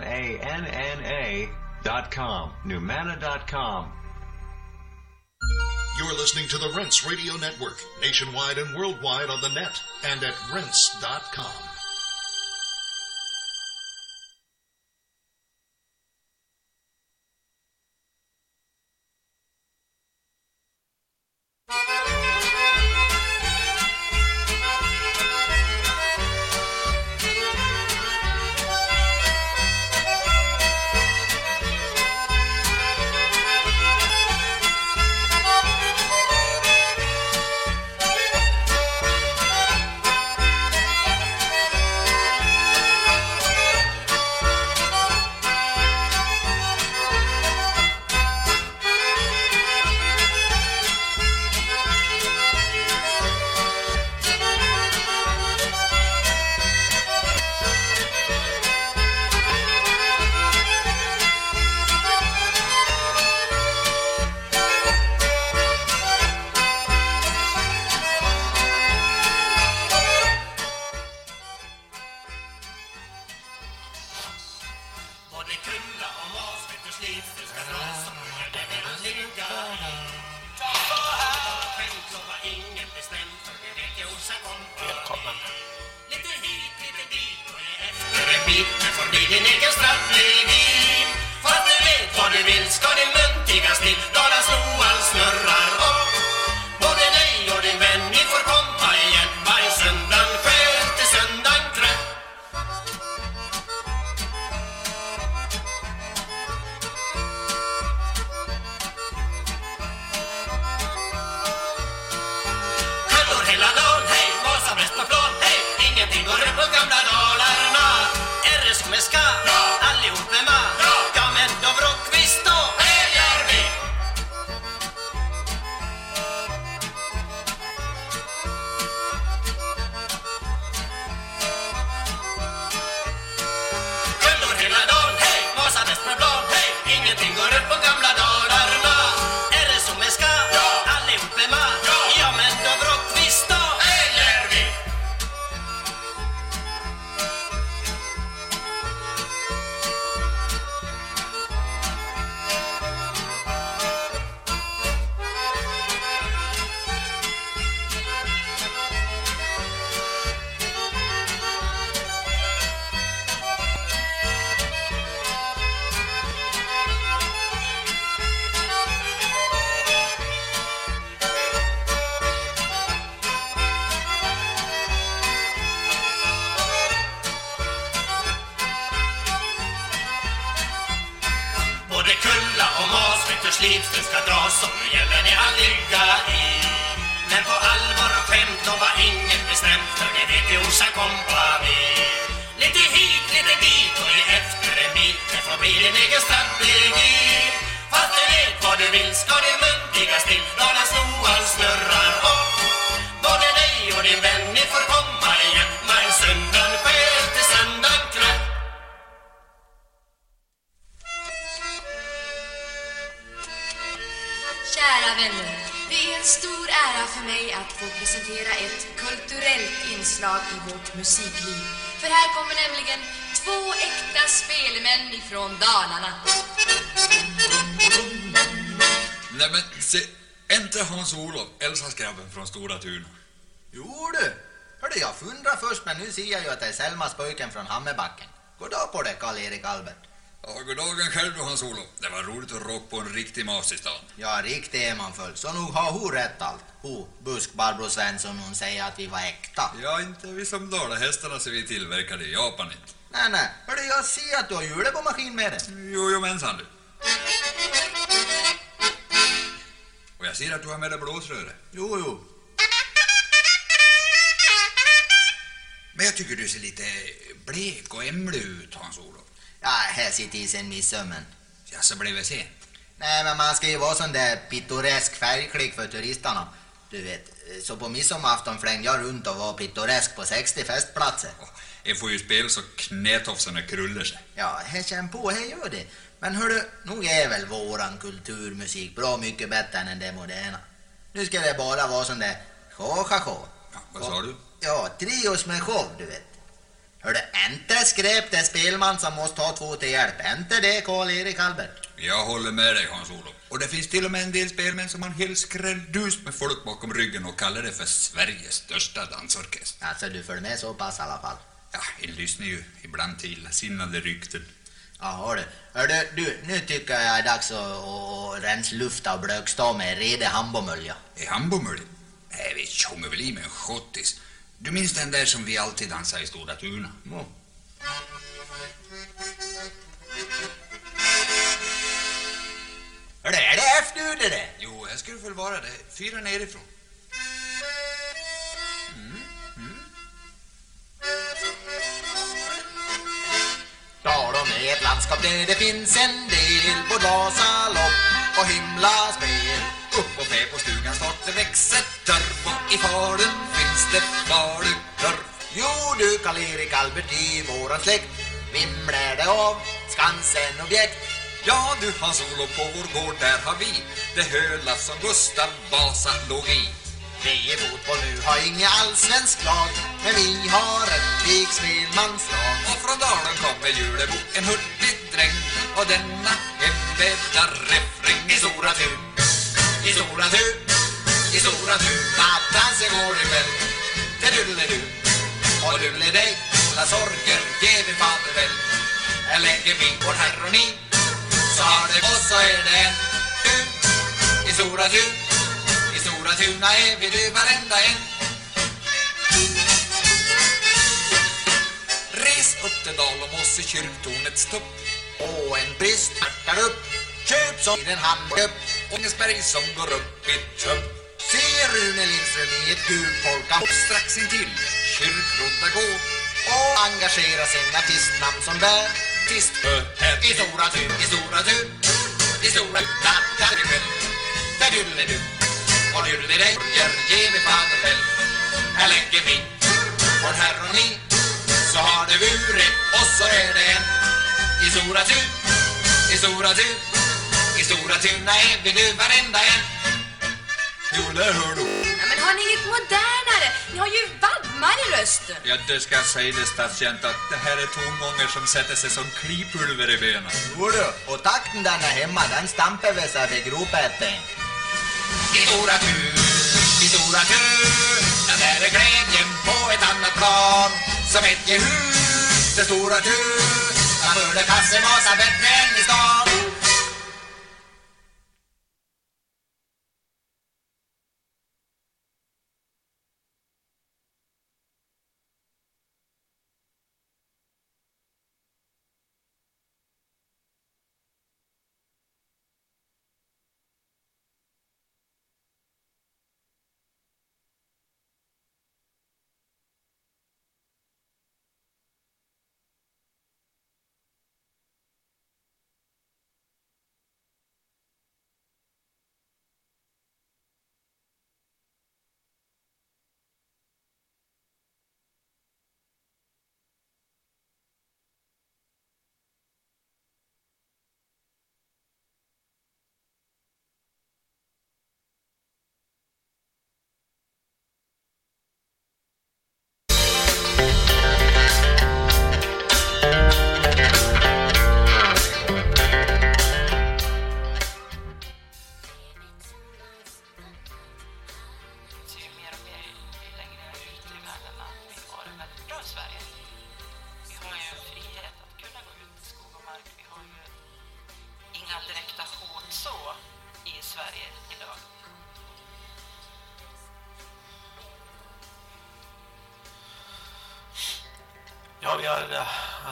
M-A-N-N-A dot com. Numana dot com. You're listening to the Rents Radio Network, nationwide and worldwide on the net and at rents.com. pojken från Hammerbacken. Goddag på dig Karl-Erik Albert. Ja, goddagen själv du Hans-Olof. Det var roligt att rocka på en riktig mas i stan. Ja, riktigt är man full. Så nog har hon rätt allt. Hon, busk Barbro Svensson, hon säger att vi var äkta. Ja, inte vi som dalahästarna så vi tillverkade i Japan inte. Nej, nej. Hörde jag ser att du har hjulet på maskin med dig. Jo, jo mensan du. Och jag ser att du har med dig blåsröret. Jo, jo. Men jag tycker du ser lite blek och ämlig ut, Hans-Olof. Ja, här sitter i sen midsömmen. Ja, så blev det sent. Nej, men man ska ju vara sån där pittoresk färgklick för turisterna. Du vet, så på midsommarafton flängde jag runt och var pittoresk på 60 festplatser. Jag får ju spela så knätofsarna krullar sig. Ja, här känn på, här gör det. Men hördu, nog är väl våran kulturmusik bra mycket bättre än den moderna. Nu ska det bara vara sån där show, show, show. Vad sa du? Ja, trios med show, du vet. Hörde, inte skräp det spelman som måste ha två till hjälp. Inte det, Karl-Erik Albert. Jag håller med dig, Hans-Olof. Och det finns till och med en del spelmän som har en hel skrälldus med folk bakom ryggen och kallar det för Sveriges största dansorkester. Alltså, du följer med så pass i alla fall. Ja, jag lyssnar ju ibland till illasinnade rykten. Ja, hörde. Hörde, du, nu tycker jag det är dags att, att rensa lufta och blökstå med redig handbomullja. Är han bomull? Nej, vi tjongar väl i med en schottis. Du minns den där som vi alltid dansade i Stora Tuna? Hörde, är det efter det där? Jo, här ska du väl vara det. Fyra nerifrån. Dalom är ett landskap där det finns en del Både Vasalopp och himlaspel Upp och fä på stugan snart det växer törv och i Falun finns det falukorv. Jo du Karl-Erik Albert i våran släkt. Vimlar det av Skansen-objekt Ja du Hans-Olof, på vår gård där har vi det höla som Gustav Vasa låg i. Vi i fotboll nu har inga allsvensk lag Men vi har ett viksvedmanslag Och från dalen kommer Julebo, en hurtig dräng och denna hembäddar refräng I stora tur, i stora tur i stora tu Nattdansen går ikväll Tedulle-du och dulle-dig alla sorger ger vi fader väl. Jag lägger vi vår ni så har det och så är det en du. I stora tu, i stora tuna är vi du varenda en. Res upp till dal och i kyrktornets topp. Och en brist tackar upp Köp som i den handköp Ångesberg som går upp i tupp. Se Rune Lindström i ett gult Och strax intill kyrkrodda gå. Och engagera sin artistnamn som bär. Tist I stora tur, i stora tur, i stora tu Nattdansen, tedulle-du och nu det dig ger vi fader väl. Här lägger vi vår herre och ni. Så har det vurit och så är det en. I stora tur, i stora tur, i stora tuna är vi nu? Varenda en. Jo, det hör du. Ja, men har ni inget modernare? Ni har ju vadmar i rösten. Ja, det ska jag säga det stadsjämt att det här är tongångar som sätter sig som klipulver i benen. Jo du, och takten där hemma den stampar väl sig vid gropeten I stora tu, i stora tu, ja, där är glädjen på ett annat plan. Som ett gehus, det stora tu, man borde kassemasa bättre än i stan.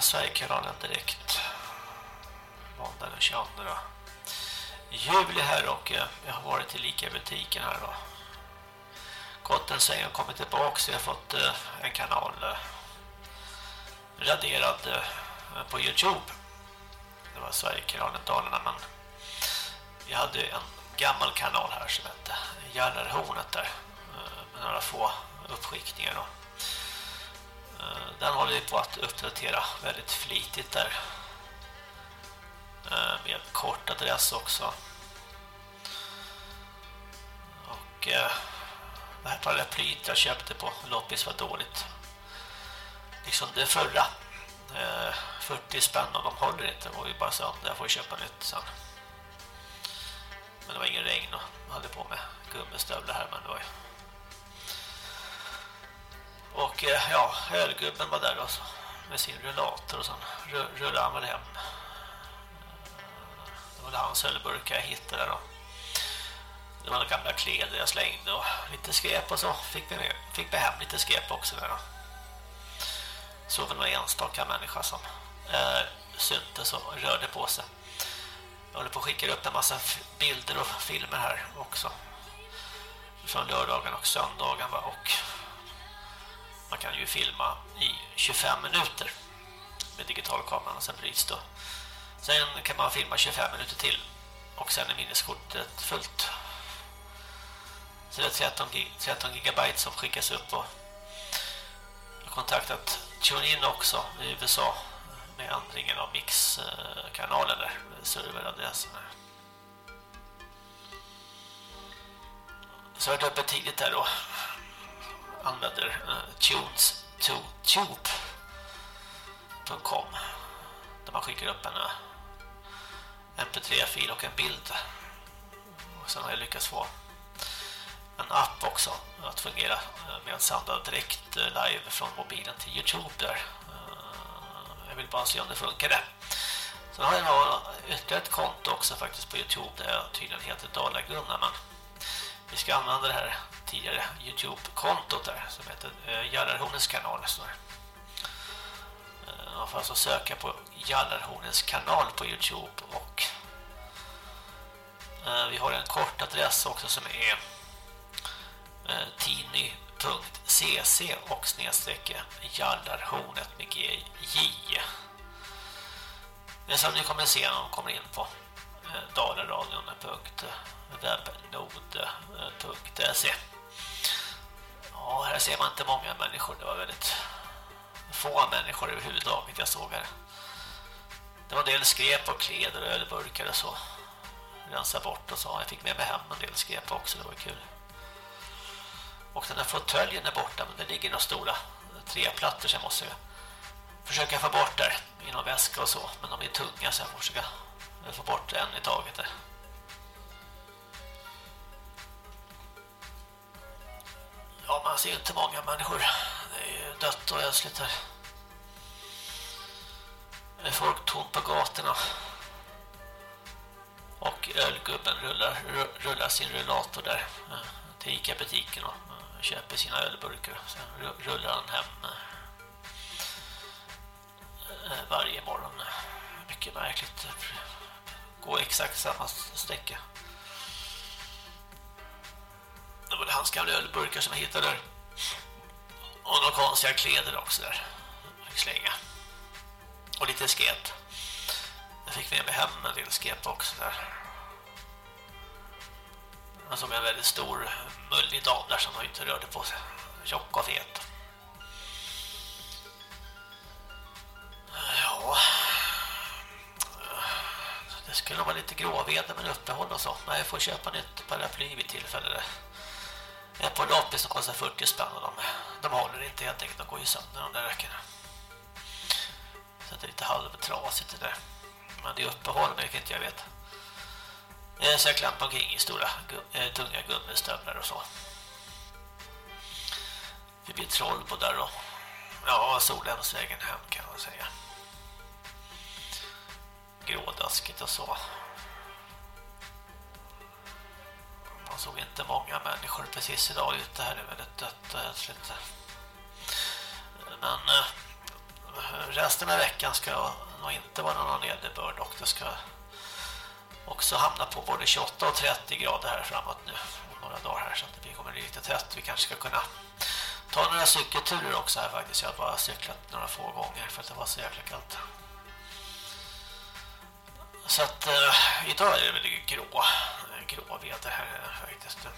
Sverigekanalen direkt. Måndag den 22 juli här och eh, jag har varit i lika butiken här då. gått en sväng och kommit tillbaka så jag har fått eh, en kanal eh, raderad på Youtube. Det var Sverigekanalen Dalarna men vi hade en gammal kanal här som hette Järnarhornet där med några få uppskickningar då. Eh, den håller vi på att uppdatera väldigt flitigt där. Eh, med kort adress också. Och eh, det här paraplyet jag köpte på loppis var dåligt. liksom det förra. 40 spänn och de håller inte. Och vi bara sa att jag får köpa nytt sen. Men det var ingen regn och hade på mig gummistövlar här men det var ju... Och eh, ja, ölgubben var där också med sin rullator och sen rullade han väl hem. Eh, det var hans ölburkar jag hittade då. Det var några gamla kläder jag slängde och lite skräp och så. Fick vi, med, fick vi hem lite skräp också där då. Så var det några enstaka människa som eh, syntes och rörde på sig. Jag håller på att skicka upp en massa bilder och filmer här också. Från lördagen och söndagen va? och man kan ju filma i 25 minuter med digitalkameran och sen bryts då. Sen kan man filma 25 minuter till och sen är minneskortet fullt. Så det är 13, 13 gigabyte som skickas upp och jag har kontaktat TuneIn också i USA med ändringen av mixkanalen där, serveradressen där. Så jag har varit uppe tidigt där då. Använder eh, uh, tunes to tube.com där man skickar upp en eh, uh, mp3-fil och en bild. Och sen har jag lyckats få en app också att fungera uh, med att sända direkt live från mobilen till Youtube där. Jag vill bara se om det funkar det. Sen har jag ytterligare ett konto också faktiskt på Youtube där jag tydligen heter Dalagunnar men vi ska använda det här tidigare Youtube-kontot där som heter eh, Jallarhornens kanal. Så. Eh, man får alltså söka på Jallarhornens kanal på Youtube och eh, vi har en kort adress också som är eh, tiny.cc och snedstrecke Jallarhornet med GJ. Det som ni kommer se när de kommer in på dalaradion.webnode.se eh, eh, Ja, här ser man inte många människor. Det var väldigt få människor överhuvudtaget jag såg här. Det var en del skräp och kläder och ölburkar och så. Rensa bort och så. Jag fick med mig hem en del skräp också, det var kul. Och den här fåtöljen är borta, men det ligger några stora eh, treplattor så jag måste försöka få bort där i någon väska och så. Men de är tunga så jag får försöka få bort en i taget där. Ja, man ser alltså, inte många människor. Det är ju dött och ödsligt här. Det är folk tomt på gatorna. Och ölgubben rullar, rullar sin rullator där till Ica-butiken och köper sina ölburkar. Sen rullar han hem eh, varje morgon. Mycket märkligt. Gå exakt samma sträcka. Det var det hans gamla ölburkar som jag hittade där. Och några konstiga kläder också där. fick slänga. Och lite skep. Jag fick med mig hem en del skep också där. Jag såg en väldigt stor mullig dam där som inte rörde på sig. Tjock och fet. Det skulle vara lite gråväder men uppehåll och så. Nej, jag får köpa nytt paraply vid tillfälle. Jag är på loppis som kostar 40 spänn och de, de håller inte helt enkelt. De går ju sönder de där räckorna. Så det är lite halvtrasigt det där. Men det är uppehåll, men jag inte jag vet. Så jag klampar omkring i stora eh, tunga gummistövlar och så. Det blir troll på där då. Ja, Solhemsvägen hem kan man säga. Grådaskigt och så. Man såg inte många människor precis idag ute här. Det är väldigt dött och ödsligt. Men eh, resten av veckan ska nog inte vara någon nederbörd och det ska också hamna på både 28 och 30 grader här framåt nu om några dagar här så att det kommer bli lite tätt. Vi kanske ska kunna ta några cykelturer också här faktiskt. Jag har bara cyklat några få gånger för att det var så jäkla kallt. Så att eh, idag är det väldigt grå, grå väder här eh, faktiskt. Mm.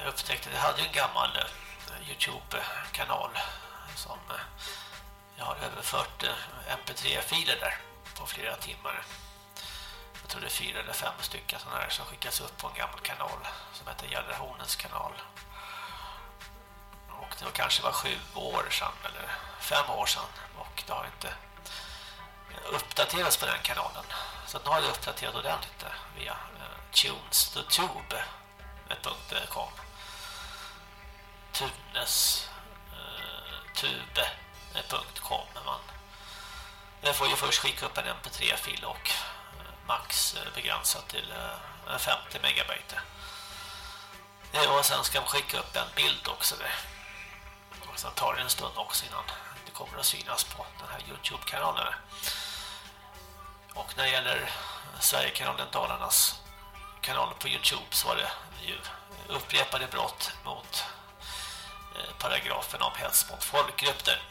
Jag upptäckte, jag hade en gammal eh, Youtube-kanal som eh, jag har överfört mp3-filer där på flera timmar. jag tror det är fyra eller fem stycken sådana här som skickas upp på en gammal kanal som heter Gällarhornens kanal. Och det var kanske var sju år sedan eller fem år sedan och det har inte uppdaterats på den kanalen. Så nu har det uppdaterat ordentligt via eh, tunes.tube.com eh, Tunes eh, tube.com man jag får ju först skicka upp en mp3-fil och eh, max eh, begränsat till 50 megabyte. Och sen ska man skicka upp en bild också där. Sen tar det en stund också innan det kommer att synas på den här Youtube-kanalen. Och när det gäller Sverigekanalen Dalarnas kanal på Youtube så var det ju upprepade brott mot eh, paragrafen om hets mot folkgrupp där.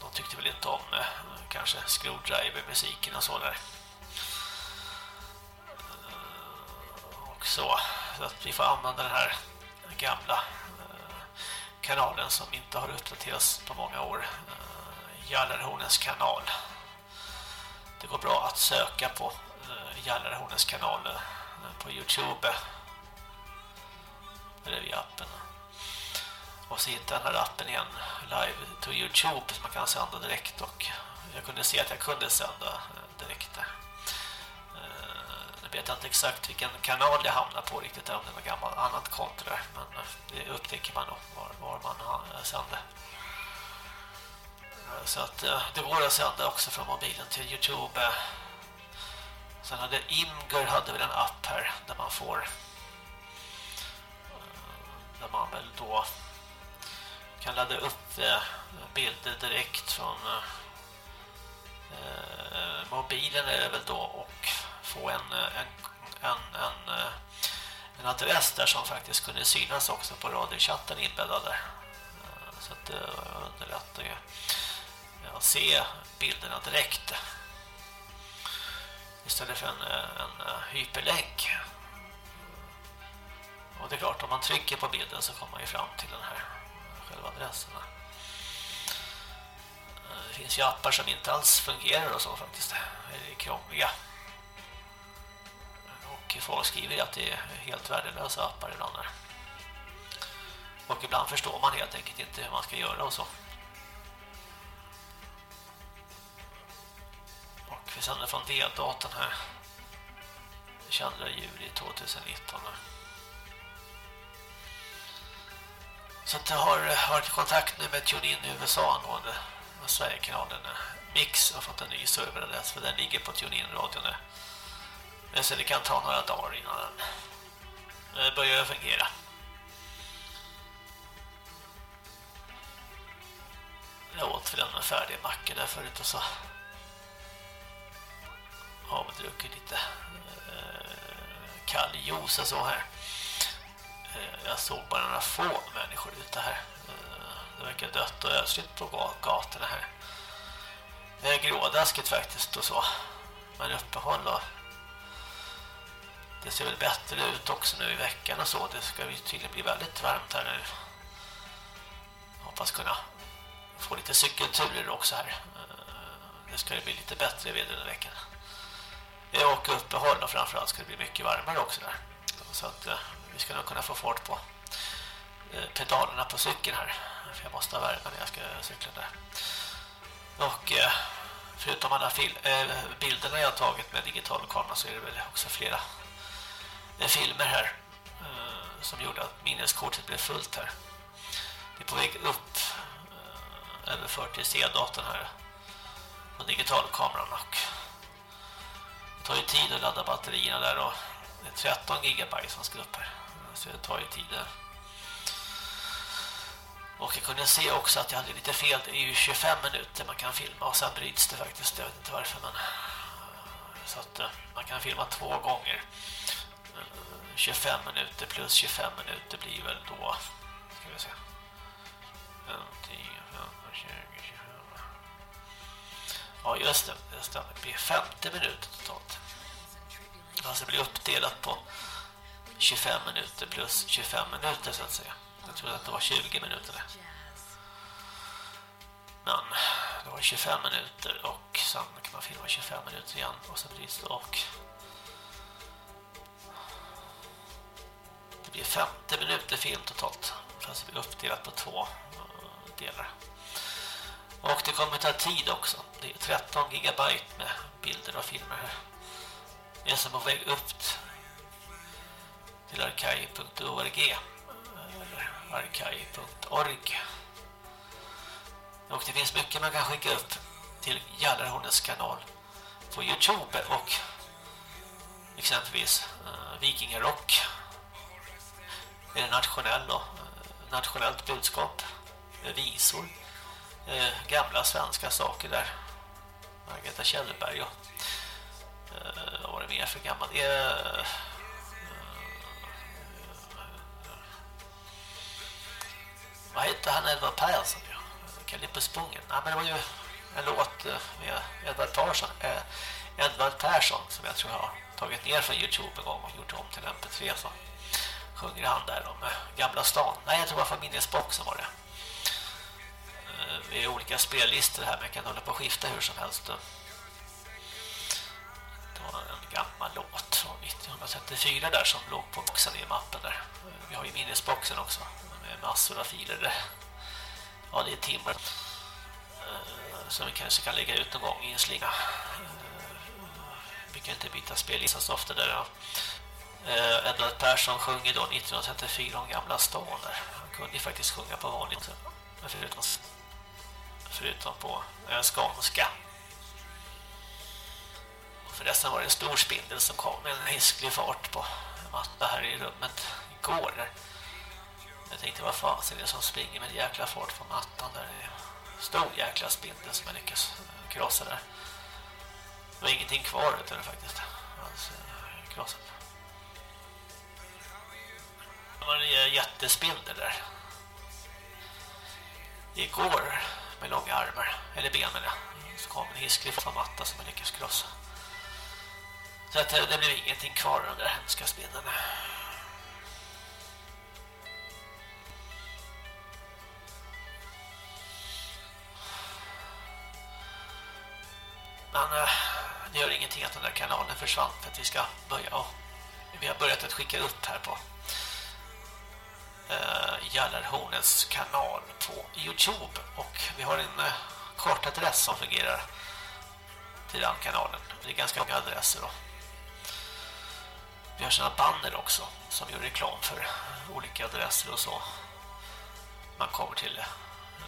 De tyckte väl inte om eh, kanske Screwdriver-musiken och så där. Eh, och så, så att vi får använda den här gamla kanalen som inte har uppdaterats på många år. Eh, Jallarhornens kanal. Det går bra att söka på eh, Jallarhornens kanal eh, på Youtube eller via appen. Och så hittar den här appen igen live to Youtube som man kan sända direkt och jag kunde se att jag kunde sända direkt där. Eh, Jag vet inte exakt vilken kanal jag hamnar på riktigt om det var gammalt annat konto där men eh, det upptäcker man nog var, var man eh, sänder. sände. Så att det går att sända också från mobilen till Youtube. Sen hade Imgur hade väl en app här där man får där man väl då kan ladda upp bilder direkt från mobilen är det väl då och få en, en, en, en, en adress där som faktiskt kunde synas också på radiochatten inbäddad där. Så att det underlättar ju att se bilderna direkt istället för en, en hyperlänk. Och det är klart, om man trycker på bilden så kommer man ju fram till den här själva adressen. Det finns ju appar som inte alls fungerar och så faktiskt. Det är krångliga. Och folk skriver att det är helt värdelösa appar ibland. Där. Och ibland förstår man helt enkelt inte hur man ska göra och så. Och vi sänder från D-datorn här. 22 juli 2019. Så att jag har varit i kontakt nu med TuneIn i USA angående Sverigekanalen Mix har fått en ny serveradress för den ligger på TuneIn-radion nu. Men så det kan ta några dagar innan den eh, börjar fungera. Jag åt för en färdig macka där förut och så har vi druckit lite eh, kall juice och så här. Eh, jag såg bara några få människor ute här. Eh, det verkar dött och ödsligt på gatorna här. Det är grådaskigt faktiskt och så. Men uppehåll och det ser väl bättre ut också nu i veckan och så. Det ska ju tydligen bli väldigt varmt här nu. Hoppas kunna få lite cykelturer också här. Eh, det ska ju bli lite bättre väder den veckan. Och uppehåll och framförallt ska det bli mycket varmare också där. Så att eh, vi ska nog kunna få fart på eh, pedalerna på cykeln här. För jag måste ha värme när jag ska cykla där. Och förutom alla bilderna jag har tagit med digital kamera så är det väl också flera med filmer här eh, som gjorde att minneskortet blev fullt här. Det är på väg upp eh, överfört till C-datorn här på digitalkameran och det tar ju tid att ladda batterierna där och det är 13 gigabyte som ska upp här. Så det tar ju tid där. Och jag kunde se också att jag hade lite fel. Det är ju 25 minuter man kan filma och sen bryts det faktiskt. Jag vet inte varför men eh, så att man kan filma två gånger. 25 minuter plus 25 minuter blir väl då ska vi se. 10, 15, 20, 25. Ja just det, det. Det blir 50 minuter totalt. Alltså det blir uppdelat på 25 minuter plus 25 minuter så att säga. Jag trodde att det var 20 minuter. där. Men det var 25 minuter och sen kan man filma 25 minuter igen och sen blir det och Det är 50 minuter film totalt. Fast det uppdelat på två eh, delar. Och det kommer ta tid också. Det är 13 gigabyte med bilder och filmer här. Det är som på väg upp till arkai.org eller arkai.org. Och det finns mycket man kan skicka upp till Jallarhornets kanal på Youtube och exempelvis uh, Vikingarock är det nationell och nationellt budskap? Visor? Eh, gamla svenska saker där. Margareta Kjellberg och eh, vad var det mer för gammal? Eh, vad hette han Edvard Persson? Ja? Kalle Spungen. Nej, men det var ju en låt med Edvard Persson Edvard Persson som jag tror jag har tagit ner från Youtube en gång och gjort om till MP3 så sjunger han där om eh, Gamla stan. Nej, jag tror det var minnesboxen var det. Eh, vi är olika spellistor här men jag kan hålla på och skifta hur som helst. Det var en gammal låt från 1934 där som låg på boxen i mappen där. Eh, vi har ju minnesboxen också med massor av filer där. Ja, det är timmar som vi kanske kan lägga ut någon gång i en slinga. Vi kan inte byta spellista så ofta där. Eh, Edvard Persson sjunger då 1934 om gamla stan där. Han kunde ju faktiskt sjunga på vanligt förutom, förutom på eh, skånska. Förresten var det en stor spindel som kom med en hisklig fart på matta här i rummet igår. Där. Jag tänkte, vad fan är det som springer med jäkla fart på mattan där? Det är stor jäkla spindel som jag lyckas eh, krossa där. Det var ingenting kvar utan det faktiskt. Alltså, krossat. Det var en jättespindel där. Igår med långa armar, eller ben med det. Så kom en hisklig från matta som jag lyckades krossa. Så att det blev ingenting kvar av den där hemska spindeln. Men eh, det gör ingenting att den där kanalen försvann för att vi ska börja vi har börjat att skicka upp här på eh, Jallarhornets kanal på Youtube och vi har en eh, kort adress som fungerar till den kanalen. Det är ganska många adresser då. Vi har sådana banner också som gör reklam för olika adresser och så. Man kommer till eh,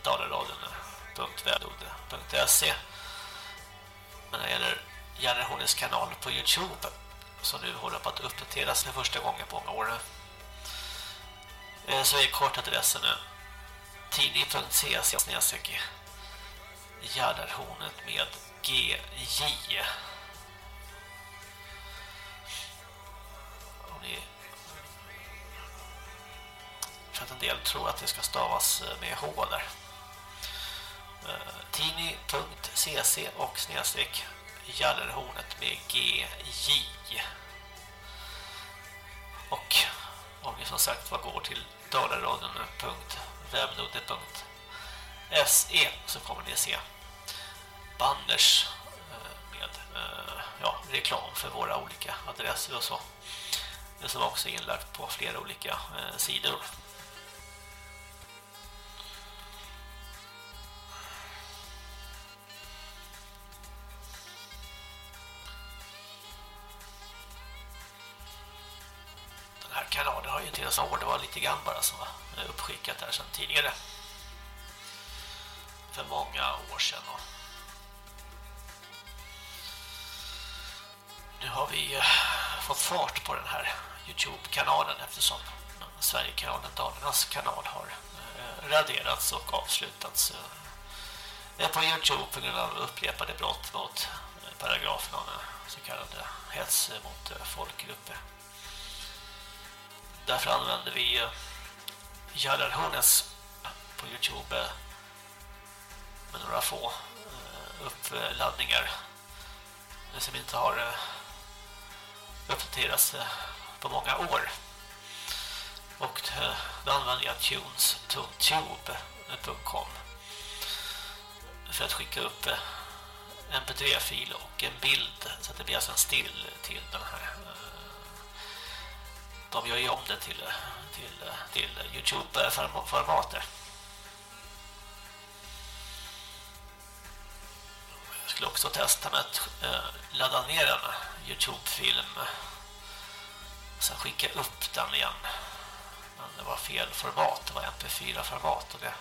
dalaradion.webnode.se men när det gäller Jallarhornets kanal på Youtube som nu håller på att uppdateras för första gången på många år Eh, så är kortadressen nu. Tidning.cc snedstreck Gärdarhornet med GJ för att en del tror att det ska stavas eh, med H där. Eh, Tini.cc och snedstreck Jallerhornet med GJ. Och om ni som sagt var går till dalaradion.webnode.se så kommer ni se banners eh, med eh, ja, reklam för våra olika adresser och så. Det som också är inlagt på flera olika eh, sidor. Lite grann bara som var uppskickat där sedan tidigare. För många år sedan. Och nu har vi eh, fått fart på den här Youtube-kanalen eftersom Sverigekanalen Dalarnas kanal har eh, raderats och avslutats eh, på Youtube på grund av upprepade brott mot paragrafen om så kallade hets mot folkgrupper. Därför använder vi Jallarhornes på Youtube eh, med några få eh, uppladdningar som inte har eh, uppdaterats på många år. Och då använder jag Tunes to tube.com för att skicka upp mp3-fil och en bild så att det blir alltså en still till den här de gör ju om det till, till, till Youtube-formatet. Jag skulle också testa med att eh, ladda ner en Youtube-film sen skicka upp den igen. Men det var fel format, det var MP4-format och det eh,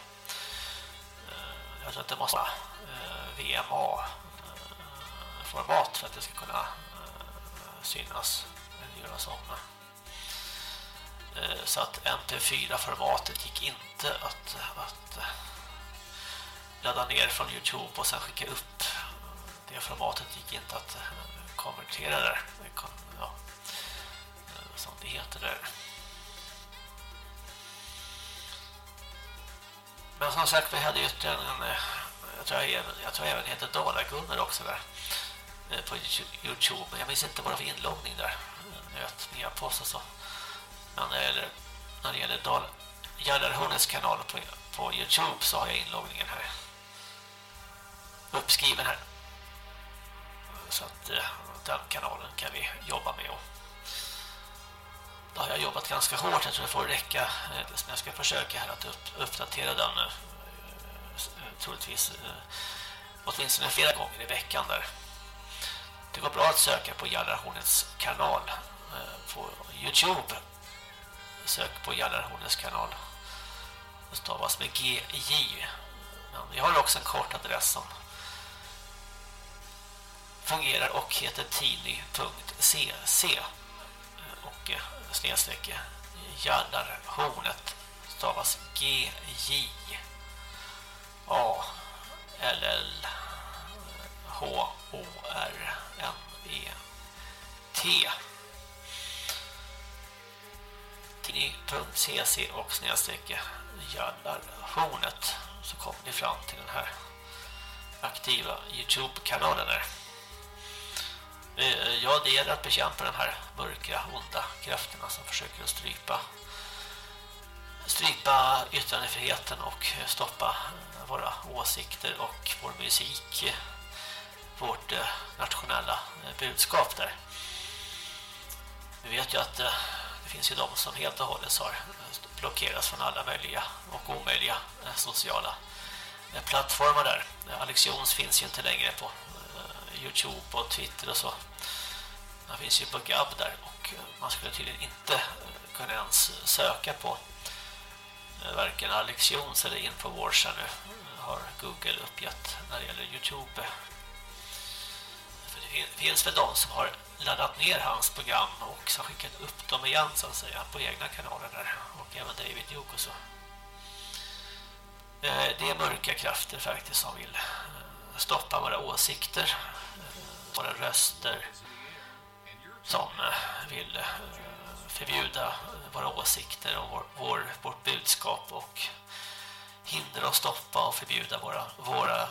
jag tror att det måste vara eh, VMA-format för att det ska kunna synas eller göras om. Eh, så att MP4-formatet gick inte att, att eh, ladda ner från Youtube och sen skicka upp. Det formatet gick inte att eh, konvertera där. Ja, som det heter där. Men som sagt, vi hade ytterligare en, en jag tror jag, jag tror även heter Dalagunnar också där på Youtube. Men jag minns inte vad det var för inloggning där. Nöt nya post och så. När det gäller, när det gäller Dal Jallarhornets kanal på, på Youtube så har jag inloggningen här. Uppskriven här. Så att eh, den kanalen kan vi jobba med. Och då har jag jobbat ganska hårt. Jag tror det får räcka. Eh, Men jag ska försöka här att upp, uppdatera den eh, troligtvis åtminstone flera gånger i veckan där. Det går bra att söka på Jallarhornets kanal på Youtube. Sök på Jallarhornets kanal. Det stavas med GJ. Men jag har också en kort adress som fungerar och heter tiny.cc och eh, snedstreck eh, Jallarhornet stavas GJ A L L H O R N E T tiny.cc och snedstrecke Jallarhornet så kommer ni fram till den här aktiva Youtube-kanalen där. Ja, det gäller att bekämpa de här mörka, onda krafterna som försöker att strypa strypa yttrandefriheten och stoppa våra åsikter och vår musik vårt nationella budskap där. Vi vet ju att det finns ju de som helt och hållet har eh, blockerats från alla möjliga och omöjliga eh, sociala eh, plattformar där. Alex Jones finns ju inte längre på Youtube och Twitter och så. Han finns ju på Gab där och man skulle tydligen inte kunna ens söka på varken Alex Jones eller Infowars nu har Google uppgett när det gäller Youtube. För det finns väl de som har laddat ner hans program och så skickat upp dem igen så att säga på egna kanaler där och även David Duke och så. Eh, det är mörka krafter faktiskt som vill eh, stoppa våra åsikter, eh, våra röster som vill förbjuda våra åsikter och vår, vår, vårt budskap och hindra och stoppa och förbjuda våra, våra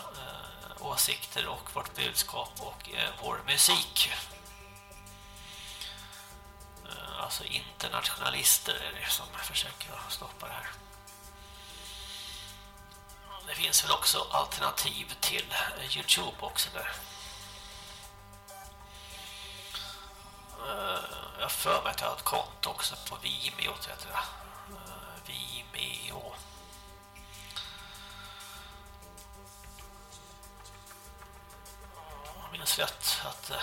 åsikter och vårt budskap och vår musik. Alltså internationalister är det som försöker stoppa det här. Det finns väl också alternativ till Youtube också där. Eh, jag för mig att jag har ett konto också på Vimeo heter det. Eh, Vimeo. Jag minns rätt att eh,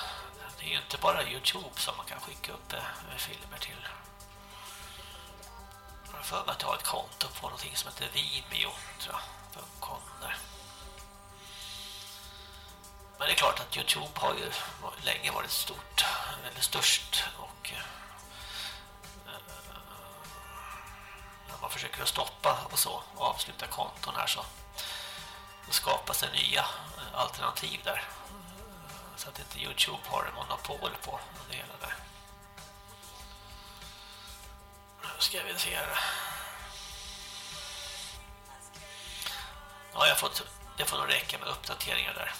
det är ju inte bara Youtube som man kan skicka upp eh, filmer till. Jag för mig att jag har ett konto på någonting som heter Vimeo.com. Men det är klart att Youtube har ju länge varit stort, eller störst och eh, eh, när man försöker att stoppa och så avsluta konton här så skapas det nya alternativ där så att inte Youtube har monopol på det hela där. Nu ska vi se här. Ja, jag får, det får nog räcka med uppdateringar där.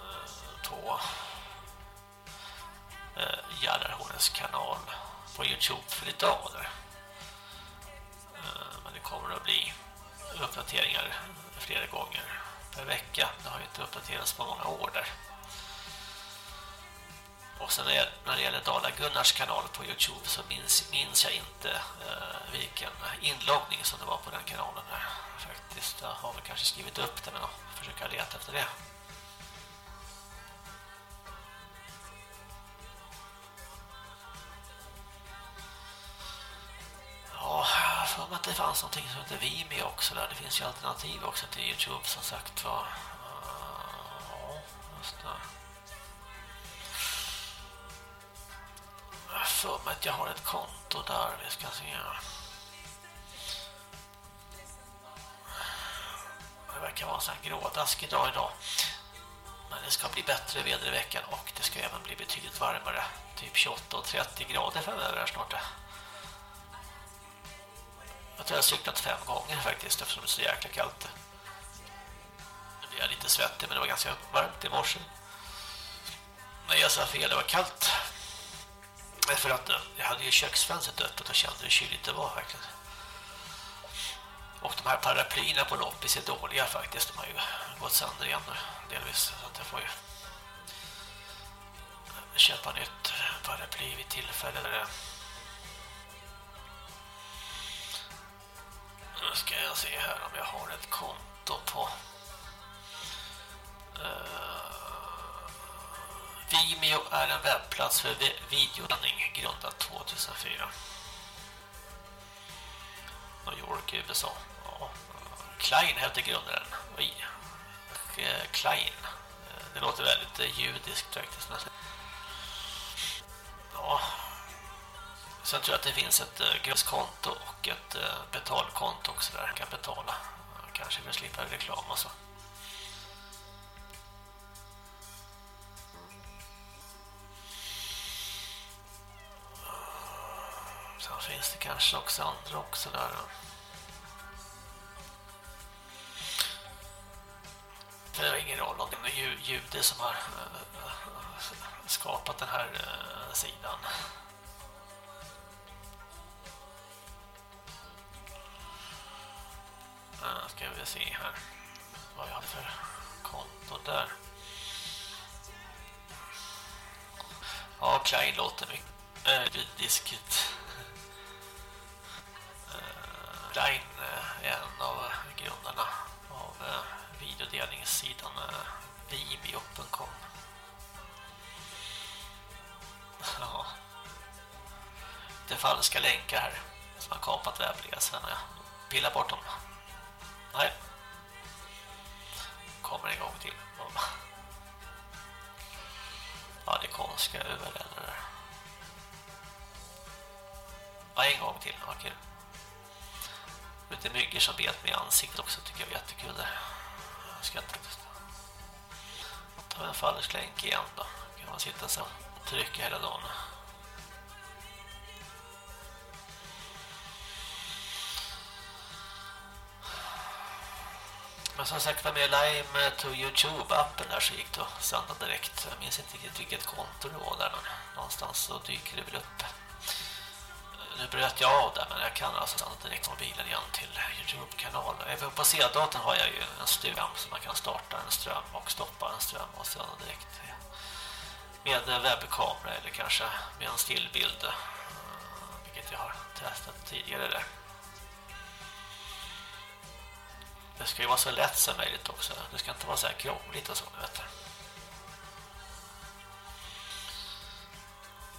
Eh, på eh, Jallarhornens kanal på Youtube för idag där. Eh, men det kommer att bli uppdateringar flera gånger per vecka. Det har ju inte uppdaterats på många år där. Och sen när det, gäller Dala Gunnars kanal på Youtube så minns, minns jag inte eh, vilken inloggning som det var på den kanalen. Faktiskt, jag har väl kanske skrivit upp det men jag försöker leta efter det. Ja, mig att det fanns någonting som heter Vimeo också där. Det finns ju alternativ också till Youtube som sagt var. Ja, just det. För mig att jag har ett konto där. Vi ska se. Det verkar vara en sån här grådaskig dag idag. Men det ska bli bättre väder i veckan och det ska även bli betydligt varmare. Typ 28 och 30 grader framöver här snart. Jag tror jag har cyklat fem gånger faktiskt eftersom det är så jäkla kallt. Nu blir jag lite svettig men det var ganska varmt i morse. Nej, jag sa fel, det var kallt. För att eh, jag hade ju köksfönstret öppet och kände hur kyligt det var verkligen. Och de här paraplyerna på loppis är dåliga faktiskt. De har ju gått sönder igen delvis. Så att jag får ju köpa nytt paraply vid tillfälle. Nu ska jag se här om jag har ett konto på uh, Vimeo är en webbplats för videolandning grundad 2004. New York, i USA. Ja. Klein hette grundaren. Oj. Eh, Klein. Eh, det låter väldigt judiskt faktiskt. Ja, Sen tror jag att det finns ett uh, och ett eh, betalkonto också där jag kan betala. Kanske för att slippa reklam och så. Sen finns det kanske också andra också där. Eh. Det spelar ingen roll om det är jude som har skapat den här sidan. Ah, ska vi se här vad jag har för konto där. Ja, Klein låter mycket eh, äh, diskigt. Äh, eh, Klein eh, är en av grundarna av äh, videodelningssidan äh, vimeo.com Ja. Det falska länkar här som har kapat webbläsaren. Jag pillar bort dem. Ah, Nej. Kommer en gång till. Ja, det är konstiga överländer. Ja, en gång till. vad kul. Lite myggor som bet mig i ansiktet också tycker jag är jättekul där. Jag skrattar faktiskt. Ta en fallerslänk igen då. Kan man sitta så och trycka hela dagen. Men som sagt var med Lime to Youtube-appen där så gick det att sända direkt. Jag minns inte riktigt vilket konto det var där men någonstans så dyker det väl upp. Nu bröt jag av där men jag kan alltså sända direkt mobilen igen till Youtube-kanalen. Även på C-datorn har jag ju en ström så man kan starta en ström och stoppa en ström och sända direkt. Med webbkamera eller kanske med en stillbild. Eh, vilket jag har testat tidigare där. Det ska ju vara så lätt som möjligt också. Det ska inte vara så här krångligt och så, vet du.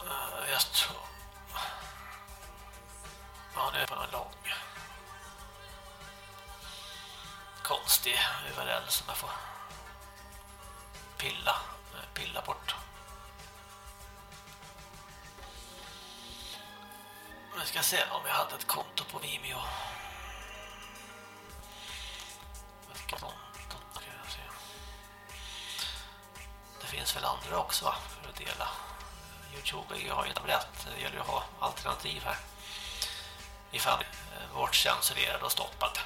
Eh, jag tror... Ja, nu är det en lång. Konstig URL som jag får pilla, eh, pilla bort. Nu ska se om jag hade ett konto på Vimeo. Det finns väl andra också va, för att dela. Youtube har ju tablett. Det gäller ju att ha alternativ här. Ifall eh, vårt censurerad och stoppat.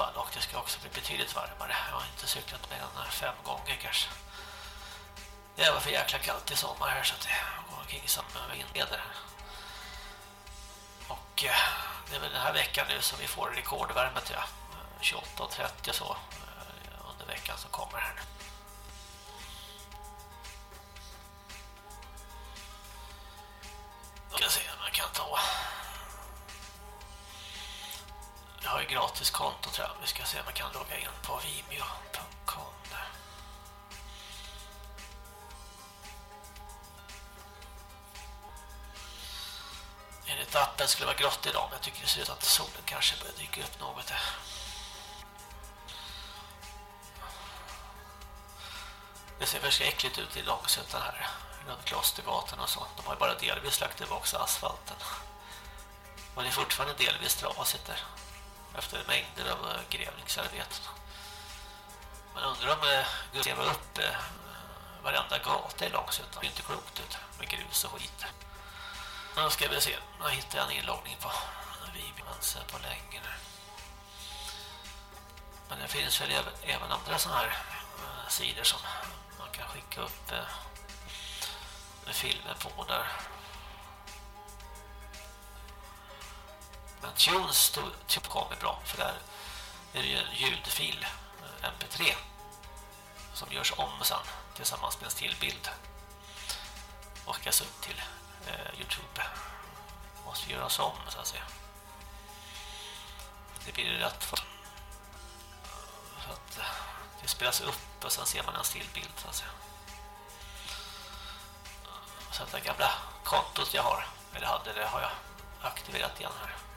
Fall och det ska också bli betydligt varmare. Jag har inte cyklat mer än fem gånger kanske. Det var för jäkla kallt i sommar här så det går omkring som vindleder. Och eh, det är väl den här veckan nu som vi får rekordvärme tror till 28.30 så eh, under veckan som kommer här nu. ska se om jag kan ta jag har ju gratis konto tror jag. Vi ska se om jag kan logga in på vimeo.com Enligt appen skulle det vara grått idag men jag tycker det ser ut att solen kanske börjar dyka upp något där. Det ser förskräckligt äckligt ut i Långsuttan här runt Klostergatan och så. De har ju bara delvis lagt tillbaka asfalten. Och det är fortfarande delvis trasigt där. Efter mängder av eh, grävningsarbeten. Man undrar om det går att upp eh, varenda gata i Långsötan. Det är inte klokt ut med grus och skit. Nu ska vi se. Nu hittar jag en inloggning på Vibimans eh, på länge. Men det finns väl även, andra sådana här eh, sidor som man kan skicka upp filmer på där. Men Tunes typ kommer bra för där är det ju en ljudfil eh, MP3 som görs om sen tillsammans med en stillbild och skickas upp till eh, Youtube. Måste göras om så att säga. Det blir rätt för så att eh, det spelas upp och sen ser man en stillbild så att säga. Så att det gamla kontot jag har, eller hade det, har jag aktiverat igen här.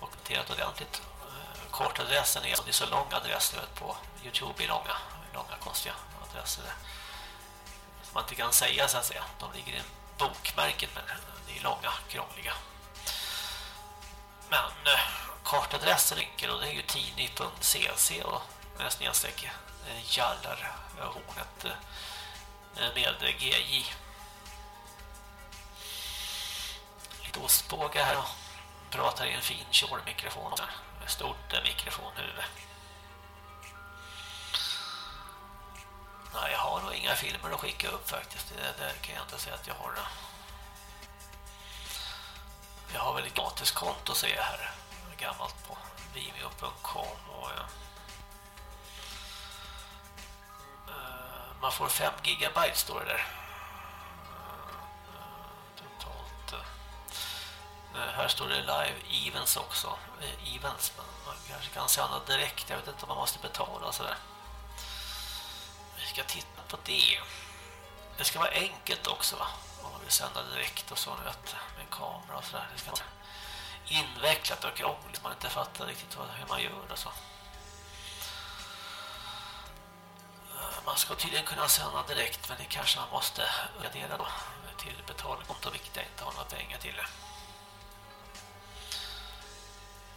Och noterat ordentligt. Eh, kortadressen är, det är så lång adress nu på Youtube i långa, långa konstiga adresser. Som man inte kan säga så att säga. De ligger i bokmärket men det är långa, krångliga. Men eh, kartadressen ligger och det är ju tini.cc och snedstreck eh, jallar hornet eh, med GJ. Lite ostbågar här då pratar i en fin mikrofon med stort eh, mikrofonhuvud. Nej, jag har nog inga filmer att skicka upp faktiskt. Det, det kan jag inte säga att jag har. Jag har väl ett gratis konto ser jag här. Gammalt på vimeo.com och ja. man får 5 gigabyte står det där. Eh, här står det live events också. Eh, events, men man kanske kan sända direkt. Jag vet inte om man måste betala sådär. Vi ska titta på det. Det ska vara enkelt också va? Om man vill sända direkt och så vet, med en kamera och sådär. Det ska vara invecklat och krångligt. Man inte fattar riktigt hur man gör och så. Eh, man ska tydligen kunna sända direkt men det kanske man måste gradera då till betalkonto vilket jag inte har några pengar till.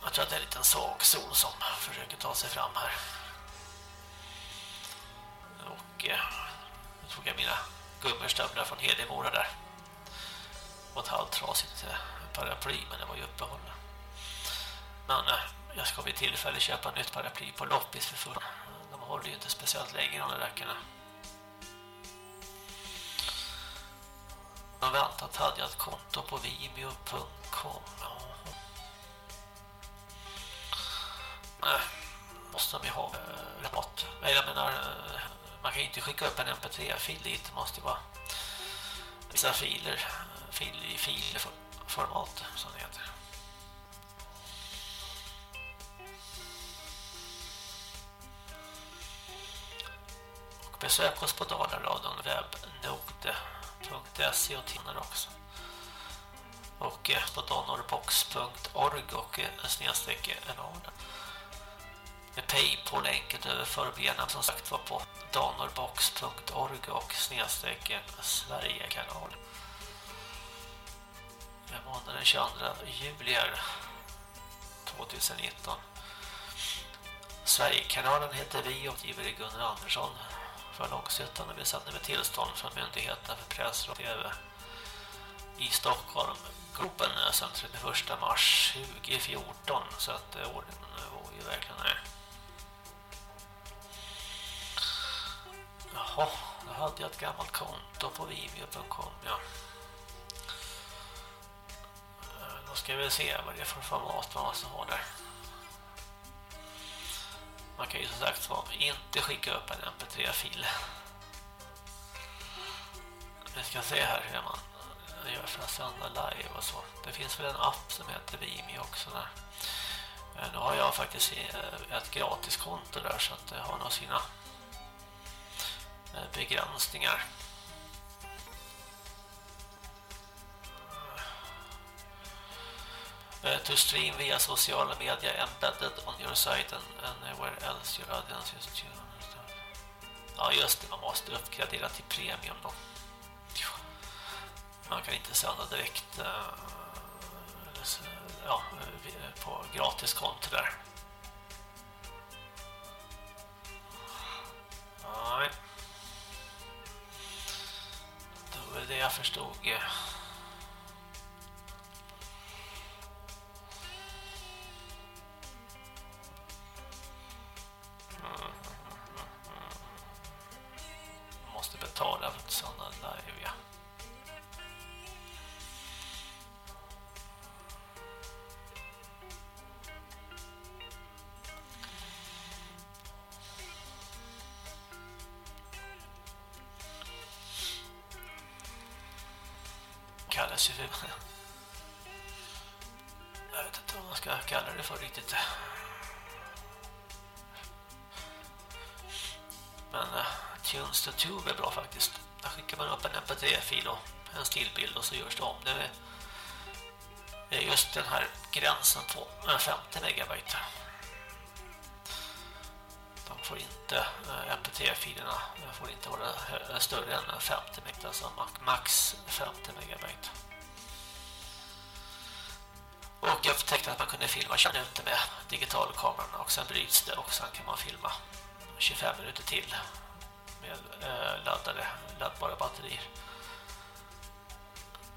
Jag tror att det är en liten sågsol som försöker ta sig fram här. Och eh, nu tog jag mina gummerstövlar från Hedemora där. Och ett halvt trasigt eh, paraply men det var ju uppehåll. Men eh, jag ska vid tillfälle köpa nytt paraply på loppis för full håller ju inte speciellt länge de där räckorna. Men väntat hade jag ett konto på vimeo.com. Nej, måste de ju ha eh, äh, rabatt. Nej, jag menar, äh, man kan ju inte skicka upp en mp3-fil dit. Det måste ju vara vissa filer, eh, Fil i filformat som det heter. Besök oss på Dalaradion webbnode.se och tinnar också. Och på donorbox.org och snedstreck snedstreck raden. Med Paypal enkelt överför benen som sagt var på donorbox.org och snedstreck Sverigekanal. Måndag den 22 juli 2019. Sverigekanalen heter vi och giver Gunnar Andersson för Långsötan och vi sänder med tillstånd från Myndigheten för press och tv i Stockholm. Gruppen är 31 mars 2014 så att eh, ordningen var ju verkligen är. Jaha, då hade jag ett gammalt konto på vimeo.com, ja. Eh, då ska vi se vad det är för format man måste ha där. Man kan ju som sagt var inte skicka upp en mp3-fil. Vi ska se här hur man gör för att sända live och så. Det finns väl en app som heter Vimeo också där. Eh, nu har jag faktiskt eh, ett gratiskonto där så att det har nog sina Eh, begränsningar. Eh, to stream via sociala medier embedded on your site and anywhere else your audience is to Ja just det, man måste uppgradera till premium då. Man kan inte sända direkt eh, ja, på gratiskonto där. Nej. Det jag förstod. Tunes Tube är bra faktiskt. Där skickar man upp en mp3-fil och en stillbild och så görs det om. Det är, just den här gränsen på 50 megabyte. De får inte, eh, mp3-filerna får inte vara eh, större än 50 megabyte, alltså max 50 megabyte. Och jag upptäckte att man kunde filma 20 minuter med digitalkameran och sen bryts det och sen kan man filma 25 minuter till med eh, laddade, laddbara batterier.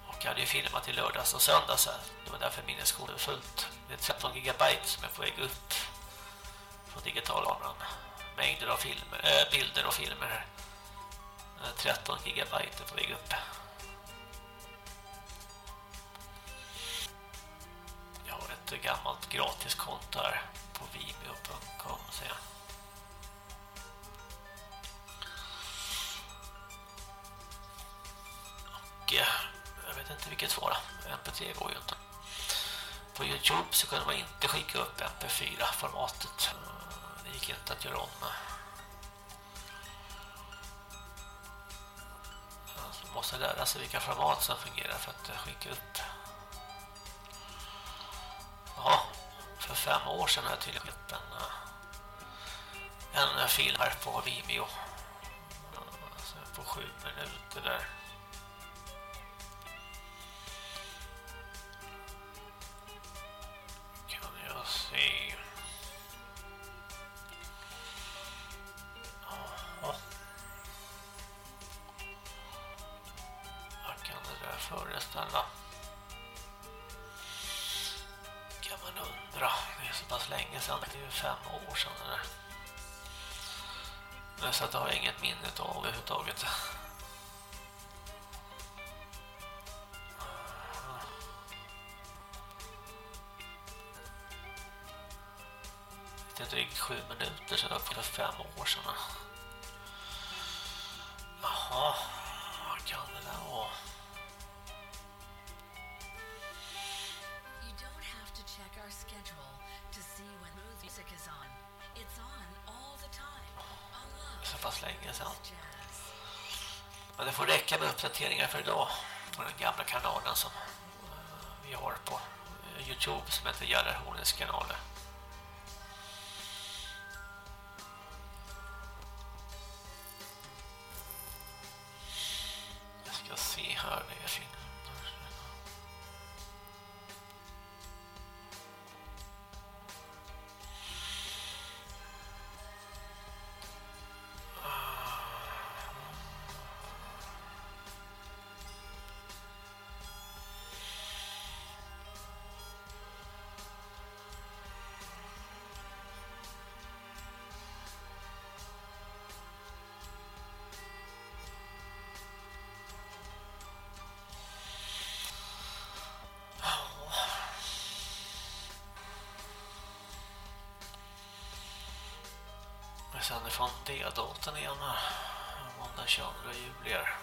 Och jag hade ju filmat i lördags och söndags här. Det var därför minneskortet var fullt. Det är 13 gigabyte som är på väg upp på digitalkameran. Mängder av filmer, äh, bilder och filmer här. Eh, 13 gigabyte är på väg upp. Jag har ett gammalt gratiskonto här på vimeo.com säger jag. Jag vet inte vilket svara. MP3 går ju inte. På Youtube så kunde man inte skicka upp MP4-formatet. Det gick inte att göra om. Alltså, man måste lära sig vilka format som fungerar för att skicka upp. Ja, för fem år sedan har jag tydligen upp en, en film här på Vimeo. Alltså på sju minuter där. Se. Jaha. Vad kan det där föreställa? Kan man undra. Det är så pass länge sedan. Det är ju fem år sedan det där. Men Så att jag har inget minne av överhuvudtaget. Sju minuter sedan för fem år sedan. Jaha, vad kan det där vara? Så pass länge sedan. Men det får räcka med uppdateringar för idag på den gamla kanalen som eh, vi har på eh, Youtube som heter Gerhard Hornens kanaler. Fan D-datorn igen här. Måndag 22 juli här.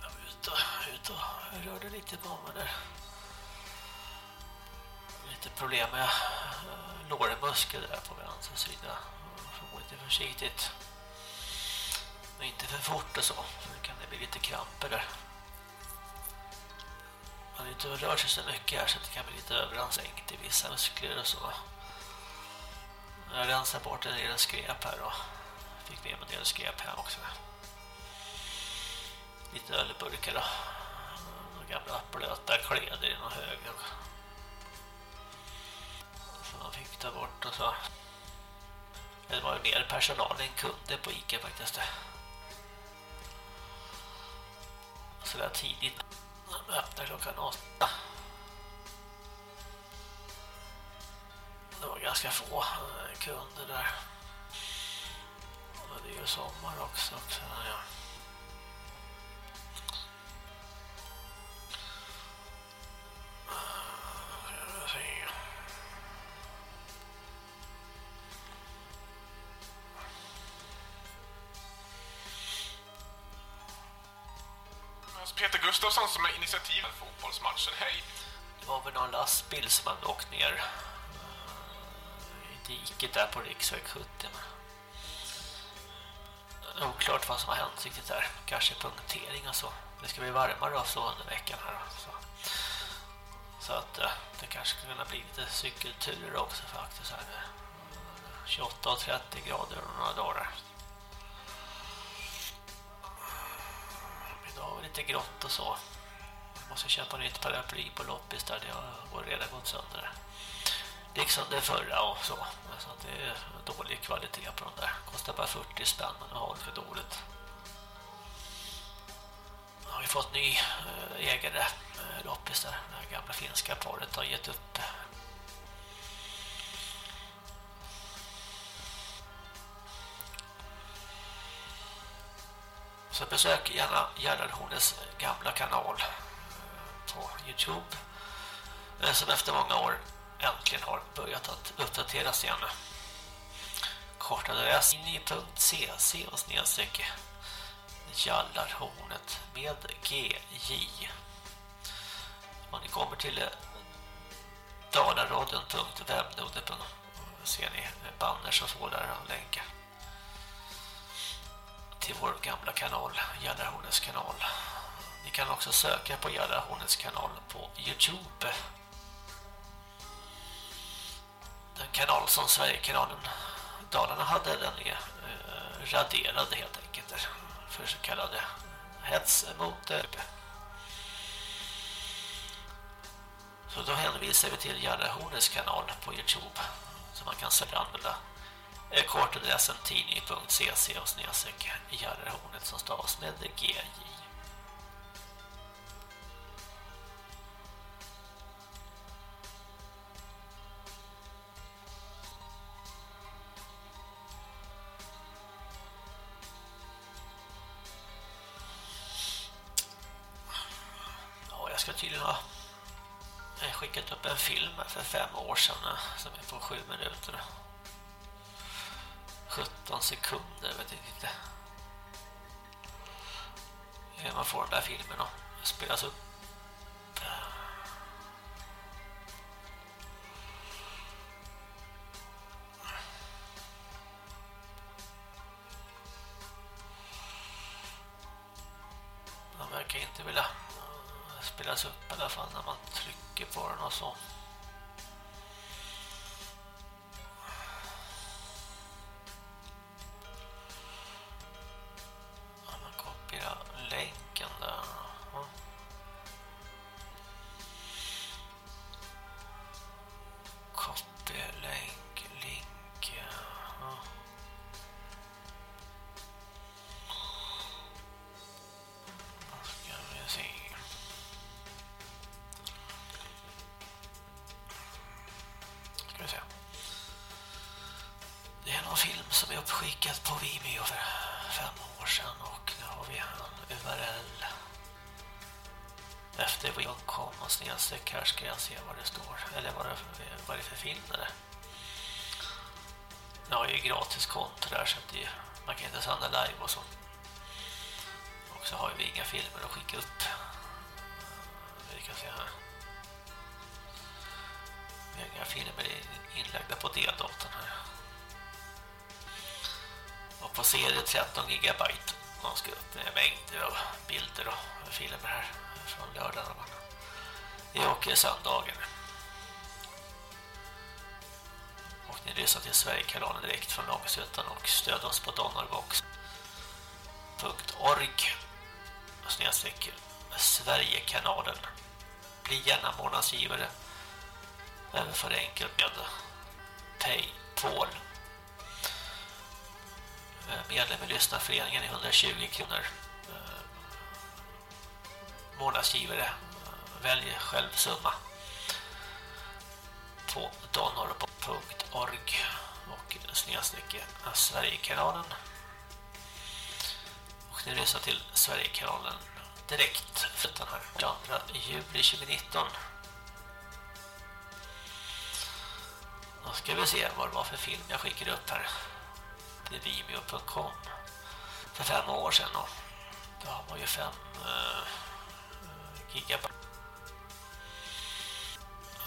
Jag var ute, ute och rörde lite på mig där. Lite problem med eh, lårmuskel där på vänster sida. Får gå lite försiktigt. Men inte för fort och så. Så kan det bli lite kramper där. Ute och rör sig så mycket här så det kan bli lite överansträngt i vissa muskler och så. Jag rensar bort en del skräp här och fick med mig en del skräp här också. Lite ölburkar då. Några gamla blöta kläder i någon hög. Så man fick ta bort och så. Det var ju mer personal än kunder på Ica faktiskt. Så där tidigt. Öppnar klockan åtta. Det var ganska få eh, kunder där. Det är ju sommar också. också ja. Gustafsson som är initiativet för fotbollsmatchen. Hej! Det var väl någon lastbil som hade åkt ner eh, i diket där på riksväg 70. Men oklart vad som har hänt riktigt där. Kanske punktering och så. Det ska bli varmare och så under veckan här. Så, så att eh, det kanske skulle kunna bli lite cykelturer också faktiskt här. 28 och 30 grader och några dagar. Idag var lite grått och så. Jag måste köpa nytt paraply på loppis där det har redan gått sönder. Liksom det förra och så. så att det är dålig kvalitet på de där. Kostar bara 40 spänn men har det för dåligt. Jag har ju fått ny eh, ägare eh, loppis där. Det gamla finska paret har gett upp. Så besök gärna Gerhard gamla kanal på Youtube eh, som efter många år äntligen har börjat att uppdateras igen. Kortadress ini.cc och snedstreck Jallarhornet med GJ. Om ni kommer till eh, dalaradion.webnode ser ni banners som får där och länkar till vår gamla kanal, Jallarhornets kanal. Ni kan också söka på Jallarhornets kanal på Youtube. Den kanal som Sverigekanalen Dalarna hade, den är eh, raderad helt enkelt för så kallade hets mot eh, Så då hänvisar vi till Jallarhornets kanal på Youtube så man kan söka använda kortadressen tidning.cc och snedsäck Gärderhornet som stavas med GJ. Ja, jag ska tydligen ha skickat upp en film för fem år sedan eh, som är på sju minuter. 17 sekunder, vet jag inte. Man får den där filmen och spelas upp. Som är uppskickad på Vimeo för fem år sedan och nu har vi en URL Efter Wii.com och snedstreck här ska jag se vad det står. Eller vad det, vad det är för film det är. Jag har ju gratis konto där så att det, man kan inte sända live och så. Och så har vi inga filmer att skicka upp. Vi kan se här. Vi har inga filmer inlagda på D-datorn här. Och CD 13 gigabyte. Man ska upp med mängder av bilder och filmer här från lördagen. Det åker söndagen. Och ni lyssnar till Sverigekanalen direkt från Långsötan och stöd oss på donorbox.org snedstreck Sverigekanalen. Bli gärna månadsgivare även för enkelt med Paypal. Eh, medlem i lyssnarföreningen är 120 kronor. Eh, månadsgivare. Eh, välj själv summa på donor.org och snedstreck Sverigekanalen. Och ni lyssnar till Sverigekanalen direkt för den här 2 juli 2019 då ska vi se vad det var för film jag skickade upp här vimeo.com för fem år sedan och då har man ju fem uh, gigabyte.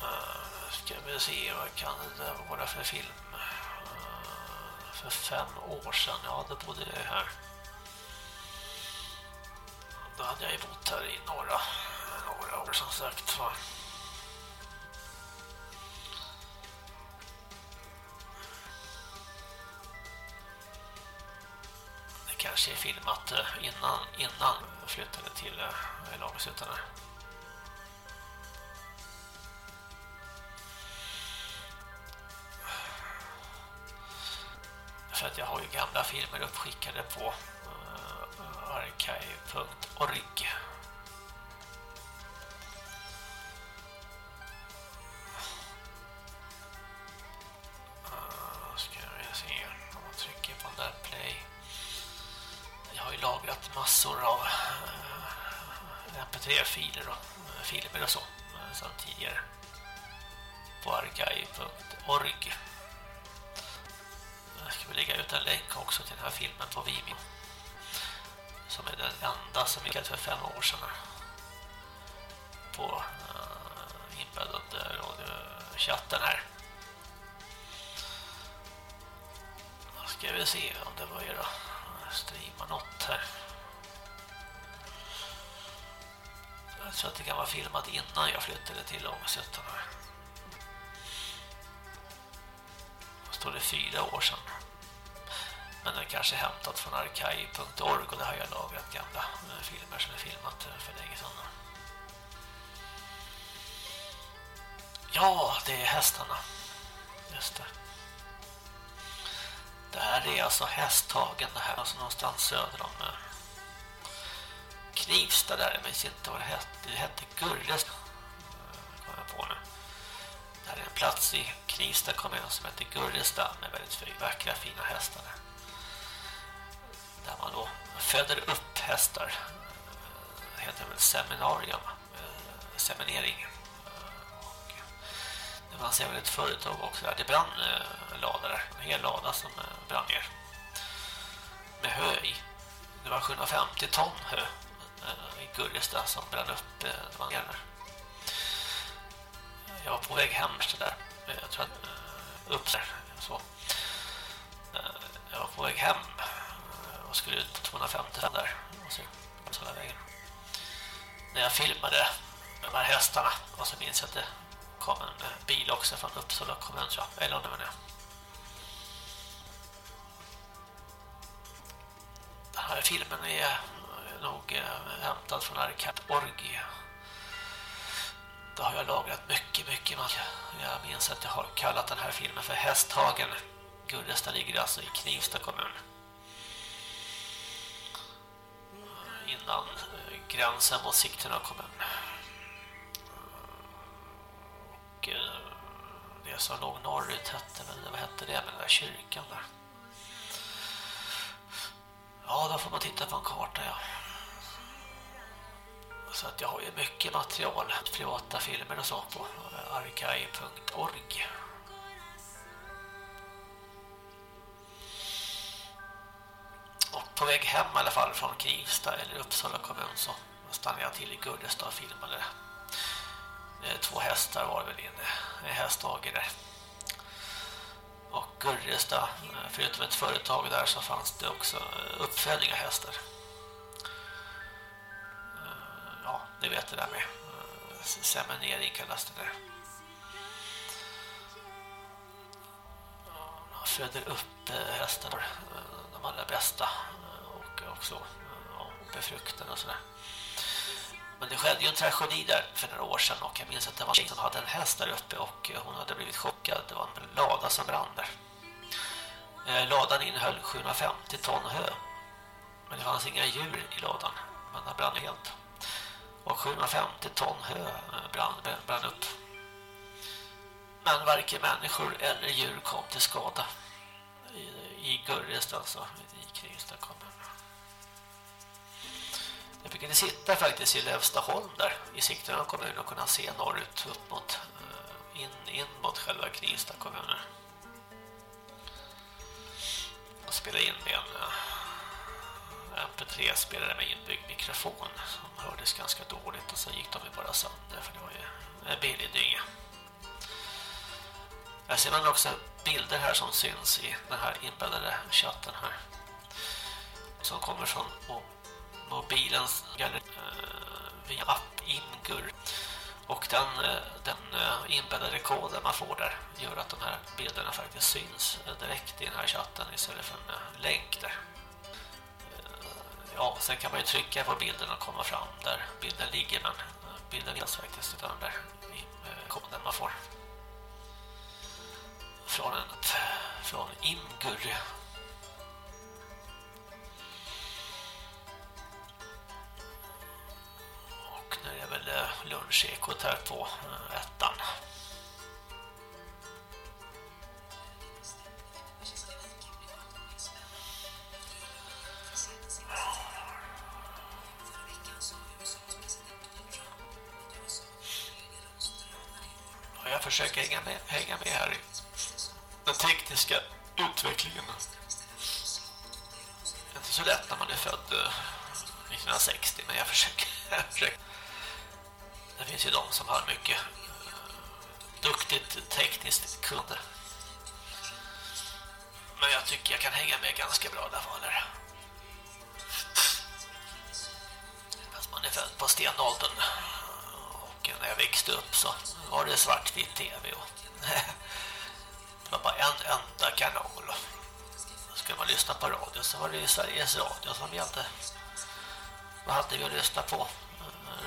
Uh, ska vi se vad kan det vara för film? Uh, för fem år sedan ja då bodde jag här. Då hade jag ju bott här i några, några år som sagt va. Sig filmat eh, innan, innan jag flyttade till eh, äh, Långsuttan. För att jag har ju gamla filmer uppskickade på eh, archive.org filer och filmer och så eh, som tidigare på archive.org jag ska vi lägga ut en länk också till den här filmen på Vimeo som är den enda som gick för fem år sedan på uh, inbäddad eh, radiochatten här. Då ska vi se om det börjar streama något här. Så att det kan vara filmat innan jag flyttade till Långsötan. Då står det fyra år sedan. Men den kanske är hämtat från arkai.org och det har jag lagrat gamla eh, filmer som är filmat eh, för länge sedan. Ja, det är hästarna. Just det. Det här är alltså hästhagen det här, alltså någonstans söder om eh, Knivsta där, jag inte vad det hette. Det hette Gurres. Eh, kommer jag på nu. Det här är en plats i Knivsta kommun som heter Gurresta med väldigt vackra, fina hästar där man då föder upp hästar eh, det heter väl seminarium eh, seminering och det fanns även ett företag också där det brann lada där, en hel lada som brann ner med hö i det var 750 ton hö Eh, i Gurresta som brann upp eh, det var jag var på väg hem där eh, jag tror att upp där så jag var på väg hem och skulle ut på 255 där och så på vägen. När jag filmade de här hästarna och så minns jag att det kom en bil också från Uppsala kommun tror jag, eller om det var det. Den här filmen är nog eh, hämtad från Arkat.org. Då har jag lagrat mycket, mycket. Jag minns att jag har kallat den här filmen för Hästhagen. Gullesta ligger alltså i Knivsta kommun. innan eh, gränsen mot Sigtuna kommun. Och eh, det som låg norrut hette, men vad hette det med den där kyrkan där? Ja, då får man titta på en karta, ja. Så att jag har ju mycket material, privata filmer och så på eh, archive.org. Och på väg hem i alla fall från Krivsta eller Uppsala kommun så stannade jag till i Gullestad och filmade. Eh, två hästar var det väl inne, eh, i hästhage där. Och Gullestad, förutom ett företag där så fanns det också uppfödning av hästar. Ja, ni vet det där med eh, seminering kallas det där. Man föder upp eh, hästar, eh, de allra bästa och också ja, befrukten och sådär. Men det skedde ju en tragedi där för några år sedan och jag minns att det var en tjej som hade en häst där uppe och hon hade blivit chockad. Det var en lada som brann där. Ladan innehöll 750 ton hö. Men det fanns inga djur i ladan. Men den brann helt. Och 750 ton hö eh, brann, brann upp. Men varken människor eller djur kom till skada i, i Gurrest alltså, i Knivsta kommun. Jag brukade sitta faktiskt i Lövstaholm där i Sigtuna kommun och kunna se norrut upp mot eh, in, in mot själva Knivsta kommunen. Och spela in med en eh, MP3-spelare med inbyggd mikrofon som hördes ganska dåligt och sen gick de ju bara sönder för det var ju billig dynga. Här ser man också bilder här som syns i den här inbäddade chatten här. Som kommer från mobilens galleri eh, via app Imgur. Och den, eh, den eh, inbäddade koden man får där gör att de här bilderna faktiskt syns direkt i den här chatten istället för en länk där. Ja, sen kan man ju trycka på bilden och komma fram där bilden ligger men eh, bilden är alltså faktiskt utan den där eh, koden man får. Från en från Imgur. Och nu är väl eh, lunchekot här på ettan. Jag försöker hänga med, hänga med här i den tekniska utvecklingen. Det är inte så lätt när man är född eh, 1960 men jag försöker, jag försöker. Det finns ju de som har mycket eh, duktigt tekniskt kunde. Men jag tycker jag kan hänga med ganska bra där fall. Är född på stenåldern. Och när jag växte upp så var det svartvitt tv och det var bara en enda kanal. Och skulle man lyssna på radio så var det ju Sveriges Radio som gällde. Vad hade vi att lyssna på?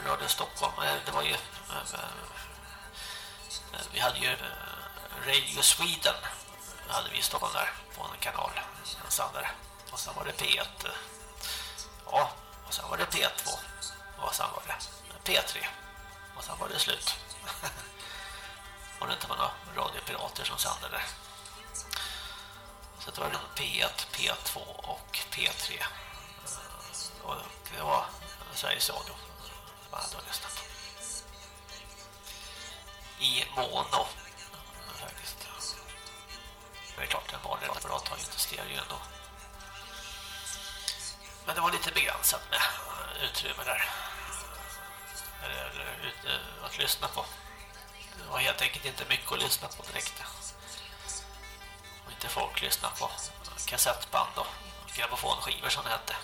Radio Stockholm eh, det var ju eh, vi hade ju eh, Radio Sweden hade vi i Stockholm där på en kanal och sen var det P1 ja och sen var det P2 och sen var det P3 och sen var det slut. och det inte var några radiopirater som sände det. Så det var P1, P2 och P3. Eh, och det var Sveriges Radio som man hade lyssnat på. I mono eh, faktiskt. Det är klart, en vanlig apparat har ju inte stereo ändå. Men det var lite begränsat med eh, utrymme där eller eh, att lyssna på. Det var helt enkelt inte mycket att lyssna på direkt. Och inte folk lyssna på kassettband och grammofonskivor som det hette.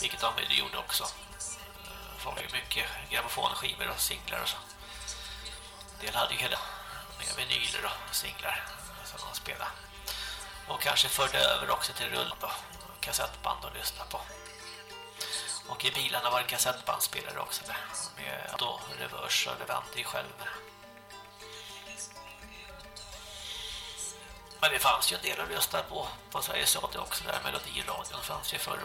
Vilket de gjorde också. Eh, folk hade mycket grammofonskivor och singlar och så. En del hade ju hela med vinyler och singlar som de spelade. Och kanske förde över också till rull då kassettband att lyssna på. Och i bilarna var det kassettbandspelare också med, Med då reverse och det vände ju själv. Men det fanns ju en del att lyssna på på Sveriges Radio också där. Melodiradion fanns ju förr.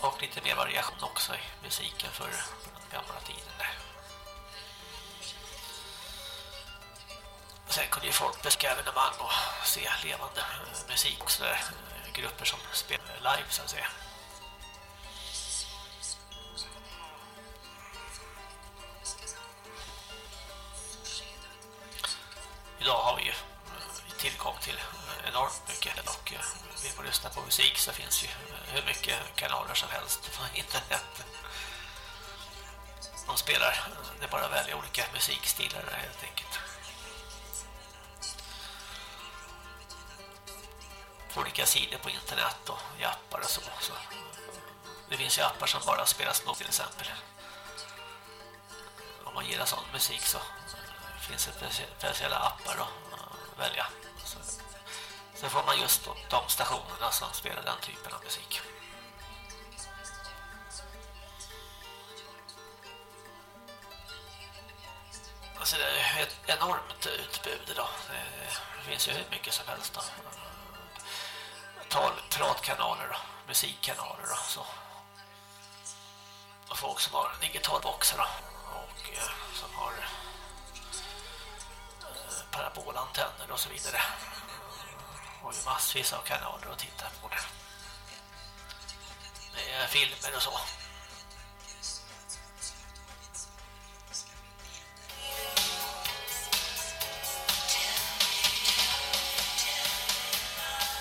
Och lite mer variation också i musiken för den gamla tiden där. Sen kunde ju folk besöka evenemang och se levande musik och sådär. Grupper som spelar live så att säga. Idag har vi ju eh, tillgång till eh, enormt mycket och eh, vill man lyssna på musik så finns ju hur mycket kanaler som helst på internet. De spelar, det är bara att välja olika musikstilar helt enkelt. Olika sidor på internet och i appar och så. så. Det finns ju appar som bara spelar små till exempel. Om man gillar sån musik så finns det speciella appar att välja. Så, så får man just de stationerna som spelar den typen av musik. Alltså det är ett enormt utbud idag. Det finns ju hur mycket som helst då. Tal, pratkanaler och musikkanaler och så. Och folk som har digitalboxar och eh, som har eh, parabolantenner och så vidare. Och ju massvis av kanaler att titta på det. Med filmer och så.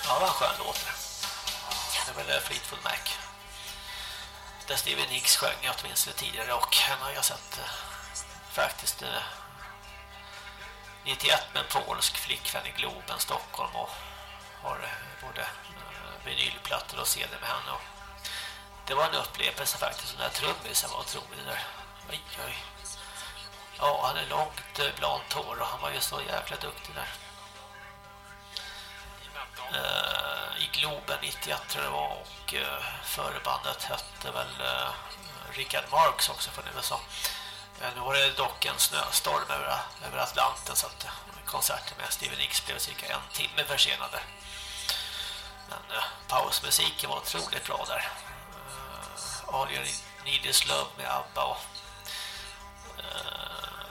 Ja, vad en skön låt. Det är väl eh, Fleetwood Mac. Där Steven Nicks sjöng åtminstone tidigare och henne har jag sett eh, faktiskt eh, 91 med en polsk flickvän i Globen, Stockholm och har eh, både eh, vinylplattor och CD med henne. Och det var en upplevelse faktiskt, den där trummisen var otrolig där. Oj, oj. Ja, han är långt blont hår och han var ju så jäkla duktig där. Eh, I Globen 91 tror jag det var och eh, förbandet hette väl eh, Richard Marx också från USA. Nu var det dock en snöstorm över, över Atlanten så att konserten med Steven Nicks blev cirka en timme försenade. Men pausmusiken var otroligt bra där. Eh, All You Need Is Love med ABBA och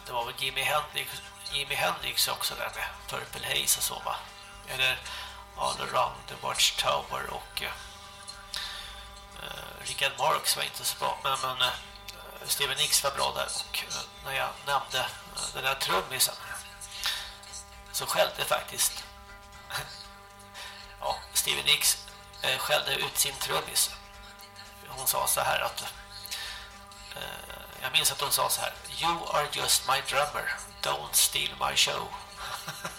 det var väl Jimi Hendrix, Jimi Hendrix också där med Purple Haze och så va. Eller All Around the Watchtower och uh, Richard Marx var inte så bra men, men uh, Steven Nicks var bra där och uh, när jag nämnde uh, den här trummisen så skällde faktiskt ja, Steven Nicks uh, skällde ut sin trummis. Hon sa så här att jag minns att hon sa så här You are just my drummer Don't steal my show.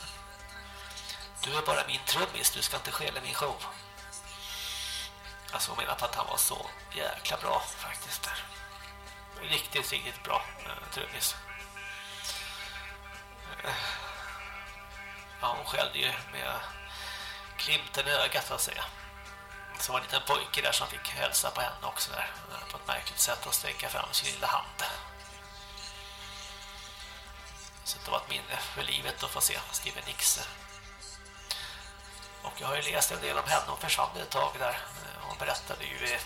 Du är bara min trummis, du ska inte stjäla min show. Alltså hon menar på att han var så jäkla bra faktiskt. Riktigt, riktigt bra eh, trummis. Ja, hon skällde ju med klimten i ögat så att säga. Så var en liten pojke där som fick hälsa på henne också där. Eh, på ett märkligt sätt och sträcka fram sin lilla hand. Så det var ett minne för livet att få se Steven Nicks och jag har ju läst en del om henne. Hon försvann ett tag där. Eh, hon berättade ju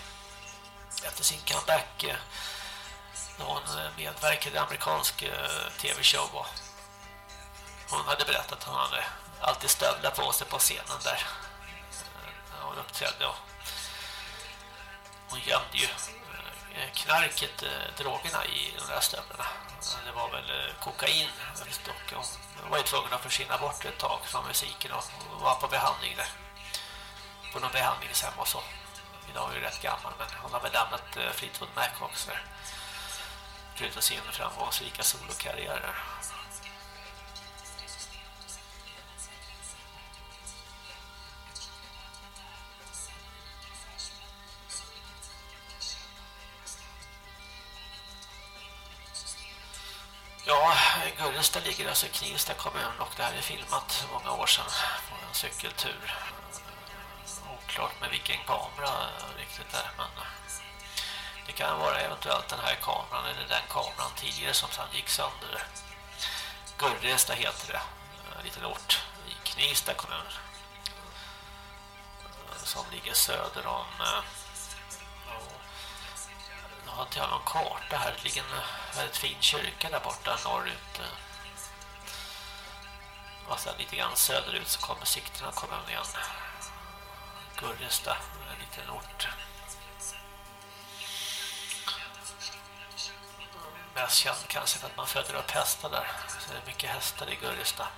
efter sin comeback eh, när hon eh, medverkade i amerikansk tv-show. Hon hade berättat att hon hade alltid stövlar på sig på scenen där. Hon uppträdde. Och hon gömde ju Eh, knarket, eh, drogerna i de där stövlarna. Det var väl eh, kokain och hon var ju tvungen att försvinna bort ett tag från musiken och var på behandling där. På någon behandlingshem och så. Idag är ju rätt gammal men hon har väl lämnat Fleetwood Mac också där. Förutom sin framgångsrika solokarriär. Ja, Gurresta ligger alltså i Knivsta kommun och det här är filmat många år sedan på en cykeltur. Oklart med vilken kamera riktigt där, men det kan vara eventuellt den här kameran eller den kameran tidigare som sedan gick sönder. Gurresta heter det, en liten ort i Knivsta kommun eh, som ligger söder om eh, jag har inte jag någon karta här. Det ligger en eh, väldigt fin kyrka där borta norrut. Eh. Och sen lite grann söderut så kommer Sigtuna kommun igen. Gurresta, en liten ort. Mest känd kanske för att man föder upp hästar där. Så det är mycket hästar i Gurresta.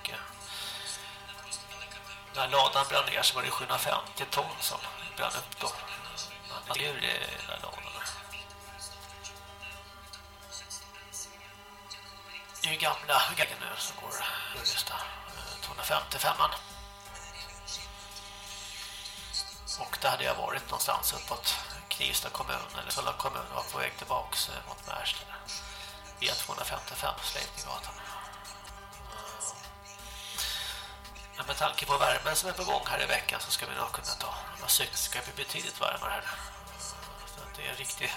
Och eh, när ladan brann ner så var det 750 ton som brann upp då. Man är i den här ladan. Det är ju gamla vägen nu som går eh, nästa eh, 255an. Och där hade jag varit någonstans uppåt Knivsta kommun eller Sölla kommun var på väg tillbaks eh, mot Märsta. Via 255 Sleipninggatan. Men med tanke på värmen som är på gång här i veckan så ska vi nog kunna ta några cykel. Det ska bli betydligt varmare här. Så det är en riktig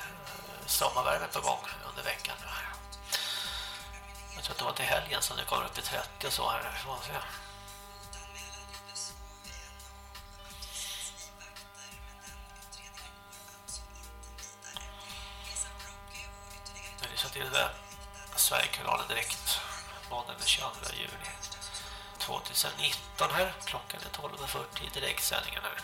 sommarvärme på gång under veckan. nu. Jag tror att det var till helgen som det kommer upp i 30 och så här. Så se. Jag lyssnar till det Sverigekanalen direkt måndag den 22 juli 2019 här. Klockan är 12.40 i direktsändningen här.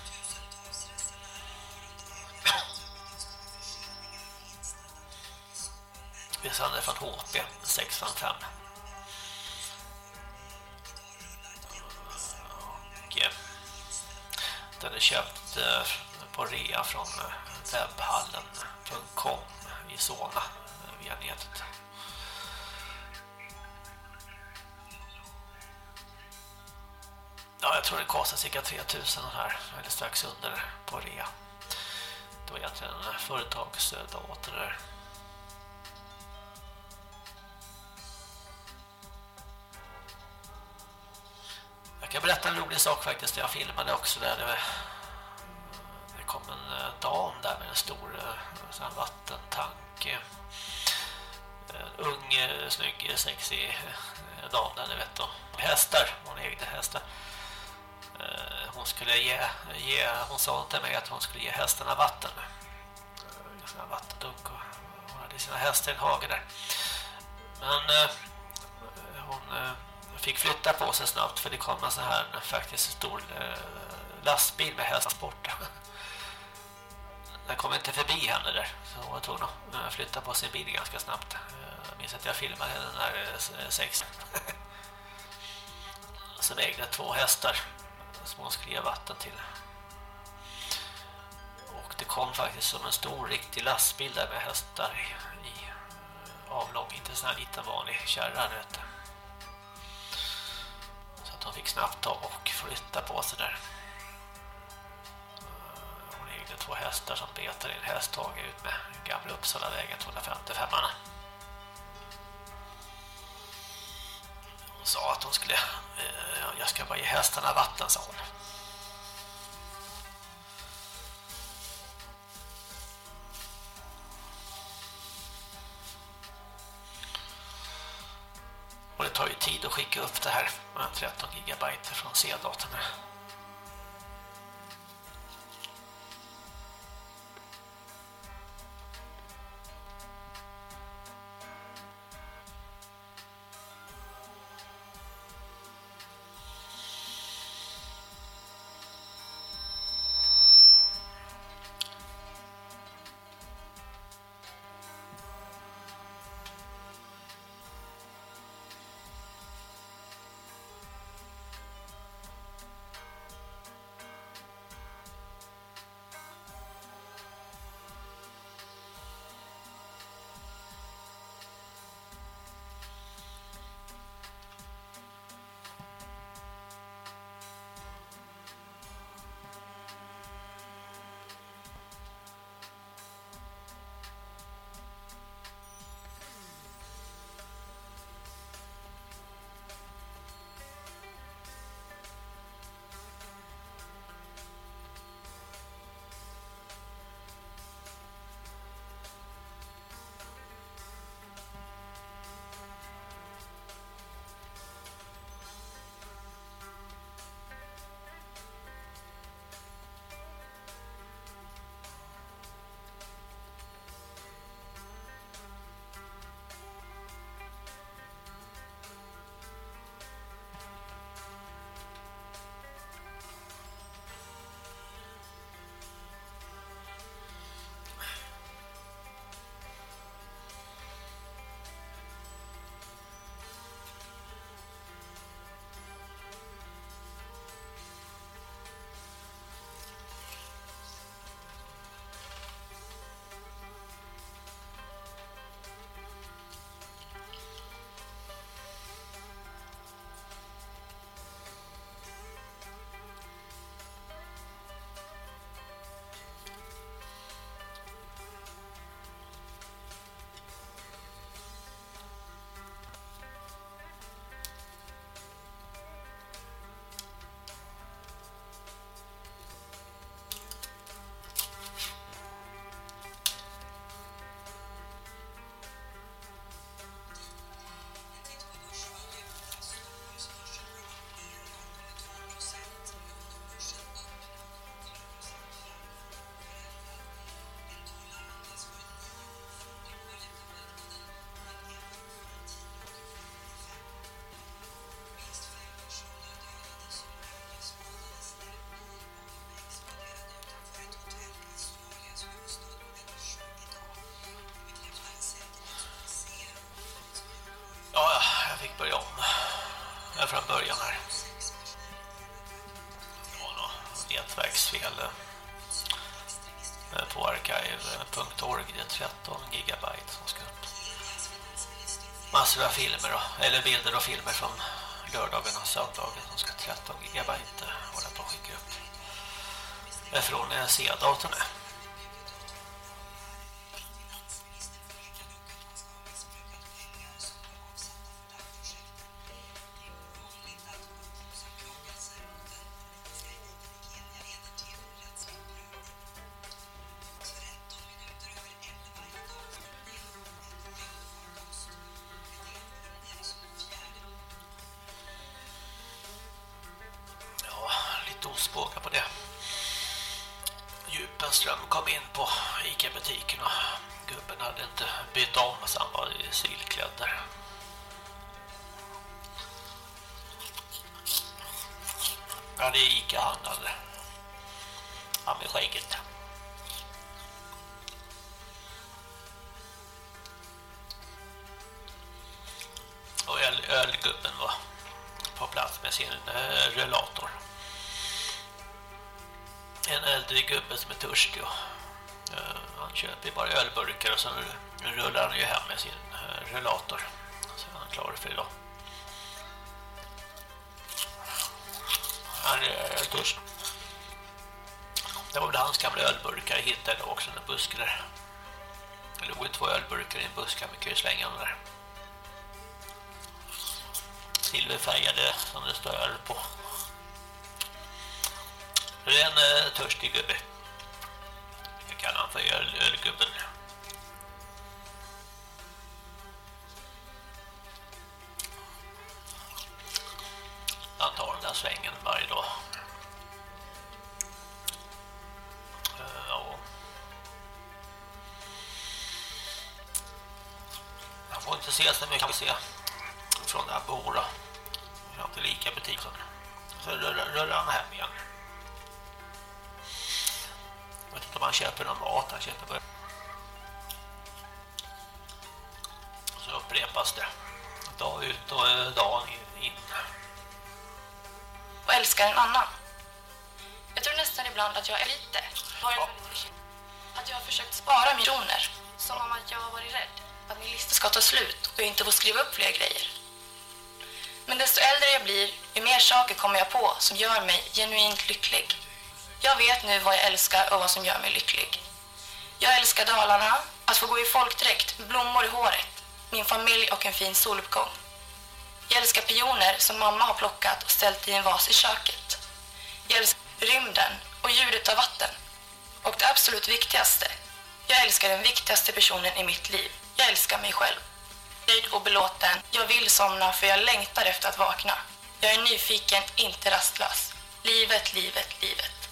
Vi sänder från HP 655. Och eh, den är köpt eh, på rea från eh, webbhallen.com i Solna via nätet. Ja, jag tror det kostar cirka 3000 här, eller strax under på rea. Det var egentligen en företagsdator där. Rolig sak faktiskt. Jag filmade också där. Det, det kom en eh, dam där med en stor eh, vattentank. En eh, ung, eh, snygg, sexig dam där, ni vet då. Hästar, hon ägde hästar. Hon skulle ge, ge, hon sa till mig att hon skulle ge hästarna vatten. Såna vattendunk och hon hade sina hästar i en hage där. Men hon fick flytta på sig snabbt för det kom en sån här faktiskt stor eh, lastbil med hästsport. Den kom inte förbi henne där så hon tog att eh, flytta på sin bil ganska snabbt. Eh, jag minns att jag filmade den här sex som ägde två hästar som hon skulle ge vatten till. Och det kom faktiskt som en stor riktig lastbil där med hästar i, i avlång, inte sån här liten vanlig kärra vet du. Hon fick snabbt ta och flytta på sig där. Eh, hon ägde två hästar som betade i en hästhage ut med gamla Uppsala vägen 255. Hon sa att hon skulle eh, jag ska bara ge hästarna vatten, sa hon. Och det tar ju tid att skicka upp det här 13 gigabyte från C-datorn. Från början här. Det var något nätverksfel eh, eh, på archive.org. Det är 13 gigabyte som ska upp. Massor av filmer, då, eller bilder och filmer från lördagen och söndagen som ska 13 gigabyte hålla på att skicka upp. Eh, från C-datorn. Bara och sen rullar han ju hem med sin eh, rullator. Så är han klar för idag. Han är törstig. Det var väl hans gamla ölburkar jag hittade också en buske där. Det låg två ölburkar i en buske, man kan ju slänga dem där silverfärgade som det står öl på. Det är en eh, törstig gubbe. Jag kallar han för öl, ölgubben. Se som gör mig genuint lycklig. Jag vet nu vad jag älskar och vad som gör mig lycklig. Jag älskar Dalarna, att få gå i folkdräkt med blommor i håret, min familj och en fin soluppgång. Jag älskar pioner som mamma har plockat och ställt i en vas i köket. Jag älskar rymden och ljudet av vatten. Och det absolut viktigaste, jag älskar den viktigaste personen i mitt liv. Jag älskar mig själv nöjd och belåten. Jag vill somna för jag längtar efter att vakna. Jag är nyfiken, inte rastlös. Livet, livet, livet.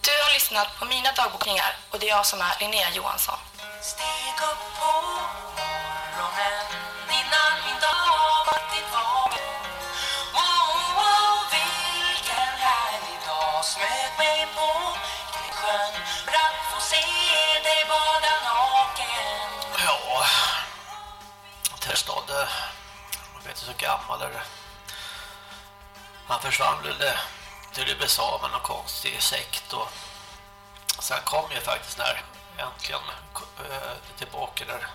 Du har lyssnat på mina dagbokningar och det är jag som är Linnea Johansson. Steg upp på morgonen innan min dag varit vaken. Wow, wow, vilken härlig dag smög mig på sjön för att få se dig bada naken. Ja, Terstad, jag vet inte så gammal är han försvann väl eh, till USA med någon konstig sekt och sen kom ju faktiskt när äntligen eh, tillbaka där.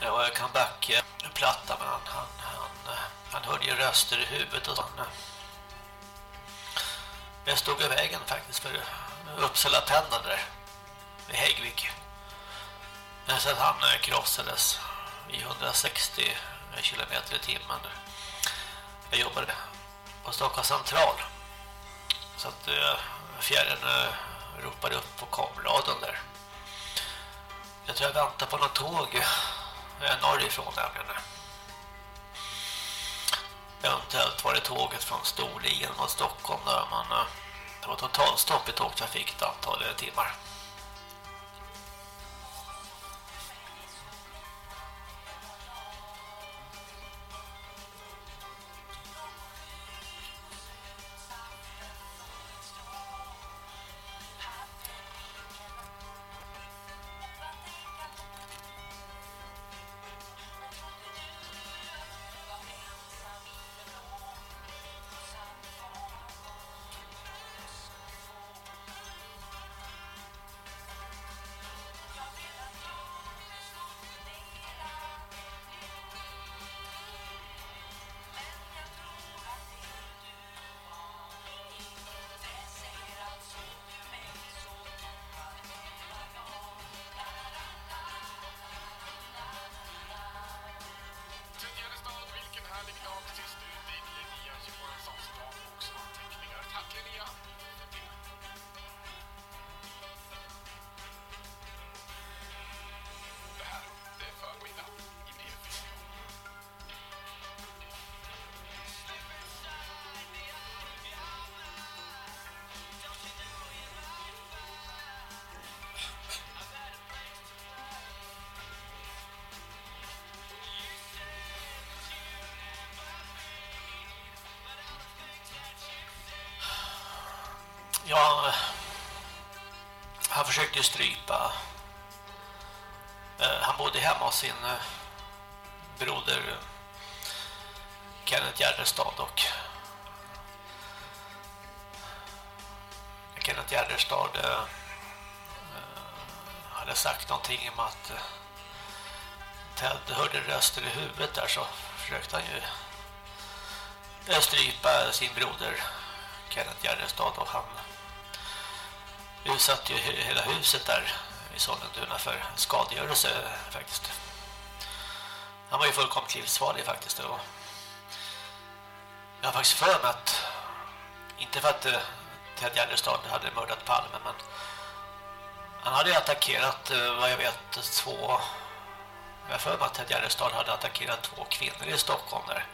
Det var en comeback-platta men han, han, han, eh, han hörde ju röster i huvudet och sånt. Jag stod i vägen faktiskt för Uppsala pendeln där i Häggvik. Så att han krossades i 160 kilometer i timmen. Jag jobbade på Stockholms central. Så att eh, fjärren eh, ropade upp på komraden där. Jag tror jag väntar på något tåg eh, norrifrån nämligen. Eventuellt var det tåget från Storlien mot Stockholm där man eh, det var totalstopp i tågtrafik ett antal eh, timmar. Ja, han försökte ju strypa. Eh, han bodde hemma hos sin eh, broder Kenneth Gärderstad och Kenneth Gärderstad eh, hade sagt någonting om att Ted hörde röster i huvudet där så försökte han ju strypa sin broder Kenneth Gärderstad och han utsatt ju hela huset där i Sollentuna för skadegörelse faktiskt. Han var ju fullkomligt livsfarlig faktiskt. Och jag har faktiskt för mig att inte för att eh, Ted Gärdestad hade mördat Palme men han hade attackerat eh, vad jag vet två jag har för mig att Ted Gärdestad hade attackerat två kvinnor i Stockholm där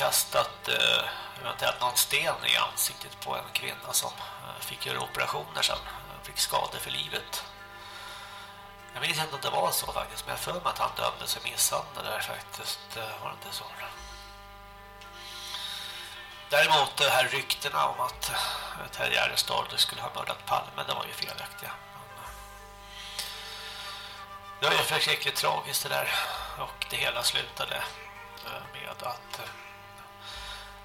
kastat eh, eventuellt någon sten i ansiktet på en kvinna som eh, fick göra operationer sen eh, fick skador för livet. Jag minns inte om det var så faktiskt men jag för mig att han dömdes för misshandel där faktiskt. Var det inte så? Däremot det här ryktena om att Terje Gärdestad skulle ha mördat Palme, det var ju felaktiga. Det var ju förskräckligt tragiskt det där. Och det hela slutade med att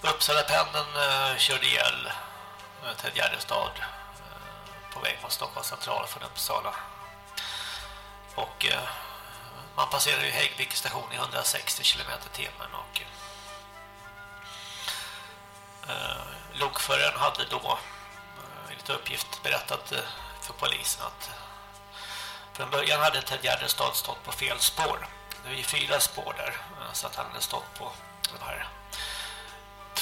Uppsala-pendeln eh, körde ihjäl eh, Ted Gärdestad eh, på väg från Stockholms central från Uppsala. Och eh, man passerade ju Häggvik station i 160 km timmen och eh, lokföraren hade då enligt uppgift berättat för polisen att från början hade Ted Gärdestad stått på fel spår. Det var ju fyra spår där så att han hade stått på de här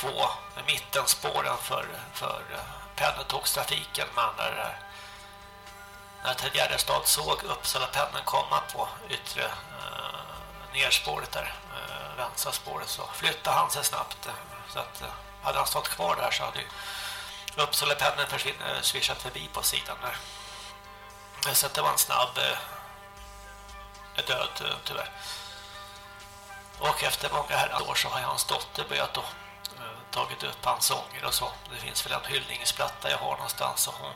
två mittenspåren för, för eh, pendeltågstrafiken men när, när Ted Gärdestad såg Uppsala pendeln komma på yttre eh, nerspåret där, eh, vänstra spåret så flyttade han sig snabbt så att eh, hade han stått kvar där så hade ju Uppsala pendeln försvinner eh, swishat förbi på sidan där. Så det var en snabb eh, död eh, tyvärr. Och efter många här år så har hans dotter börjat att tagit upp hans sånger och så. Det finns väl en hyllningsplatta jag har någonstans och hon,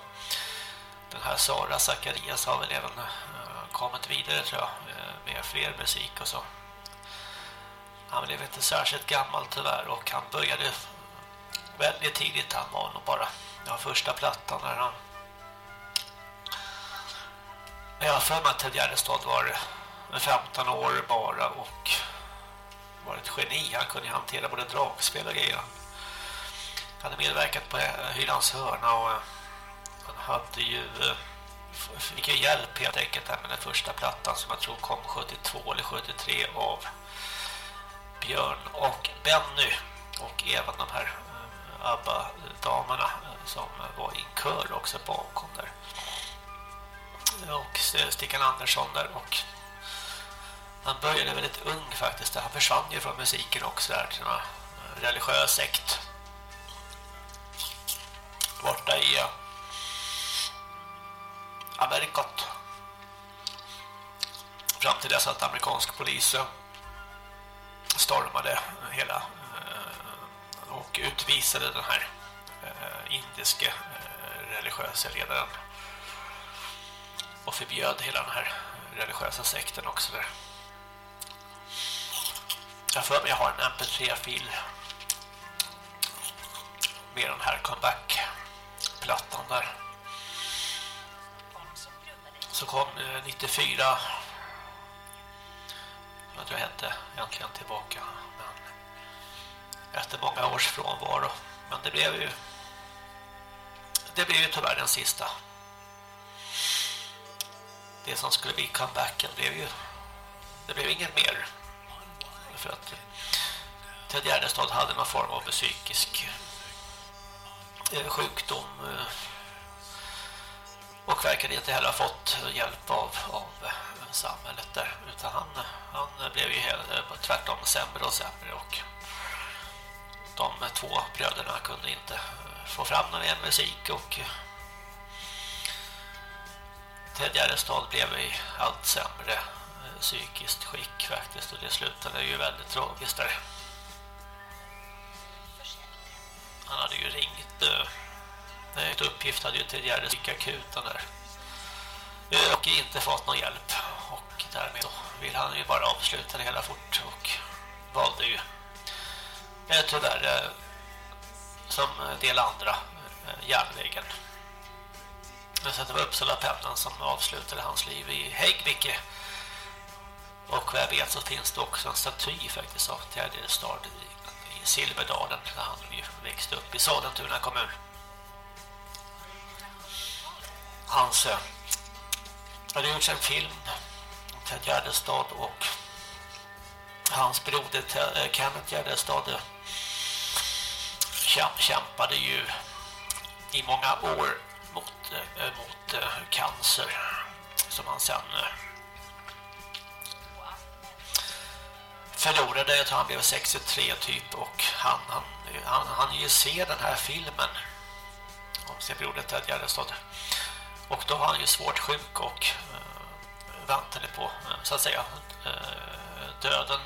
den här Sara Zacharias har väl även eh, kommit vidare tror jag eh, med fler musik och så. Han blev inte särskilt gammal tyvärr och han började väldigt tidigt. Han var nog bara ja, första plattan när han jag har för mig att Ted Gärdestad var eh, 15 år bara och var ett geni. Han kunde hantera både dragspel och grejer. Han hade medverkat på eh, hyllans Hylands hörna och eh, han hade ju eh, fick ju hjälp helt enkelt här med den första plattan som jag tror kom 72 eller 73 av Björn och Benny och även de här ABBA-damerna som var i en kör också bakom där. Och Stickan Andersson där och han började väldigt ung faktiskt. Han försvann ju från musiken också där till en religiös sekt. Borta i eh, Amerikat. Fram till dess att amerikansk polis eh, stormade hela eh, och utvisade den här indiske religiösa ledaren och förbjöd hela den här religiösa sekten också där. Jag för mig jag har en mp3-fil med den här plattan där. Så kom eh, 94 jag tror jag hette äntligen tillbaka efter många års frånvaro. Men det blev ju det blev ju tyvärr den sista. Det som skulle bli comebacken blev ju det blev inget mer. För att Ted Gärdestad hade någon form av psykisk Eh, sjukdom eh, och verkade inte heller ha fått hjälp av, av eh, samhället där utan han, han blev ju tvärtom sämre och sämre och de två bröderna kunde inte få fram någon mer musik och Ted Gärdestad blev i allt sämre psykiskt skick faktiskt och det slutade ju väldigt tragiskt där. Han hade ju ringt eh, Ett uppgift hade ju till Gärde psykakuten där. Och inte fått någon hjälp. Och därmed vill han ju bara avsluta det hela fort. Och valde ju eh, tyvärr eh, som del andra järnvägen. Så det var Uppsala-Pemlan som avslutade hans liv i Häggvike. Och vad jag vet så finns det också en staty faktiskt av Tärdelstad i, i Silverdalen där han ju växte upp i Sollentuna kommun. Hans eh, hade gjorts en film om Ted Gärdestad och hans broder eh, Kenneth Gärdestad eh, kämpade ju i många år mot, eh, mot eh, cancer som han sen eh, förlorade, jag tror han blev 63 typ och han, han, han, han ju se den här filmen om sin broder Ted Gärdestad och då var han ju svårt sjuk och eh, äh, väntade på, eh, så att säga, eh, döden.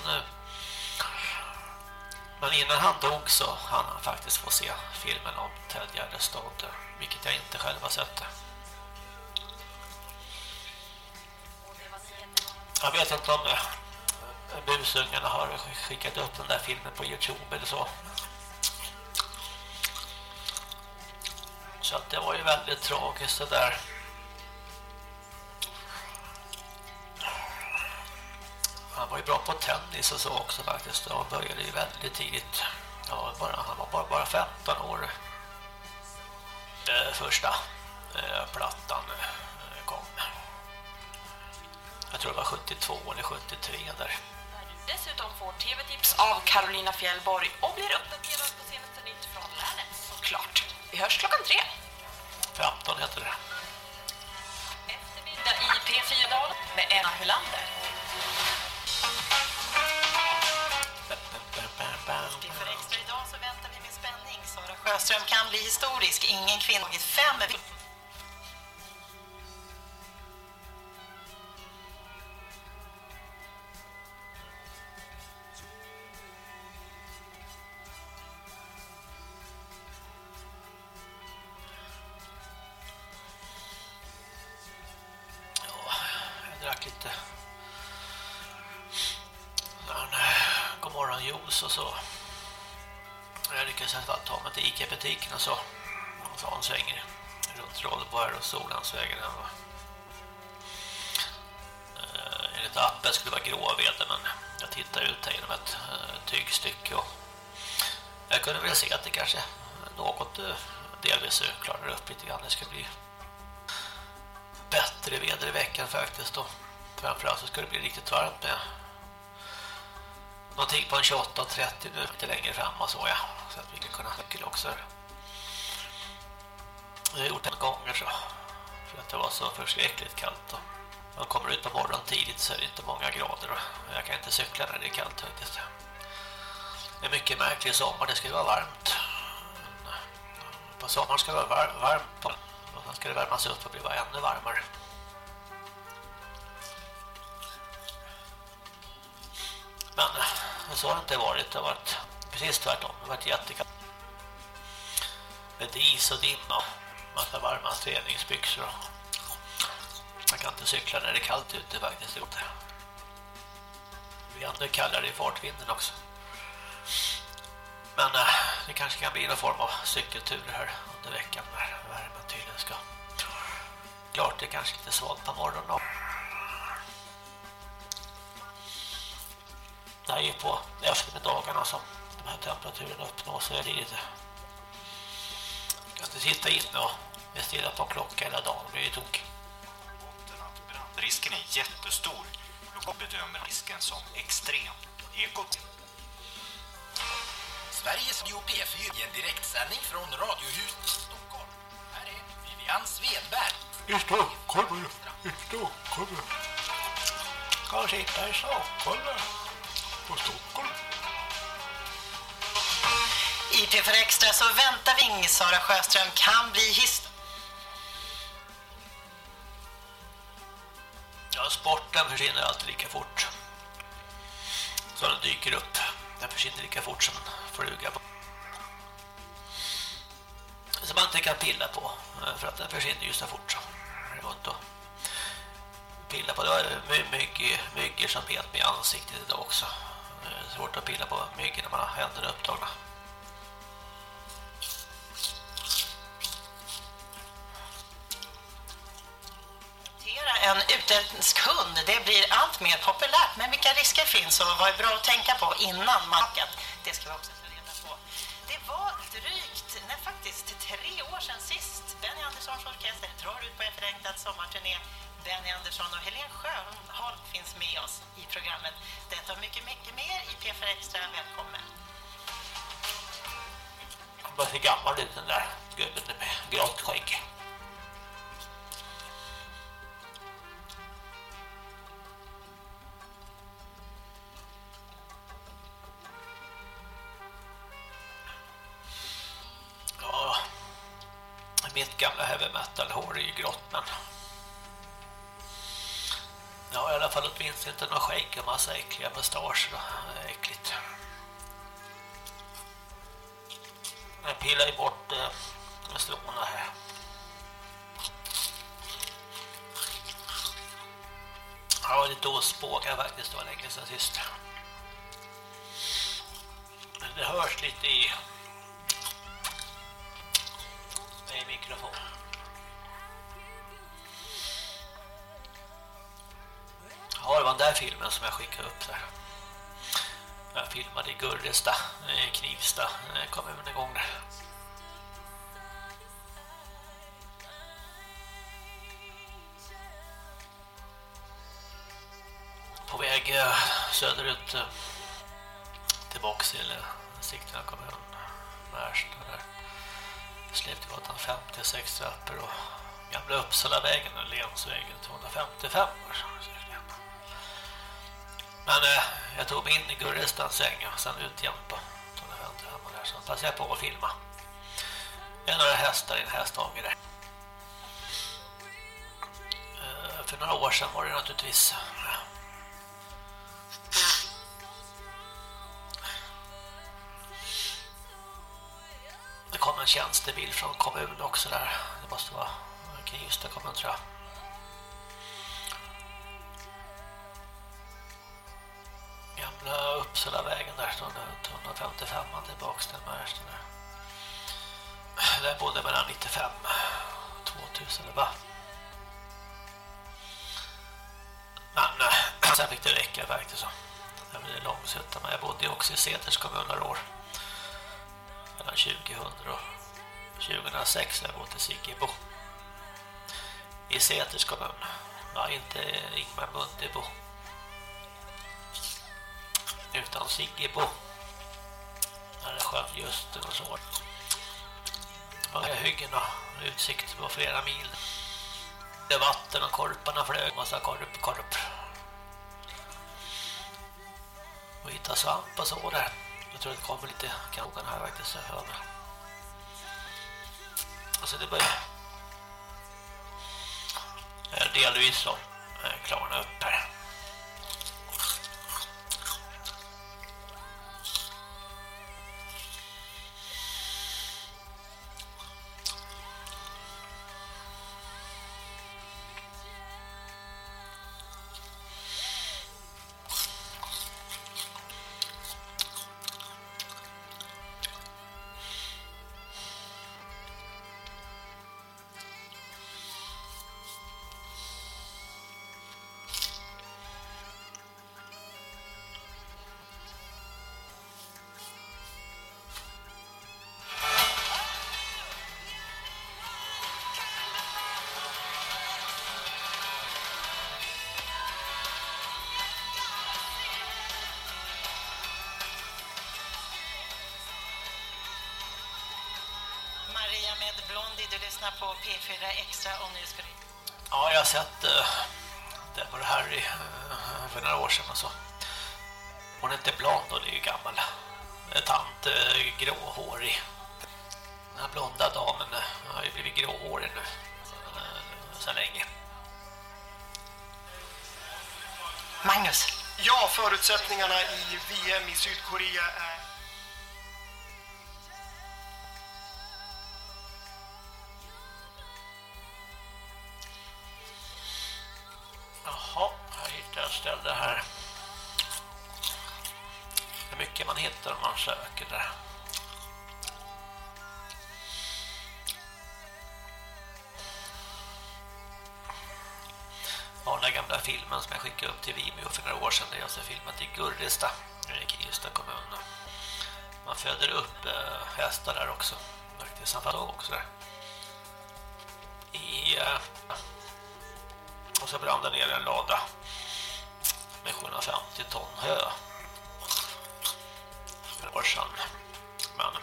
Men innan han dog så han faktiskt få se filmen om Ted Gärdestad, vilket jag inte själv har sett. Jag vet inte om busungarna har skickat upp den där filmen på Youtube eller så. Så att det var ju väldigt tragiskt det där. Han var ju bra på tennis och så också faktiskt. Han började ju väldigt tidigt. Ja, bara, han var bara, bara 15 år. Eh, första eh, plattan eh, kom. Jag tror det var 72 eller 73 där. Dessutom får TV-tips av Carolina Fjällborg och blir uppdaterad på senaste nytt från länet, såklart. Vi hörs klockan tre. 15 heter det. Eftermiddag i P4-dalen med Emma Hylander. För extra idag så väntar vi med spänning. Sara Sjöström kan bli historisk. Ingen kvinna har fem skulle vara gråvete men jag tittade ut här genom ett eh, tygstycke och jag kunde väl se att det kanske något eh, delvis klarar upp lite grann. Det ska bli bättre väder i veckan faktiskt då. Framförallt så ska det bli riktigt varmt med någonting på en 28-30 nu lite längre fram och så ja. Så att vi kan kunna cykla också. Jag har gjort det gånger så. För att det var så förskräckligt kallt. då man kommer ut på morgonen tidigt så är det inte många grader. Och jag kan inte cykla när det är kallt faktiskt. Det är mycket märklig sommar, det ska ju vara varmt. På sommaren ska det vara varmt. Och sen ska det värmas upp och bli ännu varmare. Men eh, så har det inte varit. Det har varit precis tvärtom. Det har varit jättekallt. Med dis och dimma. Massa varma träningsbyxor. Man kan inte cykla när det är kallt ute faktiskt. Det blir ännu kallare i fartvinden också. Men äh, det kanske kan bli någon form av cykelturer här under veckan när värmen tydligen ska. Klart det är kanske lite svalt på morgonen då. Det här är på eftermiddagarna som de här temperaturerna uppnås så är det lite jag kan inte sitta inne och stirra på klockan hela dagen, det blir ju tokigt. Risken är jättestor. Jag bedömer risken som extrem. Ekot. Sveriges Radio P4 i en direktsändning från Radiohus Stockholm. Här är Vivian Svedberg. I Stockholm, i Stockholm. Ska sitta i Stockholm på Stockholm. I P4 Extra så väntar vi Sara Sjöström kan bli hist... Ja, sporten försvinner alltid lika fort. Så den dyker upp. Den försvinner lika fort som en fluga. som man inte kan pilla på eh, för att den försvinner ju så fort så. Det går inte att pilla på. Det var mygg, myggor som bet mig i ansiktet idag också. Det är svårt att pilla på myggor när man har händerna upptagna. Hantera en utländsk hund, det blir allt mer populärt. Men vilka risker finns och vad är bra att tänka på innan man Det ska vi också få reda på. Det var drygt, nej faktiskt tre år sedan sist. Benny Anderssons orkester drar ut på en förenklad sommarturné. Benny Andersson och Helene Sjöholm finns med oss i programmet. Detta och mycket, mycket mer i P4 Extra. Välkommen! Jag börjar se gammal ut den där gubben med grått skägg. Massa äckliga mustascher. Äckligt. Jag pillar ju bort eh, stråna här. Jag har lite ostbågar faktiskt, det var länge sedan sist. Det hörs lite i, i mikrofonen. Ja, det var den där filmen som jag skickade upp där. Eh, jag filmade i Gurresta, Knivsta kommunen kommun en gång där. På väg eh, söderut eh, tillbaks till Sigtuna kommun, Märsta där. Släpptegatan 56 trappor och Gamla Uppsala-vägen och Lensvägen 255 år. Men eh, jag tog mig in i Gurrestans säng och sen ut igen på 255 där. Så passade jag på att filma. Det är några hästar i en hästhage där. Eh, för några år sedan var det naturligtvis eh, Det kom en tjänstebil från kommunen också där. Det måste vara eh, Knivsta kommun tror jag. Gamla Uppsala-vägen där står 155 tillbaks till Märsta där. Där bodde mellan 95 2000 va? Men eh, sen fick det räcka faktiskt så. Det blev långsutta men jag bodde också i Säters kommun några år. Mellan 2000 och 2006 jag bodde i Siggebo. I Säters kommun. Ja, inte Ingmar Mundebo utan Siggebo. Där är sjön just och så. Och här hyggen och utsikt på flera mil. Det är vatten och korparna flög. Massa korp, korp. Och hitta svamp och så där. Jag tror det kommer lite krogen här faktiskt. Och så alltså, det börjar delvis så eh, klarna upp här. Blondie, du lyssnar på P4 Extra och nu ska du... Ja, jag har sett uh, Deborah Harry uh, för några år sedan och så. Hon är inte blond och det är ju gammal. Tant uh, gråhårig. Den här blonda damen uh, har ju blivit gråhårig nu. Uh, så länge. Magnus. Ja, förutsättningarna i VM i Sydkorea är... filmen som jag skickade upp till Vimeo för några år sedan. Det är alltså filmen till Gurrista eh, i Krista kommun. Man föder upp eh, hästar där också. Faktiskt, han också där. I, eh, och så brann det ner en lada med 750 ton hö. För år sedan. Men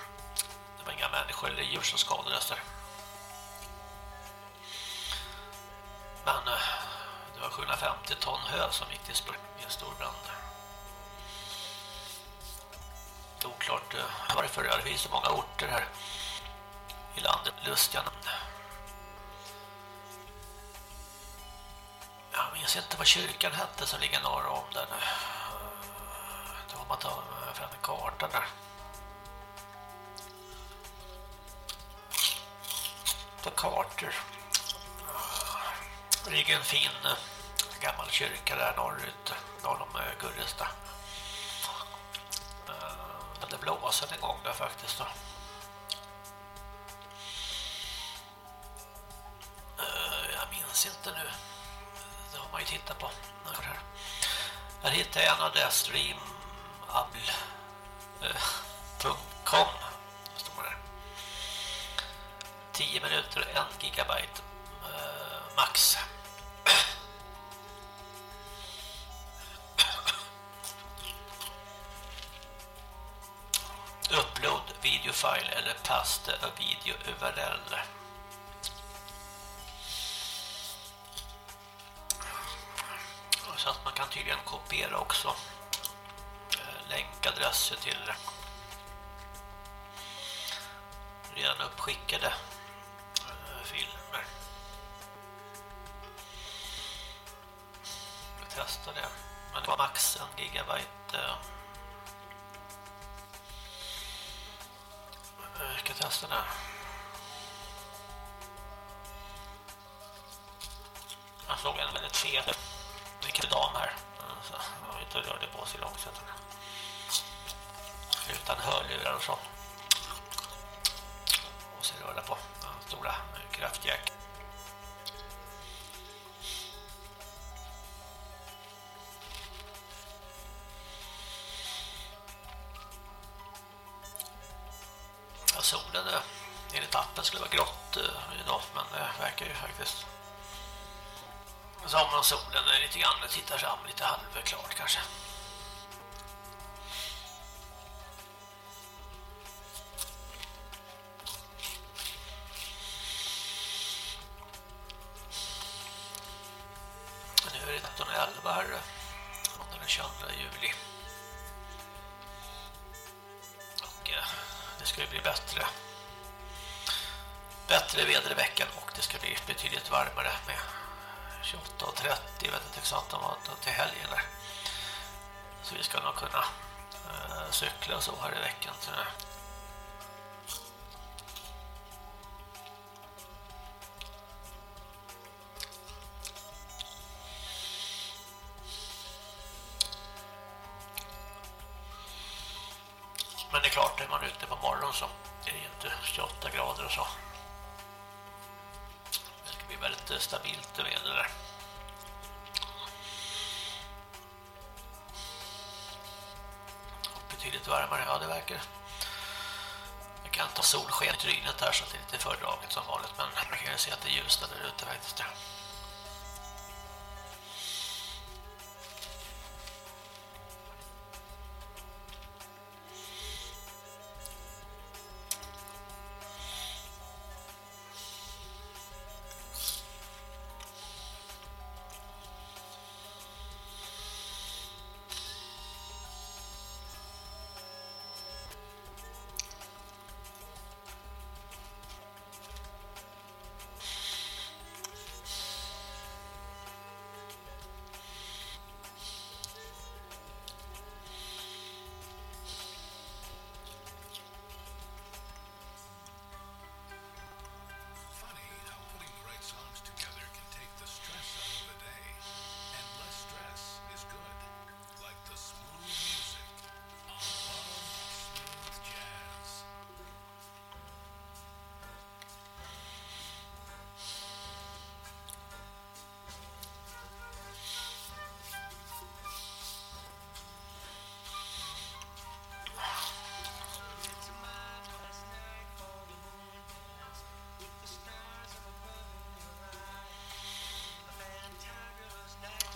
det var inga människor eller djur som skadades där. Men 750 ton hö som gick till spår i en stor brand. Det är oklart eh, varför det finns så många orter här i landet. Lustiga namn. Jag minns inte vad kyrkan hette som ligger norr om den. Då har man tagit eh, fram en karta där. Ta kartor. Det ligger en fin gammal kyrka där norrut, norr om eh, Gurresta. Eh, det blåser en gång där faktiskt då. Eh, jag minns inte nu. Det har man ju tittat på. Här, hittar hittade jag en adress streamable.com file eller paste a video URL. Så att man kan tydligen kopiera också eh, länkadresser till redan uppskickade från solen är lite grann och tittar fram lite halvklart kanske. Men är är man ute på morgonen så är det ju inte 28 grader och så Det verkar bli väldigt eh, stabilt väder där. Och betydligt varmare, ja det verkar. Jag kan ta solsken i trynet här så det är lite fördraget som vanligt men man kan ju se att det ljusnar där ute faktiskt.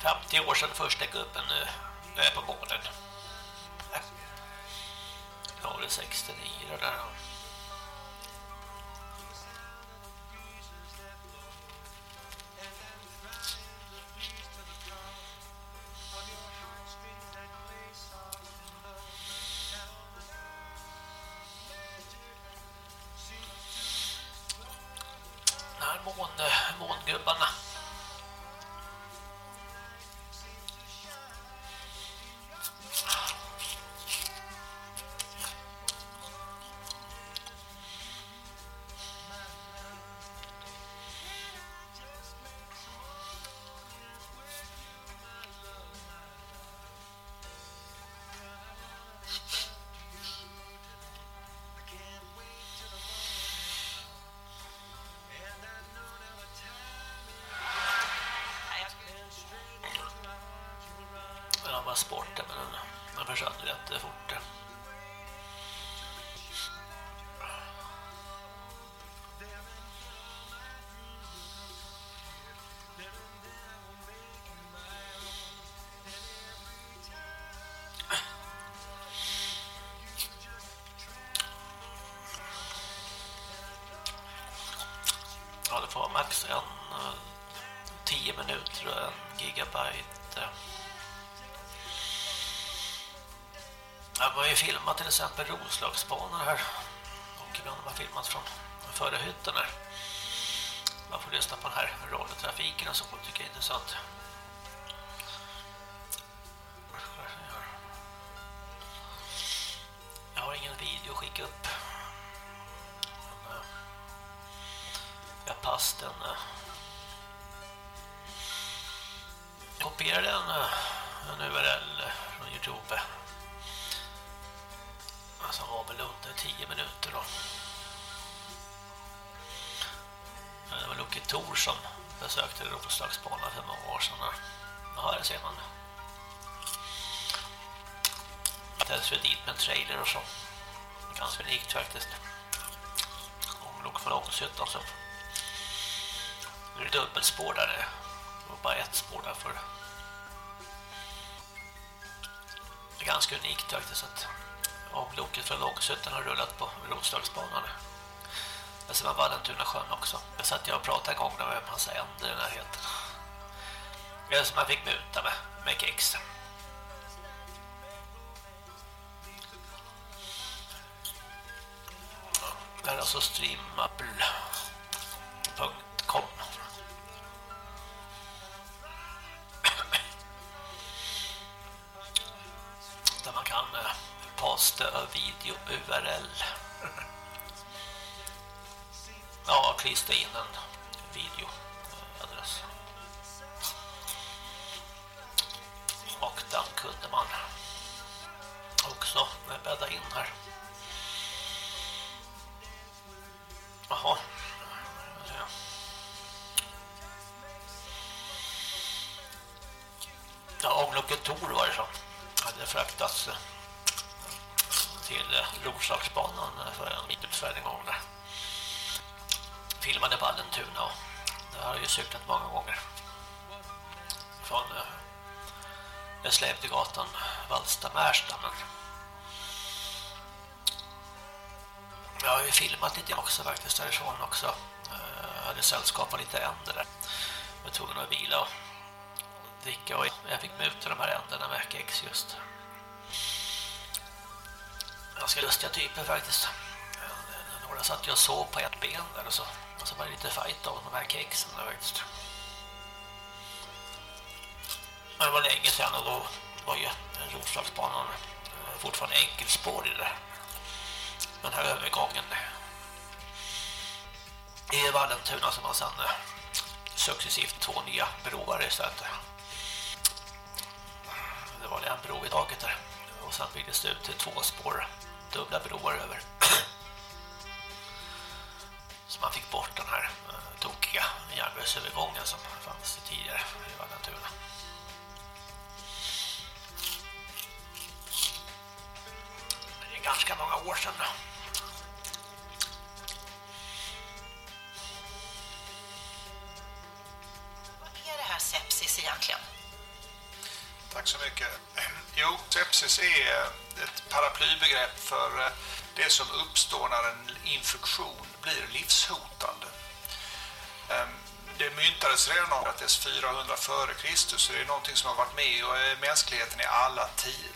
50 år sedan första gubben nu är på månen. Ja, det är 69 det där. Det var sporten men den, den försvann rätt fort. Filmat till exempel Roslagsbanan här. Och ibland har man filmat från förra hytten här. Man får lyssna på den här radiotrafiken och så tycker jag är intressant. Dubbelspår där. Det var bara ett spår där för. Det är ganska unikt faktiskt att omloket från Långshyttan har rullat på Roslagsbanan. Jag ser man Vallentuna sjön också. Jag satt jag och pratade en gång med en massa änder i närheten. Det är som man fick muta med, med kex. Det här är alltså streamable.com video URL. Ja, klistra in en videoadress. Och den kunde man också bädda in här. Det har cyklat många gånger. Från eh, Släptegatan, Vallsta, Märsta men jag har ju filmat lite också faktiskt därifrån också. Jag hade sällskap av lite änder där. Jag var tvungen att vila och dricka och jag fick muta de här änderna med kex just. Ganska lustiga typer faktiskt. Eh, några satt ju och sov på ett ben där och så, och så var det lite fight av de här kexen där faktiskt. Men det var länge sedan och då var ju Roslagsbanan eh, fortfarande enkelspår i det. Den här övergången i Vallentuna som har sedan eh, successivt två nya broar istället. Det var en bro i taget där. Och sen byggdes det ut till två spår, dubbla broar över. Man fick bort den här uh, tokiga järnvägsövergången som fanns tidigare i Vallentuna. Det är ganska många år sedan. Vad är det här sepsis egentligen? Tack så mycket. Jo, sepsis är ett paraplybegrepp för eh, det som uppstår när en infektion blir livshotande. Ehm, det myntades redan av att det är 400 före Kristus, så det är någonting som har varit med i eh, mänskligheten i alla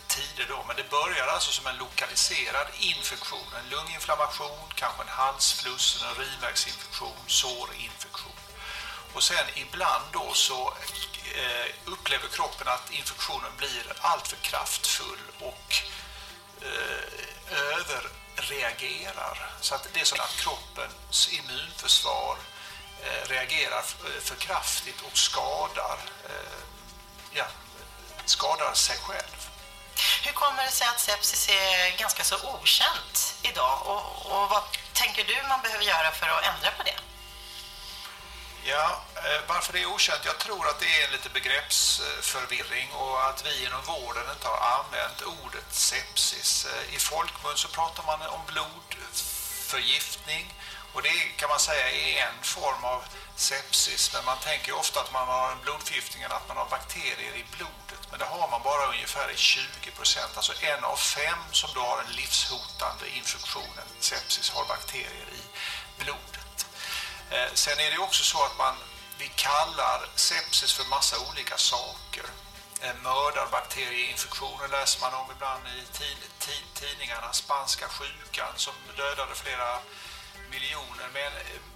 tider då. Men det börjar alltså som en lokaliserad infektion, en lunginflammation, kanske en halsfluss, en urinvägsinfektion, sårinfektion. Och sen ibland då så eh, upplever kroppen att infektionen blir alltför kraftfull och eh, reagerar. Så att det är som att kroppens immunförsvar eh, reagerar eh, för kraftigt och skadar, eh, ja, skadar sig själv. Hur kommer det sig att sepsis är ganska så okänt idag? Och, och vad tänker du man behöver göra för att ändra på det? Ja, eh, varför det är okänt? Jag tror att det är en lite begreppsförvirring och att vi inom vården inte har använt ordet sepsis. Eh, I folkmun så pratar man om blodförgiftning och det kan man säga är en form av sepsis. Men man tänker ofta att man har en blodförgiftning, att man har bakterier i blodet. Men det har man bara ungefär i 20 procent. Alltså en av fem som då har en livshotande infektion, en sepsis, har bakterier i blodet. Eh, sen är det också så att man, vi kallar sepsis för massa olika saker. Eh, Mördarbakterieinfektioner läser man om ibland i tid- tidningarna. Spanska sjukan som dödade flera miljoner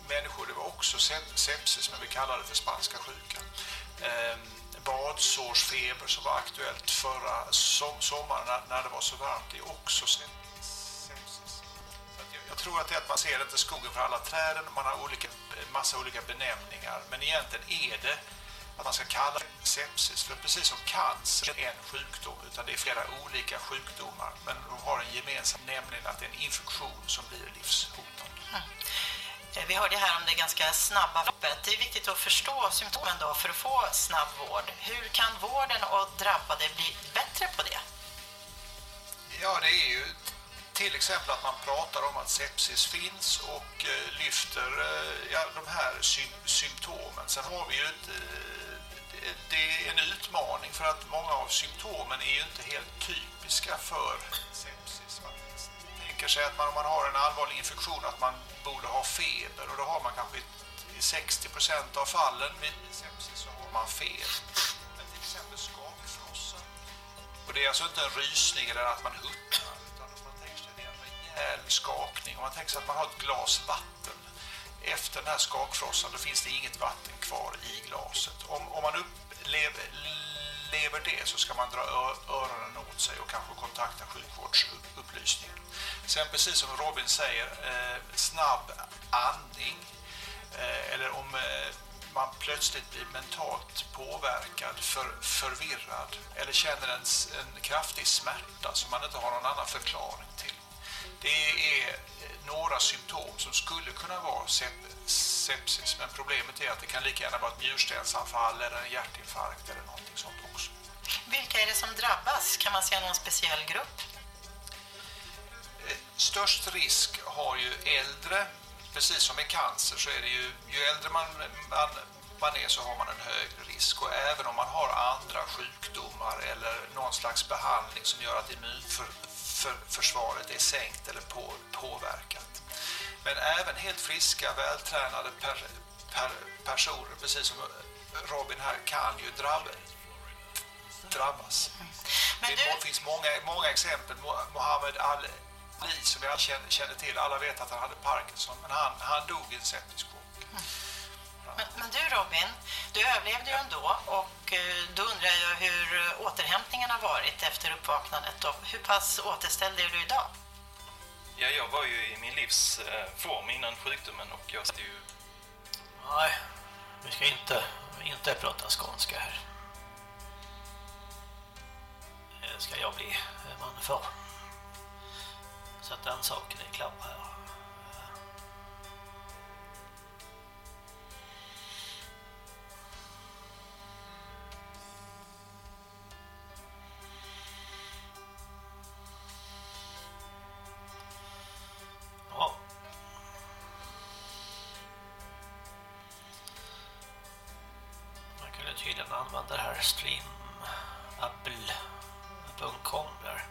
människor. Det var också sepsis, men vi kallar det för spanska sjukan. Eh, badsårsfeber som var aktuellt förra sommaren när, det var så varmt. Det är också sepsis tror att det är att man ser inte skogen för alla träden, man har olika, massa olika benämningar. Men egentligen är det att man ska kalla sepsis. För precis som cancer är en sjukdom, utan det är flera olika sjukdomar. Men de har en gemensam, nämligen att det är en infektion som blir livshotande. Eh, Vi hörde här om det ganska snabba förloppet. Det är viktigt att förstå symptomen då för att få snabb vård. Hur kan vården och drabbade bli bättre på det? Ja, det är ju till exempel att man pratar om att sepsis finns och eh, lyfter eh, ja, de här sy- symptomen. Sen har vi ju ett, eh, det- är en utmaning för att många av symptomen är ju inte helt typiska för sepsis. Man tänker sig att man, om man har en allvarlig infektion att man borde ha feber och då har man kanske i- 60% av fallen vid sepsis så har man feber. Men till exempel skakfrossa och det är alltså inte en rysning eller att man huttar rejäl skakning. Om man tänker sig att man har ett glas vatten efter den här skakfrossan då finns det inget vatten kvar i glaset. Om, om man upplever lever det så ska man dra öronen åt sig och kanske kontakta sjukvårdsupplysningen. Sen precis som Robin säger, eh, snabb andning eh, eller om eh, man plötsligt blir mentalt påverkad, för, förvirrad eller känner en, en kraftig smärta som man inte har någon annan förklaring till. Det är eh, några symptom som skulle kunna vara sep- sepsis, men problemet är att det kan lika gärna vara ett njurstensanfall eller en hjärtinfarkt eller någonting sånt också. Vilka är det som drabbas? Kan man se någon speciell grupp? Eh, Störst risk har ju äldre, precis som med cancer så är det ju, ju äldre man, man, man är så har man en högre risk och även om man har andra sjukdomar eller någon slags behandling som gör att immunförsvaret är sänkt eller på, påverkat. Men även helt friska, vältränade per, per, personer, precis som Robin här, kan ju drabba, drabbas. Det finns många, många exempel. Mo- Muhammad Ali som jag känner, känner till, alla vet att han hade Parkinson, men han, han dog i en septisk. Men, men du Robin, du överlevde ju ändå och eh, då undrar jag hur eh, återhämtningen har varit efter uppvaknandet och hur pass återställd är du idag? Ja, jag var ju i min livsform innan sjukdomen och jag stod ju... Nej, vi ska inte, inte prata skånska här. Det ska jag bli man för. Så att den saken är klar här. Stream, Apple.com där.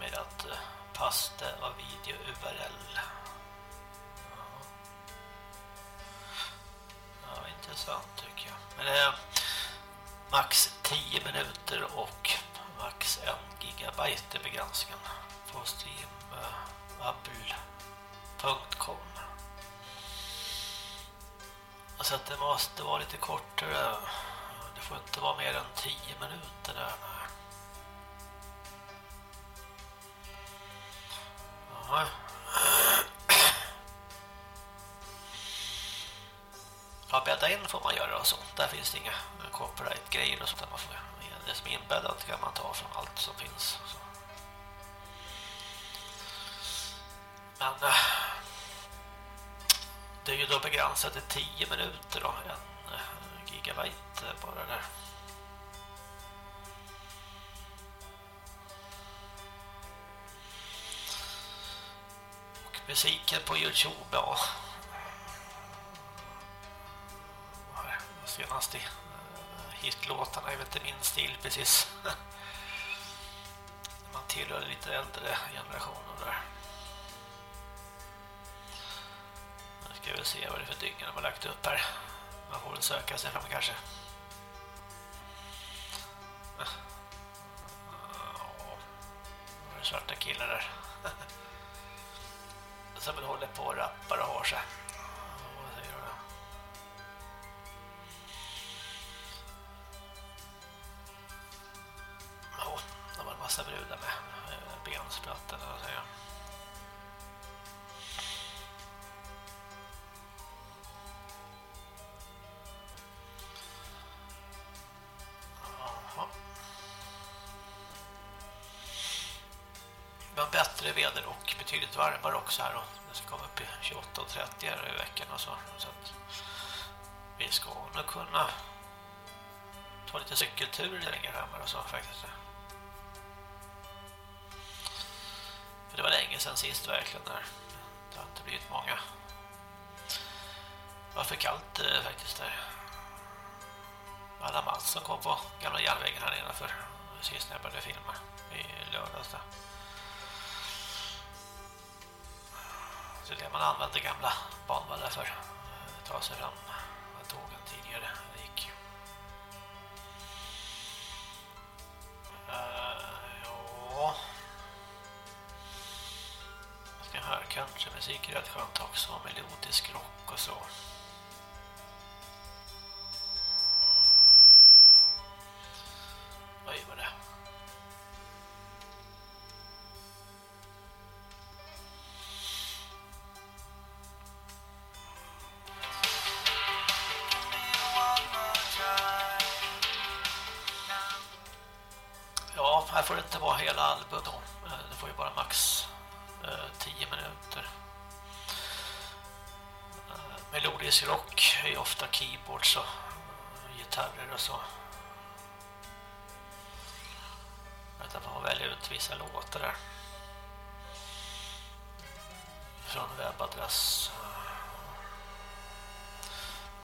Med att eh, pasta var video URL. Ja, intressant tycker jag. Men det är max 10 minuter och max 1 gigabyte är begränsningen på Steam, eh, Apple Så att det måste vara lite kortare. Det får inte vara mer än 10 minuter där. Ja. Ja, bädda in får man göra och så. Där finns det inga copyright-grejer och sånt. Man får, det som är inbäddat kan man ta från allt som finns. Så. Ju till 10 minuter då. En eh, gigabyte bara där. Och musiken på Youtube, ja. senaste eh, hitlåtarna är väl inte min stil precis. Man tillhör lite äldre generationer där. Ska vi se vad det är för dygn de har lagt upp här. Man får väl söka sig fram kanske. Ja, det är svarta killar där. Som väl håller på och rappar och har sig. Varmare också här då. det ska komma upp i 28-30 här i veckan och så. så att vi ska nog kunna ta lite cykelturer längre fram och så faktiskt. det var länge sedan sist verkligen där. Det har inte blivit många. Det var för kallt eh, faktiskt där. Alla Mats som kom på gamla järnvägen här nedanför sist när jag började filma i lördags där. Så det man använde gamla banvallar för att ta sig fram med tågen tidigare gick. Uh, ja ska höra countrymusik är rätt skönt också, melodisk rock och så. Ofta keyboards och gitarrer och så. Jag får välja ut vissa låtar där. Från webbadress.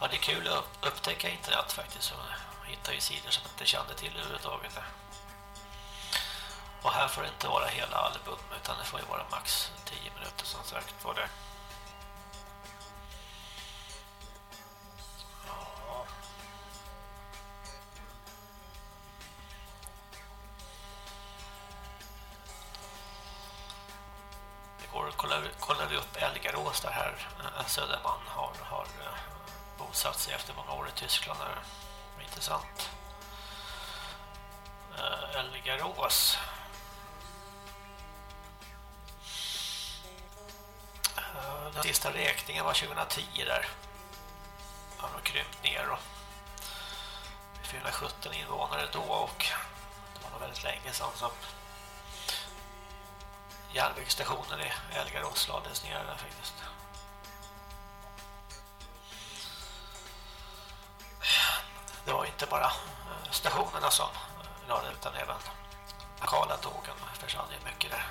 Ja, det är kul att upptäcka internet faktiskt. Och hitta ju sidor som inte kände till överhuvudtaget. Och här får det inte vara hela album utan det får ju vara max 10 minuter som sagt Var det. Söderman har, har eh, bosatt sig efter många år i Tyskland. Det är intressant. Eh, Elgarås eh, Den sista räkningen var 2010 där. Han har krympt ner då. 417 invånare då och det var nog väldigt länge sedan som järnvägsstationen i Elgarås lades ner där faktiskt. Inte bara eh, stationerna som lade utan även lokala tågen försvann ju mycket där.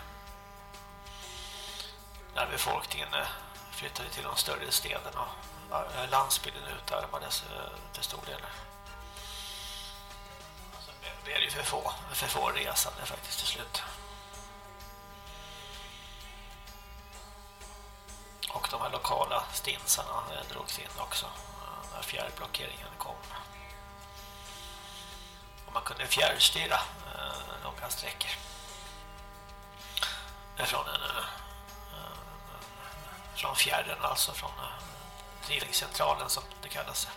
När befolkningen eh, flyttade till de större städerna. Eh, landsbygden utarmades till stor del. Så blev det för få, för få resande faktiskt till slut. Och de här lokala stinsarna drogs in också. när fjärrblockeringen kom. Man kunde fjärrstyra eh, långa sträckor. Från en, eh, eh, från fjärren, alltså från drivningscentralen som det kallas.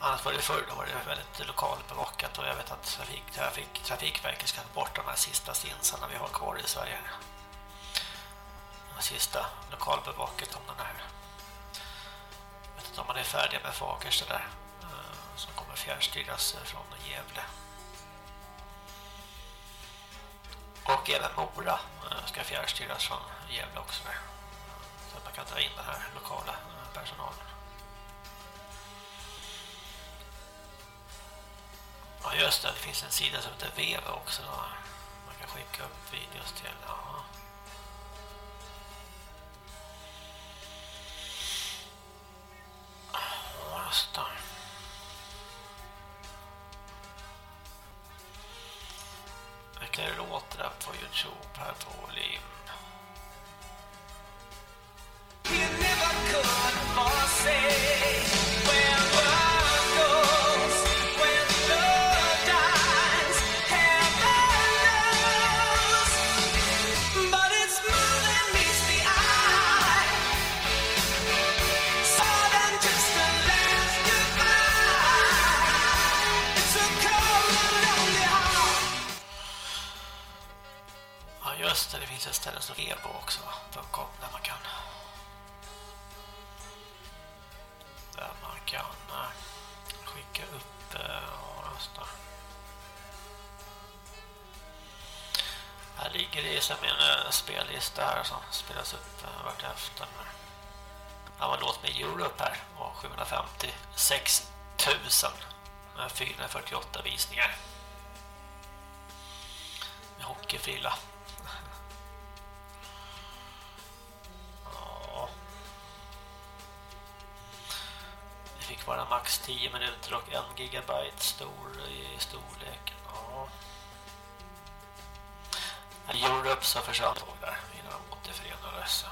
Annars var det förr, då var det väldigt lokalbevakat och jag vet att trafik, trafik, Trafikverket ska ta bort de här sista stinsarna vi har kvar i Sverige. De sista lokalbevaket om den här. Jag vet inte om man är färdig med Fagersta där som kommer fjärrstyras eh, från Gävle. Och även Mora eh, ska fjärrstyras från Gävle också. Så att man kan ta in den här lokala eh, personalen. Ja just det, det finns en sida som heter Veva också. Man kan skicka upp videos till. Aha. Youtube upp här och 756 000 med 448 visningar. Med hockeyfrilla. Ja. Det fick vara max 10 minuter och 1 gigabyte stor i storlek. Ja. Europe så försvann tåg där innan de återförenades.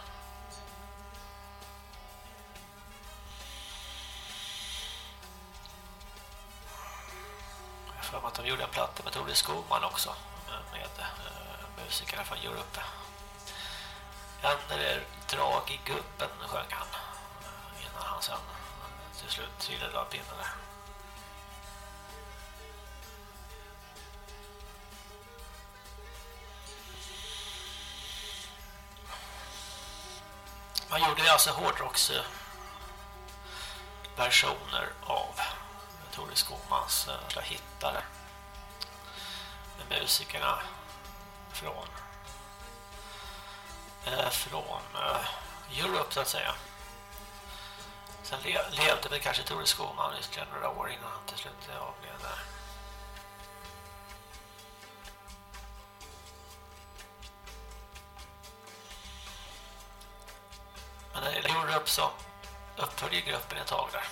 De gjorde en platta med Tore Skogman också eh, med eh, äh, musikerna från Europe. En eller drag i gubben sjöng han eh, innan han sen till slut trillade av pinnen där. Man gjorde alltså hårdrocks versioner av Tore Skogmans hittar. hittare musikerna från eh, från eh, Europe så att säga. Sen le levde väl kanske Tore Skogman ytterligare några år innan han till slut avled där. Eh, Men när det gjorde upp så upphörde gruppen ett tag där.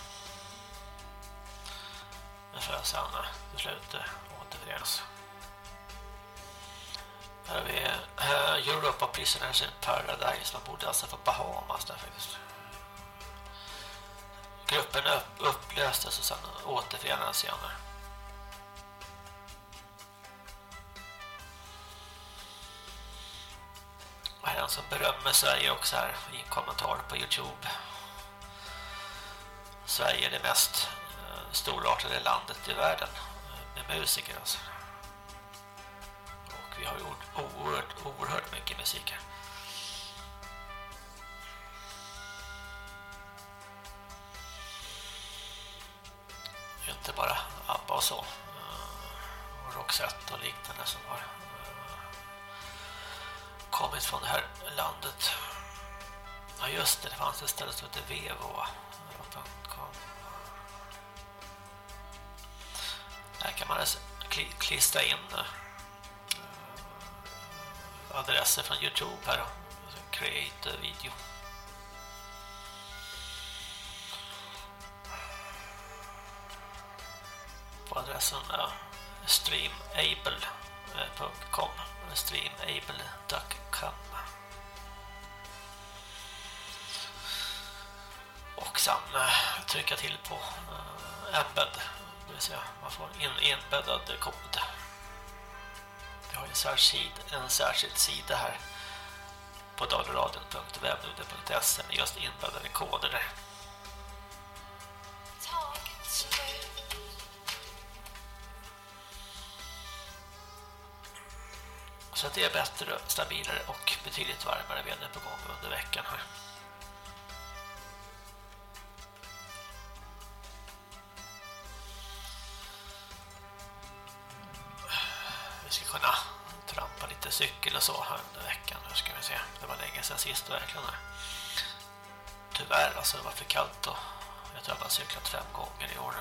Men för att sen till slut återförenas. Här har vi eh, uh, Europa Prisoners in Paradise. Man borde alltså få Bahamas där faktiskt. Gruppen upp, upplöstes och sen återförenades igen. Och här är en som berömmer Sverige också här i en kommentar på Youtube. Sverige är det mest uh, storartade landet i världen eh, med musiker alltså. Vi har gjort oerhört, oerhört mycket musik här. Inte bara ABBA och så. Eh, och Roxette och liknande som har eh, kommit från det här landet. Ja just det, det fanns ett ställe som heter Vevo. Där kan man alltså klistra in eh, adresser från Youtube här. Alltså, create a video. På adressen uh, streamable.com streamable.com och sen eh, trycka till på eh, embed. Det vill säga man får in inbäddad kod. Har en särskild, en särskild sida här på dalaradion.webnode.se med just inbäddade koder där. Så det är bättre, stabilare och betydligt varmare väder på gång under veckan här. Jag sa här under veckan. Nu ska vi se. Det var länge sedan sist verkligen. Här. Tyvärr, alltså det var för kallt och jag tror jag bara cyklat fem gånger i år.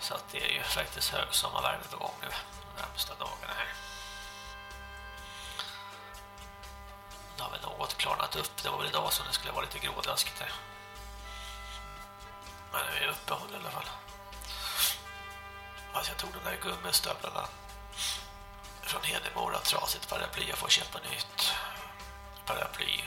Så att det är ju faktiskt högsommarvärme på gång nu de närmsta dagarna här. Det har väl något klarnat upp. Det var väl idag som det skulle vara lite grådaskigt här. Men det är uppehåll i alla fall. Alltså jag tog de där gummistövlarna från Hedemora trasigt paraply. Jag får köpa nytt paraply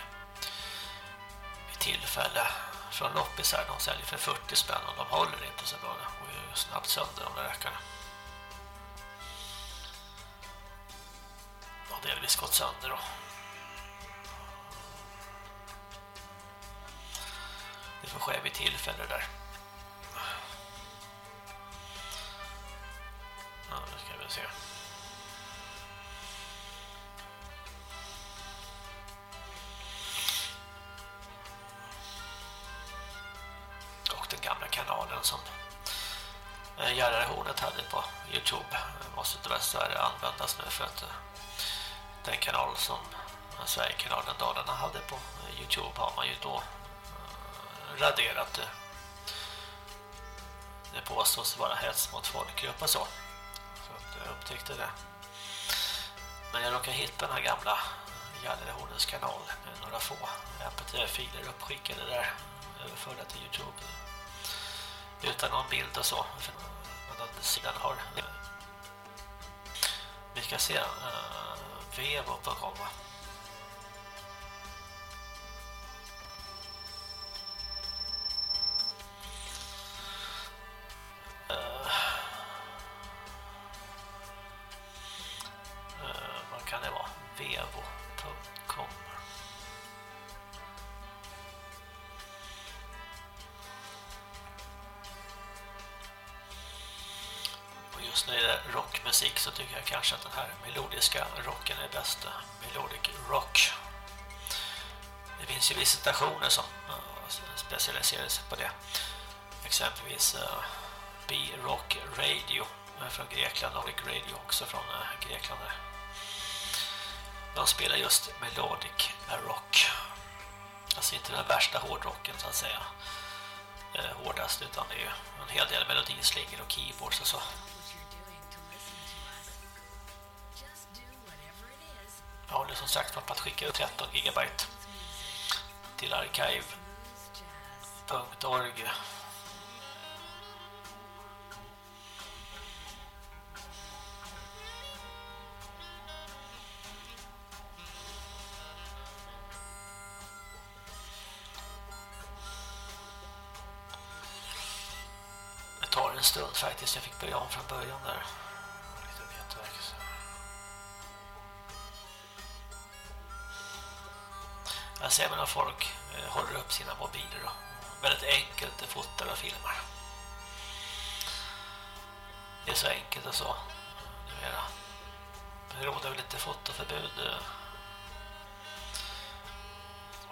vid tillfälle från loppis här. De säljer för 40 spänn och de håller inte så bra. de går ju snabbt sönder de där räckarna. har delvis gått sönder då. Det får ske vid tillfälle där. Måste tyvärr användas nu för att eh, den kanal som Sverigekanalen Dalarna hade på eh, Youtube har man ju då eh, raderat det. Det påstås vara hets mot folkgrupp och så. Så att jag upptäckte det. Men jag råkade hitta den här gamla Gallerhornens kanal med några få mp3-filer uppskickade där överförda till Youtube utan någon bild och så men den sidan har vi ska se eh, uh, vevo på komma musik så tycker jag kanske att den här melodiska rocken är bäst eh, melodic rock. Det finns ju vissa stationer som eh, specialiserar sig på det. Exempelvis eh, B-Rock Radio från Grekland och Radio också från Grekland. De spelar just melodic rock. Alltså inte den värsta hårdrocken så att säga hårdast utan det är ju en hel del melodislingor och keyboards och så. Jag sagt på att skicka ut 13 gigabyte till archive.org Det tar en stund faktiskt. Jag fick börja om från början där. Alltså, jag ser när folk eh, håller upp sina mobiler och väldigt enkelt fotar och filmar. Det är så enkelt och så. Numera. Det råder väl lite fotoförbud.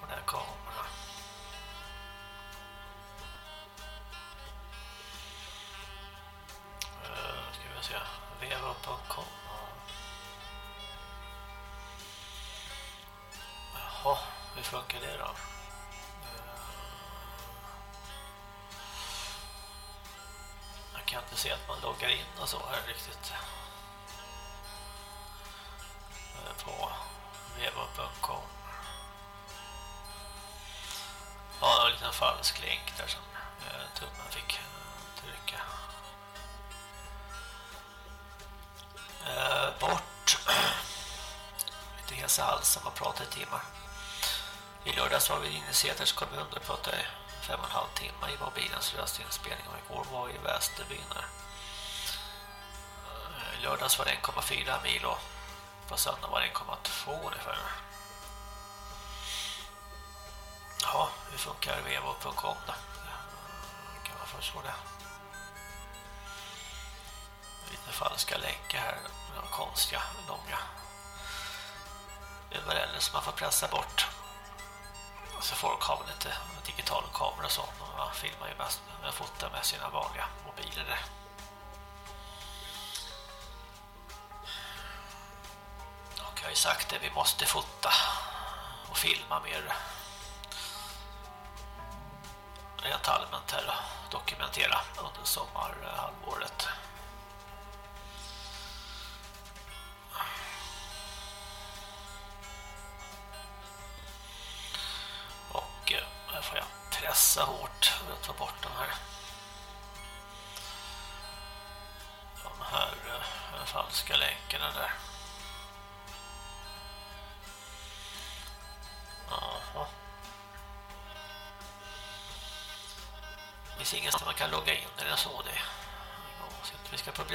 Och den kameran. Loggar så här riktigt. Eh, På veva.com Ja, det var en liten falsk länk där som eh, tummen fick eh, trycka. Bort. Lite hes i halsen, man pratar i timmar. I lördags var vi inne i Seters kommun och pratade fem och en halv timme i mobilens röstinspelning och igår var vi i Västerbyn. I lördags var det 1,4 mil och på söndag var det 1,2 ungefär. Ja, hur funkar vevo.com då? Eh, kan man förstå det? Lite falska länkar här. de konstiga, långa URL som man får pressa bort. Så folk har väl inte digital kamera och sånt. Man filmar ju mest med fotar med sina vanliga mobiler där. Sagt det, vi måste fota och filma mer rent allmänt här och dokumentera under sommarhalvåret.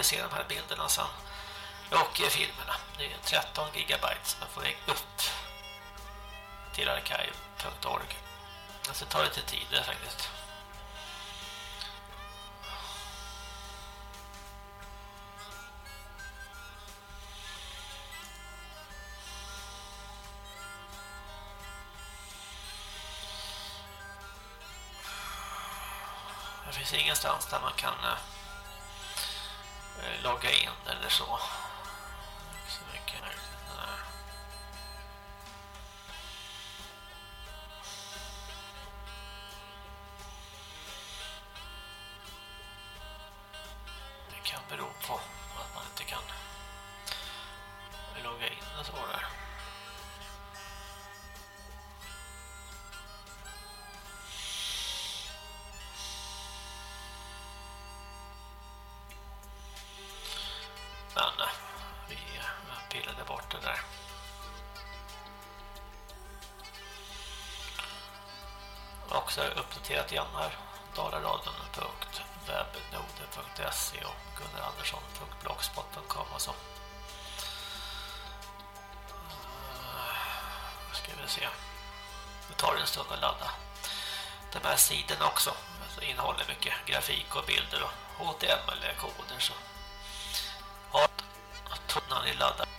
Vi se de här bilderna sen. Och eh, filmerna. Det är 13 gigabyte som är på väg upp till arkiv.org. Alltså tar lite tid det faktiskt. Det finns ingenstans där man kan eh, logga in eller så. Så uppdaterat igen här. dalaradion.webnode.se och gunnarandersson.blogspot.com och så. Nu Ska vi se. Det tar en stund att ladda. Den här sidan också Så innehåller mycket grafik och bilder och HTML-koder så Ja, tunnan är laddad.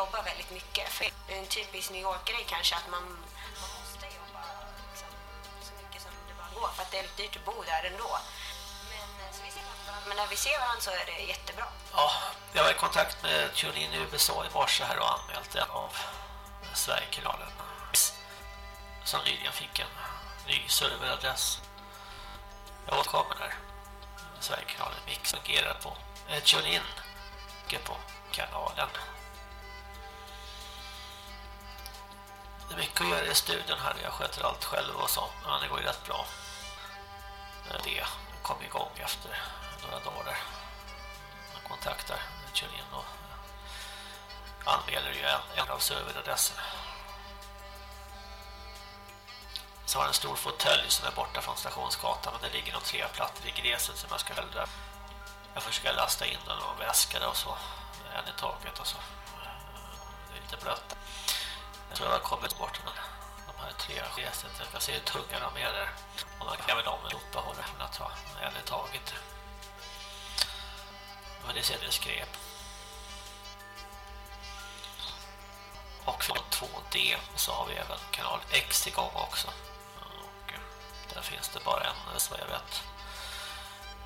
Jobba väldigt mycket. För det är en typisk New York-grej kanske att man, man måste jobba liksom, så mycket som det bara går för att det är lite dyrt att bo där ändå. Men, eh, så vi ser varandra. men när vi ser varandra så är det jättebra. Ja, jag var i kontakt med TuneIn i USA i morse här och anmält det av Sverigekanalen som nyligen fick en ny serveradress. Jag återkommer där. Sverigekanalen Mix fungerar på eh, TuneIn på kanalen. Mycket att göra i studion här. Jag sköter allt själv och så. Men det går ju rätt bra. Det kom igång efter några dagar. Man kontaktar TuneIn och anmäler ju en, en av serveradresserna. Så har en stor fåtölj som är borta från stationsgatan men det ligger nog tre plattor i gräset som jag ska hälla. Jag försöker lasta in den och väska och så en i taget och så. Det är lite blött. Jag tror jag har kommit bort men de här tre gräset. Jag kan se hur tunga de är där. Och man kan väl de uppehålla från att ta en i taget. Men det ser det skräp. Och från 2D så har vi även kanal X igång också. Och där finns det bara en så jag vet.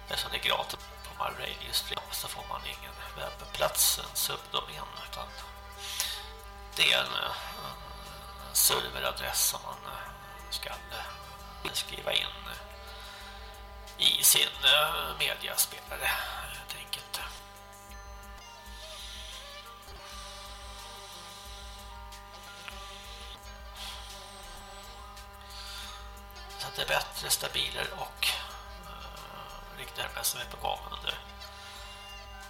Eftersom det är gratis på My Radio Stream så får man ingen webbplats, en subdomän utan det är en, eh, en serveradress som man eh, ska eh, skriva in i sin mediaspelare helt enkelt. Så att det är bättre, stabilare och riktigt det som är på gång under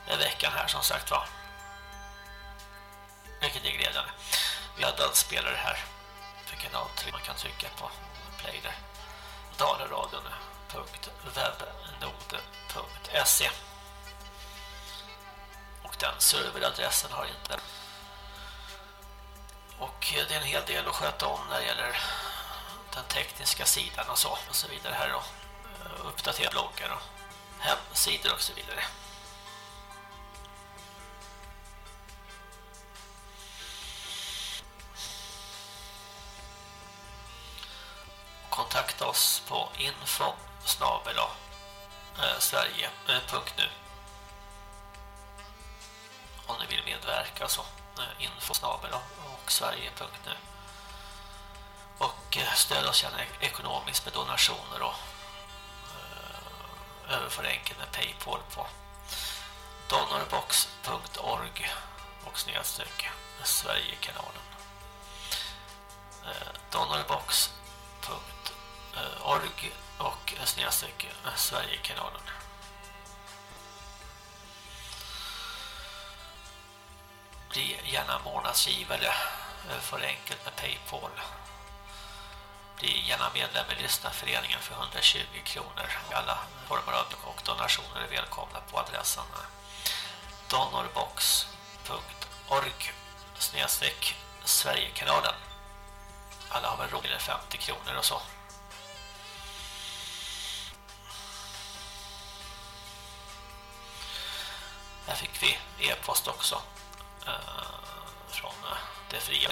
den veckan här som sagt var vilket är glädjande. Vi spelare här för kanal 3. Man kan trycka på play där. dalaradion.webnode.se Och den serveradressen har inte och eh, det är en hel del att sköta om när det gäller den tekniska sidan och så och så vidare här då. Eh, uppdatera bloggar och hemsidor och så vidare. Kontakta oss på info snabela eh, sverige.nu eh, om ni vill medverka så eh, info snabela och sverige.nu och stöd oss gärna ekonomiskt med donationer och överför enkelt med Paypal på donorbox.org och snedstreck Sverigekanalen. Donorbox.org Eh, org och snedstreck Sverigekanalen Bli gärna månadsgivare eh, för enkelt med Paypal bli gärna medlem i Lyssnarföreningen för 120 kronor. Alla former av och donationer är välkomna på adressen donorbox.org snedstreck Sverigekanalen. Alla har väl råd 50 kronor och så. Där fick vi e-post också eh, från eh, det fria.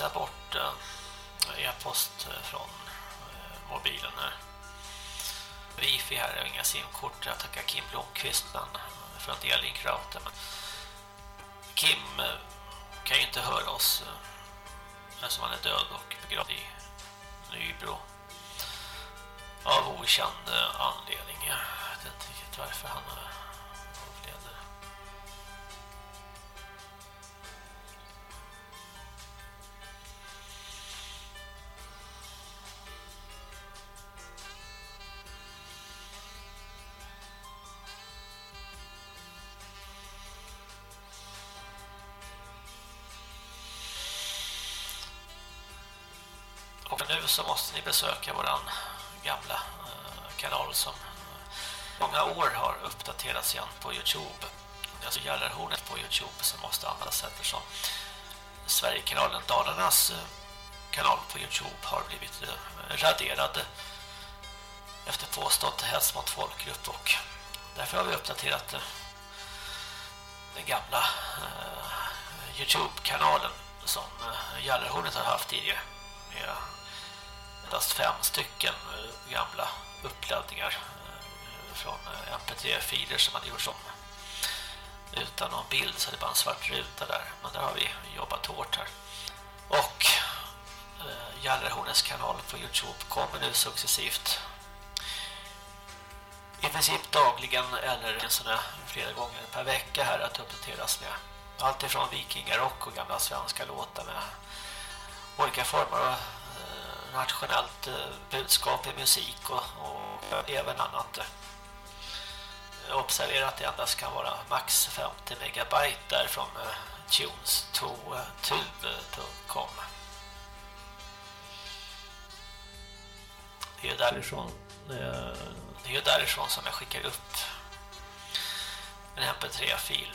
Jag bort eh, e-post från eh, mobilen här. Wifi här, jag har inga simkort. Jag tackar Kim Blomqvist men för att delink-router. Men Kim eh, kan ju inte höra oss eftersom han är död och begravd i Nybro. Av okänd anledning. Jag vet inte riktigt varför han nu så måste ni besöka våran eh, gamla eh, kanal som eh, många år har uppdaterats igen på Youtube. Alltså Gällarhornet på Youtube som måste användas eftersom Sverigekanalen Dalarnas kanal på Youtube har blivit raderad efter påstått hets mot folkgrupp och därför har vi uppdaterat den gamla Youtube-kanalen som Gällarhornet har haft tidigare med endast fem stycken eh, gamla uppladdningar eh, från eh, mp3-filer som hade gjorts om utan någon bild så det bara en svart ruta där. Men där har vi jobbat hårt här. Och eh, kanal på Youtube kommer nu successivt. I princip dagligen eller sådana flera gånger per vecka här att uppdateras med allt ifrån vikingarock och gamla svenska låtar med olika former. Av nationellt budskap i musik och, och även annat. Observera att det endast kan vara max 50 megabyte där från tunes2tube.com Det är därifrån det är därifrån som jag skickar upp en mp3-fil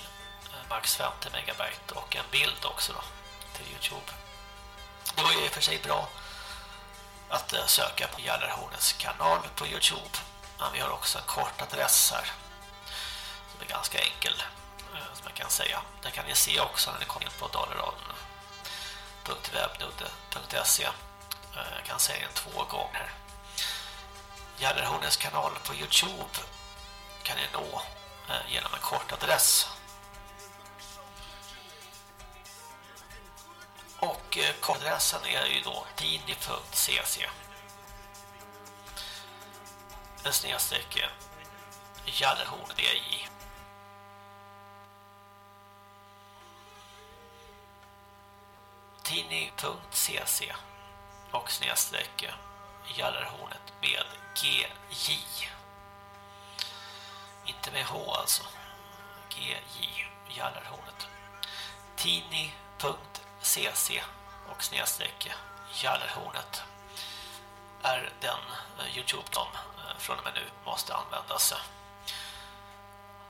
max 50 megabyte och en bild också då till Youtube. Det var ju i och för sig bra att eh, söka på Gällarhornets kanal på Youtube. Men vi har också en kort adress här som är ganska enkel eh, som jag kan säga. Det kan ni se också när ni kommer in på dalaradion.webnode.se eh, Jag kan säga den två gånger. Gällarhornets kanal på Youtube kan ni nå genom en kort adress Och eh, kodadressen är ju då tini.cc en snedstreck eh, Jallerhorn DJ. Tini.cc och snedstreck eh, Jallerhornet med GJ. Inte med H alltså. GJ jallarhornet Tini.cc och snedstreck Jallerhornet är den eh, Youtube-dom eh, från och med nu måste användas.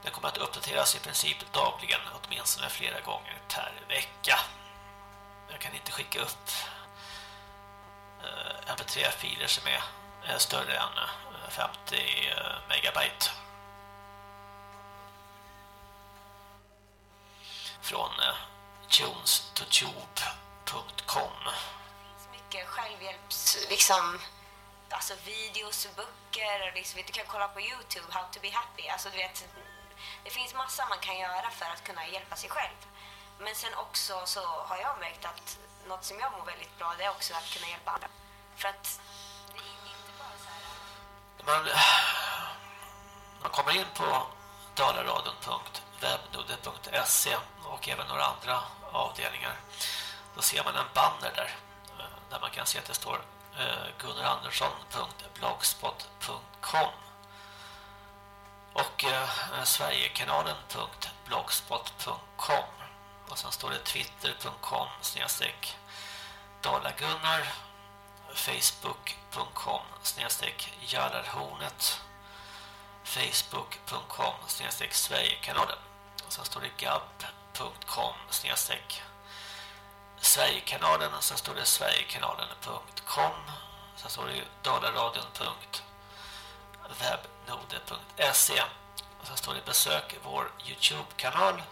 Den kommer att uppdateras i princip dagligen, åtminstone flera gånger per vecka. Jag kan inte skicka upp eh, mp3-filer som är större än 50 megabyte. Från Tunes to Tube tunes2tube.com mycket självhjälps liksom alltså videos, böcker och liksom, du kan kolla på Youtube How to be happy. Alltså du vet det finns massa man kan göra för att kunna hjälpa sig själv. Men sen också så har jag märkt att något som jag mår väldigt bra det är också att kunna hjälpa andra. För att det är inte bara så här man, man kommer in på dalaradion.webnode.se och även några andra avdelningar. Då ser man en banner där eh, där man kan se att det står eh, gunnarandersson.blogspot.com och eh, eh sverigekanalen.blogspot.com och sen står det twitter.com snedstreck dalagunnar facebook.com snedstreck jallarhornet facebook.com snedstreck sverigekanalen. Och sen står det gab.com snedstreck Sverigekanalen och sen står det sverigekanalen.com sen står det dalaradion.webnode.se och sen står det besök vår Youtube-kanal.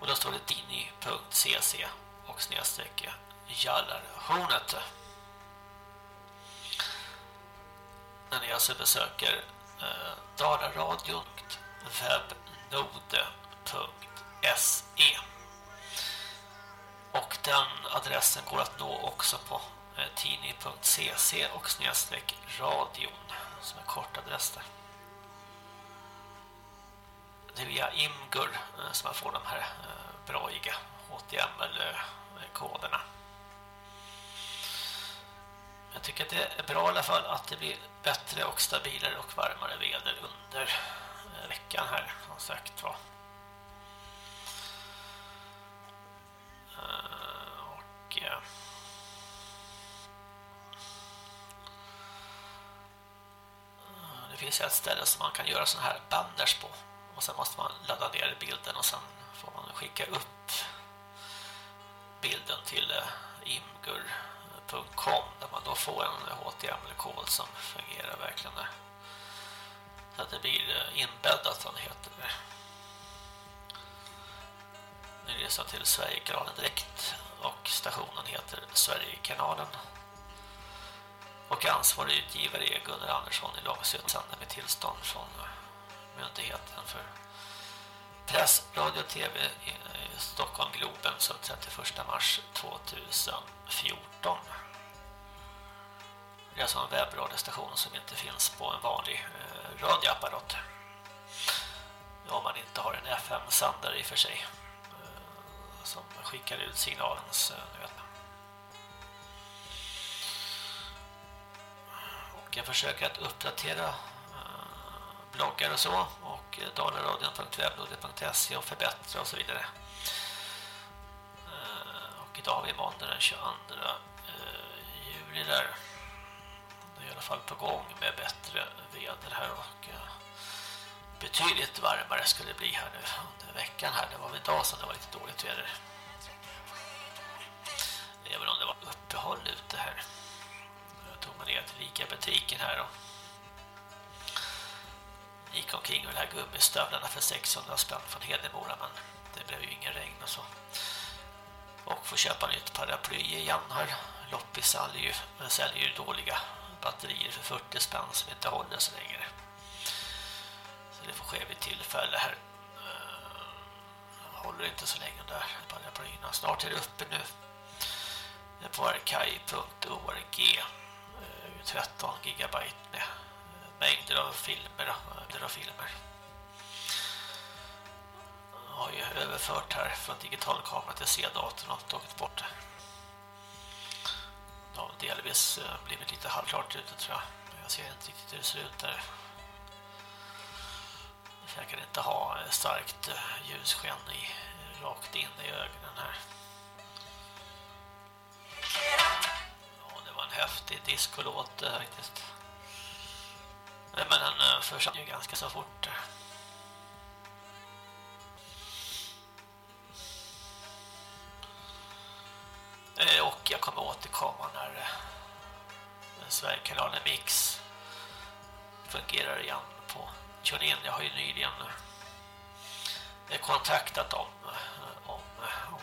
Och då står det dini.cc och snedstreck jallarhornet när ni alltså besöker eh, dalaradion.webnode.se och den adressen går att nå också på eh, tidning.cc och snedstreck radion som är kortadress där. Det är via Imgur eh, som man får de här eh, braiga HTML-koderna. Jag tycker att det är bra i alla fall att det blir bättre och stabilare och varmare väder under veckan här som sagt var. Och eh, det finns ett ställe som man kan göra sådana här banners på. Och sen måste man ladda ner bilden och sen får man skicka upp bilden till eh, imgur.com där man då får en HTML-kod som fungerar verkligen. Så att det blir eh, inbäddat som det heter en resa till Sverigekanalen direkt och stationen heter Sverigekanalen. Och ansvarig utgivare är Gunnar Andersson i Långsöt sänder med tillstånd från myndigheten för press, radio och tv i Stockholm Globen så 31 mars 2014. Det är alltså en webbradiostation som inte finns på en vanlig eh, radioapparat. Om man inte har en FM-sändare i och för sig som skickar ut signalens nöd. Och jag försöker att uppdatera eh, bloggar och så och dalaradion.webnode.se och förbättra och så vidare. Eh, och idag har vi måndag den 22 eh, juli där. Det är i alla fall på gång med bättre väder här och betydligt varmare skulle det bli här nu under veckan här. Det var väl idag som det var lite dåligt väder. Även om det var uppehåll ute här. Jag tog mig ner till Ica-butiken här och gick omkring med de här gummistövlarna för 600 spänn från Hedemora men det blev ju ingen regn och så. Och får köpa nytt paraply igen här. Loppis säljer ju, säljer ju dåliga batterier för 40 spänn som inte håller så länge det får ske vid tillfälle här. Eh, jag håller inte så länge där paraplyerna. Snart är det uppe nu. På arkai.org 13 eh, gigabyte med eh, mängder av filmer, mängder av filmer. Jag har ju överfört här från digitalkamera till C-datorn och tagit bort det. Det har delvis blivit lite halvklart ute tror jag. Jag ser inte riktigt hur det ser ut där. Jag kan inte ha starkt eh, ljussken i, rakt in i ögonen här. Ja, det var en häftig diskolåt eh, faktiskt. Men den eh, försvann ju ganska så fort. Och jag kommer återkomma när Sverigekanalen Mix fungerar igen på TuneIn. Jag har ju nyligen eh, kontaktat om, eh, om, eh, om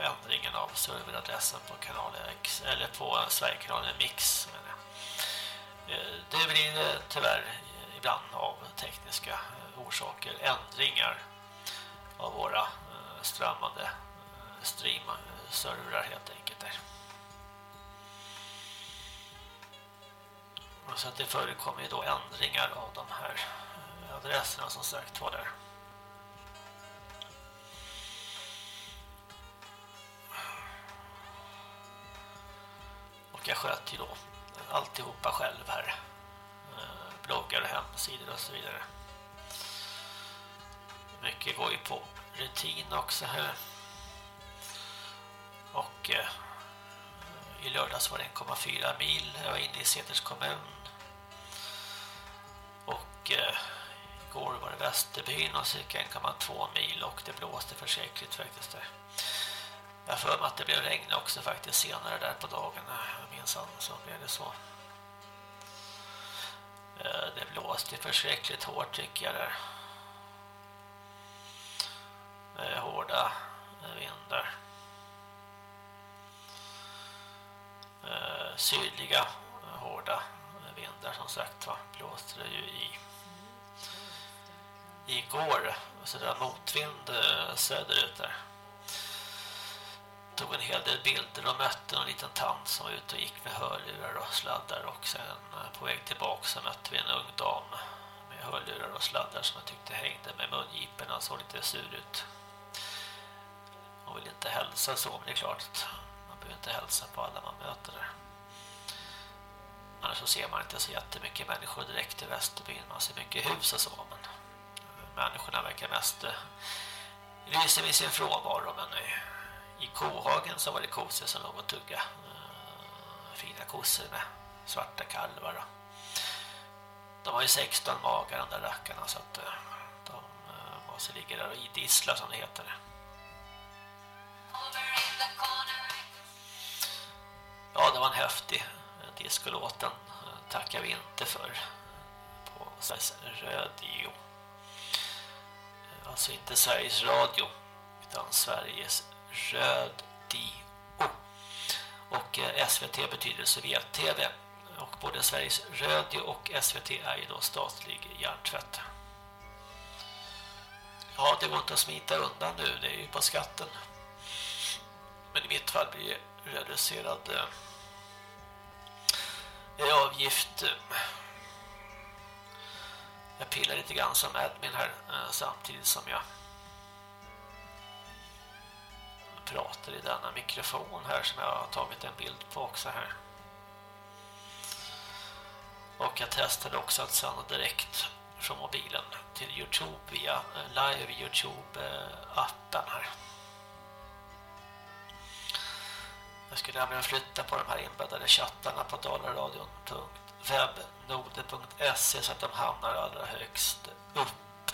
ändringen av serveradressen på kanal X eller på Sverigekanalen Mix. Det blir tyvärr ibland av tekniska orsaker ändringar av våra strömmande streamservrar helt enkelt där. Så att det förekommer ju då ändringar av de här adresserna som sagt var där. Och jag sköter ju då alltihopa själv här. Eh, bloggar och hemsidor och så vidare. Mycket går ju på rutin också här. Och eh, i lördags var det 1,4 mil. Jag var inne i Säters kommun. Och eh, igår var det Västerbyn och cirka 1,2 mil och det blåste försäkligt faktiskt där. Jag för mig att det blev regn också faktiskt senare där på dagen. Minns han så blev det så. Eh, det blåste försäkligt hårt tycker jag där. Eh, hårda vindar. Eh, sydliga hårda vindar som sagt va blåste det ju i igår så det motvind eh, söderut där. Tog en hel del bilder och mötte en liten tant som var ute och gick med hörlurar och sladdar och sen eh, på väg tillbaka så mötte vi en ung dam med hörlurar och sladdar som jag tyckte hängde med mungiporna såg lite sur ut. Hon vill inte hälsa så men det är klart att man behöver inte hälsa på alla man möter där. Annars så ser man inte så jättemycket människor direkt i Västerbyn man ser mycket hus och så men människorna verkar mest lyser med sin frånvaro men i kohagen så var det kossor som låg och tugga fina kossor med svarta kalvar då. de har ju 16 magar de där rackarna så att de måste ligga där och idissla som det heter Ja, det var en häftig diskolåten tackar vi inte för på Sveriges Radio. Alltså inte Sveriges Radio utan Sveriges Radio. Och eh, SVT betyder Sovjet-TV och både Sveriges Radio och SVT är ju då statlig hjärntvätt. Ja, det går inte att smita undan nu, det är ju på skatten. Men i mitt fall blir det reducerad eh, avgift. Eh, jag pillar lite grann som admin här eh, samtidigt som jag pratar i denna mikrofon här som jag har tagit en bild på också här. Och jag testade också att sända direkt från mobilen till Youtube via eh, live Youtube-appen här. Jag skulle även flytta på de här inbäddade chattarna på dalaradion.webnode.se så att de hamnar allra högst upp.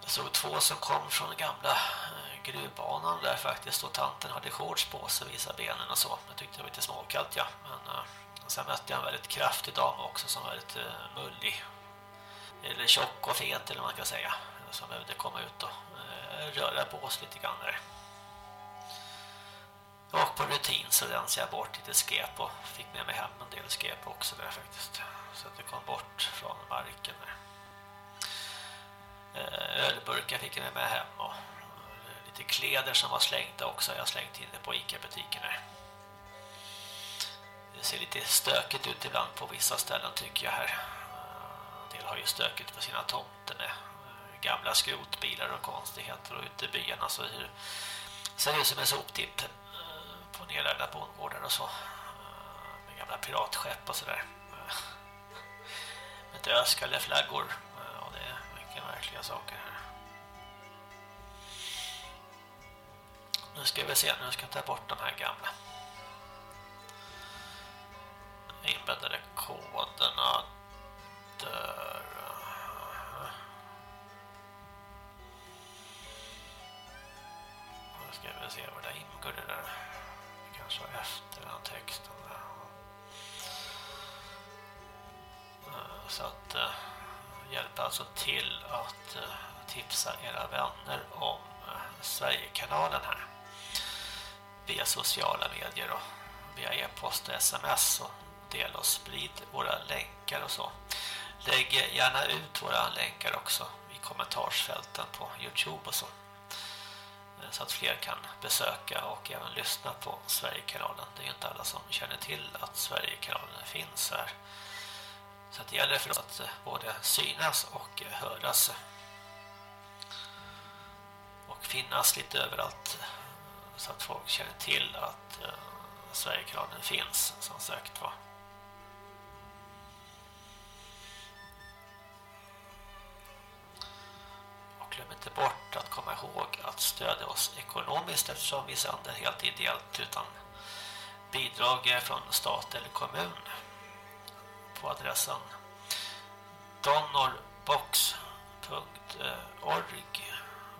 Jag såg två som kom från gamla eh, gruvbanan där faktiskt och tanten hade shorts på sig och visade benen och så. Jag tyckte det var lite småkallt ja. Men uh, sen mötte jag en väldigt kraftig dam också som var väldigt uh, eh, mullig. Eller tjock och fet eller vad man kan säga. Som behövde komma ut och uh, röra på oss lite grann där. Och på rutin så rensade jag bort lite skräp och fick med mig hem en del skräp också där faktiskt. Så att det kom bort från marken där. Eh, ölburkar fick jag med mig hem och eh, lite kläder som var slängda också. Jag slängt in det på Ica-butiken där. Det ser lite stökigt ut ibland på vissa ställen tycker jag här. Eh, en del har ju stökigt på sina tomter med gamla skrotbilar och konstigheter och ute i byarna så hur ser det ut som en soptipp på nedlagda bondgårdar och så. Eh, med gamla piratskepp och sådär. Eh, med dödskalleflaggor eh, och det är mycket märkliga saker här. Nu ska vi se, nu ska jag ta bort de här gamla. Inbäddade koderna. Där nu ska vi se vad det ingår det där det efter den texten där. Eh, så att eh, hjälp alltså till att eh, tipsa era vänner om Sverigekanalen här via sociala medier och via e-post och sms och dela och sprid våra länkar och så. Lägg gärna ut våra länkar också i kommentarsfälten på Youtube och så. Så att fler kan besöka och även lyssna på Sverigekanalen. Det är ju inte alla som känner till att Sverigekanalen finns här. Så det gäller för oss att eh, både synas och eh, höras. Och finnas lite överallt eh, så att folk känner till att Sverigekanalen finns som sagt var. Glöm inte bort att komma ihåg att stödja oss ekonomiskt eftersom vi sänder helt ideellt utan bidrag från stat eller kommun på adressen donorbox.org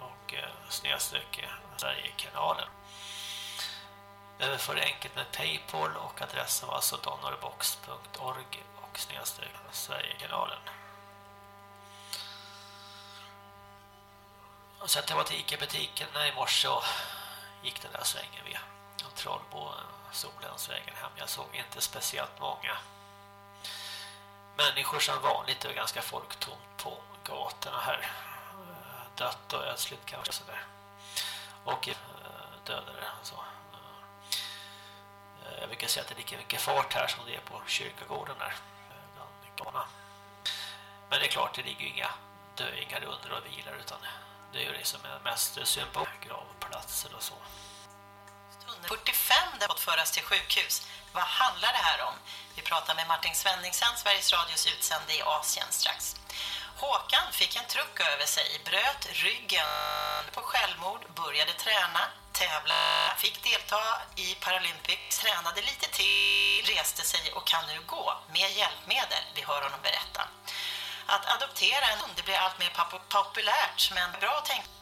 och eh, snedstreck eh, Sverigekanalen. Överför eh, enkelt med Paypal och adressen var alltså donorbox.org och snedstreck Sverigekanalen. Och sen jag var till Ica-butiken i morse och gick den där svängen via Trollbo, Solensvägen hem. Jag såg inte speciellt många människor som vanligt. Det var ganska folktomt på gatorna här. Dött och ödsligt kanske sådär. Och eh, dödade så. Eh, jag brukar säga att det är lika mycket fart här som det är på kyrkogården där. Eh, Men det är klart, det ligger ju inga döingar under och vilar utan det är ju liksom mest på gravplatser och så. 45 där fått föras till sjukhus. Vad handlar det här om? Vi pratar med Martin Svenningsen, Sveriges Radios utsände i Asien strax. Håkan fick en truck över sig, bröt ryggen på självmord, började träna, tävla, fick delta i Paralympics, tränade lite till, reste sig och kan nu gå med hjälpmedel. Vi hör honom berätta. Att adoptera en hund det blir allt mer populärt, men bra tänkt.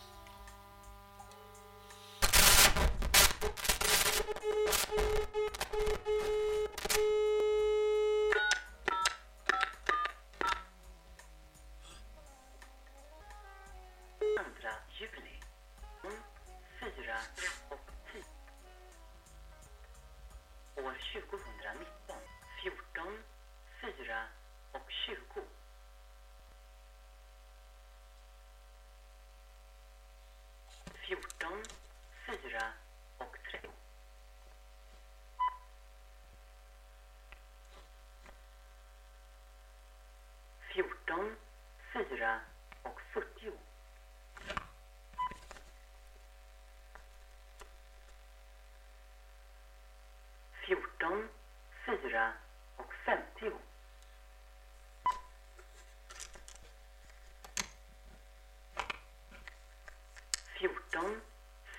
14,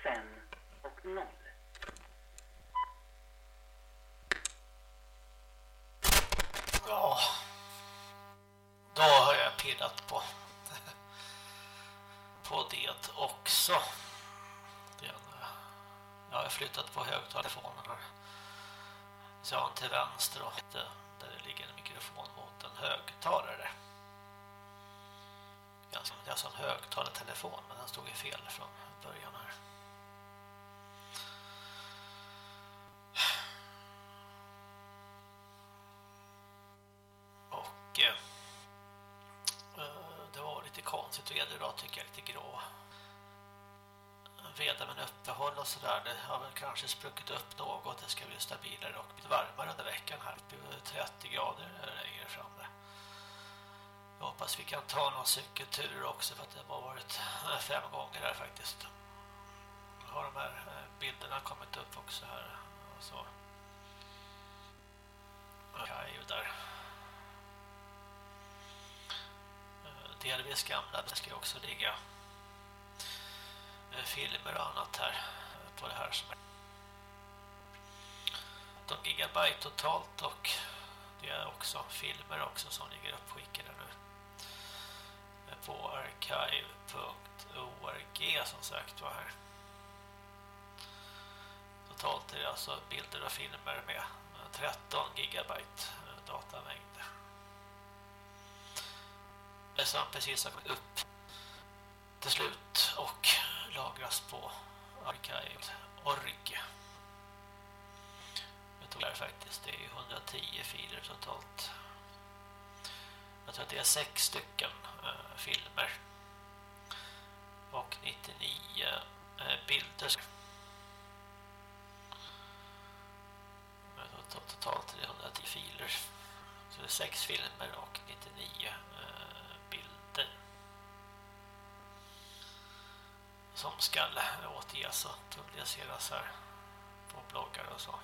5 och 0. Då har jag pillat på, på det också. Jag har flyttat på högtalartelefonen här. Så jag har till vänster och där det ligger en mikrofon mot en högtalare. Alltså en högtalartelefon men den stod ju fel från början här. Och eh, eh det var lite konstigt väder idag tycker jag, lite grå redan med uppehåll och sådär. Det har väl kanske spruckit upp något. Det ska bli stabilare ta någon cykeltur också för att det har varit eh, fem gånger här faktiskt. Har de här eh, bilderna kommit upp också här. Och så. Kaj där. Eh, delvis gamla, det ska också ligga filmer och annat här på det här som är 15 gigabyte totalt och det är också filmer också som ligger uppskickade nu på archive.org som sagt var här. Totalt är det alltså bilder och filmer med 13 gigabyte eh, datamängd. Som precis har kommit upp till slut och lagras på archive.org. Jag tog det faktiskt det är 110 filer totalt. Jag tror att det är sex stycken eh, filmer och 99 eh, bilder. Totalt 310 filer. Så det är sex filmer och 99 eh, bilder. Som ska återges och publiceras här på bloggar och så.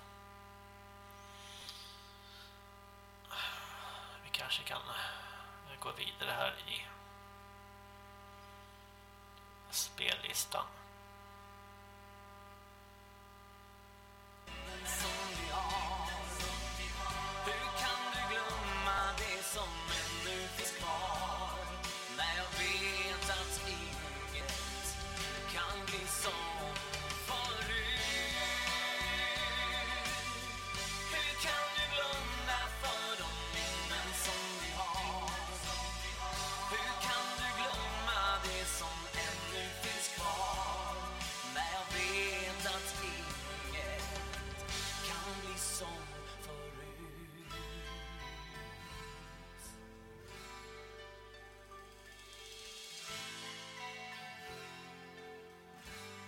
Vi kanske kan gå vidare här i spellistan.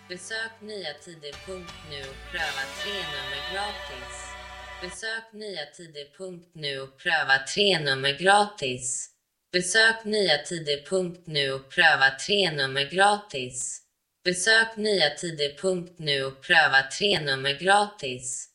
Besök nyatider.nu och pröva tre nummer gratis. Besök nyatider.nu och pröva tre nummer gratis. Besök nyatider.nu och pröva tre nummer gratis. Besök nyatider.nu och pröva tre nummer gratis.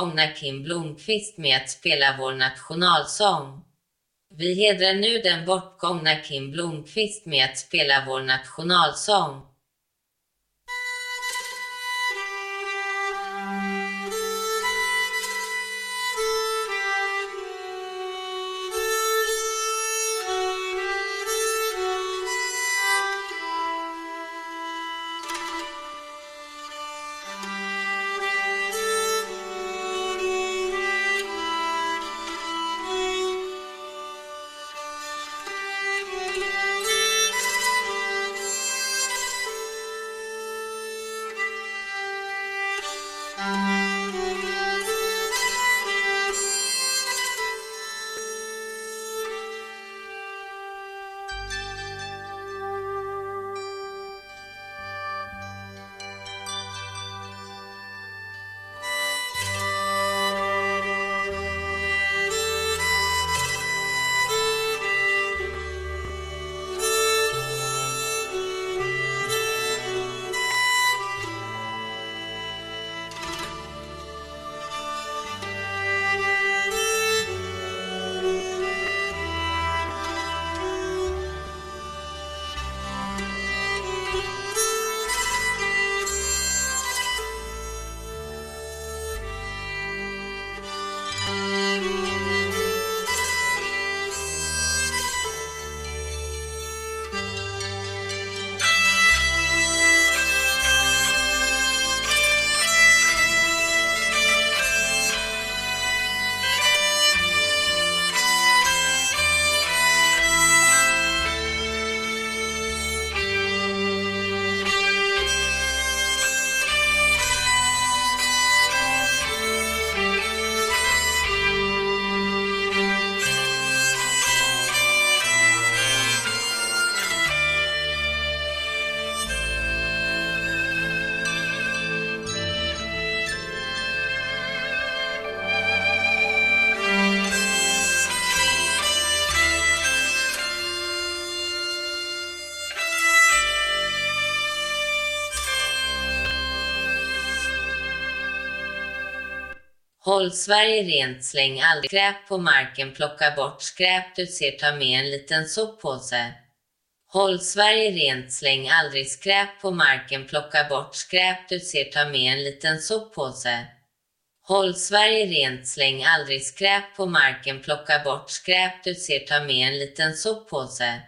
Den Kim Blomqvist med att spela vår nationalsång. Vi hedrar nu den bortgångna Kim Blomqvist med att spela vår nationalsång. Håll Sverige rent, släng aldrig skräp på marken, plocka bort skräp du ser, ta med en liten soppåse. Håll Sverige rent, släng aldrig skräp på marken, plocka bort skräp du ser, ta med en liten soppåse. Håll Sverige rent, släng aldrig skräp på marken, plocka bort skräp du ser, ta med en liten soppåse.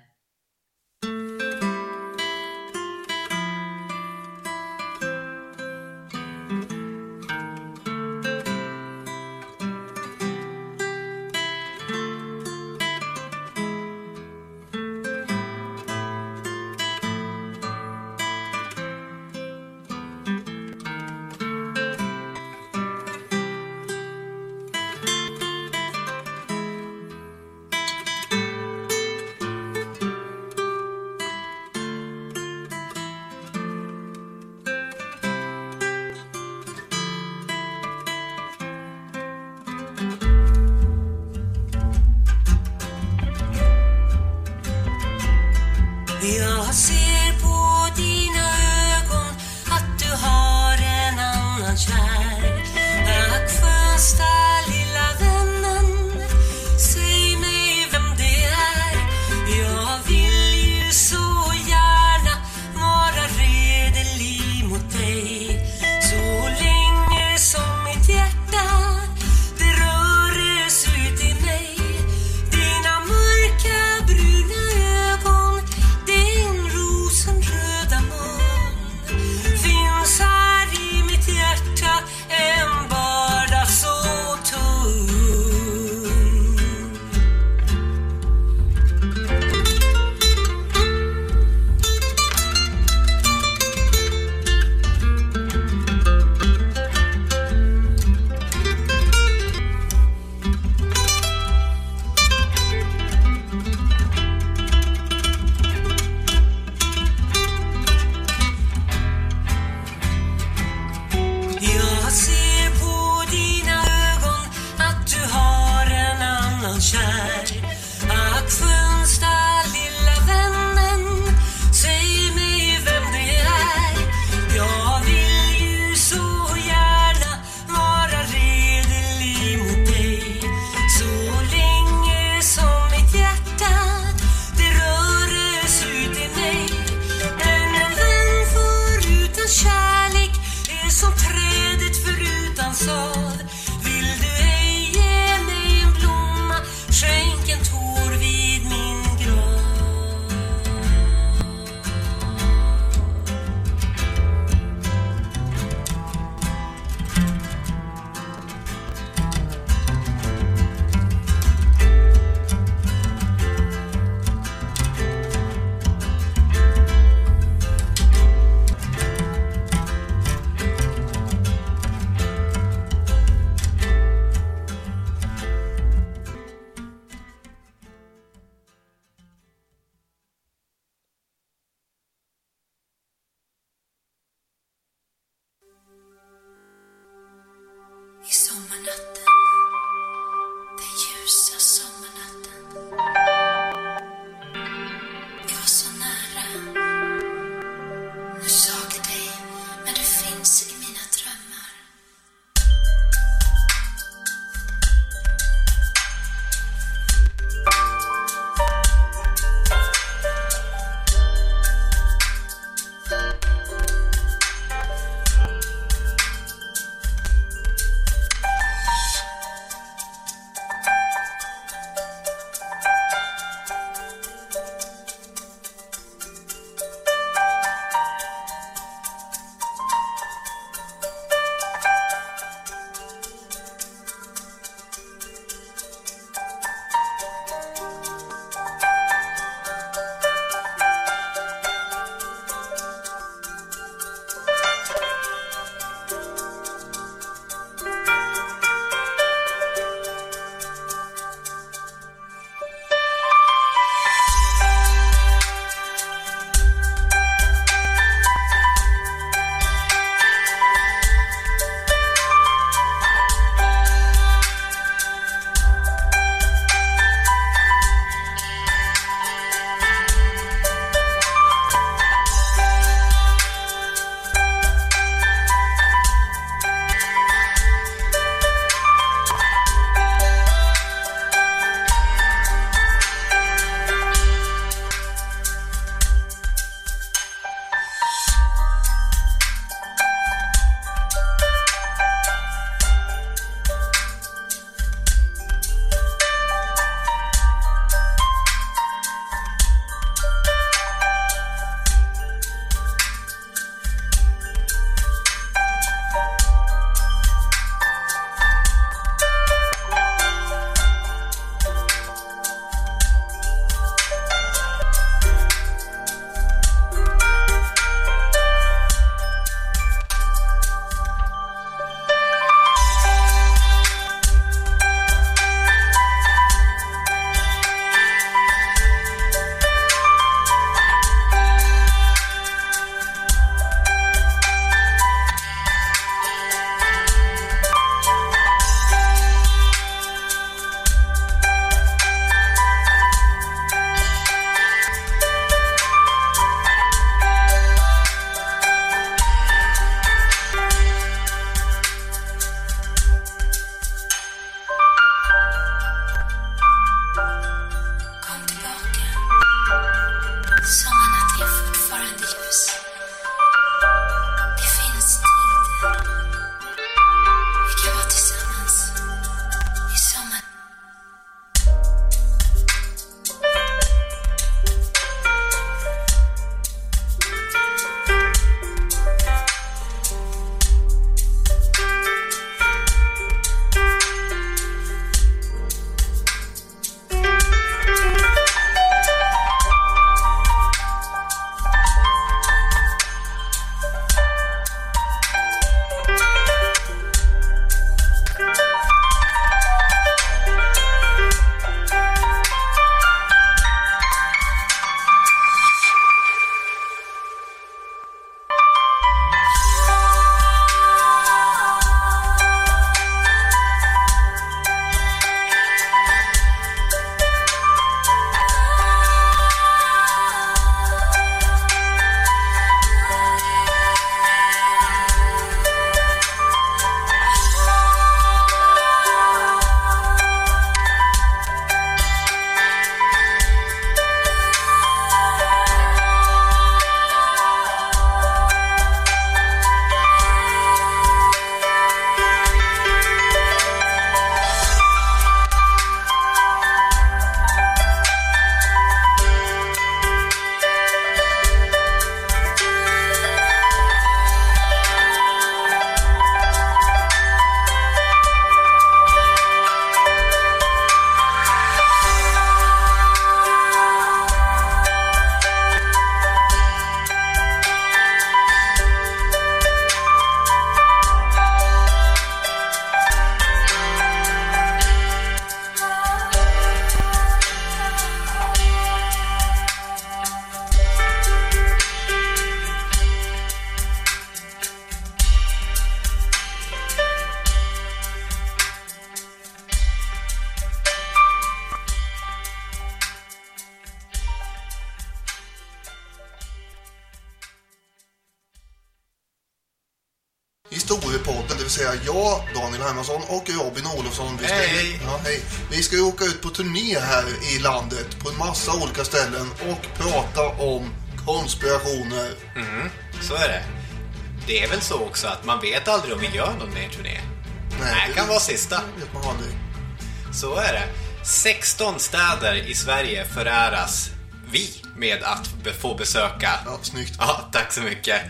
I landet på en massa olika ställen och prata om konspirationer. Mm, så är det. Det är väl så också att man vet aldrig om vi gör någon mer turné. Nej, det kan vara sista. vet man aldrig. Så är det. 16 städer i Sverige föräras vi med att få besöka. Ja, snyggt. Ja, tack så mycket.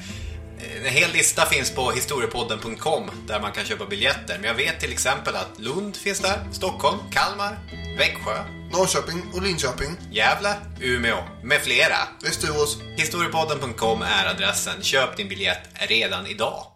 En hel lista finns på historiepodden.com där man kan köpa biljetter. Men jag vet till exempel att Lund finns där, Stockholm, Kalmar, Växjö, Norrköping och Linköping. Gävle, Umeå med flera. Västerås. Historiepodden.com är adressen. Köp din biljett redan idag.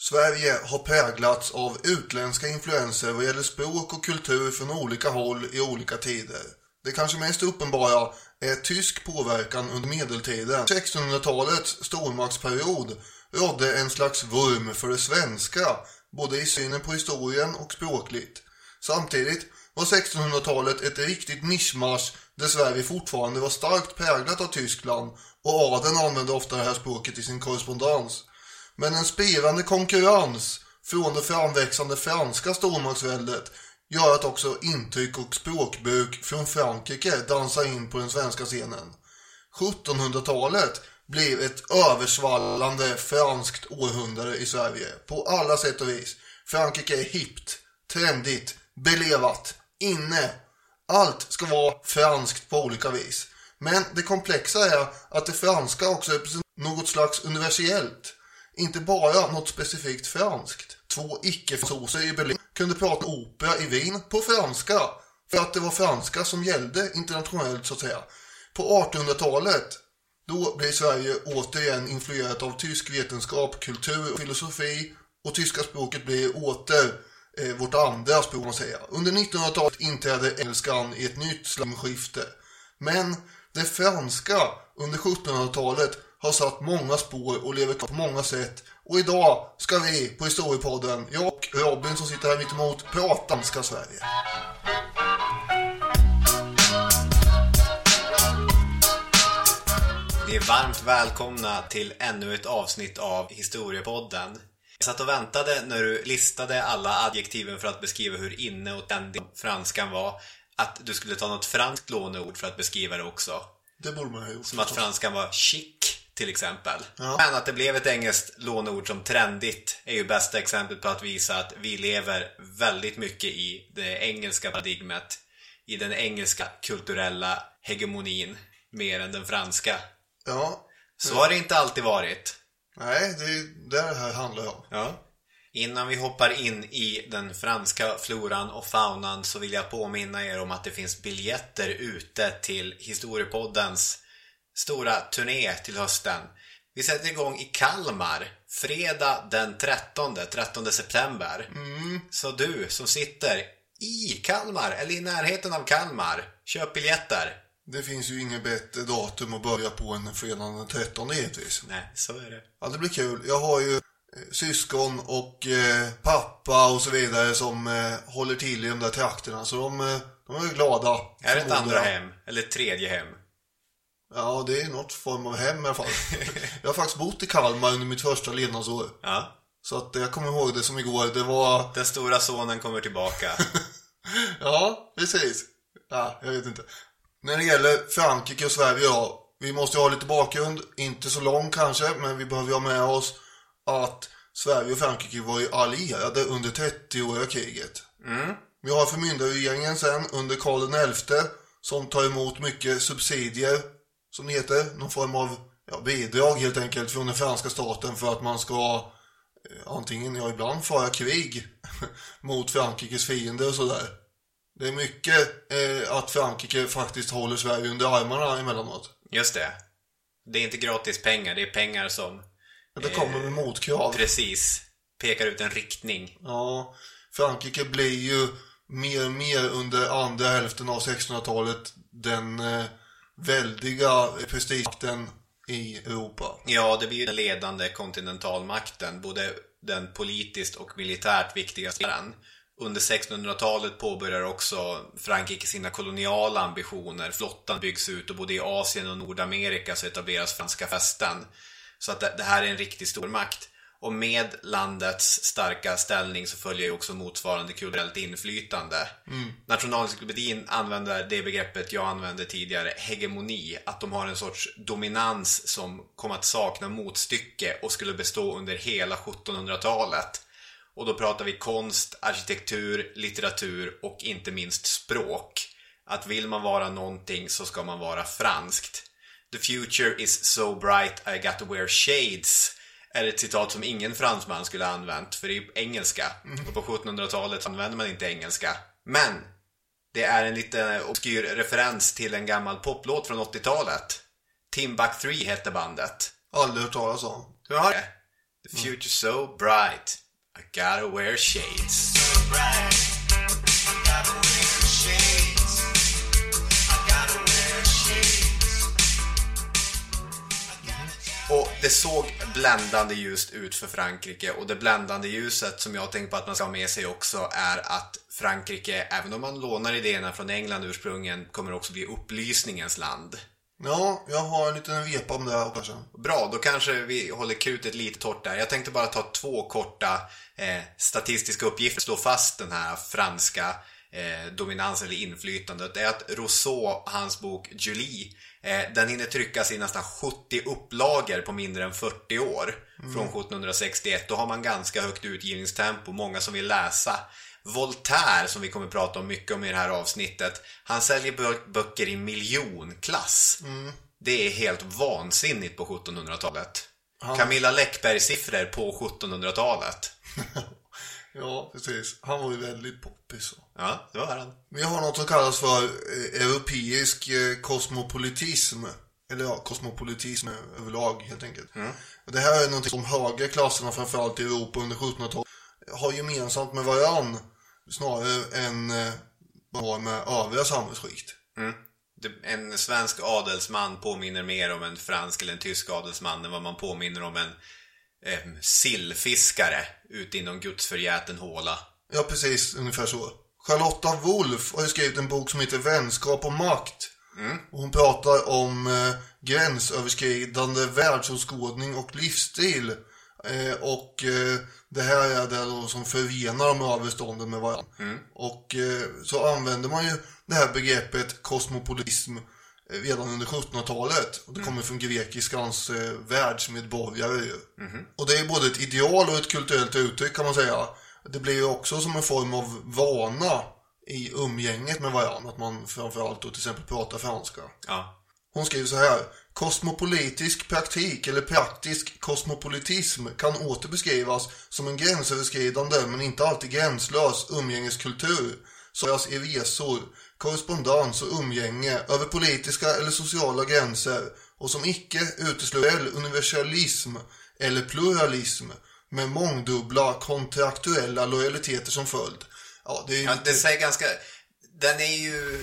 Sverige har präglats av utländska influenser vad gäller språk och kultur från olika håll i olika tider. Det kanske mest uppenbara är tysk påverkan under medeltiden. 1600-talets stormaktsperiod rådde en slags vurm för det svenska, både i synen på historien och språkligt. Samtidigt var 1600-talet ett riktigt mischmasch där Sverige fortfarande var starkt präglat av Tyskland och adeln använde ofta det här språket i sin korrespondens. Men en spirande konkurrens från det framväxande franska stormaktsväldet gör att också intryck och språkbruk från Frankrike dansar in på den svenska scenen. 1700-talet blev ett översvallande franskt århundrade i Sverige på alla sätt och vis. Frankrike är hippt, trendigt, belevat, inne. Allt ska vara franskt på olika vis. Men det komplexa är att det franska också representerar något slags universellt. Inte bara något specifikt franskt. Två icke-fransoser i Berlin kunde prata opera i Wien på franska. För att det var franska som gällde internationellt så att säga. På 1800-talet då blev Sverige återigen influerat av tysk vetenskap, kultur och filosofi. Och tyska språket blev åter Eh, vårt andra språk man säga. Under 1900-talet inträdde engelskan i ett nytt slamskifte. Men det franska under 1700-talet har satt många spår och lever kvar på många sätt. Och idag ska vi på Historiepodden, jag och Robin som sitter här mitt emot, prata danska Sverige. Ni är varmt välkomna till ännu ett avsnitt av Historiepodden. Jag satt och väntade när du listade alla adjektiven för att beskriva hur inne och trendig franskan var. Att du skulle ta något franskt låneord för att beskriva det också. Det borde man ha gjort. Som att franskan var chic till exempel. Ja. Men att det blev ett engelskt låneord som trendigt är ju bästa exemplet på att visa att vi lever väldigt mycket i det engelska paradigmet. I den engelska kulturella hegemonin mer än den franska. Ja. Så har det inte alltid varit. Nej, det är det det här handlar om. Ja. Innan vi hoppar in i den franska floran och faunan så vill jag påminna er om att det finns biljetter ute till Historiepoddens stora turné till hösten. Vi sätter igång i Kalmar fredag den 13, 13 september. Mm. Så du som sitter i Kalmar eller i närheten av Kalmar, köp biljetter. Det finns ju inget bättre datum att börja på än fredagen den 13 givetvis. Nej, så är det. Ja, det blir kul. Jag har ju eh, syskon och eh, pappa och så vidare som eh, håller till i de där trakterna. Så de, eh, de är glada. Är det ett andra hem? Eller ett tredje hem? Ja, det är något form av hem i alla fall. jag har faktiskt bott i Kalmar under mitt första levnadsår. Ja. Så att jag kommer ihåg det som igår. Det var... Den stora sonen kommer tillbaka. Ja, precis. Ja, jag vet inte. När det gäller Frankrike och Sverige då. Vi måste ju ha lite bakgrund. Inte så lång kanske, men vi behöver ju ha med oss att Sverige och Frankrike var ju allierade under 30-åriga kriget. Mm. Vi har förmyndarregeringen sen under Karl XI som tar emot mycket subsidier, som det heter. Någon form av ja, bidrag helt enkelt från den franska staten för att man ska eh, antingen, ja ibland föra krig mot Frankrikes fiender och sådär. Det är mycket eh, att Frankrike faktiskt håller Sverige under armarna emellanåt. Just det. Det är inte gratis pengar, det är pengar som... Det kommer med motkrav. Precis. Pekar ut en riktning. Ja, Frankrike blir ju mer och mer under andra hälften av 1600-talet den eh, väldiga prestigemakten i Europa. Ja, det blir ju den ledande kontinentalmakten. Både den politiskt och militärt viktigaste. Under 1600-talet påbörjar också Frankrike sina koloniala ambitioner. Flottan byggs ut och både i Asien och Nordamerika så etableras franska fästen. Så att det här är en riktig stormakt. Och med landets starka ställning så följer ju också motsvarande kulturellt inflytande. Mm. Nationalencyklopedin använder det begreppet jag använde tidigare, hegemoni. Att de har en sorts dominans som kommer att sakna motstycke och skulle bestå under hela 1700-talet. Och då pratar vi konst, arkitektur, litteratur och inte minst språk. Att vill man vara någonting så ska man vara franskt. The future is so bright I got to wear shades är ett citat som ingen fransman skulle ha använt för det är engelska. Och på 1700-talet använde man inte engelska. Men det är en lite obskyr referens till en gammal poplåt från 80-talet. Timbuk 3 hette bandet. Aldrig hört talas om. Du har det? The future so bright i gotta wear shades. Och det såg bländande ljust ut för Frankrike och det bländande ljuset som jag tänker på att man ska ha med sig också är att Frankrike, även om man lånar idéerna från England ursprungligen, kommer också bli upplysningens land. Ja, jag har en liten vepa om det här kanske. Bra, då kanske vi håller krutet lite torrt där. Jag tänkte bara ta två korta eh, statistiska uppgifter. Slå fast den här franska eh, dominansen eller inflytandet. Det är att Rousseau, hans bok Julie, eh, den hinner tryckas i nästan 70 upplagor på mindre än 40 år. Mm. Från 1761. Då har man ganska högt utgivningstempo. Många som vill läsa. Voltaire, som vi kommer prata om mycket om i det här avsnittet, han säljer bö- böcker i miljonklass. Mm. Det är helt vansinnigt på 1700-talet. Han- Camilla Läckberg-siffror på 1700-talet. Ja, precis. Han var ju väldigt poppis. Ja, det var han. Vi har något som kallas för eh, europeisk eh, kosmopolitism. Eller ja, kosmopolitism överlag helt enkelt. Och Det här är något som högre klasserna, framförallt i Europa under 1700-talet, har gemensamt med varann. Snarare än eh, vad har med övriga samhällsskikt. Mm. En svensk adelsman påminner mer om en fransk eller en tysk adelsman än vad man påminner om en eh, sillfiskare ute i någon gudsförgäten håla. Ja, precis. Ungefär så. Charlotta Wolf har ju skrivit en bok som heter Vänskap och makt. Och hon pratar om eh, gränsöverskridande världsåskådning och livsstil. Eh, och eh, det här är det då som förenar de överstånden med varandra. Och eh, så använder man ju det här begreppet kosmopolism redan under 1700-talet. Och det kommer från grekiskans eh, världsmedborgare ju. Och det är både ett ideal och ett kulturellt uttryck kan man säga. Det blir ju också som en form av vana i umgänget med varandra. Att man framförallt då till exempel pratar franska. Ja. Hon skriver så här. Kosmopolitisk praktik eller praktisk kosmopolitism kan åter beskrivas som en gränsöverskridande men inte alltid gränslös umgängeskultur. Såras i resor, korrespondens och umgänge över politiska eller sociala gränser och som icke utesluter universalism eller pluralism med mångdubbla kontraktuella lojaliteter som följd. Ja, det är Ja, lite... det säger ganska... Den är ju...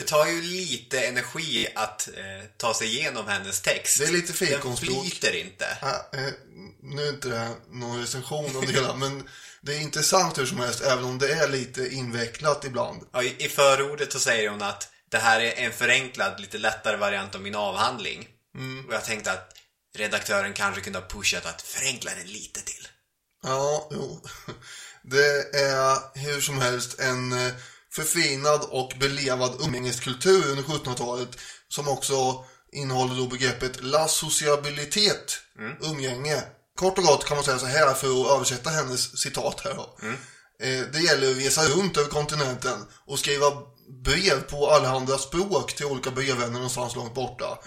Det tar ju lite energi att eh, ta sig igenom hennes text. Det är lite Den fikonspråk. flyter inte. Ja, eh, nu är inte det här någon recension av det hela, men det är intressant hur som helst, även om det är lite invecklat ibland. Ja, i, I förordet så säger hon att det här är en förenklad, lite lättare variant av min avhandling. Mm. Och jag tänkte att redaktören kanske kunde ha pushat att förenkla den lite till. Ja, jo. Det är hur som helst en eh, förfinad och belevad umgängeskultur under 1700-talet som också innehåller då begreppet la sociabilitet, umgänge. Kort och gott kan man säga så här för att översätta hennes citat här då. Eh, Det gäller att resa runt över kontinenten och skriva brev på allehanda språk till olika brevvänner någonstans långt borta.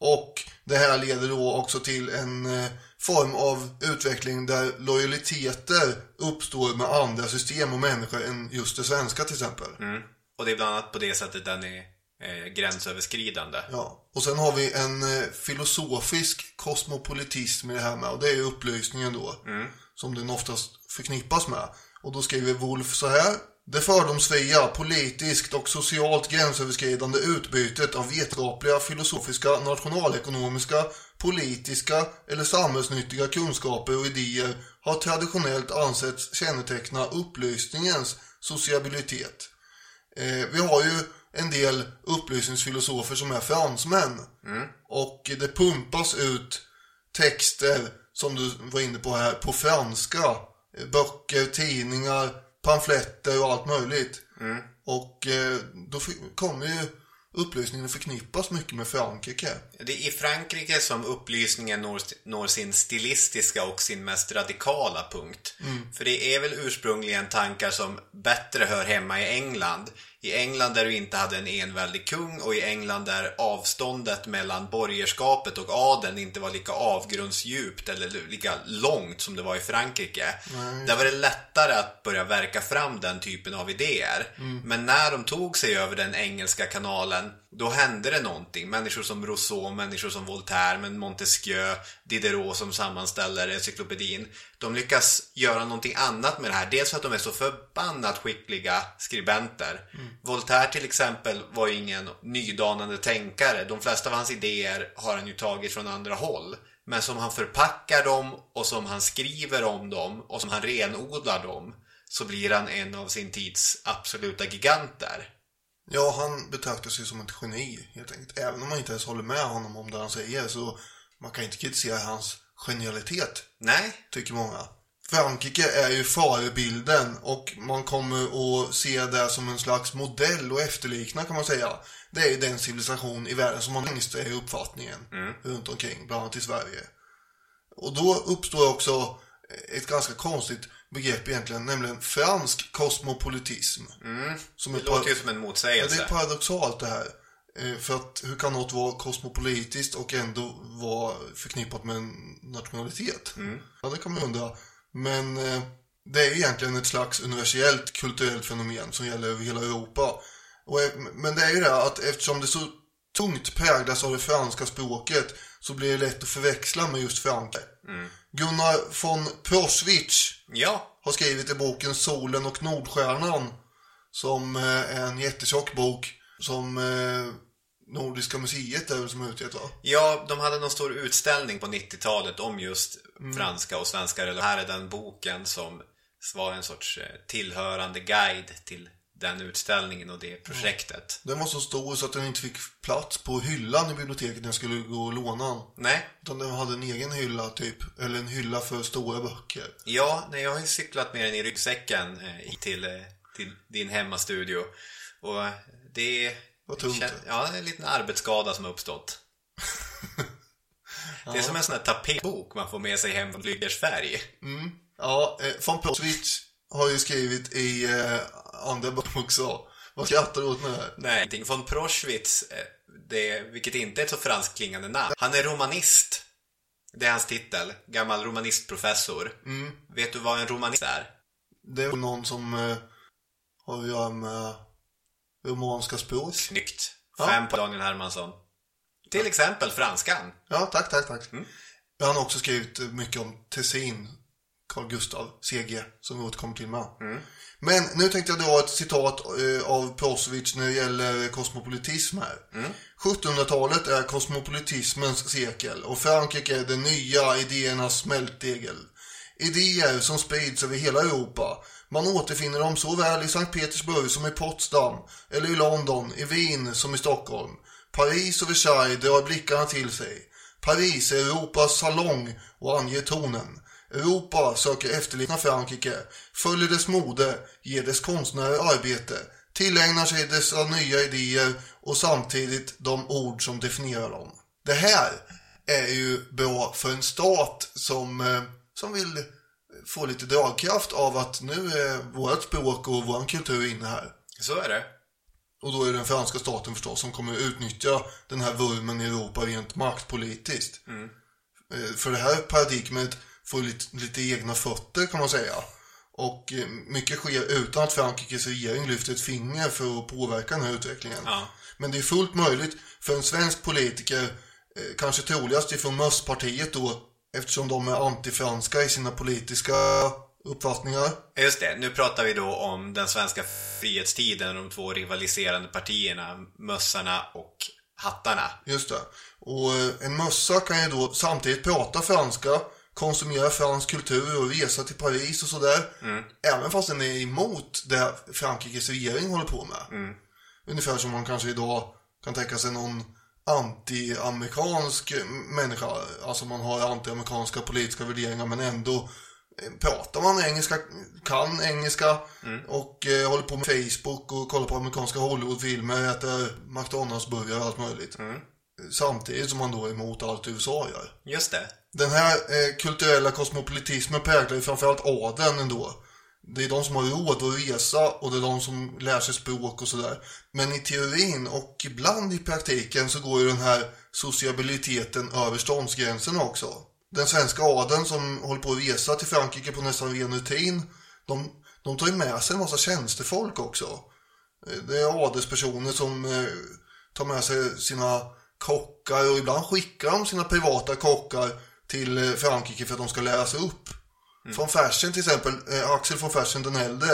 Och det här leder då också till en eh, form av utveckling där lojaliteter uppstår med andra system och människor än just det svenska till exempel. Mm. Och det är bland annat på det sättet den är eh, gränsöverskridande. Ja. Och sen har vi en eh, filosofisk kosmopolitism i det här med och det är upplysningen då. Som den oftast förknippas med. Och då skriver Wolf så här. Det fördomsfria, politiskt och socialt gränsöverskridande utbytet av vetenskapliga, filosofiska, nationalekonomiska, politiska eller samhällsnyttiga kunskaper och idéer har traditionellt ansetts känneteckna upplysningens sociabilitet. Eh, vi har ju en del upplysningsfilosofer som är fransmän. Och det pumpas ut texter som du var inne på här, på franska. Eh, Böcker, tidningar, pamfletter och allt möjligt. Mm. Och eh, då kommer ju upplysningen förknippas mycket med Frankrike. Det är i Frankrike som upplysningen når, når sin stilistiska och sin mest radikala punkt. Mm. För det är väl ursprungligen tankar som bättre hör hemma i England. I England där du inte hade en enväldig kung och i England där avståndet mellan borgerskapet och adeln inte var lika avgrundsdjupt eller lika långt som det var i Frankrike. Nej. Där var det lättare att börja verka fram den typen av idéer. Mm. Men när de tog sig över den engelska kanalen, då hände det någonting. Människor som Rousseau, människor som Voltaire, men Montesquieu, Diderot som sammanställer encyklopedin. De lyckas göra någonting annat med det här. Dels för att de är så förbannat skickliga skribenter. Voltaire till exempel var ju ingen nydanande tänkare. De flesta av hans idéer har han ju tagit från andra håll. Men som han förpackar dem och som han skriver om dem och som han renodlar dem så blir han en av sin tids absoluta giganter. Ja, han betraktar sig som ett geni helt enkelt. Även om man inte ens håller med honom om det han säger så man kan inte kritisera hans genialitet. Nej. Tycker många. Frankrike är ju förebilden och man kommer att se det som en slags modell och efterlikna kan man säga. Det är ju den civilisation i världen som har längst är uppfattningen runt omkring, bland annat i Sverige. Och då uppstår också ett ganska konstigt begrepp egentligen, nämligen fransk kosmopolitism. Mm. Som Det är låter ju som en motsägelse. Ja, det är paradoxalt det här. Eh, För att hur kan något vara kosmopolitiskt och ändå vara förknippat med en nationalitet? Ja, det kan man undra. Men eh, det är egentligen ett slags universellt kulturellt fenomen som gäller över hela Europa. Och, eh, men det är ju det att eftersom det så tungt präglas av det franska språket så blir det lätt att förväxla med just Frankrike. Gunnar von Proswitz ja. har skrivit i boken Solen och Nordstjärnan som eh, är en jättetjock bok som eh, Nordiska museet är väl som utgett va? Ja, de hade någon stor utställning på 90-talet om just Mm. franska och svenska relationer. Här är den boken som var en sorts eh, tillhörande guide till den utställningen och det projektet. Den var så stor så att den inte fick plats på hyllan i biblioteket när jag skulle gå och låna den. Nej. Utan den hade en egen hylla typ. Eller en hylla för stora böcker. Ja, nej, jag har ju cyklat med den i ryggsäcken eh, till, eh, till din hemmastudio. Och det... Vad tungt kän- Ja, det är en liten arbetsskada som har uppstått. Det är Ja. som en sån här tapetbok man får med sig hem från Lygersfärg. Mm. Ja, eh, von Proswitz har ju skrivit i eh, böcker också. Vad skrattar du åt nu? Nej, ingenting. Von Proschwitz, eh, det, vilket inte är ett så franskt klingande namn. Han är romanist. Det är hans titel. Gammal romanistprofessor. Mm. Vet du vad en romanist är? Det är någon som eh, har att göra med romanska språk. Snyggt. Ja. Fem på Daniel Hermansson. Till exempel franskan. Ja, tack, tack, tack. Mm. Han har också skrivit mycket om Tessin, Carl Gustav CG, som vi återkommer till med. Mm. Men nu tänkte jag dra ett citat eh, av Proswitz när det gäller kosmopolitism här. Mm. 1700-talet är kosmopolitismens sekel och Frankrike är den nya idéernas smältdegel. Idéer som sprids över hela Europa. Man återfinner dem såväl i Sankt Petersburg som i Potsdam, eller i London, i Wien som i Stockholm. Paris och Versailles drar blickarna till sig. Paris är Europas salong och anger tonen. Europa söker efterlikna Frankrike, följer dess mode, ger dess konstnärer arbete, tillägnar sig dessa nya idéer och samtidigt de ord som definierar dem. Det här är ju bra för en stat som, eh, som vill få lite dragkraft av att nu är vårt språk och vår kultur inne här. Så är det. Och då är det den franska staten förstås som kommer utnyttja den här vurmen i Europa rent maktpolitiskt. Mm. Eh, För det här paradigmet får lite, lite egna fötter kan man säga. Och eh, mycket sker utan att Frankrikes regering lyfter ett finger för att påverka den här utvecklingen. Ja. Men det är fullt möjligt för en svensk politiker, eh, kanske troligast ifrån Mösspartiet då, eftersom de är antifranska i sina politiska uppfattningar. Just det, nu pratar vi då om den svenska frihetstiden, de två rivaliserande partierna, mössarna och hattarna. Just det. Och eh, en mössa kan ju då samtidigt prata franska, konsumera fransk kultur och resa till Paris och sådär. Mm. Även fast den är emot det Frankrikes regering håller på med. Mm. Ungefär som man kanske idag kan tänka sig någon anti-amerikansk människa. Alltså man har anti-amerikanska politiska värderingar men ändå eh, pratar man engelska, kan engelska och eh, håller på med Facebook och kollar på amerikanska Hollywoodfilmer, äter McDonalds-burgare och allt möjligt. Samtidigt som man då är emot allt USA gör. Just det. Den här eh, kulturella kosmopolitismen präglar ju framförallt adeln ändå. Det är de som har råd att resa och det är de som lär sig språk och sådär. Men i teorin och ibland i praktiken så går ju den här sociabiliteten över ståndsgränserna också. Den svenska adeln som håller på att resa till Frankrike på nästan ren rutin, de, de tar ju med sig en massa tjänstefolk också. Eh, det är adelspersoner som eh, tar med sig sina kockar och ibland skickar de sina privata kockar till eh, Frankrike för att de ska lära sig upp. Från Fersen till exempel, eh, Axel von Fersen den äldre,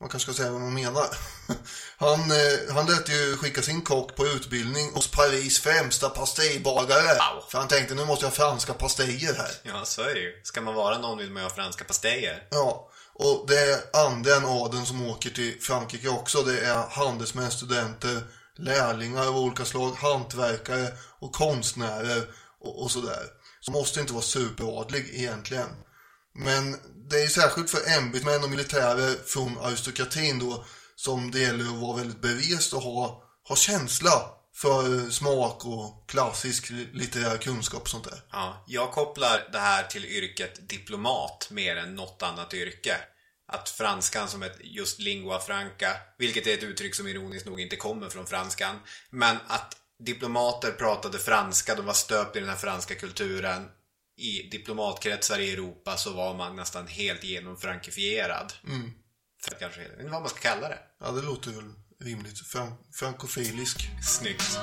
man kanske ska säga vad man menar. Han, eh, han lät ju skicka sin kock på utbildning hos Paris främsta pastejbagare. För han tänkte nu måste jag ha franska pastejer här. Ja, så är det ju. Ska man vara någon vill man ha franska pastejer. Ja, och det är andra än adeln som åker till Frankrike också. Det är handelsmän, studenter, lärlingar av olika slag, hantverkare och konstnärer och, och sådär. Så måste inte vara superadlig egentligen. Men det är särskilt för ämbetsmän och militärer från aristokratin då som det gäller att vara väldigt berest och ha, ha känsla för eh, smak och klassisk litterär kunskap och sånt där. Ja, jag kopplar det här till yrket diplomat mer än något annat yrke. Att franskan som ett just lingua franca, vilket är ett uttryck som ironiskt nog inte kommer från franskan, men att diplomater pratade franska, de var stöpt i den här franska kulturen. I diplomatkretsar i Europa så var man nästan helt genom frankifierad. Mm. Kanske, jag vet inte vad man ska kalla det. Ja, det låter väl rimligt. Fran- frankofilisk. Snyggt.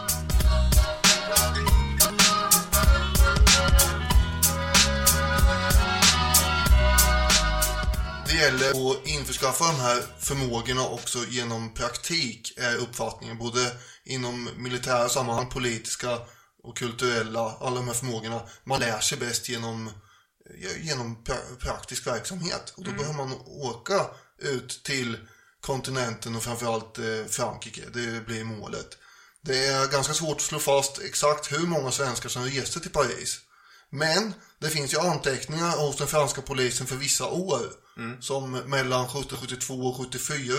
Det gäller att införskaffa de här förmågorna också genom praktik är uppfattningen. Både inom militära sammanhang, politiska och kulturella. Alla de här förmågorna. Man lär sig bäst genom, genom pra- praktisk verksamhet. Och då behöver man åka ut till kontinenten och framförallt eh, Frankrike. Det blir målet. Det är ganska svårt att slå fast exakt hur många svenskar som reste till Paris. Men det finns ju anteckningar hos den franska polisen för vissa år. Som mellan 1772 och 74.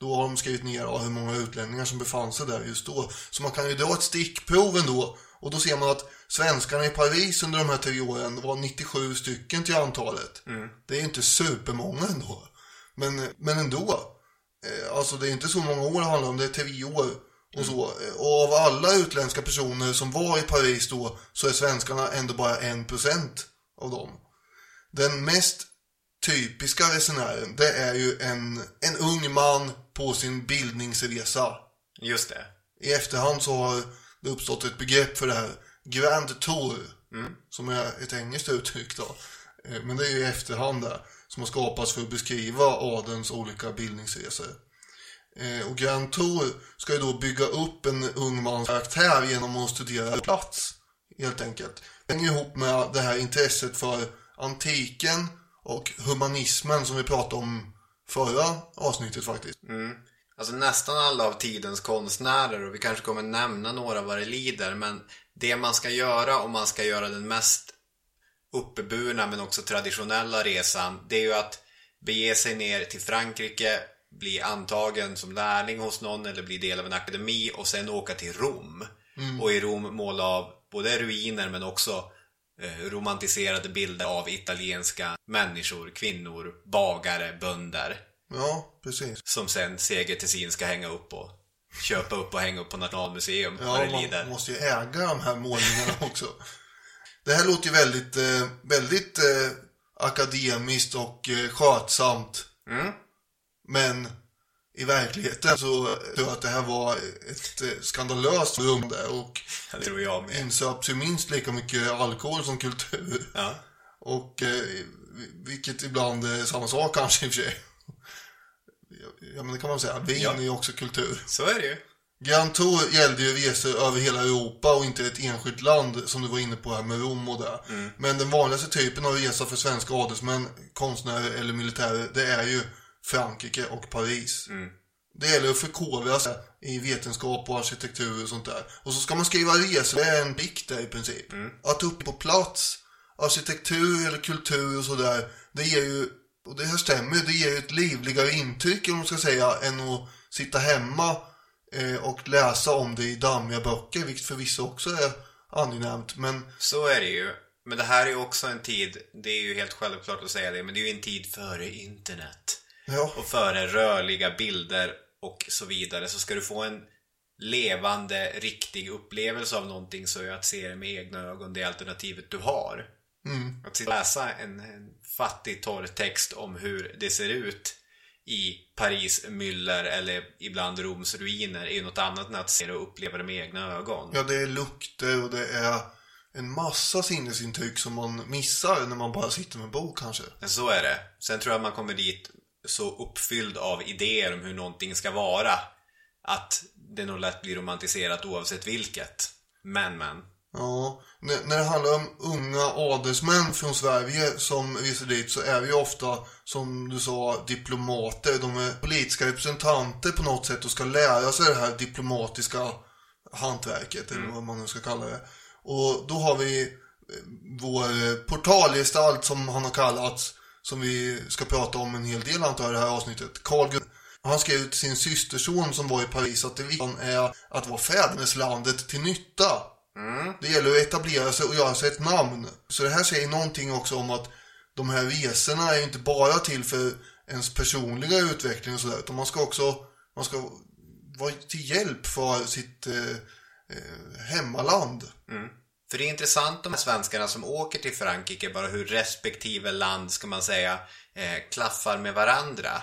Då har de skrivit ner ja, hur många utlänningar som befann sig där just då. Så man kan ju dra ett stickprov ändå. Och då ser man att svenskarna i Paris under de här tre åren var 97 stycken till antalet. Det är inte supermånga ändå. Men, men ändå. Eh, Alltså det är inte så många år det handlar om, det är tre år. Och, så. Och av alla utländska personer som var i Paris då så är svenskarna ändå bara en procent av dem. Den mest typiska resenären det är ju en, en ung man på sin bildningsresa. Just det. I efterhand så har det uppstått ett begrepp för det här. Grand Tour. Som är ett engelskt uttryck då. Eh, Men det är ju i efterhand där. Som har skapats för att beskriva adelns olika bildningsresor. Eh, Och Grand Tour ska ju då bygga upp en ung mans karaktär genom att studera plats. Helt enkelt. Det hänger ihop med det här intresset för antiken och humanismen som vi pratade om förra avsnittet faktiskt. Mm. Alltså nästan alla av tidens konstnärer och vi kanske kommer nämna några vad det lider men det man ska göra om man ska göra den mest uppburna men också traditionella resan det är ju att bege sig ner till Frankrike bli antagen som lärling hos någon eller bli del av en akademi och sen åka till Rom. Mm. Och i Rom måla av både ruiner men också eh, romantiserade bilder av italienska människor, kvinnor, bagare, bönder. Ja, precis. Som sen Seger Tessin ska hänga upp och köpa upp och hänga upp på Nationalmuseum. Ja, man lider. måste ju äga de här målningarna också. Det här låter ju väldigt, eh, väldigt eh, akademiskt och eh, skötsamt. Mm. Men i verkligheten så tror jag att det här var ett eh, skandalöst rum där och det tror jag med. insöps ju minst lika mycket alkohol som kultur. Ja. Och eh, vilket ibland är samma sak kanske i och för sig. Ja men det kan man säga. Vin Ja. är ju också kultur. Så är det ju. Grand Tour gällde ju resor över hela Europa och inte ett enskilt land som du var inne på här med Rom och där. Mm. Men den vanligaste typen av resa för svenska adelsmän, konstnärer eller militärer, det är ju Frankrike och Paris. Mm. Det gäller att förkovra sig i vetenskap och arkitektur och sånt där. Och så ska man skriva resor, det är en plikt där i princip. Att upp på plats, arkitektur eller kultur och sådär, det ger ju, och det här stämmer det ger ju ett livligare intryck om man ska säga, än att sitta hemma eh, och läsa om det i dammiga böcker, vilket förvisso också är angenämt. Men Så är det ju. Men det här är ju också en tid, det är ju helt självklart att säga det, men det är ju en tid före internet. Ja. Och före rörliga bilder och så vidare. Så ska du få en levande, riktig upplevelse av någonting så är att se det med egna ögon det alternativet du har. Mm. Att läsa en, en fattig torr text om hur det ser ut i Paris myller eller ibland Roms ruiner är ju något annat än att se det och uppleva det med egna ögon. Ja, det är lukter och det är en massa sinnesintryck som man missar när man bara sitter med en bok kanske. Så är det. Sen tror jag man kommer dit så uppfylld av idéer om hur någonting ska vara att det nog lätt blir romantiserat oavsett vilket. Men, men. Ja, när, det handlar om unga adelsmän från Sverige som reser dit så är vi ju ofta, som du sa, diplomater. De är politiska representanter på något sätt och ska lära sig det här diplomatiska hantverket, eller vad man nu ska kalla det. Och då har vi eh, vår eh, portalgestalt som han har kallats, som vi ska prata om en hel del antar jag i det här avsnittet. Carl Gun- han skrev till sin systerson som var i Paris att det viktiga är att vara fäderneslandet till nytta. Det gäller att etablera sig och göra sig ett namn. Så det här säger någonting också om att de här resorna är inte bara till för ens personliga utveckling och sådär. Utan man ska också man ska vara till hjälp för sitt eh, eh, hemmaland. Mm. För det är intressant de här svenskarna som åker till Frankrike, bara hur respektive land, ska man säga, eh, klaffar med varandra.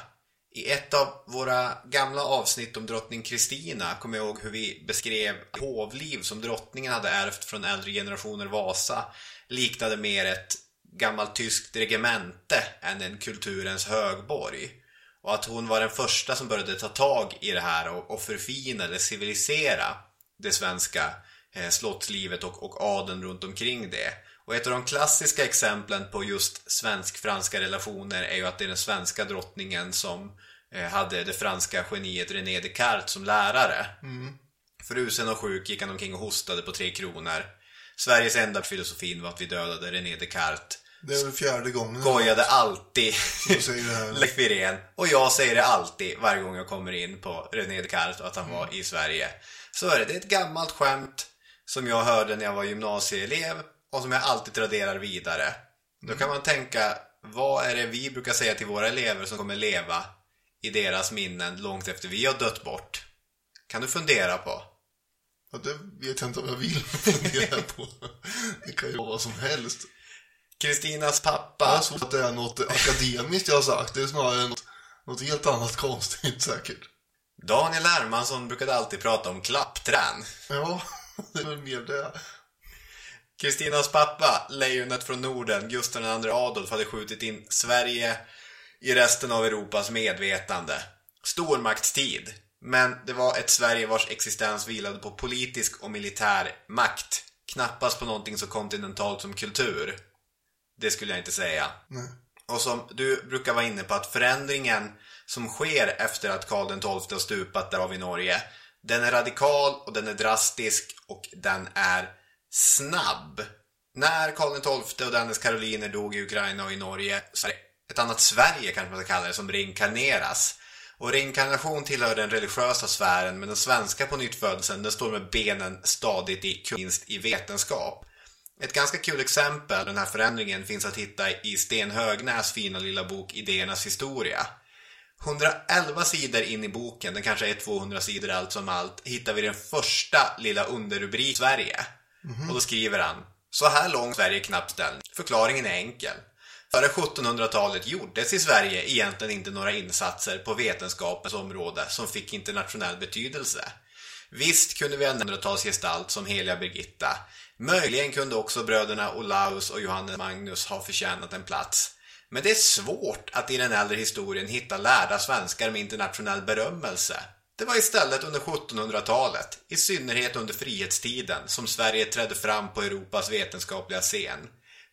I ett av våra gamla avsnitt om drottning Kristina kommer jag ihåg hur vi beskrev hovliv som drottningen hade ärvt från äldre generationer Vasa liknade mer ett gammalt tyskt regemente än en kulturens högborg. Och att hon var den första som började ta tag i det här och, och förfina eller civilisera det svenska slottslivet och, och adeln runt omkring det. Och ett av de klassiska exemplen på just svensk-franska relationer är ju att det är den svenska drottningen som eh, hade det franska geniet René Descartes som lärare. Mm. Frusen och sjuk gick han omkring och hostade på tre kronor. Sveriges enda filosofin var att vi dödade René Descartes. Det är väl fjärde gången. Skojade alltid Wirén. Och jag säger det alltid varje gång jag kommer in på René Descartes och att han var Mm. i Sverige. Så är det. Det är ett gammalt skämt som jag hörde när jag var gymnasieelev och som jag alltid traderar vidare. Då kan man tänka, vad är det vi brukar säga till våra elever som kommer leva i deras minnen långt efter vi har dött bort? Kan du fundera på? Ja, det vet jag inte om jag vill fundera på. Det kan ju vara vad som helst. Kristinas pappa. Jag svårt att det är något akademiskt jag har sagt. Det är snarare något, något helt annat konstigt säkert. Daniel Hermansson brukade alltid prata om klappträn. Ja, det väl mer. Kristinas pappa, lejonet från Norden, Gustav II Adolf, hade skjutit in Sverige i resten av Europas medvetande. Stormaktstid. Men det var ett Sverige vars existens vilade på politisk och militär makt. Knappast på någonting så kontinentalt som kultur. Det skulle jag inte säga. Nej. Och som du brukar vara inne på att förändringen som sker efter att Karl XII har stupat där av i Norge den är radikal och den är drastisk och den är snabb. När Karl XII och dennes karoliner dog i Ukraina och i Norge så är det ett annat Sverige kanske man ska kalla det som reinkarneras. Och reinkarnation tillhör den religiösa sfären men den svenska på nyttfödelsen den står med benen stadigt i kunst i vetenskap. Ett ganska kul exempel den här förändringen finns att hitta i Sten Högnäs fina lilla bok Idéernas historia. 111 sidor in i boken, den kanske är 200 sidor allt som allt, hittar vi den första lilla underrubrik Sverige. Och då skriver han Så här långt Sverige knappt ställd. Förklaringen är enkel. Före 1700-talet gjordes i Sverige egentligen inte några insatser på vetenskapens område som fick internationell betydelse. Visst kunde vi ha en hundratalsgestalt som heliga Birgitta. Möjligen kunde också bröderna Olaus och Johannes Magnus ha förtjänat en plats. Men det är svårt att i den äldre historien hitta lärda svenskar med internationell berömmelse. Det var istället under 1700-talet, i synnerhet under frihetstiden, som Sverige trädde fram på Europas vetenskapliga scen.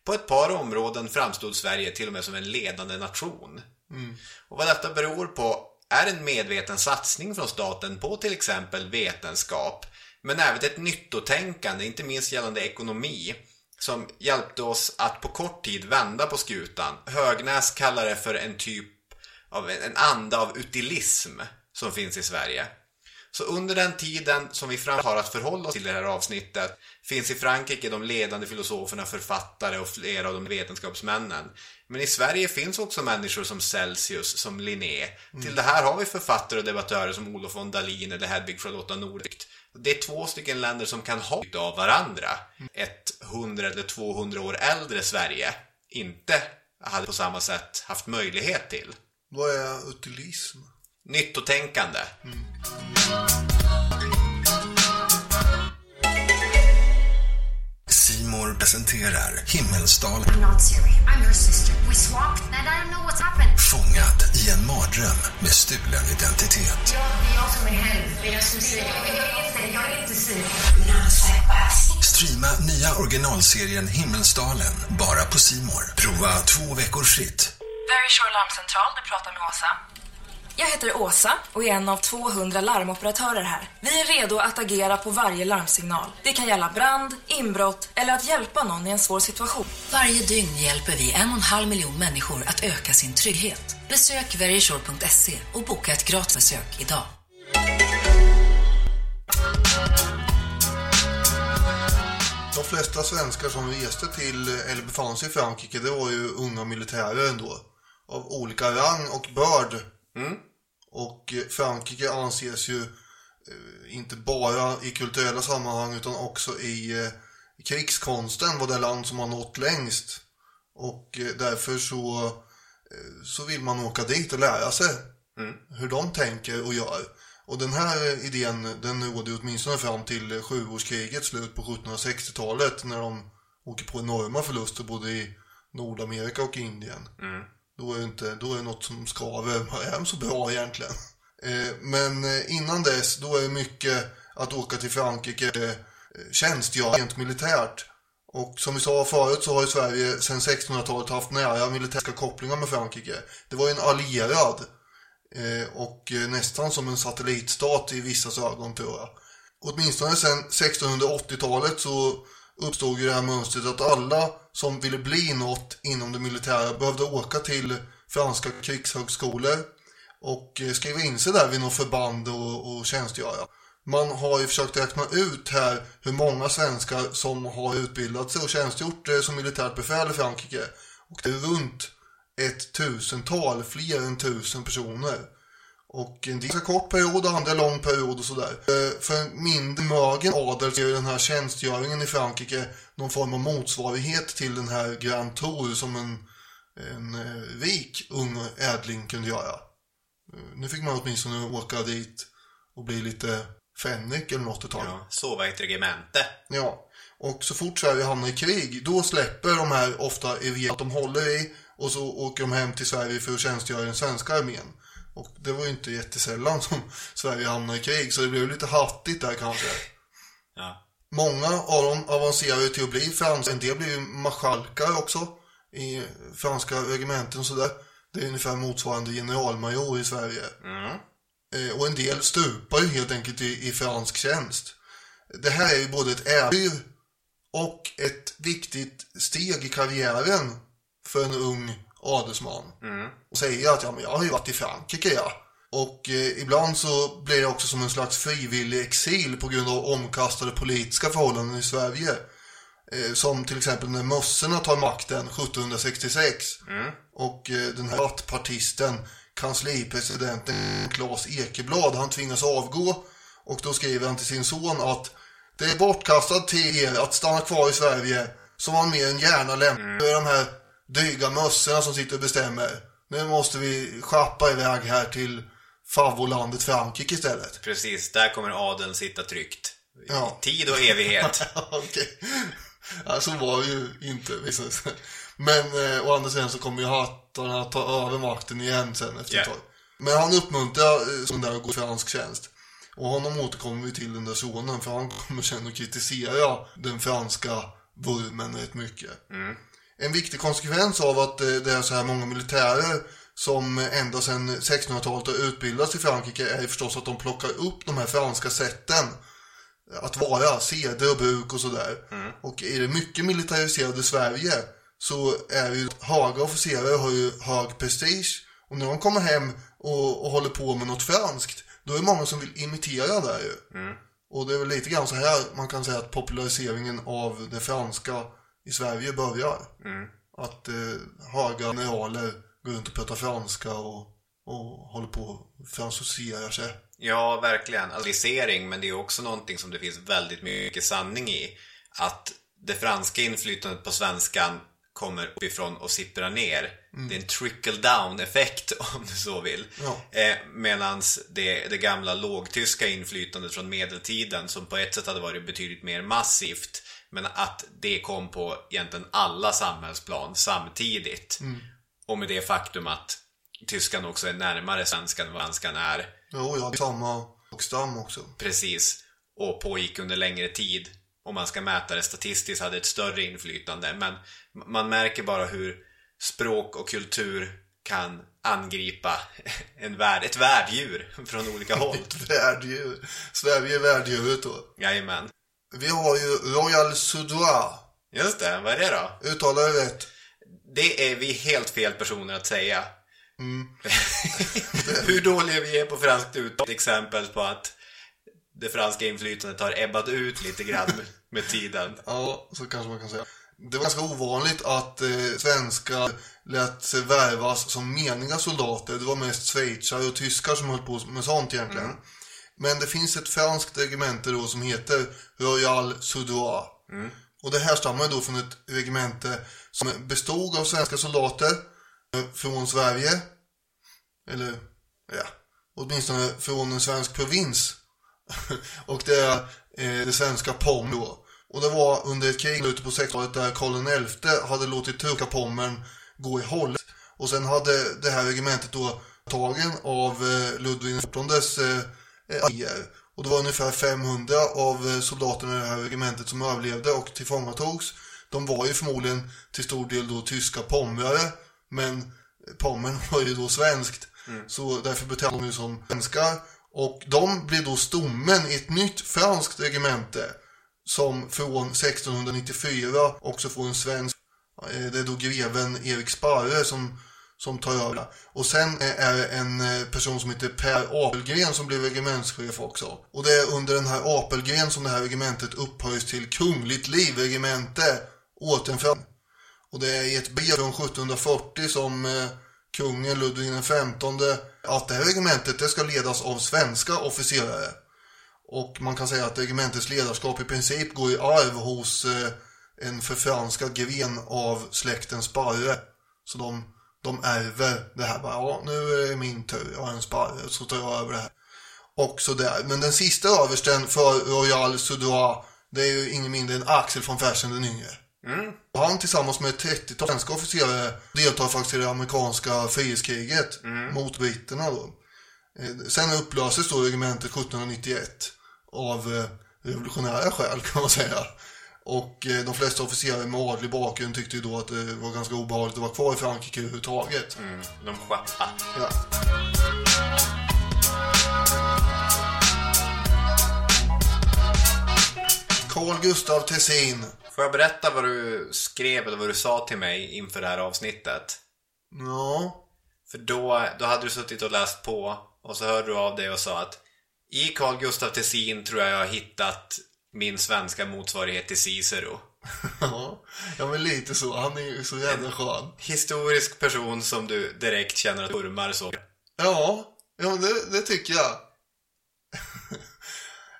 På ett par områden framstod Sverige till och med som en ledande nation. Mm. Och vad detta beror på är en medveten satsning från staten på till exempel vetenskap, men även ett nyttotänkande, inte minst gällande ekonomi, som hjälpte oss att på kort tid vända på skutan. Högnäs kallar det för en typ av en anda av utilism som finns i Sverige. Så under den tiden som vi fram har att förhålla oss till det här avsnittet finns i Frankrike de ledande filosoferna, författare och flera av de vetenskapsmännen. Men i Sverige finns också människor som Celsius, som Linné. Mm. Till det här har vi författare och debattörer som Olof von Dalin eller Hedvig Charlotta Nordikt. Det är två stycken länder som kan ha av varandra. Ett 100 eller 200 år äldre Sverige inte hade på samma sätt haft möjlighet till. Vad är utilism? Nyttotänkande. Know what's happened. fångad i en mardröm med stulen identitet. Jag, det är jag som är Henry. Det är jag som är Siri. Jag är inte släppas. Streama nya originalserien Himmelsdalen bara på Simor. Prova två veckor fritt. Very Shore Larmcentral, du pratar med Åsa. Jag heter Åsa och är en av 200 larmoperatörer här. Vi är redo att agera på varje larmsignal. Det kan gälla brand, inbrott eller att hjälpa någon i en svår situation. Varje dygn hjälper vi en och en halv miljon människor att öka sin trygghet. Besök veryshore.se och boka ett gratisbesök idag. De flesta svenskar som reste till eller befann sig i Frankrike det var ju unga militärer ändå. Av olika rang och börd. Och eh, Frankrike anses ju eh, inte bara i kulturella sammanhang utan också i eh, krigskonsten vara det land som har nått längst. Och därför så, så vill man åka dit och lära sig hur de tänker och gör. Och den här idén den rådde ju åtminstone fram till sjuårskrigets slut på 1760-talet när de åker på enorma förluster både i Nordamerika och Indien. Då är, det inte, då är det något som skaver. Vad är de så bra egentligen? Eh, men eh, innan dess, då är det mycket att åka till Frankrike eh, tjänstgöra rent militärt. Och som vi sa förut så har ju Sverige sedan 1600-talet haft nära militära kopplingar med Frankrike. Det var ju en allierad och nästan som en satellitstat i vissas ögon tror jag. Åtminstone sedan 1680-talet så uppstod ju det här mönstret att alla som ville bli något inom det militära behövde åka till franska krigshögskolor och eh, skriva in sig där vid något förband och, och tjänstgöra. Man har ju försökt räkna ut här hur många svenskar som har utbildat sig och tjänstgjort eh, som militärt befäl i Frankrike. Och det är runt ett tusental, fler än tusen personer. Och en del är kort period och andra lång period och sådär. Eh, För mindre mögen adel så är den här tjänstgöringen i Frankrike någon form av motsvarighet till den här Grand Tour som en, en eh, rik ung ädling kunde göra. Eh, Nu fick man åtminstone åka dit och bli lite fänrik eller något ett tag. Ja, sova i ett regemente. Ja, och så fort Sverige hamnar i krig, då släpper de här ofta event att de håller i och så åker de hem till Sverige för att tjänstgöra i den svenska armén. Och det var ju inte jättesällan som Sverige hamnade i krig, så det blev lite hattigt där kanske. Ja. Många av dem avancerar ju till att bli franska, en del blir ju marskalkar också i franska regementen och sådär. Det är ungefär motsvarande generalmajor i Sverige. Eh, Och en del stupar ju helt enkelt i, i fransk tjänst. Det här är ju både ett äventyr och ett viktigt steg i karriären för en ung adelsman. Och säga att ja, men jag har ju varit i Frankrike ja. Och eh, ibland så blir det också som en slags frivillig exil på grund av omkastade politiska förhållanden i Sverige. Eh, som till exempel när mössorna tar makten 1766. Och eh, den här partisten, kanslipresidenten Claes Ekeblad, han tvingas avgå. Och då skriver han till sin son att det är bortkastat till er att stanna kvar i Sverige som man mer än gärna lämnar de här dryga mössorna som sitter och bestämmer. Nu måste vi schappa iväg här till favolandet Frankrike istället. Precis, där kommer adeln sitta tryggt. Ja. Tid och evighet. Okej. Ja, så var det ju inte visade sig. Men eh, å andra sidan så kommer ju hattarna ta över makten igen sen efter Ja. ett tag. Men han uppmuntrar eh, sån där att gå i fransk tjänst. Och honom återkommer vi till den där sonen för han kommer sen att kritisera den franska vurmen rätt mycket. En viktig konsekvens av att eh, det är så här många militärer som ända sedan 1600-talet har utbildats i Frankrike är ju förstås att de plockar upp de här franska sätten att vara, seder och bruk och sådär. Och i det mycket militariserade Sverige så är ju höga officerare har ju hög prestige och när de kommer hem och, och håller på med något franskt då är det många som vill imitera det ju. Och det är väl lite grann så här man kan säga att populariseringen av det franska i Sverige börjar. Att eh, höga generaler går runt och pratar franska och, och håller på och fransosiserar sig. Ja, verkligen. Allisering, men det är också någonting som det finns väldigt mycket sanning i. Att det franska inflytandet på svenskan kommer uppifrån och sipprar ner. Mm. Det är en trickle-down effekt om du så vill. Ja. Eh, Medan det, det gamla lågtyska inflytandet från medeltiden som på ett sätt hade varit betydligt mer massivt. Men att det kom på egentligen alla samhällsplan samtidigt. Mm. Och med det faktum att tyskan också är närmare svenskan än vad svenskan är. Jo, ja, samma stam också. Precis. Och pågick under längre tid. Om man ska mäta det statistiskt hade ett större inflytande. Men man märker bara hur språk och kultur kan angripa en värld, ett värddjur från olika håll. Ett värddjur. Sverige är värddjuret då. Jajamän. Vi har ju Royal Sudois. Just det, vad är det då? Uttalar jag rätt? Det är vi helt fel personer att säga. Mm. Hur dåliga vi är på franskt uttal. Ett exempel på att det franska inflytandet har ebbat ut lite grann med, tiden. Ja, så kanske man kan säga. Det var ganska ovanligt att eh, svenskar lät sig värvas som meniga soldater. Det var mest schweizare och tyskar som höll på med sånt egentligen. Mm. Men det finns ett franskt regemente då som heter Royal Sudois. Mm. Och det här stammar då från ett regemente som bestod av svenska soldater eh, från Sverige. Eller, ja, åtminstone från en svensk provins. och det är eh, det svenska POM då. Och det var under ett krig ute på 60-talet där Karl XI hade låtit turka Pommern gå i hållet. Och sen hade det här regementet då tagen av eh, Ludvig XIVs eh. Och det var ungefär 500 av eh, soldaterna i det här regementet som överlevde och tillfångatogs. De var ju förmodligen till stor del då tyska pomrare. Men Pommern var ju då svenskt. Så därför betraktas de ju som svenskar. Och de blev då stommen i ett nytt franskt regemente. Som från 1694 också får en svensk. eh, Det är då greven Erik Sparre som, som tar över. Och sen är det en eh, person som heter Per Apelgren som blir regementschef också. Och det är under den här Apelgren som det här regementet upphöjs till Kungligt Livregemente återinfört. Och det är i ett brev från 1740 som eh, kungen Ludvig XV att det här regementet det ska ledas av svenska officerare. Och man kan säga att regementets ledarskap i princip går i arv hos eh, en förfranskad gren av släkten Sparre. Så de, de ärver det här. Bara, ja, nu är det min tur. Jag har en Sparre, så tar jag över det här. Och sådär. Men den sista översten för Royal Sudois, det är ju ingen mindre än Axel von Fersen den yngre. Mm. Och han tillsammans med ett 30-tal svenska officerare deltar faktiskt i det amerikanska frihetskriget mot britterna då. Eh, Sen upplöses då regementet 1791 av eh, revolutionära skäl kan man säga. Och eh, de flesta officerare med adlig bakgrund tyckte ju då att det var ganska obehagligt att vara kvar i Frankrike överhuvudtaget. Mm, de schappade. Ja. Carl Gustav Tessin. Får jag berätta vad du skrev eller vad du sa till mig inför det här avsnittet? Ja. För då, då hade du suttit och läst på och så hörde du av dig och sa att i Carl Gustav Tessin tror jag jag har hittat min svenska motsvarighet till Cicero. Ja, men lite så. Han är ju så jävla skön. Historisk person som du direkt känner att vurmar så. Ja, ja men det, det tycker jag.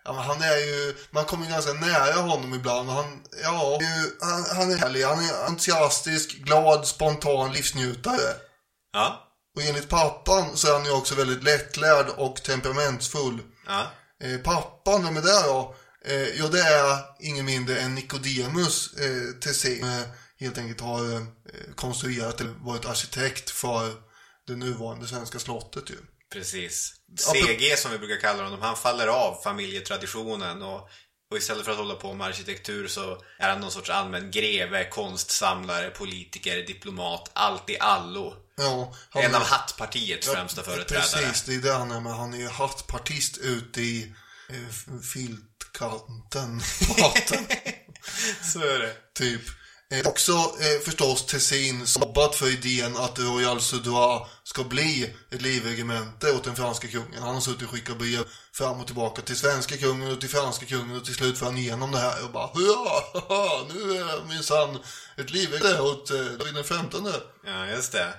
ja, men han är ju, man kommer ju ganska nära honom ibland. Han, ja, han, han är härlig. Han är entusiastisk, glad, spontan livsnjutare. Ja. Och enligt pappan så är han ju också väldigt lättlärd och temperamentsfull. Ja. Eh, pappan, vem är det då? Eh, ja, det är ingen mindre än Nicodemus eh, Tessin. Eh, helt enkelt har eh, konstruerat eller varit arkitekt för det nuvarande svenska slottet ju. Precis. CG som vi brukar kalla honom, han faller av familjetraditionen och Och istället för att hålla på med arkitektur så är han någon sorts allmän greve, konstsamlare, politiker, diplomat, allt i allo. Ja, en är- av hattpartiets Ja, främsta företrädare. Precis, det är det han är med. Han är ju hattpartist ute i eh, f- filtkanten på hatten. Så är det. Typ. Eh, också eh, förstås Tessin som jobbat för idén att Royal Sudrois ska bli ett livregemente åt den franska kungen. Han har suttit och skickat brev fram och tillbaka till svenska kungen och till franska kungen och till slut får han igenom det här och bara ja, nu är minsann ett livregemente åt eh, den femtonde. Ja, just det.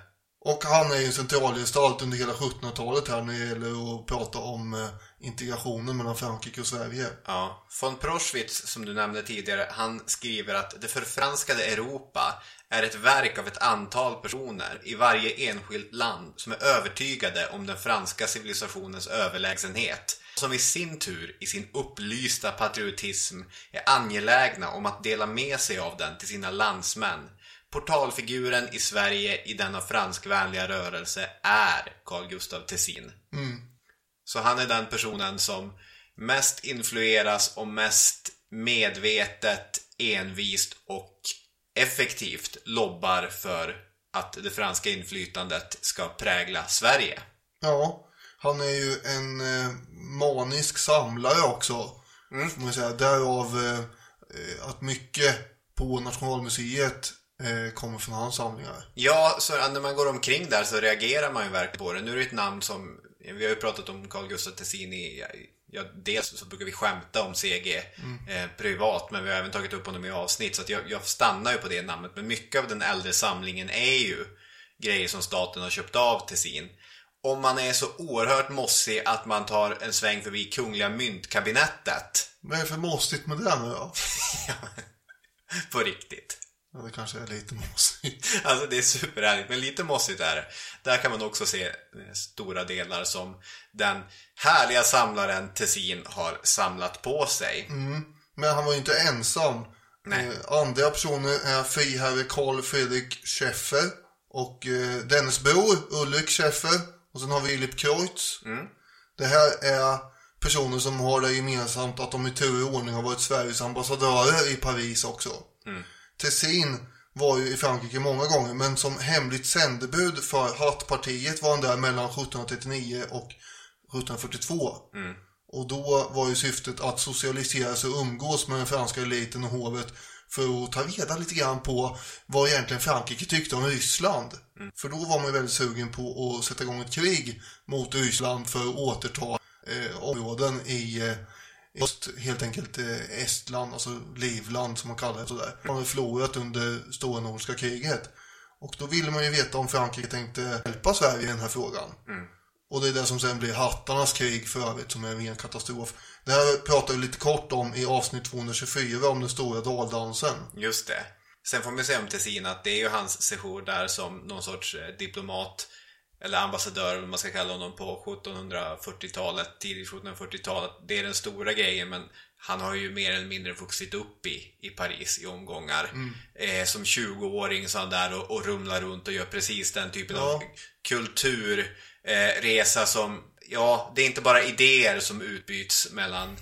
Och han är ju en centralgestalt under hela 1700-talet här när det gäller att prata om eh, integrationen mellan Frankrike och Sverige. Ja, von Proschwitz som du nämnde tidigare, han skriver att det förfranskade Europa är ett verk av ett antal personer i varje enskilt land som är övertygade om den franska civilisationens överlägsenhet. Som i sin tur, i sin upplysta patriotism, är angelägna om att dela med sig av den till sina landsmän. Portalfiguren i Sverige i denna franskvänliga rörelse är Carl Gustaf Tessin. Mm. Så han är den personen som mest influeras och mest medvetet, envist och effektivt lobbar för att det franska inflytandet ska prägla Sverige. Ja, han är ju en eh, manisk samlare också. Mm. Får man säga. Därav eh, att mycket på Nationalmuseet eh, kommer från hans samlingar. Ja, så när man går omkring där så reagerar man ju verkligen på det. Nu är det ett namn som, vi har ju pratat om Carl Gustaf Tessin i, ja, dels så brukar vi skämta om CG Mm. eh, privat, men vi har även tagit upp honom i avsnitt. Så jag, jag stannar ju på det namnet. Men mycket av den äldre samlingen är ju grejer som staten har köpt av Tessin. Om man är så oerhört mossig att man tar en sväng förbi Kungliga Myntkabinettet. Vad är det för mossigt med det nu då? På riktigt. Ja, det kanske är lite mossigt. Alltså det är superhärligt, men lite mossigt är det. Där kan man också se eh, stora delar som den härliga samlaren Tessin har samlat på sig. Mm. Men han var ju inte ensam. Nej. Eh, andra personer är friherre Carl Fredrik Schäffer och eh, dennes bror Ulrik Schäffer. Och sen har vi Philip Kreutz. Mm. Det här är personer som har det gemensamt att de i tur och ordning har varit Sveriges ambassadörer i Paris också. Mm. Tessin var ju i Frankrike många gånger men som hemligt sändebud för Hattpartiet var han där mellan 1739 och 1742. Mm. Och då var ju syftet att socialisera sig och umgås med den franska eliten och hovet för att ta reda lite grann på vad egentligen Frankrike tyckte om Ryssland. För då var man ju väldigt sugen på att sätta igång ett krig mot Ryssland för att återta eh, områden i eh, just helt enkelt eh, Estland, alltså Livland som man kallar det sådär. Hade förlorat under Stora Nordiska kriget. Och då ville man ju veta om Frankrike tänkte hjälpa Sverige i den här frågan. Mm. Och det är det som sen blir hattarnas krig för övrigt som är en ren katastrof. Det här pratar vi lite kort om i avsnitt 224 om den stora daldansen. Just det. Sen får man säga om Tessin att det är ju hans sejour där som någon sorts eh, diplomat eller ambassadör, vad man ska kalla honom, på 1740-talet, tidigt 1740-talet. Det är den stora grejen, men han har ju mer eller mindre vuxit upp i, i Paris i omgångar. Mm. Eh, som 20-åring så han där och, och rumlar runt och gör precis den typen Ja. av kulturresa eh, som, ja, det är inte bara idéer som utbyts mellan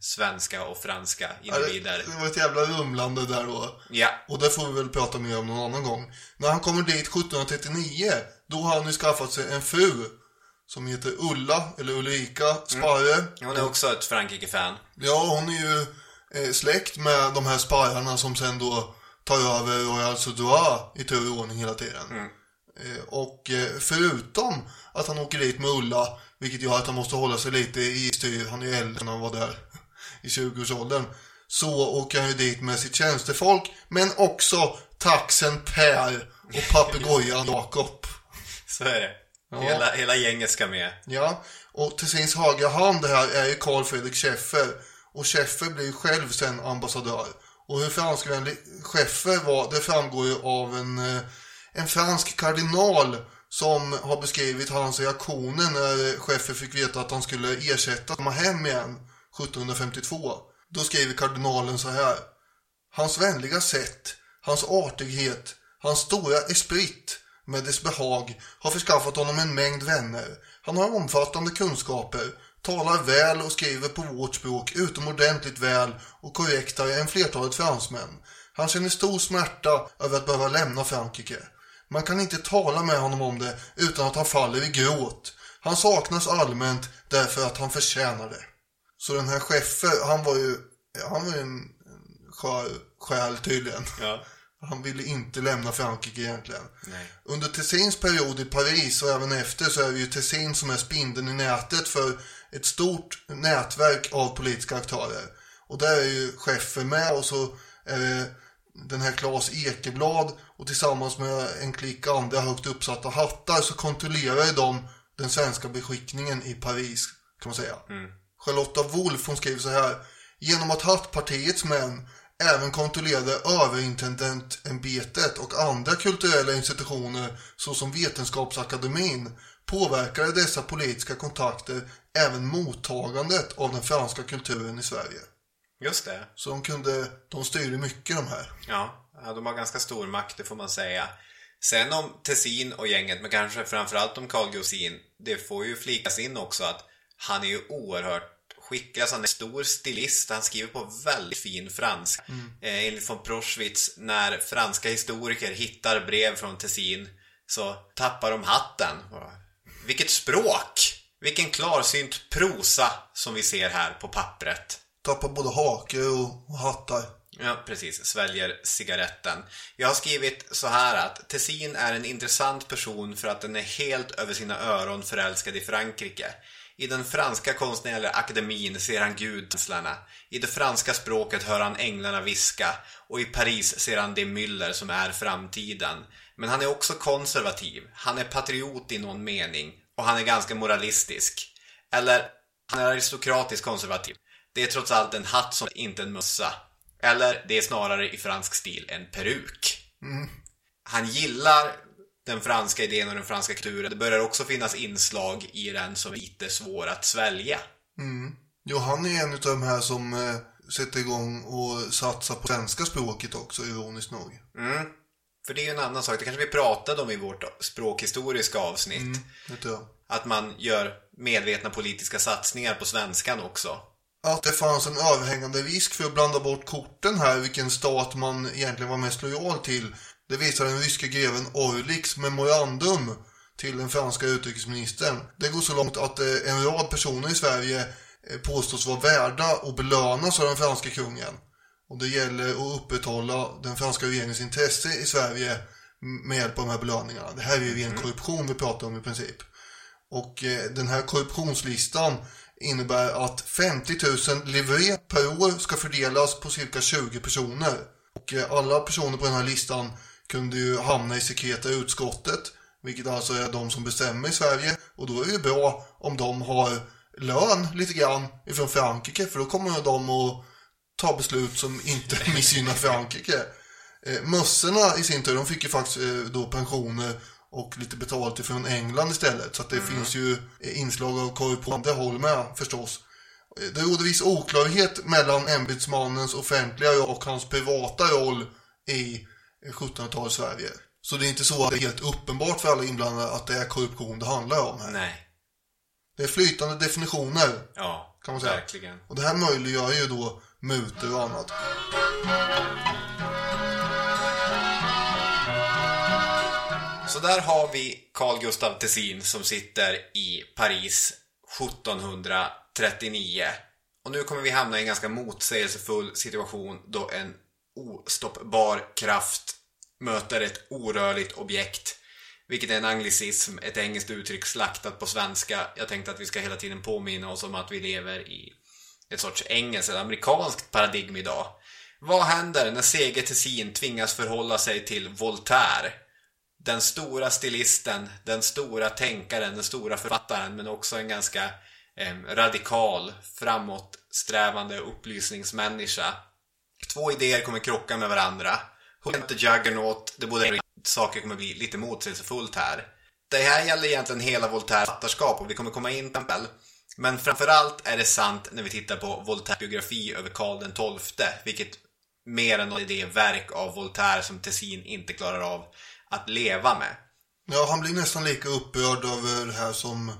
svenska och franska individer. det var ett jävla rumlande där då. Ja. Och det får vi väl prata mer om någon annan gång. När han kommer dit 1739, då har han ju skaffat sig en fru. Som heter Ulla, eller Ulrika Sparre. Hon är också ett Frankrike-fan. Ja, hon är ju eh, släkt med de här spararna som sen då tar över Royal Sudrois i tur och ordning hela tiden. Eh, och eh, förutom att han åker dit med Ulla, vilket gör att han måste hålla sig lite i styr, han är ju äldre när han var där i 20-årsåldern. Så åker han ju dit med sitt tjänstefolk, men också taxen Per och papegojan Jakob. Så är det. Ja. Hela, hela gänget ska med. Ja, och till sin högra hand här är ju Carl Fredrik Schäffer. Och Schäffer blir ju själv sen ambassadör. Och hur franskvänlig Schäffer var, det framgår ju av en, eh, en fransk kardinal som har beskrivit hans reaktioner när Schäffer fick veta att han skulle ersätta komma hem igen 1752. Då skriver kardinalen så här. Hans vänliga sätt, hans artighet, hans stora esprit med dess behag har förskaffat honom en mängd vänner. Han har omfattande kunskaper, talar väl och skriver på vårt språk utomordentligt väl och korrektare än flertalet fransmän. Han känner stor smärta över att behöva lämna Frankrike. Man kan inte tala med honom om det utan att han faller i gråt. Han saknas allmänt därför att han förtjänar det. Så den här Scheffer, han var ju, han var ju en, en skär, själ tydligen. Ja. Han ville inte lämna Frankrike egentligen. Nej. Under Tessins period i Paris och även efter så är det ju Tessin som är spindeln i nätet för ett stort nätverk av politiska aktörer. Och där är ju Scheffer med och så är det den här Claes Ekeblad och tillsammans med en klick andra högt uppsatta hattar så kontrollerar ju de den svenska beskickningen i Paris kan man säga. Charlotta Wolf hon skriver så här. Genom att hattpartiets män även kontrollerade överintendent-ämbetet och andra kulturella institutioner såsom Vetenskapsakademin påverkade dessa politiska kontakter även mottagandet av den franska kulturen i Sverige. Just det. Så de kunde, de styrde mycket de här. Ja, de har ganska stor makt, det får man säga. Sen om Tessin och gänget, men kanske framförallt om Carl Gussin, det får ju flikas in också att han är ju oerhört skicklig. Alltså han är stor stilist, han skriver på väldigt fin franska. Mm. Eh, enligt von Proschwitz, när franska historiker hittar brev från Tessin så tappar de hatten. Vilket språk! Vilken klarsynt prosa som vi ser här på pappret. Tappar både hake och, hattar. Ja, precis. Sväljer cigaretten. Jag har skrivit så här att Tessin är en intressant person för att den är helt över sina öron förälskad i Frankrike. I den franska konstnärliga akademin ser han gudslärna. I det franska språket hör han änglarna viska. Och i Paris ser han det myller som är framtiden. Men han är också konservativ. Han är patriot i någon mening. Och han är ganska moralistisk. Eller, han är aristokratisk konservativ. Det är trots allt en hatt som inte en mössa. Eller, det är snarare i fransk stil en peruk. Mm. Han gillar den franska idén och den franska kulturen. Det börjar också finnas inslag i den som är lite svår att svälja. Mm. Jo, han är en av de här som eh, sätter igång och satsar på svenska språket också, ironiskt nog. Mm. För det är ju en annan sak. Det kanske vi pratade om i vårt språkhistoriska avsnitt. Mm, det jag. Att man gör medvetna politiska satsningar på svenskan också. Att det fanns en överhängande risk för att blanda bort korten här, vilken stat man egentligen var mest lojal till. Det visar den ryska greven Orliks memorandum till den franska utrikesministern. Det går så långt att eh, en rad personer i Sverige eh, påstås vara värda att belönas av den franska kungen. Och det gäller att upprätthålla den franska regeringens intresse i Sverige med hjälp av de här belöningarna. Det här är ju ren korruption vi pratar om i princip. Och eh, den här korruptionslistan innebär att 50 000 livre per år ska fördelas på cirka 20 personer. Och eh, alla personer på den här listan kunde ju hamna i sekreta utskottet, vilket alltså är de som bestämmer i Sverige. Och då är det ju bra om de har lön lite grann ifrån Frankrike, för då kommer de att ta beslut som inte missgynnar Frankrike. Eh, mössorna i sin tur, de fick ju faktiskt eh, då pensioner och lite betalt ifrån England istället. Så att det finns ju eh, inslag av korruption det håll med förstås. Eh, Det råder viss oklarhet mellan ämbetsmannens offentliga roll och hans privata roll i 1700-talets Sverige. Så det är inte så att det är helt uppenbart för alla inblandade att det är korruption det handlar om här. Nej. Det är flytande definitioner. Ja, kan man säga. verkligen. Och det här möjliggör ju då mutor och annat. Så där har vi Carl Gustaf Tessin som sitter i Paris 1739. Och nu kommer vi hamna i en ganska motsägelsefull situation då en ostoppbar kraft möter ett orörligt objekt. Vilket är en anglicism, ett engelskt uttryck slaktat på svenska. Jag tänkte att vi ska hela tiden påminna oss om att vi lever i ett sorts engelskt eller amerikanskt paradigm idag. Vad händer när Seger Tessin tvingas förhålla sig till Voltaire? Den stora stilisten, den stora tänkaren, den stora författaren men också en ganska eh, radikal, framåtsträvande upplysningsmänniska. Två idéer kommer krocka med varandra. Who the Juggernaut, det borde saker kommer bli lite motsägelsefullt här. Det här gäller egentligen hela Voltaires författarskap och vi kommer komma in på exempel. Men framförallt är det sant när vi tittar på Voltaires biografi över Karl XII, vilket mer än är det verk av Voltaire som Tessin inte klarar av att leva med. Ja, han blir nästan lika upprörd över det här som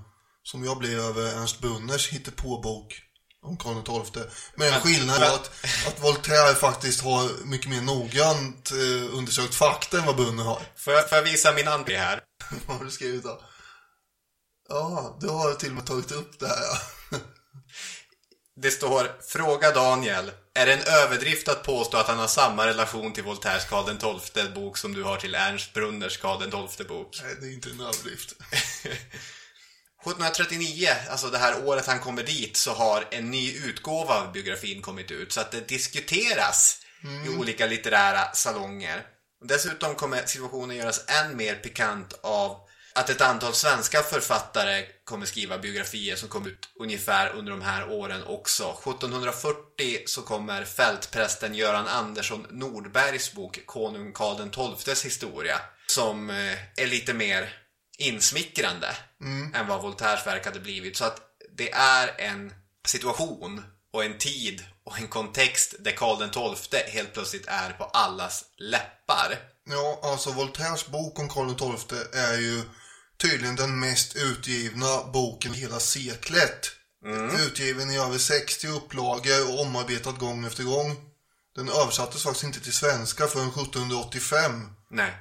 som jag blev över Ernst Brunners hittepåbok om Karl XII. Men en skillnad är att, att Voltaire faktiskt har mycket mer noggrant eh, undersökt fakta än vad Brunner har. Får jag, får jag visa min anteckning här? Vad har du skrivit då? Ja, du har till och med tagit upp det här ja. Det står Fråga Daniel. Är det en överdrift att påstå att han har samma relation till Voltaires Karl XII bok som du har till Ernst Brunners Karl XII bok? Nej, det är inte en överdrift. 1739, alltså det här året han kommer dit, så har en ny utgåva av biografin kommit ut. Så att det diskuteras i olika litterära salonger. Dessutom kommer situationen göras än mer pikant av att ett antal svenska författare kommer skriva biografier som kom ut ungefär under de här åren också. 1740 så kommer fältprästen Göran Andersson Nordbergs bok Konung Karl XIIs historia som eh, är lite mer insmickrande Mm. än vad Voltaires verk hade blivit. Så att det är en situation och en tid och en kontext där Karl XII helt plötsligt är på allas läppar. Ja, alltså Voltaires bok om Karl XII är ju tydligen den mest utgivna boken i hela seklet. Utgiven i över 60 upplagor och omarbetad gång efter gång. Den översattes faktiskt inte till svenska förrän 1785. Nej.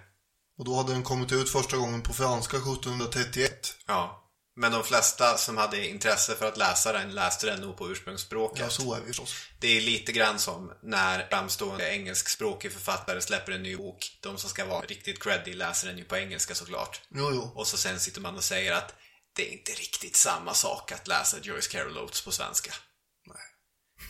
Och då hade den kommit ut första gången på franska 1731. Ja. Men de flesta som hade intresse för att läsa den läste den nog på ursprungsspråket. Ja, så är vi förstås. Det är lite grann som när framstående engelskspråkig författare släpper en ny bok. De som ska vara riktigt creddy läser den ju på engelska såklart. Jo, jo. Och så sen sitter man och säger att det är inte riktigt samma sak att läsa Joyce Carol Oates på svenska. Nej.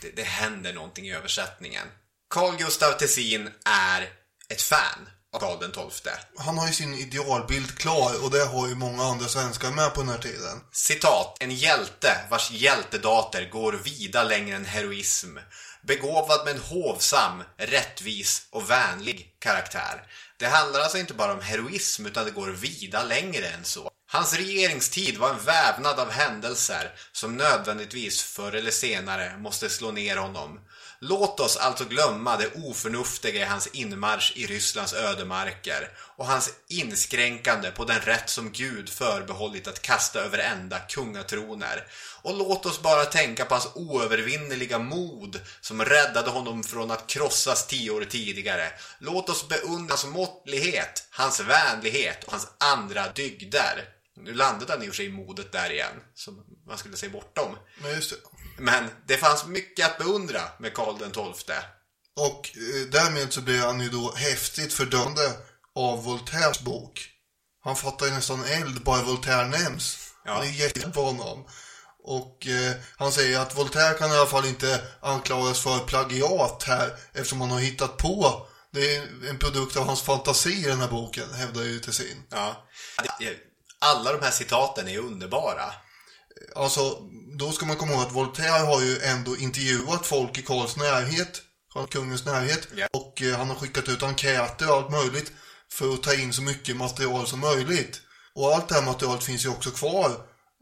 Det, det händer någonting i översättningen. Carl Gustav Tessin är ett fan Karl XII. Han har ju sin idealbild klar och det har ju många andra svenskar med på den här tiden. Citat. En hjälte vars hjältedater går vida längre än heroism. Begåvad med en hovsam, rättvis och vänlig karaktär. Det handlar alltså inte bara om heroism utan det går vida längre än så. Hans regeringstid var en vävnad av händelser som nödvändigtvis förr eller senare måste slå ner honom. Låt oss alltså glömma det oförnuftiga i hans inmarsch i Rysslands ödemarker och hans inskränkande på den rätt som Gud förbehållit att kasta över ända kungatroner. Och låt oss bara tänka på hans oövervinnerliga mod som räddade honom från att krossas tio år tidigare. Låt oss beundra hans måttlighet, hans vänlighet och hans andra dygder. Nu landade han i och för sig i modet där igen, som man skulle säga bortom. Men just det. Men det fanns mycket att beundra med Karl XII. Och eh, därmed så blir han ju då häftigt fördömande av Voltaires bok. Han fattar ju nästan eld bara Voltaire nämns. Han är jätte på honom. Och eh, han säger att Voltaire kan i alla fall inte anklagas för plagiat här eftersom han har hittat på. Det är en produkt av hans fantasi i den här boken, hävdar ju Tessin. Ja. Alla de här citaten är underbara. Alltså, då ska man komma ihåg att Voltaire har ju ändå intervjuat folk i Karls närhet, kungens närhet. Och eh, han har skickat ut enkäter och allt möjligt för att ta in så mycket material som möjligt. Och allt det här materialet finns ju också kvar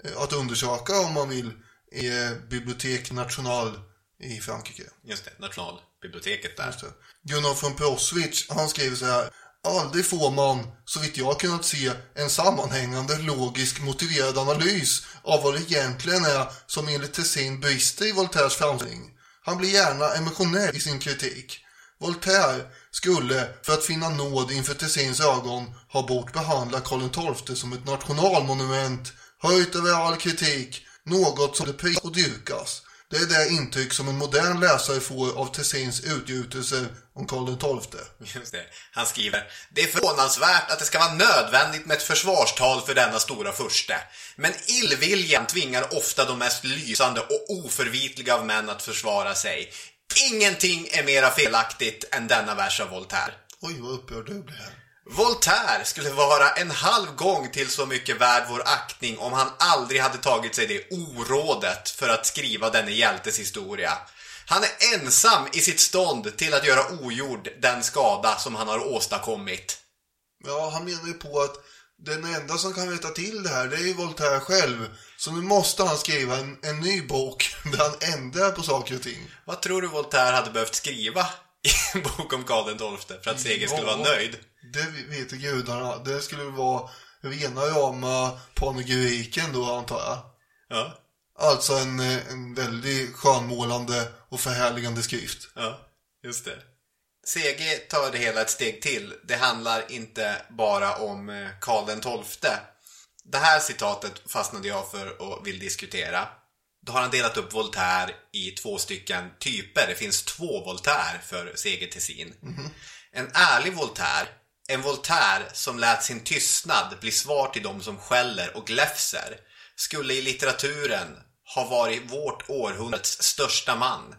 eh, att undersöka om man vill i eh, Bibliothek National i Frankrike. Just det, Nationalbiblioteket där. Just det. Gunnar von Proswitz, han skriver så här. Aldrig får man, så vitt jag kunnat se, en sammanhängande, logisk, motiverad analys av vad det egentligen är som enligt Tessin brister i Voltaires framställning. Han blir gärna emotionell i sin kritik. Voltaire skulle, för att finna nåd inför Tessins ögon, ha bort behandla Karl XII som ett nationalmonument, höjt över all kritik, något som det pris och dyrkas. Det är det intryck som en modern läsare får av Tessins utgjutelser om Karl XII. Just det. Han skriver Det är förvånansvärt att det ska vara nödvändigt med ett försvarstal för denna stora furste. Men illviljan tvingar ofta de mest lysande och oförvitliga av män att försvara sig. Ingenting är mera felaktigt än denna vers av Voltaire. Oj, vad upprörd du blir här. Voltaire skulle vara en halv gång till så mycket värd vår aktning om han aldrig hade tagit sig det orådet för att skriva denne hjältes historia. Han är ensam i sitt stånd till att göra ogjord den skada som han har åstadkommit. Ja, han menar ju på att den enda som kan veta till det här, det är ju Voltaire själv. Så nu måste han skriva en, en ny bok där han ändrar på saker och ting. Vad tror du Voltaire hade behövt skriva i en bok om Karl XII för att Seger skulle vara nöjd? Det vet gudarna. Det skulle vara rena rama panegyriken då, antar jag. Ja. Alltså en, en väldigt skönmålande och förhärligande skrift. Ja, just det. CG tar det hela ett steg till. Det handlar inte bara om eh, Karl den XII. Det här citatet fastnade jag för och vill diskutera. Då har han delat upp Voltaire i två stycken typer. Det finns två Voltaire för CG Tessin. En ärlig Voltaire, en Voltaire som lät sin tystnad bli svar till de som skäller och gläfser, skulle i litteraturen ha varit vårt århundrades största man.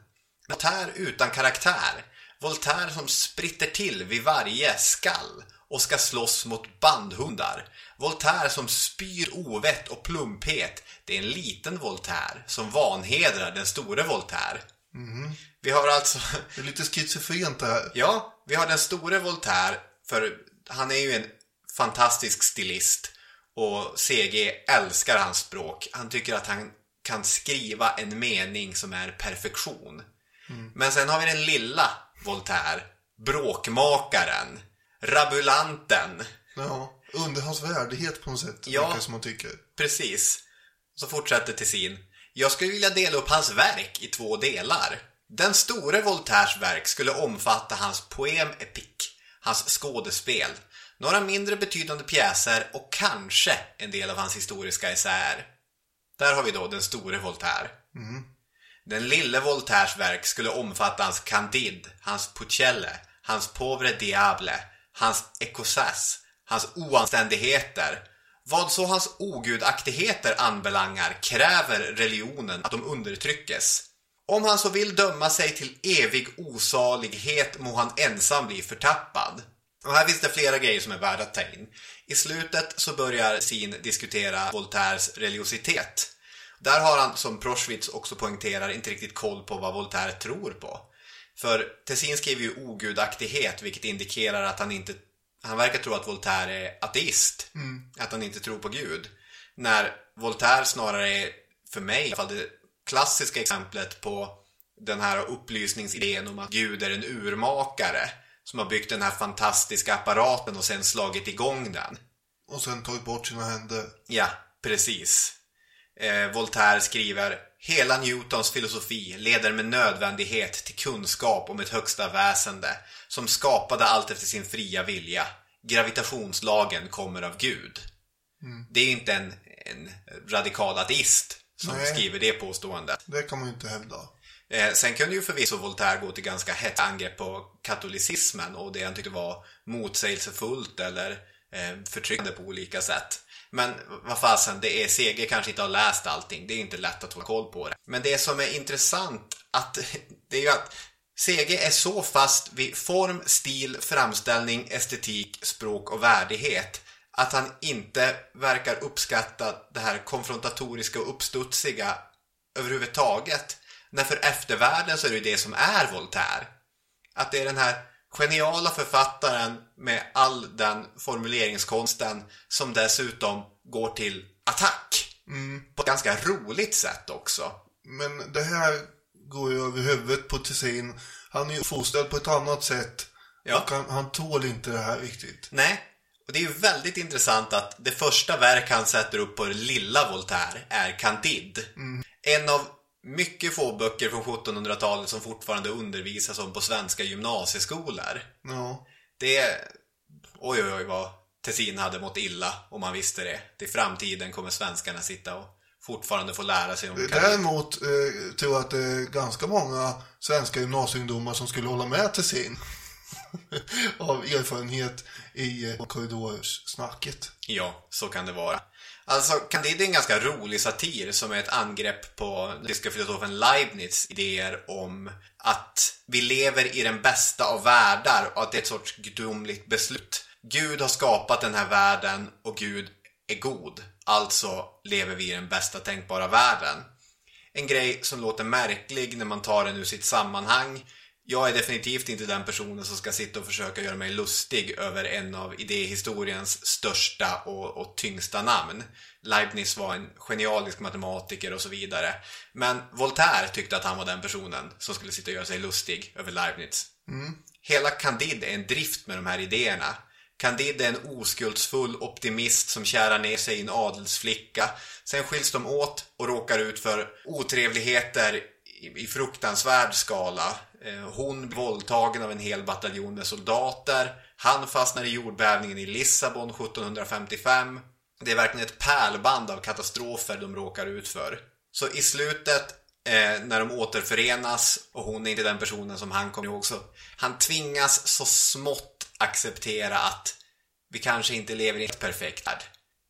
Voltaire utan karaktär. Voltaire som spritter till vid varje skall och ska slåss mot bandhundar. Voltaire som spyr ovett och plumphet. Det är en liten Voltaire som vanhedrar den store Voltaire. Mhm. Vi har alltså... Det är lite schizofrent det här. Ja, vi har den store Voltaire, för han är ju en fantastisk stilist och CG älskar hans språk. Han tycker att han kan skriva en mening som är perfektion. Mm. Men sen har vi den lilla Voltaire, bråkmakaren, rabulanten. Ja, under hans värdighet på något sätt. Ja. som man tycker. Precis. Så fortsätter Tessin. Jag skulle vilja dela upp hans verk i två delar. Den store Voltaires verk skulle omfatta hans poem epik, hans skådespel, några mindre betydande pjäser och kanske en del av hans historiska essäer. Där har vi då den store Voltaire. Mm. Den lille Voltaires verk skulle omfatta hans Candide, hans Pucelle, hans Pauvre Diable, hans Ecosas, hans oanständigheter. Vad så hans ogudaktigheter anbelangar kräver religionen att de undertryckes. Om han så vill döma sig till evig osalighet må han ensam bli förtappad. Och här finns det flera grejer som är värda att ta in. I slutet så börjar Sin diskutera Voltaires religiositet. Där har han, som Proschwitz också poängterar, inte riktigt koll på vad Voltaire tror på. För Tessin skriver ju ogudaktighet, vilket indikerar att han inte... Han verkar tro att Voltaire är ateist. Mm. Att han inte tror på Gud. När Voltaire snarare är, för mig i alla fall, det klassiska exemplet på den här upplysningsidén om att Gud är en urmakare som har byggt den här fantastiska apparaten och sen slagit igång den. Och sen tagit bort sina händer. Ja, precis. Eh, Voltaire skriver Hela Newtons filosofi leder med nödvändighet till kunskap om ett högsta väsende som skapade allt efter sin fria vilja. Gravitationslagen kommer av Gud. Mm. Det är inte en, en radikal ateist som Nej. skriver det påståendet. Det kan man ju inte hävda. Eh, sen kunde ju förvisso Voltaire gå till ganska hett angrepp på katolicismen och det han tyckte var motsägelsefullt eller eh, förtryckande på olika sätt. Men vad fasen, det är CG kanske inte har läst allting. Det är inte lätt att hålla koll på det. Men det som är intressant att, det är ju att CG är så fast vid form, stil, framställning, estetik, språk och värdighet att han inte verkar uppskatta det här konfrontatoriska och uppstudsiga överhuvudtaget. När för eftervärlden så är det ju det som är Voltaire. Att det är den här geniala författaren med all den formuleringskonsten som dessutom går till attack. Mm. På ett ganska roligt sätt också. Men det här går ju över huvudet på Tessin. Han är ju fostrad på ett annat sätt. Ja. Och han, han tål inte det här riktigt. Nej, och det är ju väldigt intressant att det första verk han sätter upp på det lilla Voltaire är Candide. Mm. En av mycket få böcker från 1700-talet som fortfarande undervisas om på svenska gymnasieskolor. Ja. Det är... Oj, oj, oj vad Tessin hade mått illa om man visste det. Till framtiden kommer svenskarna sitta och fortfarande få lära sig om Candide. Däremot eh, tror jag att det är ganska många svenska gymnasieungdomar som skulle hålla med Tessin. av erfarenhet i eh, korridorssnacket. Ja, så kan det vara. Alltså, Candide är en ganska rolig satir som är ett angrepp på den tyska filosofen Leibniz idéer om att vi lever i den bästa av världar och att det är ett sorts gudomligt beslut. Gud har skapat den här världen och Gud är god. Alltså lever vi i den bästa tänkbara världen. En grej som låter märklig när man tar den ur sitt sammanhang. Jag är definitivt inte den personen som ska sitta och försöka göra mig lustig över en av idéhistoriens största och, och tyngsta namn. Leibniz var en genialisk matematiker och så vidare. Men Voltaire tyckte att han var den personen som skulle sitta och göra sig lustig över Leibniz. Mm. Hela Candide är en drift med de här idéerna. Candide är en oskuldsfull optimist som kärar ner sig i en adelsflicka. Sen skiljs de åt och råkar ut för otrevligheter i, fruktansvärd skala. Eh, hon våldtagen av en hel bataljon med soldater. Han fastnar i jordbävningen i Lissabon 1755. Det är verkligen ett pärlband av katastrofer de råkar ut för. Så i slutet, eh, när de återförenas och hon är inte den personen som han kommer ihåg så han tvingas så smått acceptera att vi kanske inte lever i ett perfekt värld.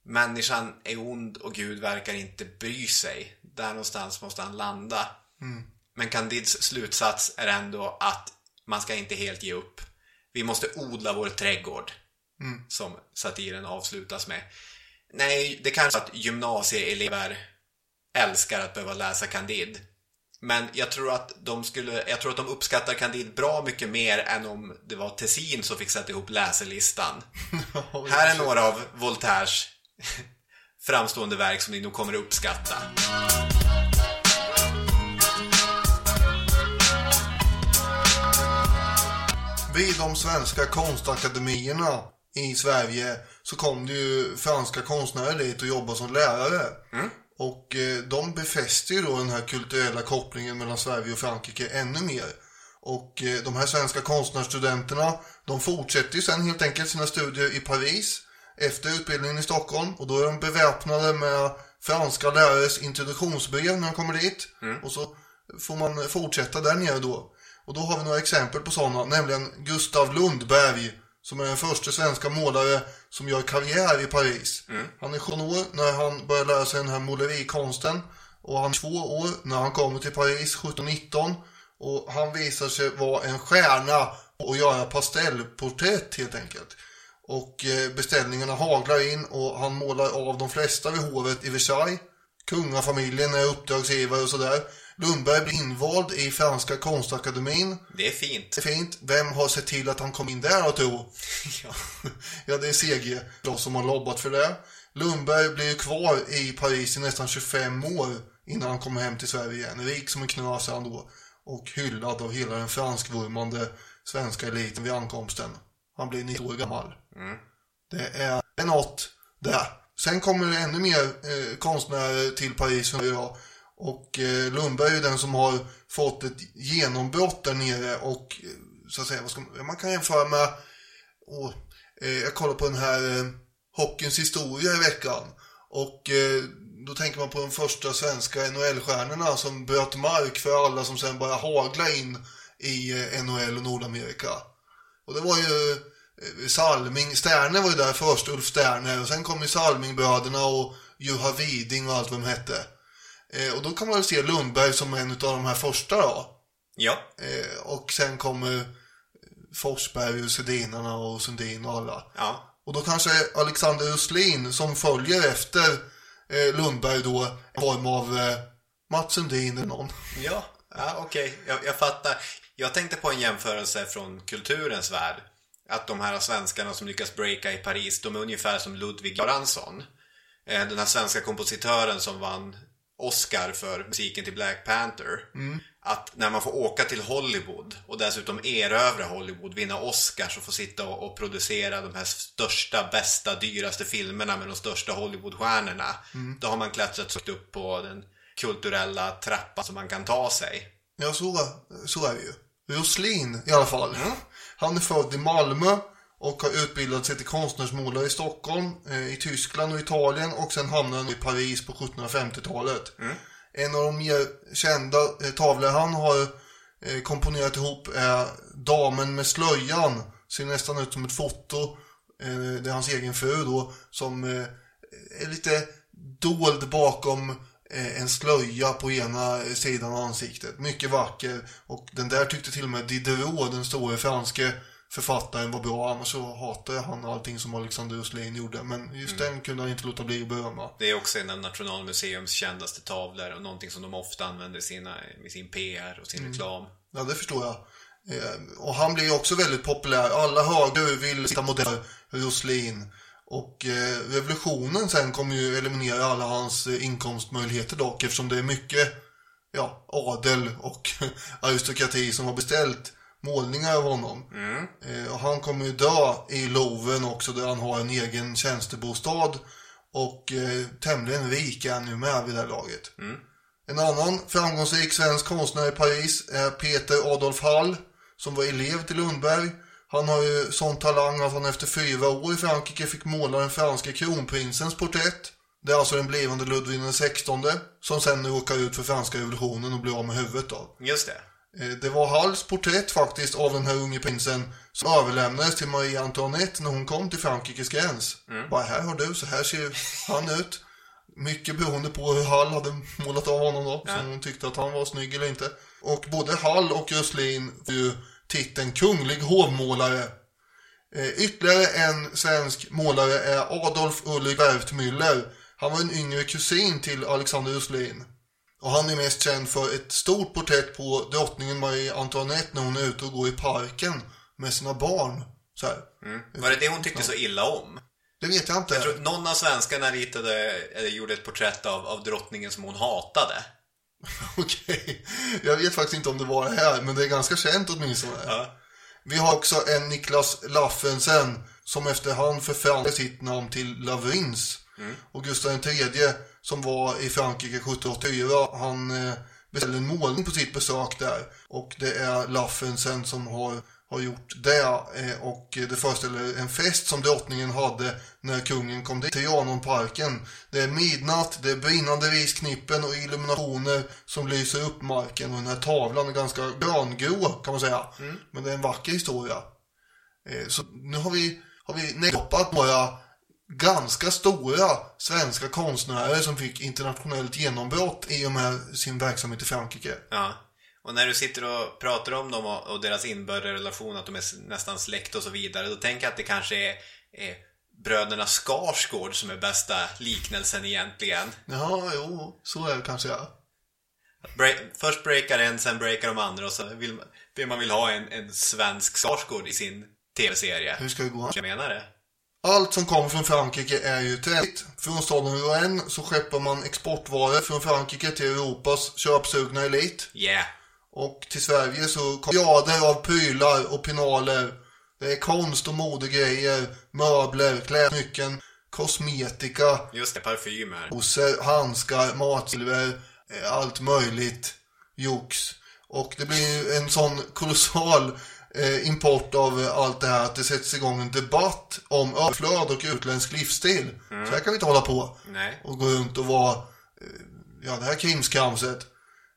Människan är ond och Gud verkar inte bry sig. Där någonstans måste han landa. Mm. Men Candids slutsats är ändå att man ska inte helt ge upp. Vi måste odla vår trädgård. Mm. Som satiren avslutas med. Nej, det kanske är att gymnasieelever älskar att behöva läsa Candide. Men jag tror att de skulle, jag tror att de uppskattar Candide bra mycket mer än om det var Tessin som fick sätta ihop läselistan. Här är några av Voltaires framstående verk som ni nog kommer att uppskatta. Vid de svenska konstakademierna i Sverige så kom det ju franska konstnärer dit och jobbade som lärare. Och eh, de befäste ju då den här kulturella kopplingen mellan Sverige och Frankrike ännu mer. Och eh, de här svenska konstnärsstudenterna, de fortsätter ju sen helt enkelt sina studier i Paris efter utbildningen i Stockholm. Och då är de beväpnade med franska lärares introduktionsbrev när de kommer dit. Och så får man fortsätta där nere då. Och då har vi några exempel på sådana, nämligen Gustav Lundberg som är den första svenska målare som gör karriär i Paris. Han är 17 år när han börjar lära sig den här målerikonsten och han är två år när han kommer till Paris 17-19 och han visar sig vara en stjärna och göra pastellporträtt helt enkelt. Och eh, beställningarna haglar in och han målar av de flesta vid hovet i Versailles. Kungafamiljen är uppdragsgivare och sådär. Lundberg blir invald i Franska konstakademin. Det är fint. Det är fint. Vem har sett till att han kom in där då tro? ja. ja, det är CG som har lobbat för det. Lundberg blir kvar i Paris i nästan 25 år innan han kommer hem till Sverige igen. Rik som en knas är han då. Och hyllad av hela den franskvurmande svenska eliten vid ankomsten. Han blir 90 år gammal. Det är det är något där. Sen kommer det ännu mer eh, konstnärer till Paris under idag. Och eh, Lundberg är ju den som har fått ett genombrott där nere och eh, så att säga, vad ska man, man kan jämföra med, åh, eh, jag kollar på den här eh, Hockeyns historia i veckan. Och eh, då tänker man på de första svenska NHL-stjärnorna som bröt mark för alla som sen bara hagla in i eh, NHL och Nordamerika. Och det var ju eh, Salming, Sterner var ju där först, Ulf Sterner. Och sen kom ju Salmingbröderna och Juha Widing och allt vad de hette. Eh, och då kan man väl se Lundberg som en av de här första då. Ja. Eh, och sen kommer Forsberg och Sedinarna och Sundin och alla. Ja. Och då kanske Alexander Östlin som följer efter eh, Lundberg då en form av eh, Mats Sundin eller någon. Ja, ja okej. Jag, jag fattar. Jag tänkte på en jämförelse från kulturens värld. Att de här svenskarna som lyckas breaka i Paris, de är ungefär som Ludwig Göransson. Eh, Den här svenska kompositören som vann Oscar för musiken till Black Panther. Mm. Att när man får åka till Hollywood och dessutom erövra Hollywood, vinna Oscars och få sitta och, producera de här största, bästa, dyraste filmerna med de största Hollywoodstjärnorna. Mm. Då har man klättrat så upp på den kulturella trappan som man kan ta sig. Ja, så, så är det ju. Roslin i alla fall. Han är född i Malmö och har utbildat sig till konstnärsmålare i Stockholm, eh, i Tyskland och Italien och sen hamnade han i Paris på 1750-talet. En av de mer kända eh, tavlor han har eh, komponerat ihop är Damen med slöjan. Ser nästan ut som ett foto. Det är hans egen fru då som är lite dold bakom en slöja på ena sidan av ansiktet. Mycket vacker. Och den där tyckte till och med Diderot, den store franske författaren, var bra. Annars så hatade han allting som Alexander Östlin gjorde. Men just den kunde han inte låta bli att berömma. Det är också en av Nationalmuseums kändaste tavlor och någonting som de ofta använder i sina, med sin PR och sin Mm. reklam. Ja, det förstår jag. Eh, Och han blir ju också väldigt populär. Alla höger vill sitta modell Roslin. Och eh, revolutionen sen kommer ju eliminera alla hans eh, inkomstmöjligheter dock eftersom det är mycket ja, adel och aristokrati som har beställt målningar av honom. Mm. Eh, och han kommer ju dö i Louvren också där han har en egen tjänstebostad. Och eh, tämligen rik är han ju med vid det här laget. Mm. En annan framgångsrik svensk konstnär i Paris är Peter Adolf Hall som var elev till Lundberg. Han har ju sån talang att han efter fyra år i Frankrike fick måla den franske kronprinsens porträtt. Det är alltså den blivande Ludvig XVI som sen råkar ut för franska revolutionen och blir av med huvudet då. Just det. Eh, Det var Halls porträtt faktiskt av den här unge prinsen som överlämnades till Marie Antoinette när hon kom till Frankrikes gräns. Mm. Bara här har du, så här ser han ut. Mycket beroende på hur Hall hade målat av honom då, Ja. som hon tyckte att han var snygg eller inte. Och både Hall och Röslin får ju titeln kunglig hovmålare. Eh, ytterligare en svensk målare är Adolf Ulrich Werftmüller. Han var en yngre kusin till Alexander Röslin. Och han är mest känd för ett stort porträtt på drottningen Marie Antoinette när hon är ute och går i parken med sina barn. Så. Mm. Var det det hon tyckte så illa om? Det vet jag inte. Jag tror någon av svenskarna ritade, eller gjorde ett porträtt av, av drottningen som hon hatade. Okej. Jag vet faktiskt inte om det var det här, men det är ganska känt åtminstone. Vi har också en Niklas Laffensen som efterhand förförhandlade sitt namn till Lavrins. Mm. Och Gustav III som var i Frankrike 1784, han eh, beställde en målning på sitt besök där. Och det är Laffensen som har, har gjort det. Eh, och det föreställer en fest som drottningen hade när kungen kom dit till Trianonparken. Det är midnatt, det är brinnande risknippen och illuminationer som lyser upp marken. Och den här tavlan är ganska gröngrå kan man säga. Men det är en vacker historia. Eh, Så nu har vi, har vi nedroppat några ganska stora svenska konstnärer som fick internationellt genombrott i och med sin verksamhet i Frankrike. Ja. Och när du sitter och pratar om dem och, deras inbördes relation, att de är nästan släkt och så vidare, då tänker jag att det kanske är, är bröderna Skarsgård som är bästa liknelsen egentligen. Ja, jo, så är det kanske ja. Break, först breakar en, sen breakar de andra och så vill man, vill man vill ha en, en svensk Skarsgård i sin tv-serie. Hur ska det gå? Jag menar det. Allt som kommer från Frankrike är ju träligt. Från staden Rouen så skeppar man exportvaror från Frankrike till Europas köpsugna elit. Yeah. Och till Sverige så kommer rader av prylar och pinaler. Det är konst och modegrejer, möbler, klädsmycken, kosmetika, Just det, parfymer. Rosor, handskar, matsilver, eh, allt möjligt jox. Och det blir ju en sån kolossal eh, import av eh, allt det här att det sätts igång en debatt om överflöd och utländsk livsstil. Mm. Så här kan vi inte hålla på Nej. och gå runt och vara, eh, ja det här krimskramset.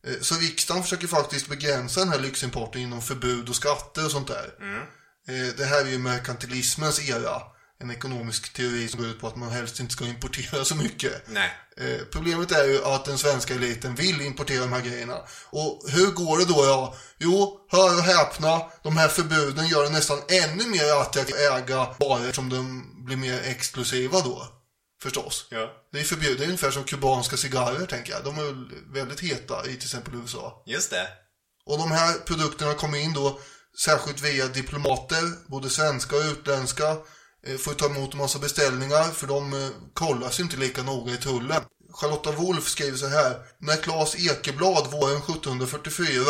Eh, Så riksdagen försöker faktiskt begränsa den här lyximporten genom förbud och skatter och sånt där. Mm. Det här är ju merkantilismens era. En ekonomisk teori som går ut på att man helst inte ska importera så mycket. Nej. Eh, Problemet är ju att den svenska eliten vill importera de här grejerna. Och hur går det då? Ja, jo, hör och häpna. De här förbuden gör det nästan ännu mer attraktivt att äga varor som de blir mer exklusiva då. Förstås. Ja. Det är förbjudet. Det är ungefär som kubanska cigarrer tänker jag. De är väl väldigt heta i till exempel USA. Just det. Och de här produkterna kommer in då särskilt via diplomater, både svenska och utländska. Eh, får ta emot en massa beställningar för de eh, kollas ju inte lika noga i tullen. Charlotta Wolf skriver så här. När Claes Ekeblad våren 1744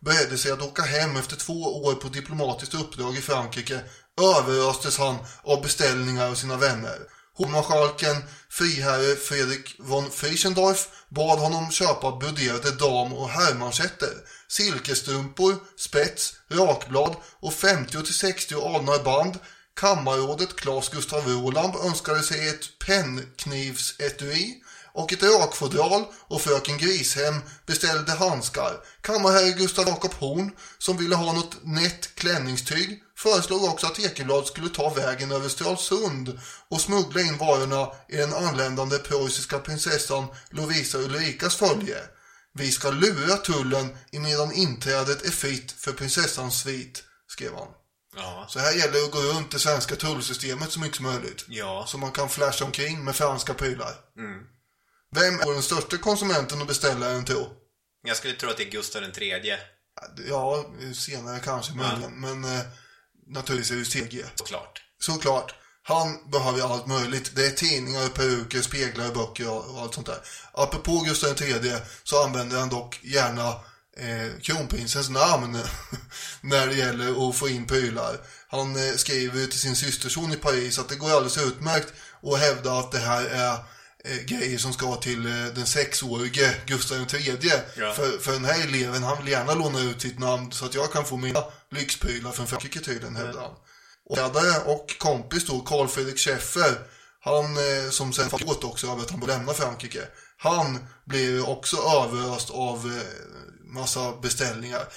beredde sig att åka hem efter två år på diplomatiskt uppdrag i Frankrike överöstes han av beställningar av sina vänner. Hovmarskalken friherre Fredrik von Frischendorf bad honom köpa broderade dam- och herrmanschetter, silkesstrumpor, spets, rakblad och 50-60 adnarband. Kammarrådet Claes Gustav Roland önskade sig ett pennknivsetui och ett rakfodral och fröken Grishem beställde handskar. Kammarherre Gustav Jakob Horn, som ville ha något nätt klänningstyg, föreslog också att Ekeblad skulle ta vägen över Stralsund och smuggla in varorna i den anländande preussiska prinsessan Lovisa Ulrikas följe. Vi ska lura tullen medan inträdet är fritt för prinsessans svit, skrev han. Ja. Så här gäller det att gå runt det svenska tullsystemet så mycket som möjligt. Ja. Så man kan flasha omkring med franska prylar. Mm. Vem är den största konsumenten och beställaren tro? Jag skulle tro att det är Gustav den tredje. Ja, senare kanske möjligen. Men eh, naturligtvis är det CG. Såklart. Såklart. Han behöver allt möjligt. Det är tidningar, peruker, speglar, böcker och och allt sånt där. Apropå Gustav III så använder han dock gärna eh, kronprinsens namn när det gäller att få in prylar. Han eh, skriver till sin systerson i Paris att det går alldeles utmärkt att hävda att det här är eh, grejer som ska till eh, den sexårige Gustav III. Ja. För, för den här eleven, han vill gärna låna ut sitt namn så att jag kan få mina lyxprylar från Frankrike tydligen, hävdar han. Och ledare och kompis då, Carl Fredrik Schäffer, han eh, som sen åt också av att han borde lämna Frankrike. Han blev också överöst av eh, massa beställningar.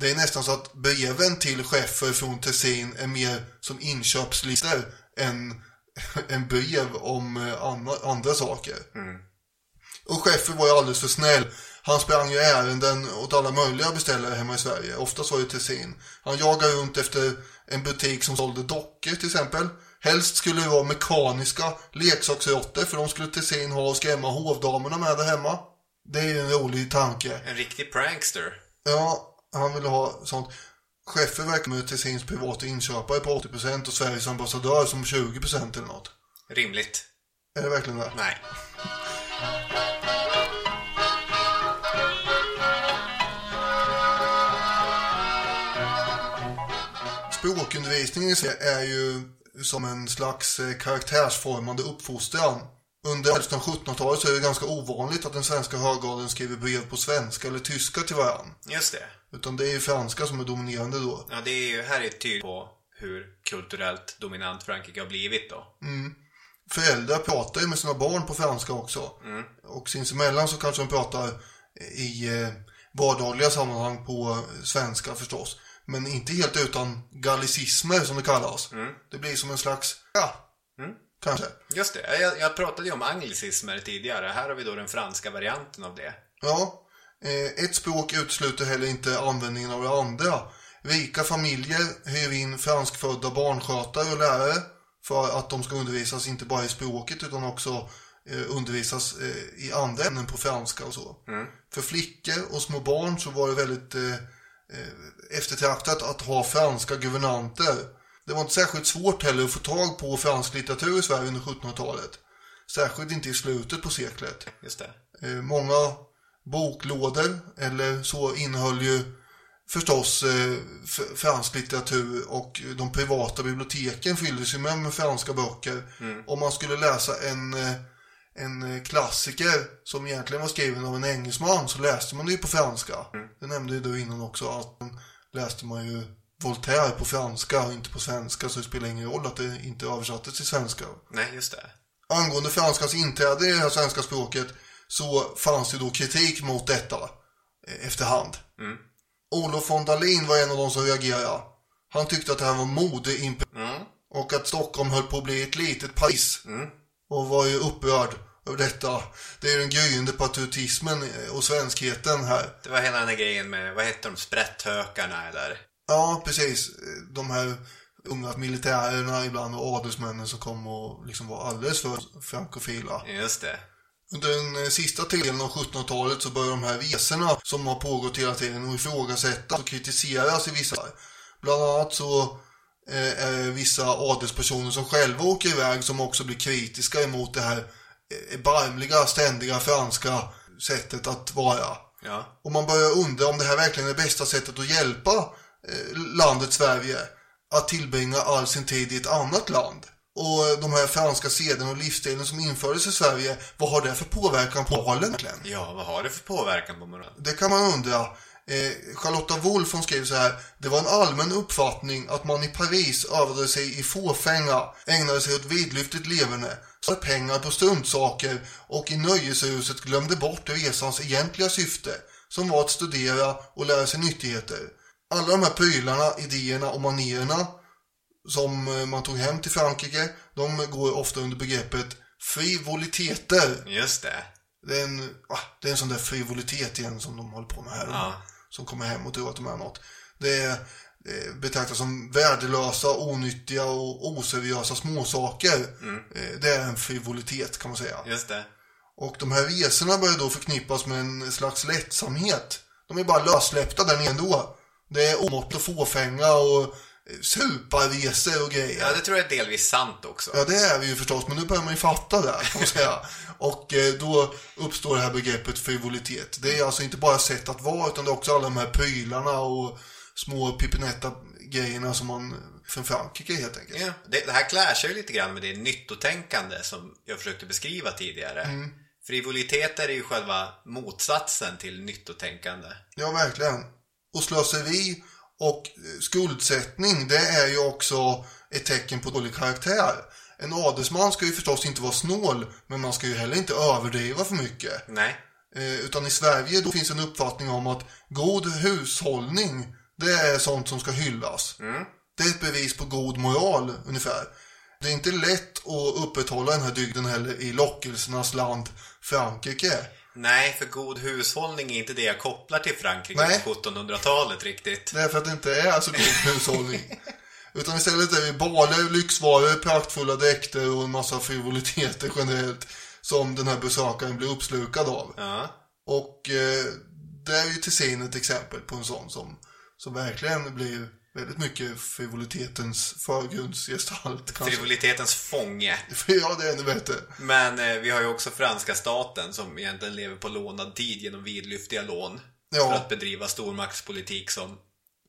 Det är nästan så att breven till Schäffer från Tessin är mer som inköpslistor än en brev om eh, andra, andra saker. Och Schäffer var ju alldeles för snäll. Han sprang ju ärenden åt alla möjliga beställare hemma i Sverige. Oftast var det Tessin. Han jagade runt efter en butik som sålde dockor till exempel. Helst skulle det vara mekaniska leksaksråttor för de skulle Tessin ha och skrämma hovdamerna med där hemma. Det är en rolig tanke. En riktig prankster. Ja, han ville ha sånt. Schäffer verkar med Tessins privata inköpare på 80% och Sveriges ambassadör som 20% eller något. Rimligt. Är det verkligen det? Nej. Språkundervisningen i Sverige är ju som en slags eh, karaktärsformande uppfostran. Under 1100 och 1700-talet så är det ganska ovanligt att den svenska högadeln skriver brev på svenska eller tyska till varandra. Just det. Utan det är ju franska som är dominerande då. Ja, det är ju, här är tydligt på hur kulturellt dominant Frankrike har blivit då. Mm. Föräldrar pratar ju med sina barn på franska också. Mm. Och sinsemellan så kanske de pratar i eh, vardagliga sammanhang på svenska förstås. Men inte helt utan gallicismer som det kallas. Mm. Det blir som en slags, ja, kanske. Just det, jag, jag pratade ju om anglicismer tidigare. Här har vi då den franska varianten av det. Ja, eh, ett språk utesluter heller inte användningen av det andra. Rika familjer hyr in franskfödda barnskötare och lärare för att de ska undervisas inte bara i språket utan också eh, undervisas eh, i andra ämnen på franska och så. Mm. För flickor och små barn så var det väldigt eftertraktat att ha franska guvernanter. Det var inte särskilt svårt heller att få tag på fransk litteratur i Sverige under 1700-talet. Särskilt inte i slutet på seklet. Just det. Eh, många boklådor eller så innehöll ju förstås eh, fransk litteratur och de privata biblioteken fylldes ju med, med franska böcker. Mm. Om man skulle läsa en, eh, en klassiker som egentligen var skriven av en engelsman så läste man det ju på franska. Det nämnde ju du innan också att läste man ju Voltaire på franska och inte på svenska så det spelar ingen roll att det inte översattes till svenska. Nej, just det. Angående franskans inträde i det här svenska språket så fanns det då kritik mot detta eh, efterhand. Mm. Olof von Dalin var en av de som reagerade. Han tyckte att det här var modeimperium Mm. och att Stockholm höll på att bli ett litet Paris. Mm. Och var ju upprörd över detta. Det är den gryende patriotismen eh, och svenskheten här. Det var hela den här grejen med, vad heter de, sprätthökarna eller? Ja, precis. De här unga militärerna ibland och adelsmännen som kom och liksom var alldeles för frankofila. Just det. Under den eh, sista delen av 1700-talet så börjar de här resorna som har pågått hela tiden och ifrågasättas och kritiseras i vissa. Bland annat så eh, är det vissa adelspersoner som själva åker iväg som också blir kritiska emot det här eh, erbarmliga, ständiga franska sättet att vara. Ja. Och man börjar undra om det här verkligen är det bästa sättet att hjälpa landet Sverige att tillbringa all sin tid i ett annat land. Och eh, de här franska sederna och livsstilen som infördes i Sverige, vad har det för påverkan på moralen egentligen? Ja, vad har det för påverkan på moralen? Det kan man undra. Eh, Charlotta Wolff hon skriver så här. Det var en allmän uppfattning att man i Paris övade sig i fåfänga, ägnade sig åt vidlyftigt leverne, satte pengar på struntsaker och i nöjesruset glömde bort resans egentliga syfte, som var att studera och lära sig nyttigheter. Alla de här prylarna, idéerna och manierna som eh, man tog hem till Frankrike, de går ofta under begreppet frivoliteter. Just det. Det är en, ah, det är en sån där frivolitet igen som de håller på med här. Ja. Som kommer hem och tror att de är något. Det är betraktas som värdelösa, onyttiga och oseriösa småsaker. Mm. Eh, Det är en frivolitet kan man säga. Just det. Och de här resorna börjar då förknippas med en slags lättsamhet. De är bara lössläppta där nere ändå. Det är omått och fåfänga och suparresor och grejer. Ja, det tror jag är delvis sant också. Ja, det är vi ju förstås, men nu börjar man ju fatta det, kan man säga. Och eh, då uppstår det här begreppet frivolitet. Det är alltså inte bara sätt att vara, utan det är också alla de här prylarna och små pipinetta grejerna som man från Frankrike helt enkelt. Ja, det, det här clashar ju lite grann med det nyttotänkande som jag försökte beskriva tidigare. Mm. Frivolitet är ju själva motsatsen till nyttotänkande. Ja, verkligen. Och slöseri och eh, skuldsättning, det är ju också ett tecken på dålig karaktär. En adelsman ska ju förstås inte vara snål, men man ska ju heller inte överdriva för mycket. Nej. Eh, utan i Sverige då finns en uppfattning om att god hushållning, det är sånt som ska hyllas. Det är ett bevis på god moral ungefär. Det är inte lätt att upprätthålla den här dygden heller i lockelsernas land Frankrike. Nej, för god hushållning är inte det jag kopplar till Frankrike Nej. på 1700-talet riktigt. Är för att det inte är så god hushållning. Utan istället är det baler, lyxvaror, praktfulla dräkter och en massa frivoliteter generellt som den här besökaren blir uppslukad av. Ja. Och eh, det är ju Tessin ett exempel på en sån som, som verkligen blir väldigt mycket frivolitetens förgrundsgestalt. kanske. Frivolitetens fånge. Ja, det är ännu bättre. Men eh, vi har ju också franska staten som egentligen lever på lånad tid genom vidlyftiga lån. Ja. För att bedriva stormaktspolitik som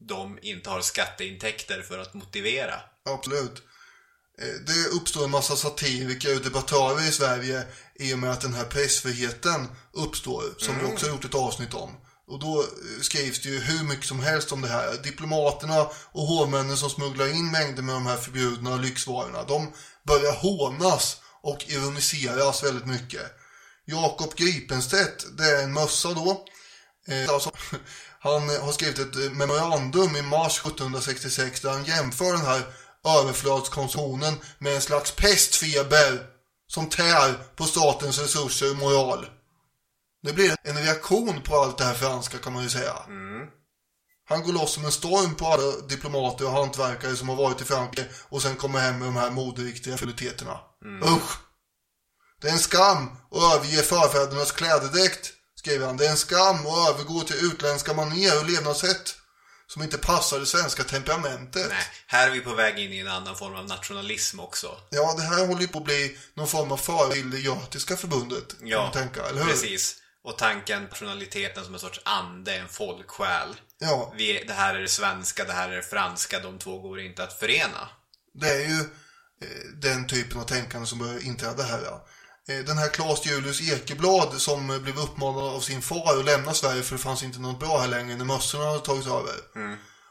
de inte har skatteintäkter för att motivera. Absolut. Eh, Det uppstår en massa satiriker och debattörer i Sverige i och med att den här pressfriheten uppstår, som vi Mm. också har gjort ett avsnitt om. Och då eh, skrivs det ju hur mycket som helst om det här. Diplomaterna och hovmännen som smugglar in mängder med de här förbjudna lyxvarorna, de börjar hånas och ironiseras väldigt mycket. Jakob Gripenstedt, det är en mössa då. Eh, alltså, han har skrivit ett eh, memorandum i mars 1766 där han jämför den här överflödskonsumtionen med en slags pestfeber som tär på statens resurser och moral. Det blir en reaktion på allt det här franska kan man ju säga. Han går loss som en storm på alla diplomater och hantverkare som har varit i Frankrike och sen kommer hem med de här moderiktiga fulliteterna. Usch! Det är en skam att överge förfädernas klädedräkt, skriver han. Det är en skam att övergå till utländska manér och levnadssätt som inte passar det svenska temperamentet. Nej, här är vi på väg in i en annan form av nationalism också. Ja, det här håller ju på att bli någon form av förebild i Götiska förbundet. Kan Ja, man tänka, eller hur? precis. Och tanken på nationaliteten som en sorts ande, en folksjäl. Ja. Vi, det här är det svenska, det här är det franska, de två går inte att förena. Det är ju eh, den typen av tänkande som börjar inträda här. Ja. Eh, Den här Claes Julius Ekeblad som blev uppmanad av sin far att lämna Sverige för det fanns inte något bra här längre när mössorna hade tagit över.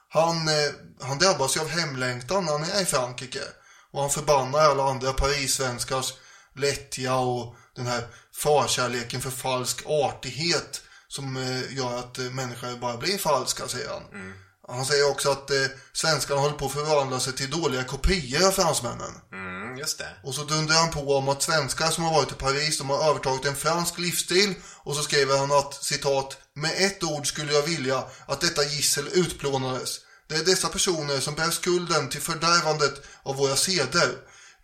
Han, eh, han drabbas ju av hemlängtan när han är i Frankrike. Och han förbannar alla andra Paris-svenskars lättja och den här farkärleken för falsk artighet som eh, gör att eh, människor bara blir falska, säger han. Han säger också att eh, svenskarna håller på att förvandla sig till dåliga kopior av fransmännen. Mm, just det. Och så dundrar han på om att svenskar som har varit i Paris, de har övertagit en fransk livsstil. Och så skriver han att, citat, med ett ord skulle jag vilja att detta gissel utplånades. Det är dessa personer som bär skulden till fördärvandet av våra seder.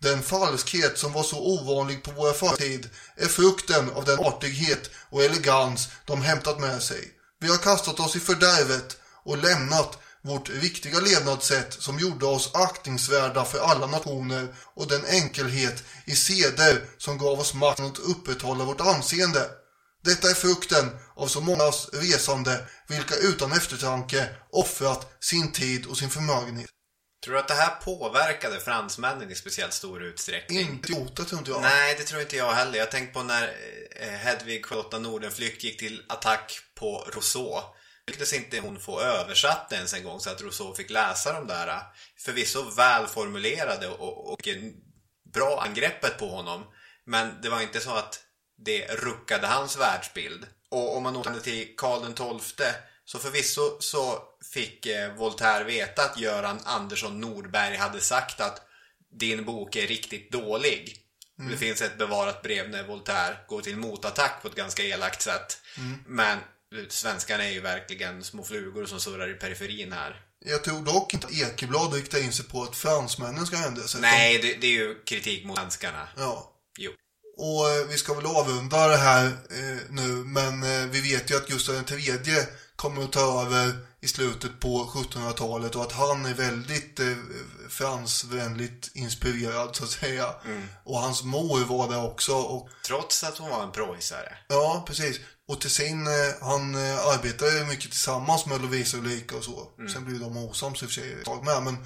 Den falskhet som var så ovanlig på vår förtid är frukten av den artighet och elegans de hämtat med sig. Vi har kastat oss i fördärvet och lämnat vårt riktiga levnadssätt som gjorde oss aktningsvärda för alla nationer och den enkelhet i seder som gav oss makten att upprätthålla vårt anseende. Detta är frukten av så mångas resande vilka utan eftertanke offrat sin tid och sin förmögenhet. Tror du att det här påverkade fransmännen i speciellt stor utsträckning? Inte Jota tror inte jag. Nej, det tror inte jag heller. Jag tänker på när eh, Hedvig Charlotta Nordenflykt gick till attack på Rousseau. Lyckades inte hon få översatt ens en gång så att Rousseau fick läsa de där eh, förvisso välformulerade och, och bra angreppet på honom. Men det var inte så att det ruckade hans världsbild. Och om man återvänder till Karl XII så förvisso så fick eh, Voltaire veta att Göran Andersson Nordberg hade sagt att din bok är riktigt dålig. Mm. Det finns ett bevarat brev när Voltaire går till motattack på ett ganska elakt sätt. Mm. Men svenskarna är ju verkligen små flugor som surrar i periferin här. Jag tror dock inte att Ekeblad riktar in sig på att fransmännen ska ändra sig. Nej, det, det är ju kritik mot svenskarna. Ja. Jo. Och eh, vi ska väl avrunda det här eh, nu, men eh, vi vet ju att Gustav III, kommer att ta över i slutet på 1700-talet och att han är väldigt eh, fransvänligt inspirerad så att säga. Och hans mor var det också. Och, Trots att hon var en preussare. ja, precis. Och till sin, eh, han eh, arbetade mycket tillsammans med Lovisa Ulrika och så. Sen blev de osams i och för sig ett tag med. Men,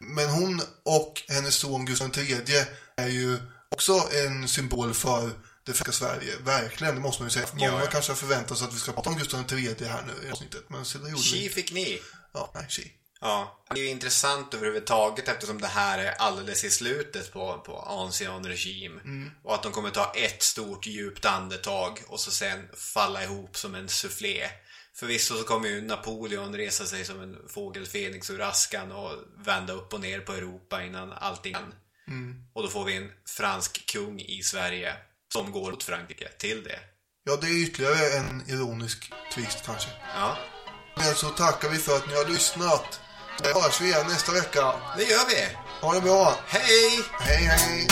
men hon och hennes son Gustav III är ju också en symbol för det franska Sverige. Verkligen, det måste man ju säga. Många Ja, ja. kanske har förväntat sig att vi ska prata om Gustav III här nu i avsnittet. Men så det gjorde Tji vi. fick ni. Ja, nej, tji. Ja, det är ju intressant överhuvudtaget eftersom det här är alldeles i slutet på, på ancien regim. Mm. Och att de kommer ta ett stort djupt andetag och så sen falla ihop som en soufflé. Förvisso så kommer ju Napoleon resa sig som en fågel Fenix ur askan och vända upp och ner på Europa innan allting. Mm. Och då får vi en fransk kung i Sverige som går mot Frankrike till det. Ja, det är ytterligare en ironisk twist kanske. Ja. Men så tackar vi för att ni har lyssnat. Så hörs vi igen nästa vecka. Det gör vi. Ha det bra. Hej! Hej, hej.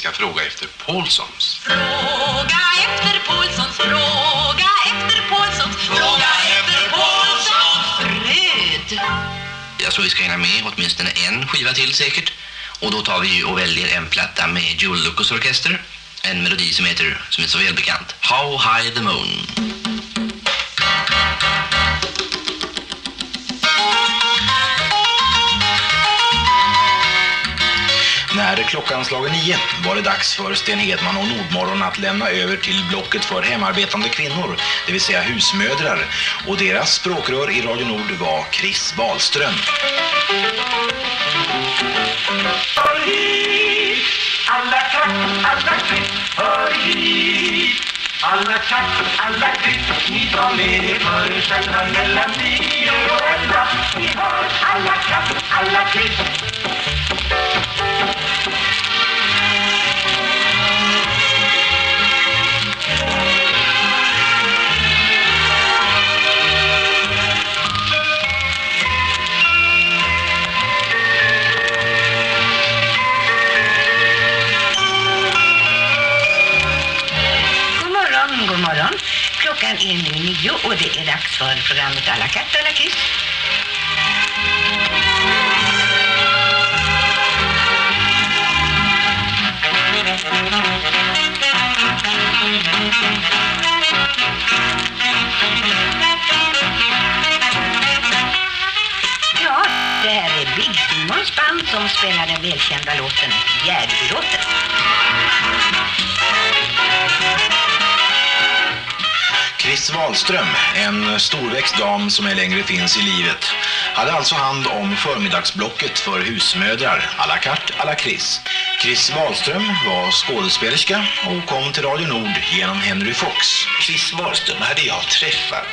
Ska fråga efter Paulssons. Fråga efter Paulssons, fråga efter Paulssons, fråga efter Paulssons bröd. Jag tror vi ska hinna med åtminstone en skiva till säkert. Och då tar vi och väljer en platta med Joel Lucas orkester. En melodi som heter, som är så välbekant, How High the Moon. Klockan slagen nio var det dags för Sten Hedman och Nordmorgon att lämna över till blocket för hemarbetande kvinnor, det vill säga husmödrar. Och deras språkrör i Radio Nord var Chris Wahlström. Hör hit, alla katt, alla klipp, hör hit. Alla katt, alla klipp, ni tar med er själva mellan nio och elva. Ni hör alla katt, alla klipp. God morgon. Klockan är nu nio och det är dags för programmet Alla katt, alla kiss. Ja, det här är Big Simons band som spelar den välkända låten Gärdbylåten. Chris Wahlström, en storväxt dam som ej längre finns i livet, hade alltså hand om förmiddagsblocket för husmödrar, à la carte, à la Chris. Chris Wahlström var skådespelerska och kom till Radio Nord genom Henry Fox. Chris Wahlström hade jag träffat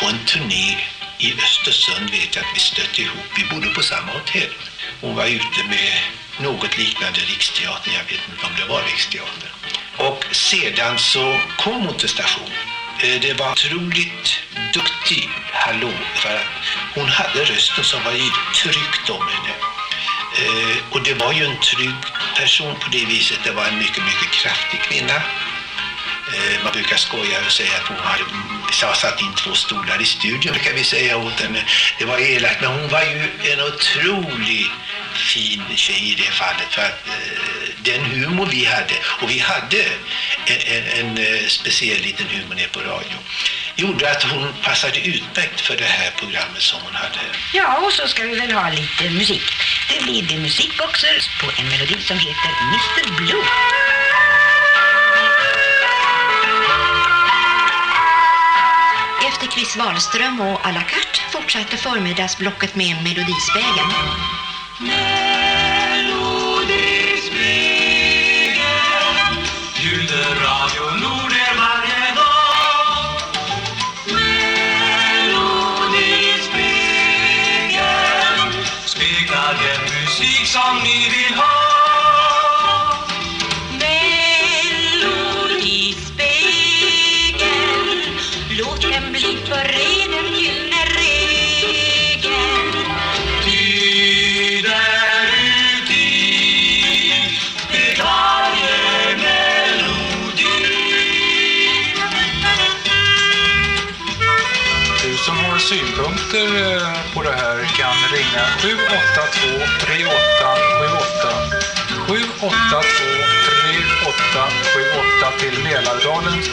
på en turné i Östersund vet jag att vi stötte ihop. Vi bodde på samma hotell. Hon var ute med något liknande Riksteatern, jag vet inte om det var Riksteatern. Och sedan så kom hon till stationen. Eh, det var otroligt duktig hallå för att hon hade rösten som var tryggt om henne. Eh, Och det var ju en trygg person på det viset. Det var en mycket, mycket kraftig kvinna. Eh, Man brukar skoja och säga att hon hade satt in två stolar i studion, kan vi säga åt henne. Det var elakt, men hon var ju en otrolig fin tjej i det fallet. För att eh, den humor vi hade, och vi hade en, en, en eh, speciell liten humor ner på radio, gjorde att hon passade utmärkt för det här programmet som hon hade. Ja, och så ska vi väl ha lite musik. Det blir det musik också på en melodi som heter Mr Blue. Efter Chris Wahlström och à la carte fortsatte förmiddagsblocket med Melodispegeln. Ljuder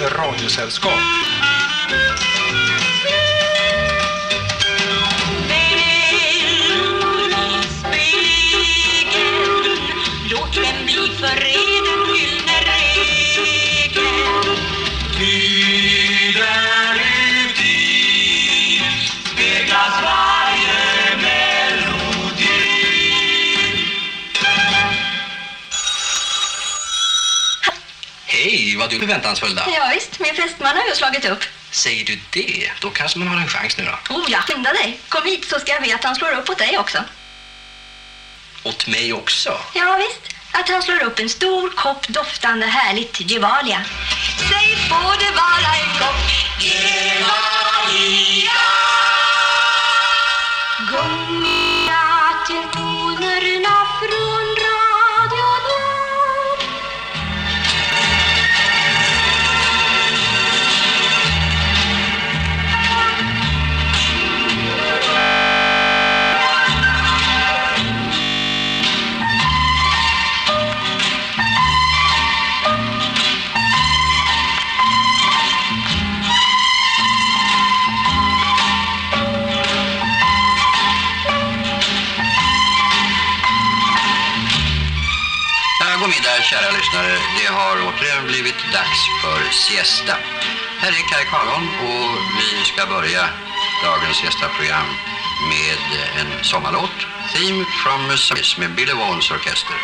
radiosällskap. Vad du förväntansfull då. Ja, visst, min fästman har ju slagit upp. Säger du det? Då kanske man har en chans nu då. Oh ja, skynda dig. Kom hit så ska jag be att han slår upp åt dig också. Åt mig också. Ja, visst. Att han slår upp en stor kopp doftande härligt Gevalia. Säg får det vara en kopp Gevalia kära lyssnare. Det har återigen blivit dags för siesta. Här är Kaj Karlholm och vi ska börja dagens siesta-program med en sommarlåt. Theme from a Service med Billy Vaughns orkester.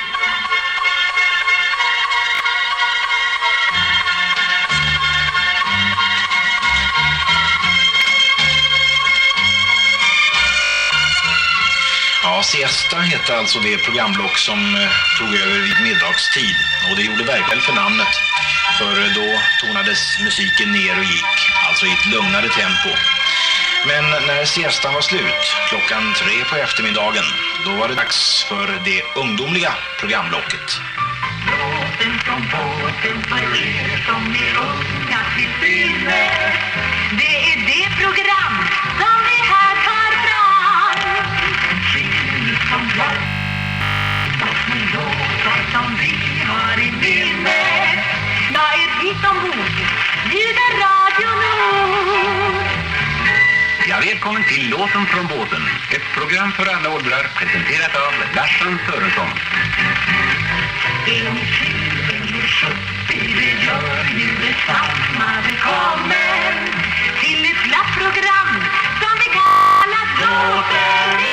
Ja, Siesta hette alltså det programblock som eh, tog över vid middagstid. Och det gjorde verkligen för namnet. För eh, då tonades musiken ner och gick, alltså i ett lugnare tempo. Men när siestan var slut, klockan tre på eftermiddagen, då var det dags för det ungdomliga programblocket. Låten från båten för er som är unga till sinne har i minnet Ja, är hit ombord, bjuder radion ord Ja, välkommen till Låten från båten. Ett program för alla åldrar presenterat av Larsan Sörensson. Är ni det gör ju detsamma Det kommer till ett glatt program som vi kallar Låten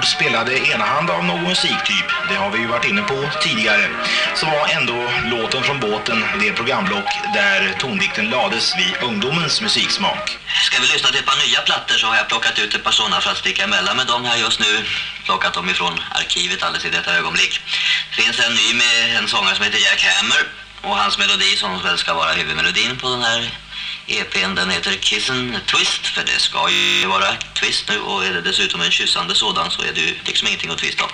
inte spelade enahanda av någon musiktyp, det har vi ju varit inne på tidigare, så var ändå låten från båten det programblock där tonvikten lades vid ungdomens musiksmak. Ska vi lyssna till ett par nya plattor så har jag plockat ut ett par sådana för att sticka emellan med dem här just nu. Plockat dem ifrån arkivet alldeles i detta ögonblick. Det finns en ny med en sångare som heter Jack Hammer. Och hans melodi som väl ska vara huvudmelodin på den här EPn den heter Kiss and Twist. För det ska ju vara twist nu och är det dessutom en kyssande sådan så är det ju liksom ingenting att twista om.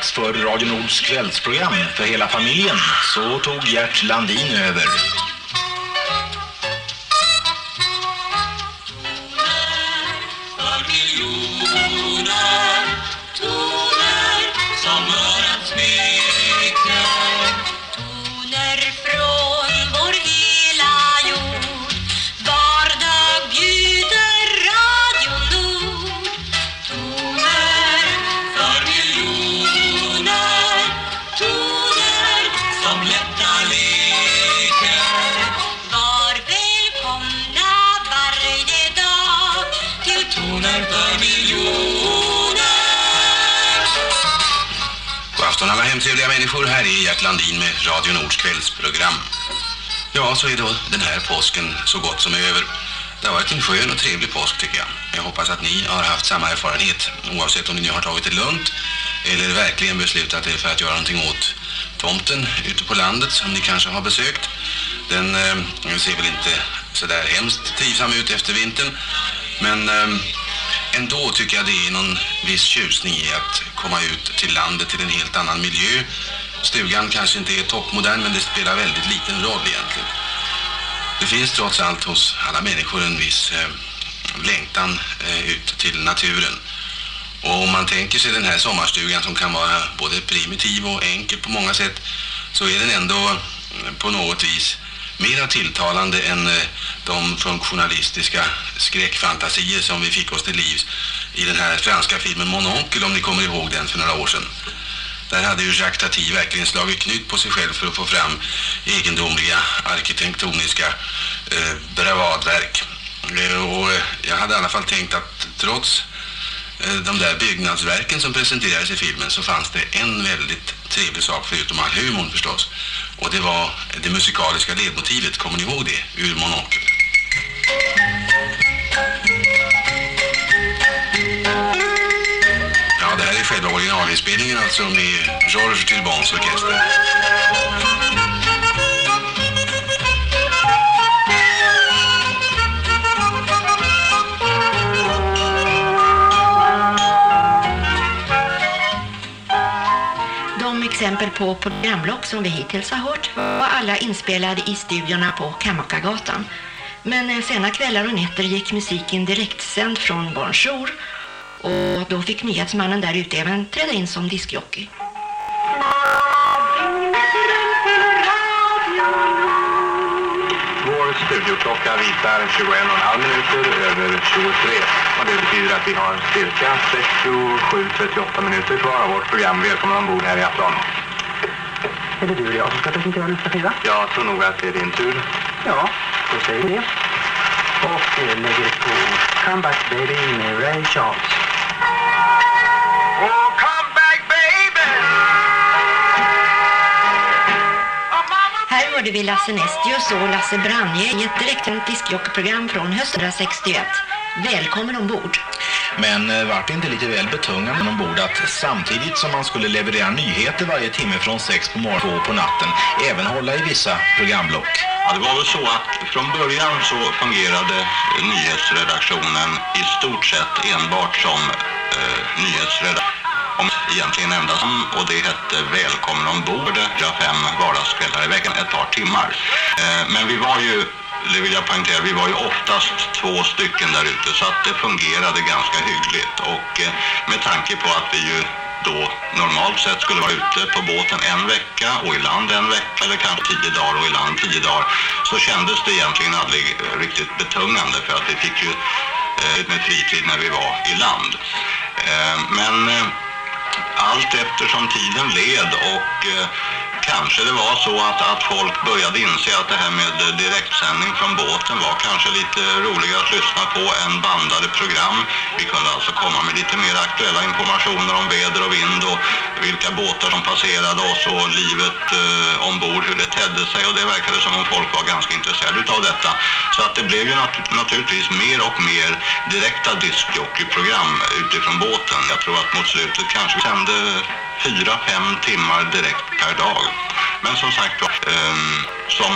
Dags för Radio Nords kvällsprogram för hela familjen så tog Gert Landin över. Bert Landin med Radio Nords kvällsprogram. Ja, så är då den här påsken så gott som över. Det har varit en skön och trevlig påsk tycker jag. Jag hoppas att ni har haft samma erfarenhet oavsett om ni nu har tagit det lugnt eller verkligen beslutat er för att göra någonting åt tomten ute på landet som ni kanske har besökt. Den eh, ser väl inte så där hemskt trivsam ut efter vintern men eh, ändå tycker jag det är någon viss tjusning i att komma ut till landet till en helt annan miljö. Stugan kanske inte är toppmodern men det spelar väldigt liten roll egentligen. Det finns trots allt hos alla människor en viss eh, längtan eh, ut till naturen. Och om man tänker sig den här sommarstugan som kan vara både primitiv och enkel på många sätt så är den ändå eh, på något vis mera tilltalande än eh, de funktionalistiska skräckfantasier som vi fick oss till livs i den här franska filmen Mononkel om ni kommer ihåg den för några år sedan. Där hade ju Jacques Tati verkligen slagit knut på sig själv för att få fram egendomliga arkitektoniska eh, bravadverk. Eh, och eh, jag hade i alla fall tänkt att trots eh, de där byggnadsverken som presenterades i filmen så fanns det en väldigt trevlig sak förutom all humorn förstås. Och det var det musikaliska ledmotivet, kommer ni ihåg det, ur Mon Själva originalinspelningen alltså med Georges Tilbons orkester. De exempel på programblock som vi hittills har hört var alla inspelade i studiorna på Kammakargatan. Men eh, sena kvällar och nätter gick musiken direktsänd från Bonjour och då fick nyhetsmannen där ute även träda in som diskjockey. Vår studioklocka visar 21,5 minuter över 23. Och det betyder att vi har cirka 67-38 minuter kvar av vårt program. Välkommen ombord här i afton. Är det du och jag som ska presentera nästa skiva? Jag tror nog att det är din tur. Ja, då säger vi det. Och lägger på Comeback Baby med Ray Charles. Oh, come back baby. Här hörde vi Lasse Nestius och Lasse Branje i ett direktsänt diskjockeyprogram från hösten 1961. Välkommen ombord. Men eh, vart det inte lite väl betungande ombord att samtidigt som man skulle leverera nyheter varje timme från 6 på morgonen och på natten även hålla i vissa programblock? Ja, det var väl så att från början så fungerade eh, nyhetsredaktionen i stort sett enbart som eh, nyhetsredaktion. Om egentligen enda som, och det hette Välkommen ombord, fyra, fem vardagskvällar i veckan, ett par timmar. Eh, men vi var ju, det vill jag poängtera, vi var ju oftast två stycken där ute så att det fungerade ganska hyggligt. Och eh, med tanke på att vi ju då normalt sett skulle vara ute på båten en vecka och i land en vecka eller kanske tio dagar och i land tio dagar så kändes det egentligen aldrig eh, riktigt betungande för att vi fick ju eh, med fritid när vi var i land. Eh, men eh, allt eftersom tiden led och eh, kanske det var så att, att folk började inse att det här med eh, direktsändning från båten var kanske lite roligare att lyssna på än bandade program. Vi kunde alltså komma med lite mer aktuella informationer om väder och vind och vilka båtar som passerade oss och livet eh, ombord, hur det tedde sig och det verkade som om folk var ganska intresserade utav detta. Så att det blev ju nat naturligtvis mer och mer direkta diskjockeyprogram utifrån båten. Jag tror att mot slutet kanske vi sände fyra, fem timmar direkt per dag. Men som sagt ehm, som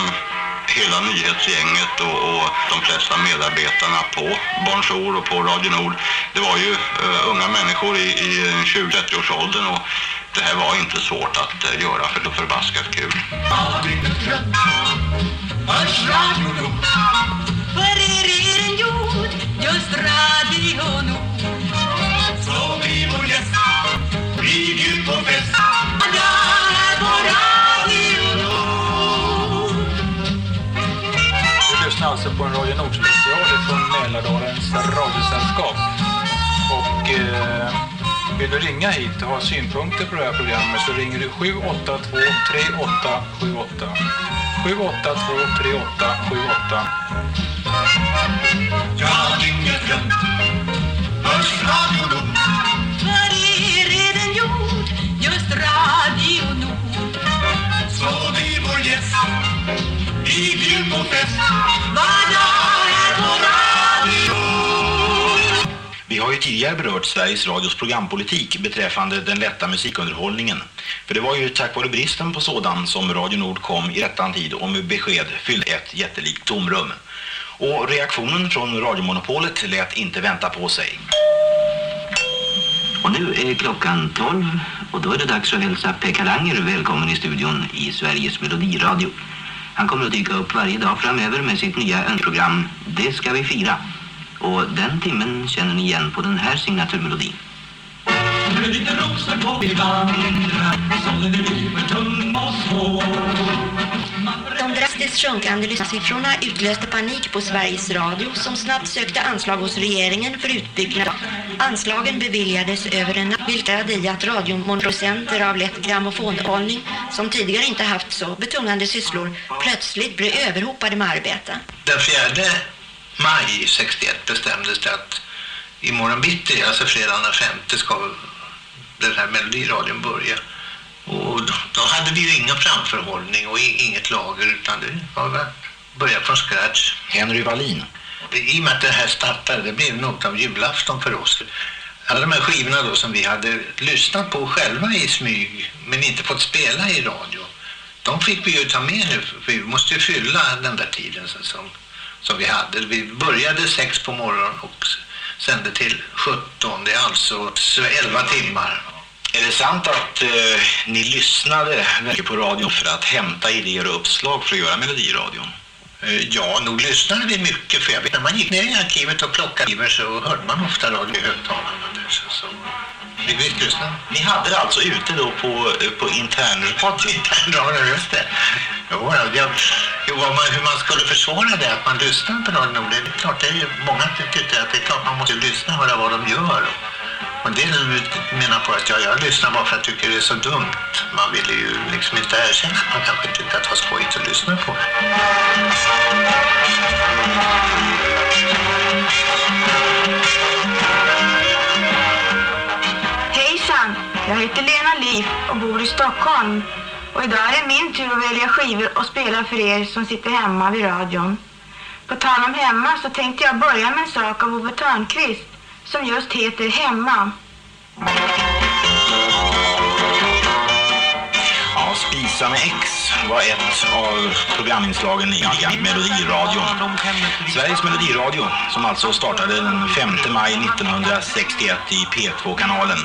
hela nyhetsgänget och, och de flesta medarbetarna på Bonjour och på Radio Nord, det var ju eh, unga människor i, i 20-30-årsåldern och det här var inte svårt att eh, göra för det var förbaskat kul. För er är den gjord, just Radio Nord. Lyssnar på en Radio Nord special från Mälardalens radiosällskap. Och eh, vill du ringa hit och ha synpunkter på det här programmet så ringer du 782 3878. 782 3878. Jag har inget runt, hörs Radio Nord. Vi bjud på fest. Var på Radio Vi har ju tidigare berört Sveriges Radios programpolitik beträffande den lätta musikunderhållningen. För det var ju tack vare bristen på sådan som Radio Nord kom i rättan tid och med besked fyllde ett jättelikt tomrum. Och reaktionen från radiomonopolet lät inte vänta på sig. Och nu är klockan 12 och då är det dags att hälsa Pekka Langer välkommen i studion i Sveriges Melodiradio. Han kommer att dyka upp varje dag framöver med sitt nya önskeprogram Det ska vi fira. Och den timmen känner ni igen på den här signaturmelodin. Med lite rosor på vi vandrar, sållen är med tung och svår. De sjunkande lyssnarsiffrorna utlöste panik på Sveriges Radio som snabbt sökte anslag hos regeringen för utbyggnad. Anslagen beviljades över en natt, vilket i att radiomonocenter av lätt grammofonhållning som tidigare inte haft så betungande sysslor plötsligt blev överhopade med arbete. Den 4 maj 61 bestämdes det att imorgon bitti, alltså fredagen den 5 ska den här melodiradion börja. Och då, hade vi ju ingen framförhållning och inget lager utan det var väl börja från scratch. Henry Wallin. I och med att det här startade, det blev något av julafton för oss. Alla de här skivorna då som vi hade lyssnat på själva i smyg men inte fått spela i radio. De fick vi ju ta med nu för vi måste ju fylla den där tiden som, som vi hade. Vi började sex på morgonen och sände till 17, det är alltså 11 timmar. Är det sant att eh, ni lyssnade mycket på radion för att hämta idéer och uppslag för att göra melodiradion? Eh, Ja, nog lyssnade vi mycket för jag vet, när man gick ner i arkivet och plockade skivor så hörde man ofta radio i högtalarna där. Så, så. Vi visst lyssnade. Ni hade det alltså ute då på, eh, på internradio? Internradio, just det. Jo, jag, jo, vad man, hur man skulle försvara det, att man lyssnar på Radio det är klart, det är ju, många tycker att det är klart man måste lyssna och höra vad de gör. Och en del menar på att jag, jag lyssnar bara för att jag tycker det är så dumt. Man vill ju liksom inte erkänna att man kanske tyckte att det var skojigt att lyssna på. Hejsan! Jag heter Lena Liv och bor i Stockholm. Och idag är det min tur att välja skivor och spela för er som sitter hemma vid radion. På tal om hemma så tänkte jag börja med en sak av Ove Törnqvist som just heter Hemma. Ja, Spisa med X var ett av programinslagen i Melodiradion. Sveriges Melodiradio, som alltså startade den 5 maj 1961 i P2-kanalen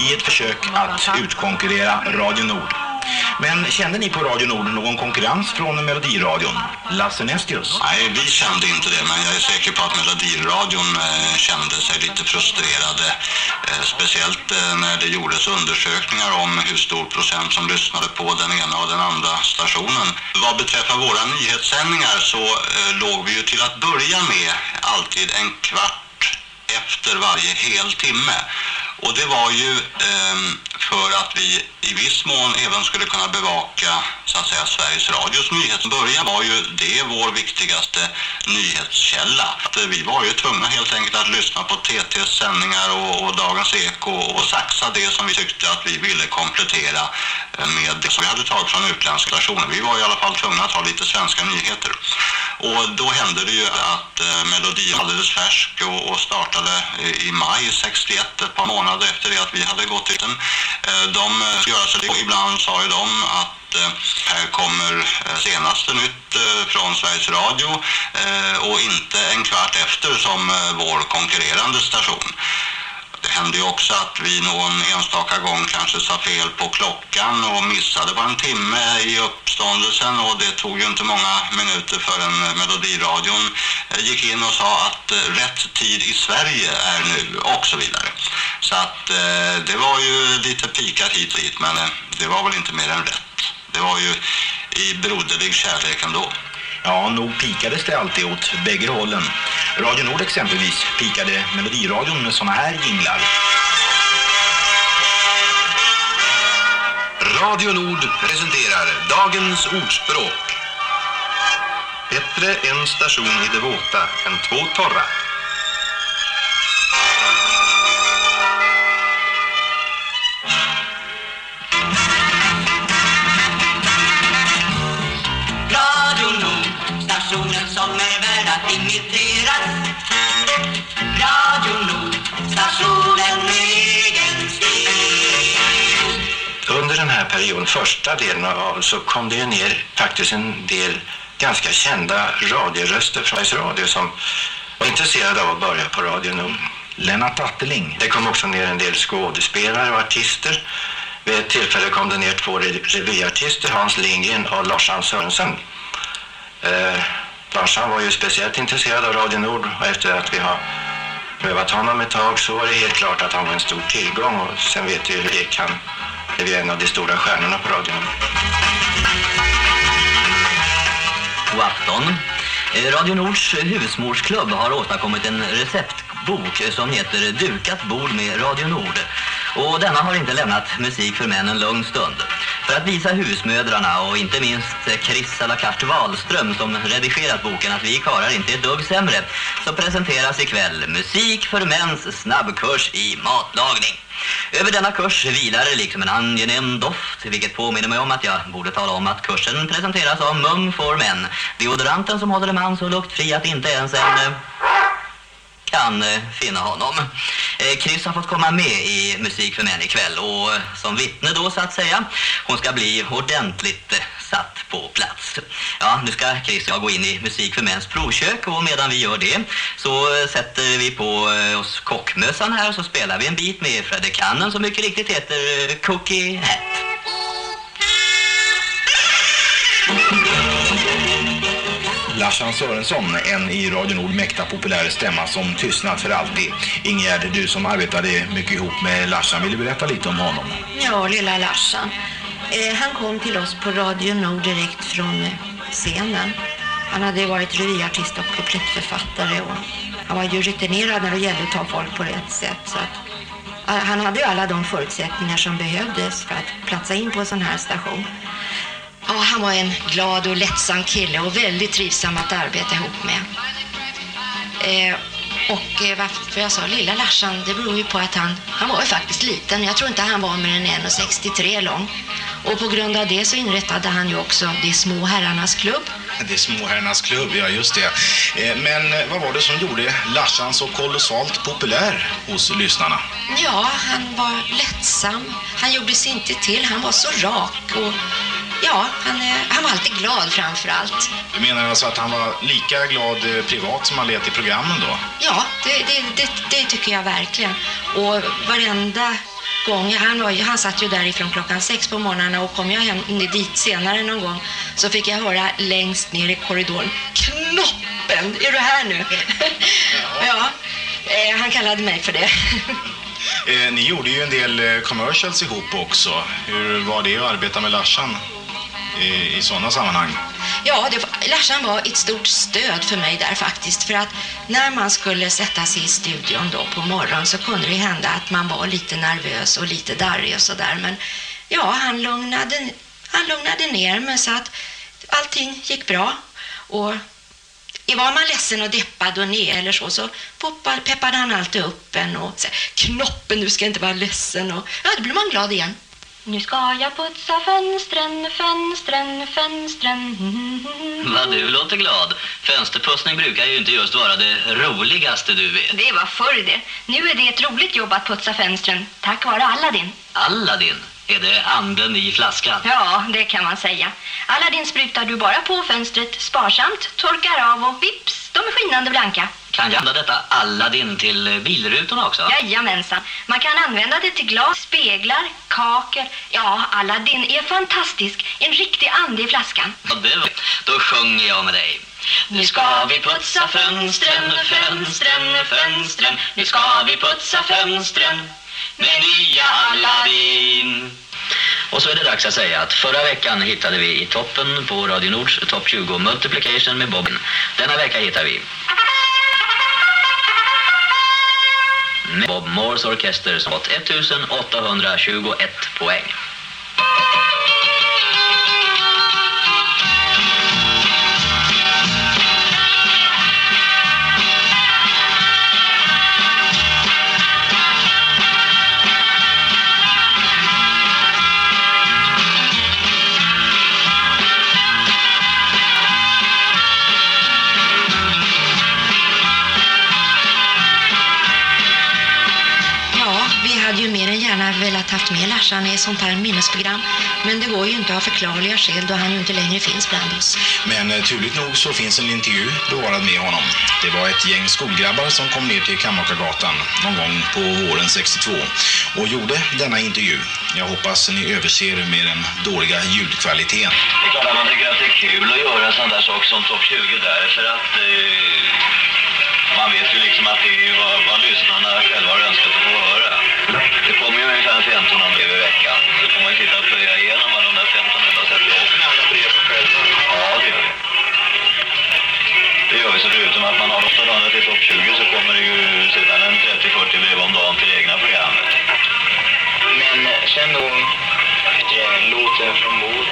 i ett försök att utkonkurrera Radio Nord. Men kände ni på Radio Nord någon konkurrens från Melodiradion? Lasse Nestius? Nej, vi kände inte det, men jag är säker på att Melodiradion eh, kände sig lite frustrerade. Eh, speciellt eh, när det gjordes undersökningar om hur stor procent som lyssnade på den ena och den andra stationen. Vad beträffar våra nyhetssändningar så eh, låg vi ju till att börja med alltid en kvart efter varje hel timme. Och det var ju ehm, för att vi i viss mån även skulle kunna bevaka så att säga Sveriges Radios nyheter. Början var ju det vår viktigaste nyhetskälla. Att, eh, vi var ju tvungna helt enkelt att lyssna på TTs sändningar och, och Dagens Eko och saxa det som vi tyckte att vi ville komplettera eh, med det som vi hade tagit från utländska stationer. Vi var i alla fall tvungna att ha lite svenska nyheter. Och då hände det ju att eh, var alldeles färsk och, och startade i maj 61, ett par månader efter det att vi hade gått ut den. Eh, de eh, skulle göra sig det. Ibland sa ju de att eh, här kommer senaste nytt från Sveriges Radio och inte en kvart efter som vår konkurrerande station. Det hände ju också att vi någon enstaka gång kanske sa fel på klockan och missade bara en timme i uppståndelsen och det tog ju inte många minuter förrän Melodiradion eh, gick in och sa att eh, rätt tid i Sverige är nu och så vidare. Så att eh, det var ju lite pikat hit och dit men det var väl inte mer än rätt. Det var ju i broderlig kärlek ändå. Ja, nog pikades det alltid åt bägge hållen. Radio Nord exempelvis pikade Melodiradion med såna här jinglar. Radio Nord presenterar dagens ordspråk. Bättre en station i det våta än två torra. Radio Nord, stationen med egen stil. Under den här perioden, första delen av, så kom det ju ner faktiskt en del ganska kända radioröster från Sveriges Radio som var intresserade av att börja på Radio Nord. Lennart Atteling. Det kom också ner en del skådespelare och artister. Vid ett tillfälle kom det ner två re- revyartister, Hans Lindgren och Larsan Sörensen. Eh, Larsan var ju speciellt intresserad av Radio Nord och efter att vi har prövat honom ett tag så var det helt klart att han var en stor tillgång och sen vet vi hur det gick. Han blev ju en av de stora stjärnorna på radion. God afton. Eh, Radio Nords eh, husmorsklubb har åstadkommit en receptbok eh, som heter Dukat bord med Radio Nord. Och denna har inte lämnat musik för män en lång stund. För att visa husmödrarna och inte minst Chris Alakart Wahlström som redigerat boken att vi karar inte är ett dugg sämre så presenteras ikväll Musik för mäns snabbkurs i matlagning. Över denna kurs vilar liksom en angenäm doft, vilket påminner mig om att jag borde tala om att kursen presenteras av Mung for Men, Deodoranten som håller en man så luktfri att inte ens en eh, kan eh, finna honom. Eh, Chris har fått komma med i Musik för män ikväll och eh, som vittne då så att säga. Hon ska bli ordentligt satt på plats. Ja, nu ska Chris och jag gå in i Musik för mäns provkök och medan vi gör det så sätter vi på oss kockmössan här och så spelar vi en bit med Fredde Cannon som mycket riktigt heter Cookie Hat. Larsan Sörensson, en i Radio Nord mäkta populär stämma som tystnat för alltid. Ingegärd, du som arbetade mycket ihop med Larsan, vill du berätta lite om honom? Ja, lilla Larsan. Eh, han kom till oss på Radio Nord direkt från eh, scenen. Han hade varit revyartist och kuplettförfattare och han var ju rutinerad när det gällde att ta folk på rätt sätt. Så att, eh, han hade ju alla de förutsättningar som behövdes för att platsa in på en sån här station. Ja, han var en glad och lättsam kille och väldigt trivsam att arbeta ihop med. Eh, och eh, varför jag sa lilla Larsan, det beror ju på att han, han var ju faktiskt liten. Jag tror inte han var mer än 1,63 lång. Och på grund av det så inrättade han ju också de små herrarnas klubb. Det är småherrarnas klubb, ja just det. Eh, Men eh, vad var det som gjorde Larsan så kolossalt populär hos lyssnarna? Ja, han var lättsam. Han gjorde sig inte till. Han var så rak och ja, han, han var alltid glad framför allt. Du menar alltså att han var lika glad eh, privat som han lät i programmen då? Ja, det, det, det, det tycker jag verkligen. Och varenda gång, han, var, ju- han satt ju därifrån klockan sex på morgnarna och kom jag hem dit senare någon gång så fick jag höra längst ner i korridoren Knoppen, är du här nu? ja, eh, han kallade mig för det. Eh, ni gjorde ju en del eh, commercials ihop också. Hur var det att arbeta med Larsan i, i sådana sammanhang? Ja, det Larsan var ett stort stöd för mig där faktiskt. För att när man skulle sätta sig i studion då på morgonen så kunde det hända att man var lite nervös och lite darrig och sådär. Men ja, han lugnade, han lugnade ner mig så att allting gick bra. Och var man ledsen och deppad och ner eller så, så poppade, peppade han alltid upp en och sa Knoppen, du ska inte vara ledsen. Och ja, då blir man glad igen. Nu ska jag putsa fönstren, fönstren, fönstren. Vad du låter glad. Fönsterpussning brukar ju inte just vara det roligaste du vet. Det var förr det. Nu är det ett roligt jobb att putsa fönstren, tack vare Aladdin. Aladdin? Är det anden i flaskan? Ja, det kan man säga. Aladdin sprutar du bara på fönstret sparsamt, torkar av och vips, de är skinande blanka. Kan jag använda detta Aladdin till eh, bilrutorna också? Jajamensan. Man kan använda det till glas, speglar, kakel. Ja, Aladdin är fantastisk. En riktig ande i flaskan. Ja, det var... Då sjunger jag med dig. Nu ska vi putsa fönstren, fönstren, fönstren. Nu ska vi putsa fönstren med nya Aladdin. Och så är det dags att säga att förra veckan hittade vi i toppen på Radio Nords topp 20 Multiplication med Bobbin. Denna vecka hittar vi Bob Moores orkester som fått 1821 poäng. Hade ju mer än gärna velat haft med Larsan i ett sånt här minnesprogram. Men det går ju inte av förklarliga skäl då han ju inte längre finns bland oss. Men eh, turligt nog så finns en intervju bevarad med honom. Det var ett gäng skolgrabbar som kom ner till Kammakargatan någon gång på våren 62 och gjorde denna intervju. Jag hoppas ni överser med den dåliga ljudkvaliteten. Det är klart att man tycker att det är kul att göra sån där sak som topp 20 där för att eh, man vet ju liksom att det är vad, vad lyssnarna själva har önskat att få höra. Det kommer ju ungefär 15 om i veckan. Så får man ju sitta och plöja igenom alla de där 15 och bara sätta upp alla brev själva. Ja, det gör vi. Det gör vi, så förutom att man har 800 till topp 20 så kommer det ju sedan en 30-40 brev om dagen till det egna programmet. Men sen då, vad heter det, låten från Mod.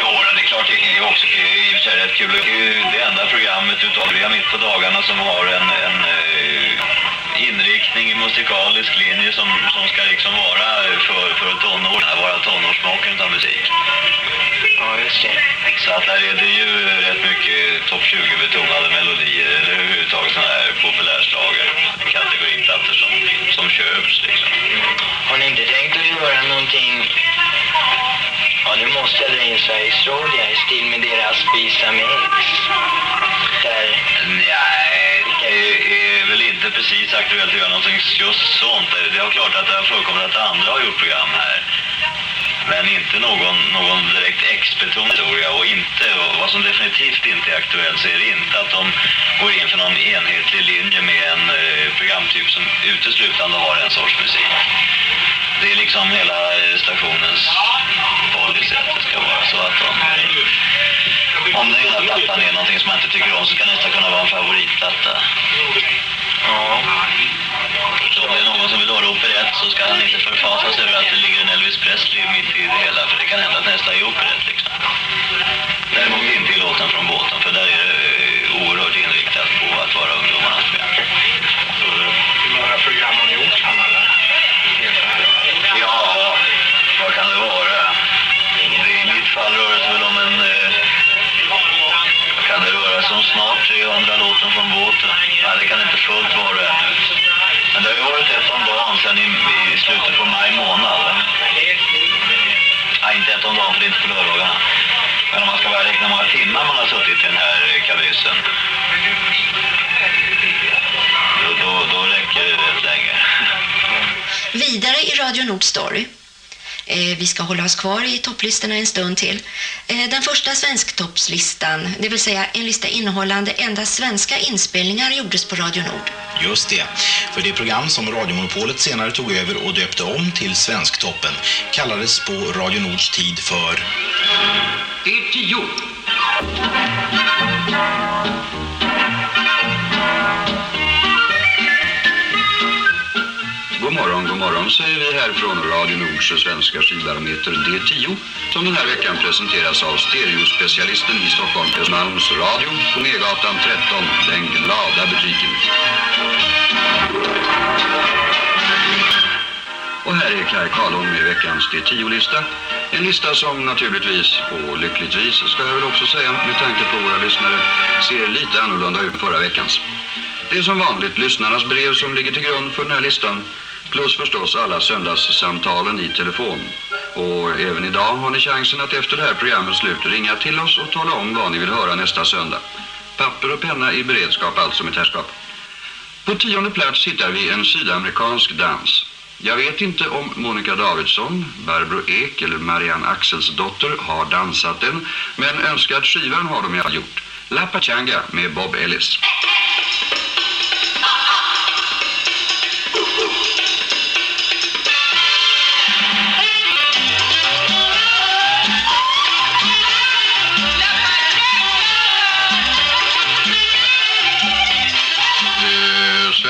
Jo, det är klart det är ju också i och för sig rätt kul. Det är ju det enda programmet utav det mitt på dagarna som har en, en eh, inriktning i musikalisk linje som, som ska liksom vara för, för tonår, vara tonårssmaken utav musik. Ja, just det. Så att där är det ju rätt mycket topp 20-betonade melodier eller överhuvudtaget sådana här populärslager, kategoriplattor som, som köps liksom. Har ni inte tänkt att göra någonting... Ja, nu måste jag dra in Sveriges Radio i stil med deras Visa Mix. Där... Nej, det inte precis aktuellt att göra någonting just sånt. Det är klart att det har förekommit att andra har gjort program här. Men inte någon, någon direkt X-betonad historia och inte, och vad som definitivt inte är aktuellt så är det inte att de går in för någon enhetlig linje med en eh, programtyp som uteslutande har en sorts musik. Det är liksom hela stationens policy att det ska vara så att de, om den ena plattan är någonting som man inte tycker om så kan nästa kunna vara en favoritplatta. Ja. Så om det är någon som vill höra operett så ska han inte förfasas över att det ligger en Elvis Presley mitt i det hela för det kan hända att nästa är operett liksom. Däremot inte i låten från båten för där är det eh, oerhört inriktat på att vara ungdomarnas program. Hur många program har ni gjort sammanlagt? Ja, vad kan det vara? Det, I mitt fall rör det sig väl om en... Eh, vad kan det röra sig om snart 300 låten från båten? Ja, det kan inte fullt vara ännu. Men det har ju varit ett om dagen sedan i, i slutet på maj månad. Nej, inte ett om dagen för det är inte på lördagarna. Men om man ska räkna hur många timmar man har suttit i den här kabysen. Då, då, då räcker det rätt länge. Vidare i Radio Nord Story. Eh, vi ska hålla oss kvar i topplistorna en stund till. Eh, den första svensktoppslistan, det vill säga en lista innehållande endast svenska inspelningar gjordes på Radio Nord. Just det, för det program som Radiomonopolet senare tog över och döpte om till Svensktoppen kallades på Radio Nords tid för... Det är tio. God morgon, säger vi här från Radio Nords svenska skivbarometer D10 som den här veckan presenteras av stereospecialisten i Stockholm, Östermalms Radio på Megatan 13, den glada butiken. Och här är Kaj Karlholm med veckans D10-lista. En lista som naturligtvis, och lyckligtvis ska jag väl också säga med tanke på våra lyssnare, ser lite annorlunda ut förra veckans. Det är som vanligt lyssnarnas brev som ligger till grund för den här listan. Plus förstås alla söndagssamtalen i telefon. Och även idag har ni chansen att efter det här programmets slut ringa till oss och tala om vad ni vill höra nästa söndag. Papper och penna i beredskap alltså mitt herrskap. På tionde plats hittar vi en sydamerikansk dans. Jag vet inte om Monica Davidsson, Barbro Ek eller Marianne Axels dotter har dansat den, men önskad skivan har de ju gjort. La Pachanga med Bob Ellis.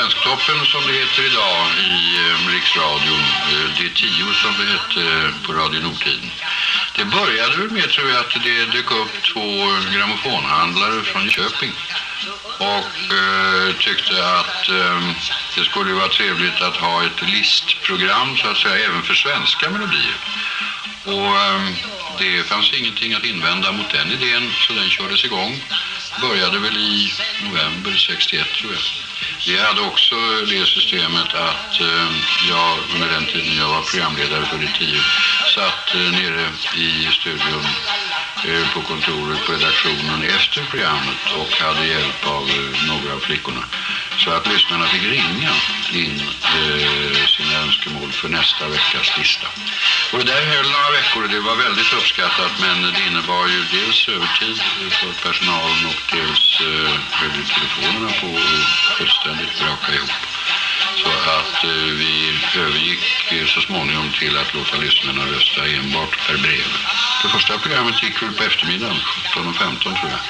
Eh, Svensktoppen som det heter idag i eh, Riksradion, eh, det är tio som det hette eh, på Radio Nordtiden. Det började väl med tror jag att det dök upp två grammofonhandlare från Köping och eh, tyckte att eh, det skulle vara trevligt att ha ett listprogram så att säga även för svenska melodier. Och eh, det fanns ingenting att invända mot den idén så den kördes igång. Började väl i november 61 tror jag. Vi hade också det systemet att eh, jag under den tiden jag var programledare för det 10 satt eh, nere i studion Eh, på kontoret på redaktionen efter programmet och hade hjälp av eh, några av flickorna. Så att lyssnarna fick ringa in eh, sina önskemål för nästa veckas lista. Och det där höll några veckor och det var väldigt uppskattat men det innebar ju dels övertid för personalen och dels eh, höll ju telefonerna på och fullständigt braka ihop. Så att eh, vi övergick eh, så småningom till att låta lyssnarna rösta enbart per brev. Det första programmet gick väl på eftermiddagen, 17.15 tror jag.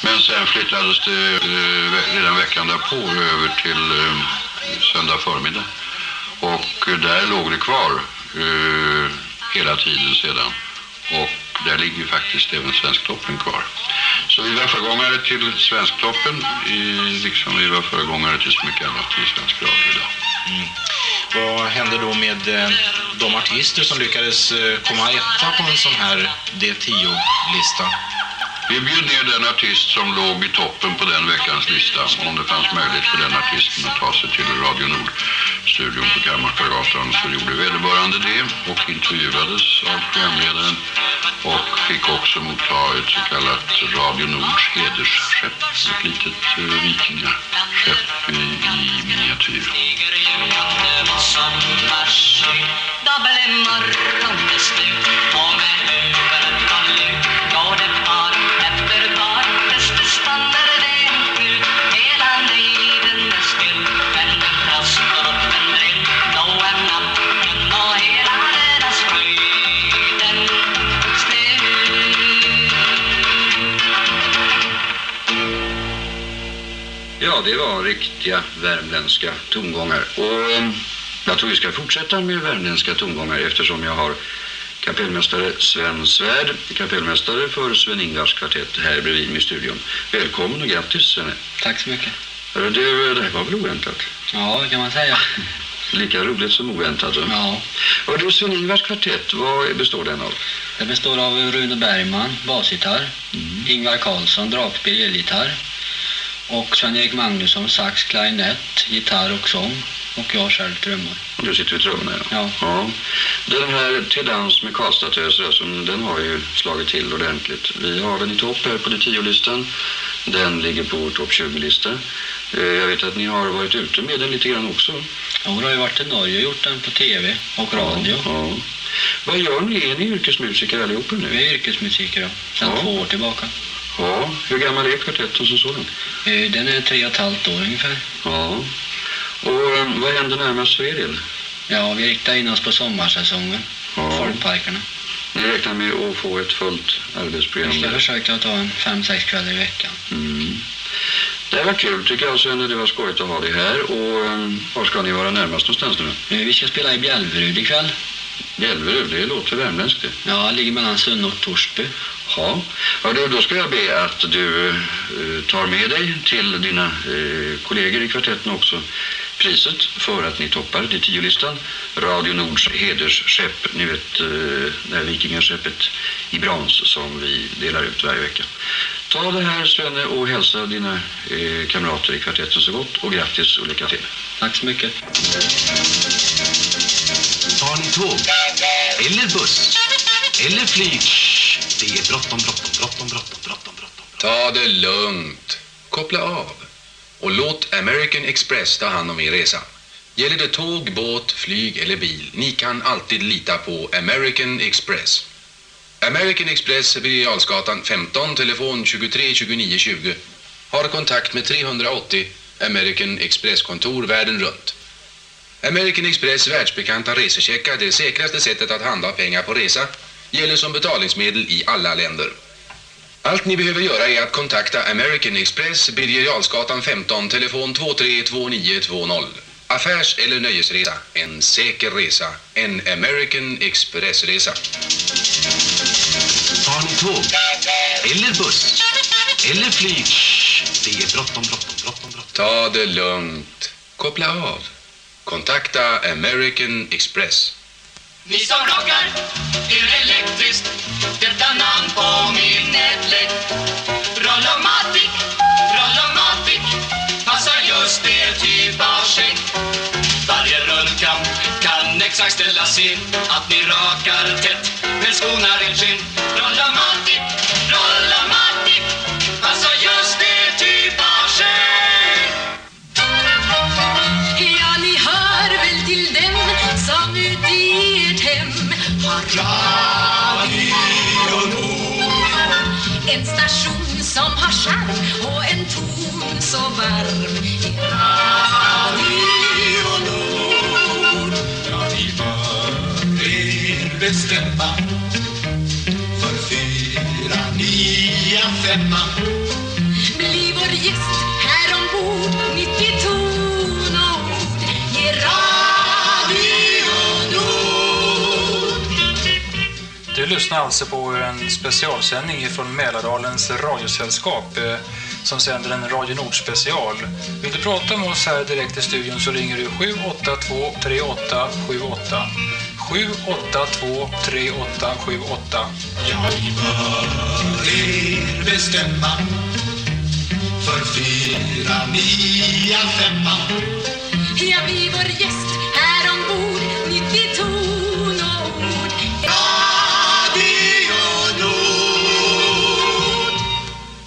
Men sen flyttades det eh, redan veckan därpå över till eh, söndag förmiddag. Och eh, där låg det kvar eh, hela tiden sedan. Och där ligger ju faktiskt även Svensktoppen kvar. Så vi var föregångare till Svensktoppen, liksom vi var föregångare till så mycket annat i svensk radio idag. Mm. Vad hände då med eh, de artister som lyckades eh, komma etta på en sån här D10-lista? Vi bjöd ner den artist som låg i toppen på den veckans lista. Om det fanns möjlighet för den artisten att ta sig till Radio Nord-studion på Kammarkargatan så gjorde vederbörande det och intervjuades av programledaren och fick också motta ett så kallat Radio Nords hedersskepp. Ett litet uh, vikingaskepp i, i miniatyr. Då blev morgonen slut det var riktiga värmländska tongångar. Och eh, jag tror vi ska fortsätta med värmländska tongångar eftersom jag har kapellmästare Sven Svärd, kapellmästare för Sven-Ingvars kvartett här bredvid mig i studion. Välkommen och grattis Svenne. Tack så mycket. Du, det här var väl oväntat? Ja, det kan man säga. Lika roligt som oväntat. Ja. Och du, Sven-Ingvars kvartett, vad består den av? Det består av Rune Bergman, basgitarr, Ingvar Karlsson, dragspel, elgitarr och Sven-Erik Magnusson, sax, klarinett, gitarr och sång och jag själv trummor. Du sitter vid trummorna, Ja. ja. Den här Till dans med Karlstadtöser, som den har ju slagit till ordentligt. Vi har den i topp här på de tio listan Den ligger på vår topp 20-lista. Eh, Jag vet att ni har varit ute med den lite grann också. Ja, hon har ju varit i Norge och gjort den på tv och radio. Ja. Vad gör ni? Är ni yrkesmusiker allihopa nu? Vi är yrkesmusiker, ja. Sedan Ja. två år tillbaka. Ja, hur gammal är kvartetten som sådan? Eh, Den är tre och ett halvt år ungefär. Ja. Och eh, vad händer närmast för er del? Ja, vi riktar in oss på sommarsäsongen. Ja. Folkparkerna. Ni räknar med att få ett fullt arbetsprogram Vi ska försöka ta en fem, sex kvällar i veckan. Mm. Det var kul tycker jag Svenne, det var skojigt att ha dig här. Och eh, var ska ni vara närmast någonstans nu? Eh, Vi ska spela i Bjälverud ikväll. Bjälverud, det låter värmländskt det. Ja, det ligger mellan Sunne och Torsby. Ja, ja då, då ska jag be att du eh, tar med dig till dina eh, kollegor i kvartetten också priset för att ni toppar det tio-listan. Radio Nords hedersskepp, ni vet eh, det här vikingaskeppet i brons som vi delar ut varje vecka. Ta det här Svenne och hälsa dina eh, kamrater i kvartetten så gott och grattis och lycka till. Tack så mycket. Tar ni tåg? Eller buss? Eller flyg? Det är bråttom, bråttom, bråttom, bråttom, bråttom, bråttom. Ta det lugnt. Koppla av. Och låt American Express ta hand om er resa. Gäller det tåg, båt, flyg eller bil, ni kan alltid lita på American Express. American Express, Birger Jarlsgatan 15, telefon 23 29 20. Har kontakt med 380 American Express-kontor världen runt. American Express världsbekanta resecheckar, det säkraste sättet att handla pengar på resa, gäller som betalningsmedel i alla länder. Allt ni behöver göra är att kontakta American Express, Birger Jarlsgatan 15, telefon 232920. Affärs- eller nöjesresa, en säker resa, en American Express-resa. Tar ni tåg? Eller buss? Eller flyg? Det är bråttom, bråttom, bråttom, bråttom. Ta det lugnt. Koppla av. Kontakta American Express. Ni som rockar er elektriskt Detta namn på minnet Rollomatic, Rollomatic Passar just er typ av skägg. Varje rullkamp kan exakt ställas in Att ni rakar tätt men skonar ert skinn. lyssnar alltså på en specialsändning från Mälardalens radiosällskap eh, som sänder en Radio Nord special. Vill du prata med oss här direkt i studion så ringer du 782-38 78. 782 3878. Jag vill bestämma för fyra, nia, femma. Ja, vi vår gäst här ombord, 92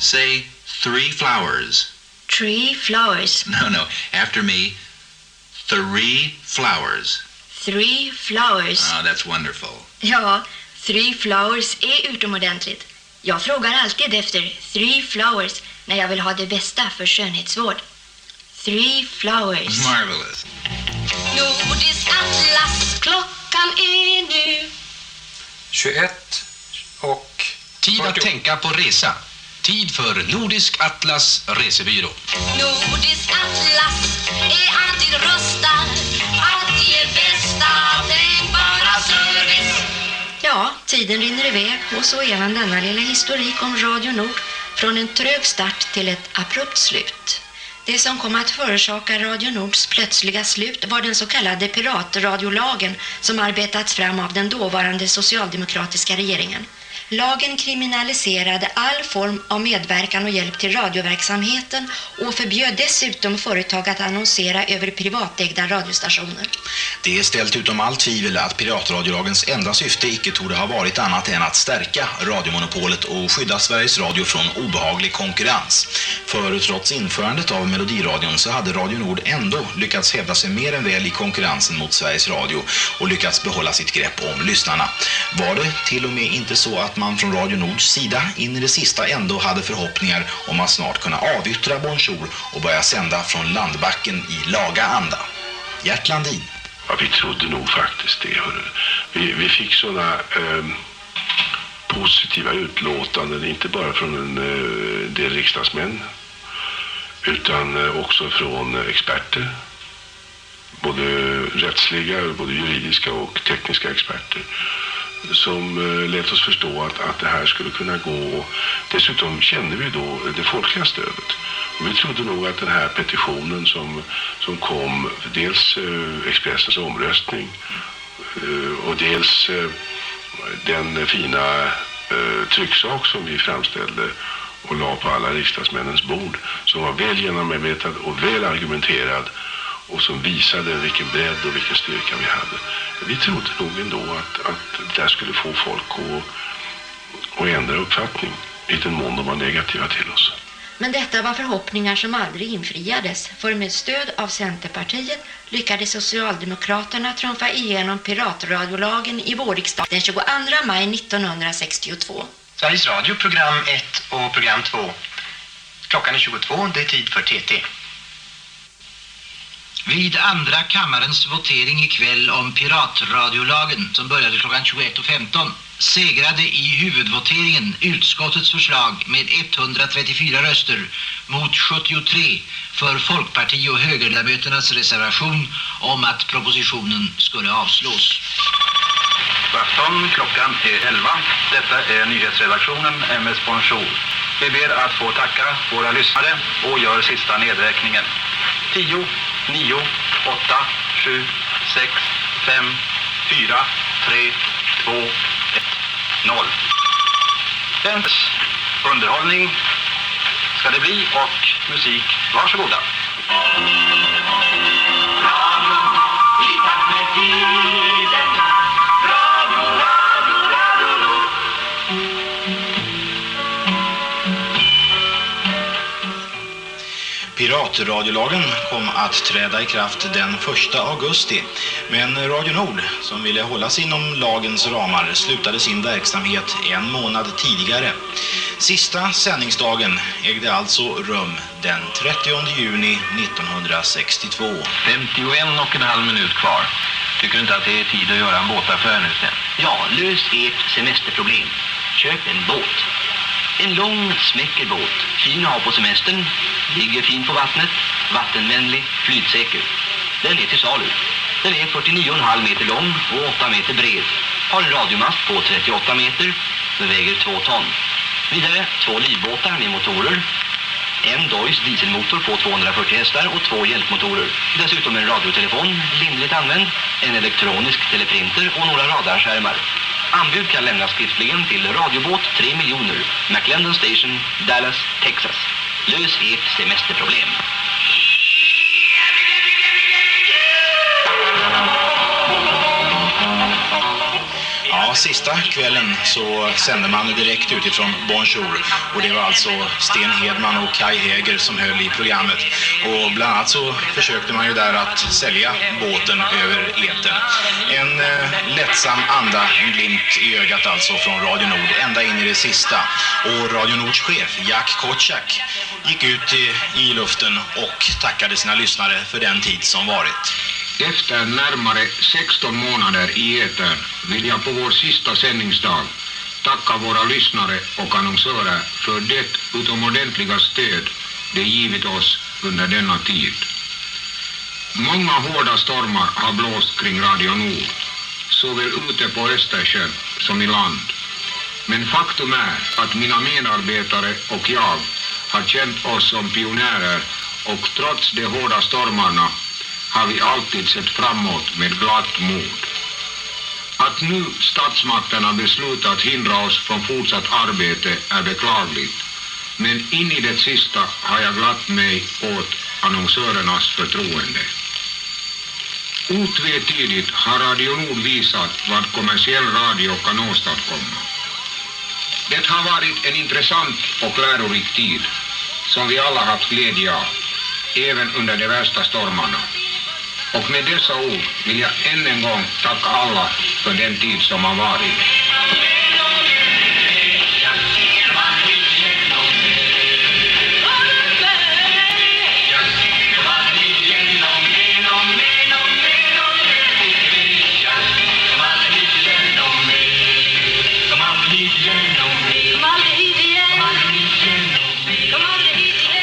Say three flowers. Tree flowers. No, no. After me, three flowers. Three flowers. Oh, that's wonderful. Ja, three flowers är utomordentligt. Jag frågar alltid efter three flowers när jag vill ha det bästa för skönhetsvård. Three flowers. Marvelous. Nordisk atlas, klockan är nu. 21 och Tid att tänka på resa. Tid för Nordisk Atlas Resebyrå. Nordisk atlas är alltid rustad att ge bästa tänkbara service. Ja, tiden rinner iväg och så även denna lilla historik om Radio Nord från en trög start till ett abrupt slut. Det som kom att förorsaka Radio Nords plötsliga slut var den så kallade piratradiolagen som arbetats fram av den dåvarande socialdemokratiska regeringen. Lagen kriminaliserade all form av medverkan och hjälp till radioverksamheten och förbjöd dessutom företag att annonsera över privatägda radiostationer. Det är ställt utom allt tvivel att piratradiolagens enda syfte icke torde ha varit annat än att stärka radiomonopolet och skydda Sveriges Radio från obehaglig konkurrens. För trots införandet av Melodiradion så hade Radio Nord ändå lyckats hävda sig mer än väl i konkurrensen mot Sveriges Radio och lyckats behålla sitt grepp om lyssnarna. Var det till och med inte så att att man från Radio Nords sida in i det sista ändå hade förhoppningar om att snart kunna avyttra Bonjour och börja sända från landbacken i laga anda? Gert Landin. Ja, vi trodde nog faktiskt det. Hörru. Vi, vi fick sådana eh, positiva utlåtanden, inte bara från en eh, del riksdagsmän utan eh, också från eh, experter. Både rättsliga, både juridiska och tekniska experter som eh, lät oss förstå att, att det här skulle kunna gå. Dessutom kände vi då det folkliga stödet. Och vi trodde nog att den här petitionen som, som kom, dels eh, Expressens omröstning eh, och dels den fina trycksak som vi framställde och la på alla riksdagsmännens bord som var väl genomarbetad och väl argumenterad och som visade vilken bredd och vilken styrka vi hade. Vi trodde nog ändå att, att det där skulle få folk att, att ändra uppfattning i den mån de var negativa till oss. Men detta var förhoppningar som aldrig infriades, för med stöd av Centerpartiet lyckades Socialdemokraterna trumfa igenom piratradiolagen i vårriksdagen den 22 maj 1962. Sveriges Radio, program 1 och program 2. Klockan är 22, det är tid för TT. Vid andra kammarens votering ikväll om piratradiolagen som började klockan 21.15 segrade i huvudvoteringen utskottets förslag med 134 röster mot 73 för Folkparti- och högerledamöternas reservation om att propositionen skulle avslås. God afton, klockan är 11. Detta är nyhetsredaktionen MS Bonjour. Vi ber att få tacka våra lyssnare och gör sista nedräkningen. 10, 9, 8, 7, 6, 5, 4, 3, 2, 1, 0. Dens underhållning ska det bli och musik. Varsågoda. Piratradiolagen kom att träda i kraft den 1 augusti, men Radio Nord, som ville hålla sig inom lagens ramar, slutade sin verksamhet en månad tidigare. Sista sändningsdagen ägde alltså rum den 30 juni 1962. 51 och en halv minut kvar. Tycker du inte att det är tid att göra en båtaffär nu sen? Ja, lös ert semesterproblem. Köp en båt. En lång, smäcker båt. Fin att ha på semestern. Ligger fint på vattnet. Vattenvänlig, flytsäker. Den är till salu. Den är 49,5 meter lång och 8 meter bred. Har en radiomast på 38 meter. Den väger 2 ton. Vidare två livbåtar med motorer. En Deutz dieselmotor på 240 hästar och två hjälpmotorer. Dessutom en radiotelefon, lindrigt använd, en elektronisk teleprinter och några radarskärmar. Anbud kan lämnas skriftligen till radiobåt 3 miljoner, McLendon Station, Dallas, Texas. Lös ert semesterproblem. Sista kvällen så sände man direkt utifrån Bonjour och det var alltså Sten Hedman och Kai Häger som höll i programmet och bland annat så försökte man ju där att sälja båten över eten. En eh, lättsam anda, en glimt i ögat alltså från Radio Nord ända in i det sista och Radio Nords chef Jack Kotschak gick ut i, i luften och tackade sina lyssnare för den tid som varit. Efter närmare 16 månader i etern vill jag på vår sista sändningsdag tacka våra lyssnare och annonsörer för det utomordentliga stöd de givit oss under denna tid. Många hårda stormar har blåst kring Radio Nord, såväl ute på Östersjön som i land. Men faktum är att mina medarbetare och jag har känt oss som pionjärer och trots de hårda stormarna har vi alltid sett framåt med glatt mod. Att nu statsmakterna beslutat hindra oss från fortsatt arbete är beklagligt, men in i det sista har jag glatt mig åt annonsörernas förtroende. Otvetydigt har Radio Nord visat vad kommersiell radio kan åstadkomma. Det har varit en intressant och lärorik tid som vi alla haft glädje av, även under de värsta stormarna. Och med dessa ord vill jag än en gång tacka alla för den tid som har varit.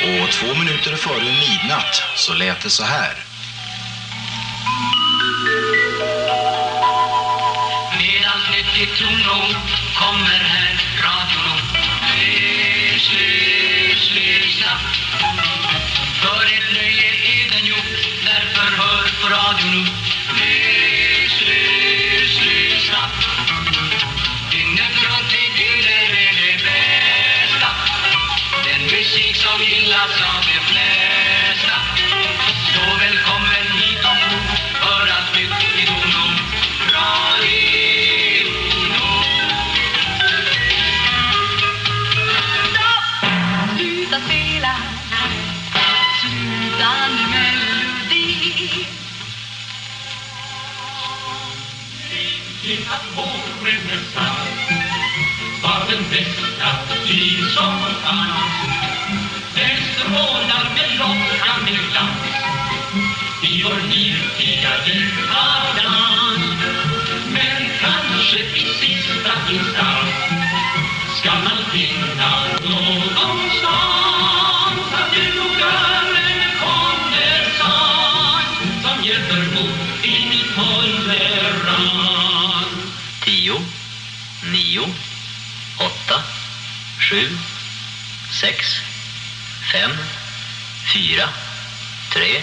Och två minuter före midnatt så lät det så här. Medan nyttigt tornord kommer här radion. Läs, läs, läsa För ett nöje är den gjord Därför hör på radion. Läs, läs, läsa Dygnet runt är det bästa. Den musik som gillas av de flesta. Så välkommen att våren är stark var den bästa tid som fanns. Den strålar med lockande glans i vår sju, sex, fem, fyra, tre,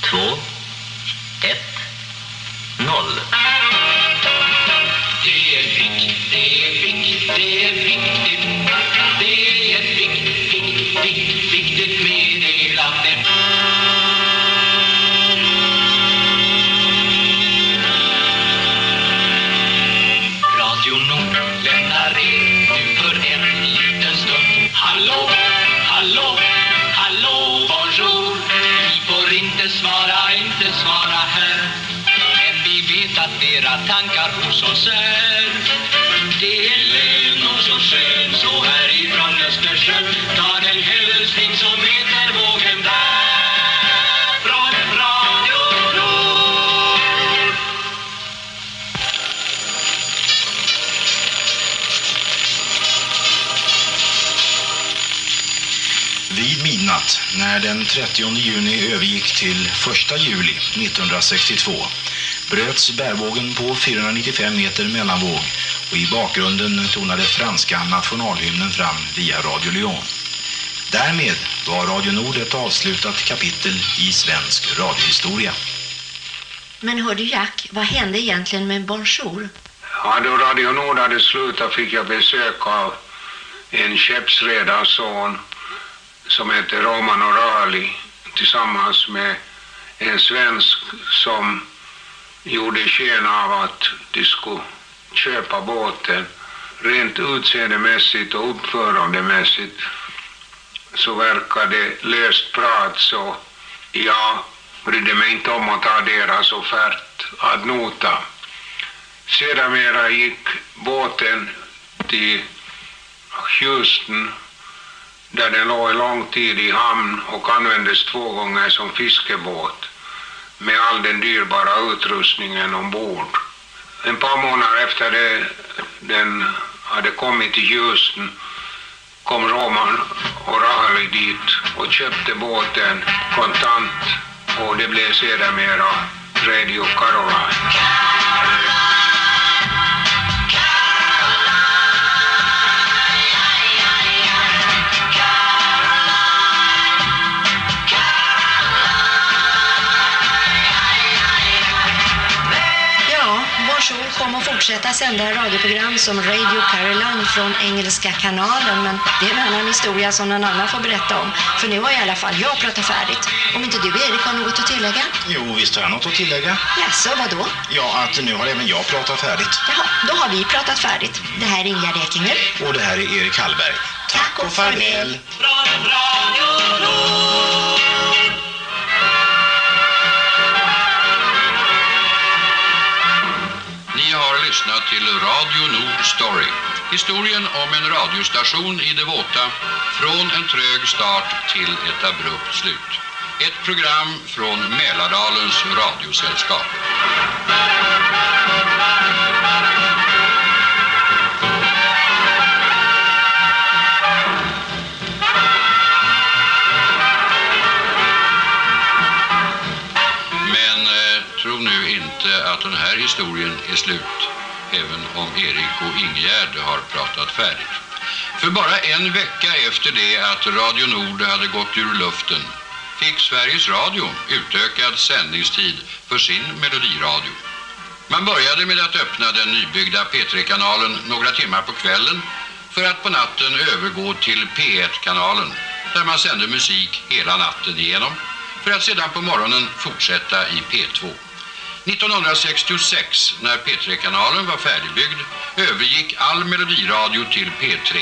två, ett, noll. 30 juni övergick till 1 juli 1962, bröts bärvågen på 495 meter mellanvåg och i bakgrunden tonade franska nationalhymnen fram via Radio Lyon. Därmed var Radio Nord ett avslutat kapitel i svensk radiohistoria. Men hörde Jack, vad hände egentligen med Bonjour? Ja, då Radio Nord hade slutat fick jag besök av en skeppsredarson som hette Roman Orali tillsammans med en svensk som gjorde sken av att de skulle köpa båten. Rent utseendemässigt och uppförandemässigt så verkade det löst prat så jag brydde mig inte om att ta deras offert ad nota. Sedermera gick båten till Houston där den låg en lång tid i hamn och användes två gånger som fiskebåt med all den dyrbara utrustningen ombord. En par månader efter det den hade kommit till Houston kom Roman och Rahali dit och köpte båten kontant och det blev sedermera Radio Caroline. Bonjour kom att fortsätta sända radioprogram som Radio Caroline från Engelska kanalen men det är en annan historia som någon annan får berätta om. För nu har i alla fall jag pratat färdigt. Om inte du Erik har något att tillägga? Jo, visst har jag något att tillägga. Jaså, vadå? Ja, att nu har även jag pratat färdigt. Jaha, då har vi pratat färdigt. Det här är Ingegerd Ekinger. Och det här är Erik Hallberg. Tack och farväl. Ni lyssnat till Radio Nord Story. Historien om en radiostation i det våta från en trög start till ett abrupt slut. Ett program från Mälardalens radiosällskap. Men eh, tro nu inte att den här historien är slut, även om Erik och Ingegärd har pratat färdigt. För bara en vecka efter det att Radio Nord hade gått ur luften fick Sveriges Radio utökad sändningstid för sin melodiradio. Man började med att öppna den nybyggda P3-kanalen några timmar på kvällen för att på natten övergå till P1-kanalen där man sände musik hela natten igenom för att sedan på morgonen fortsätta i P2. 1966, när P3-kanalen var färdigbyggd, övergick all melodiradio till P3.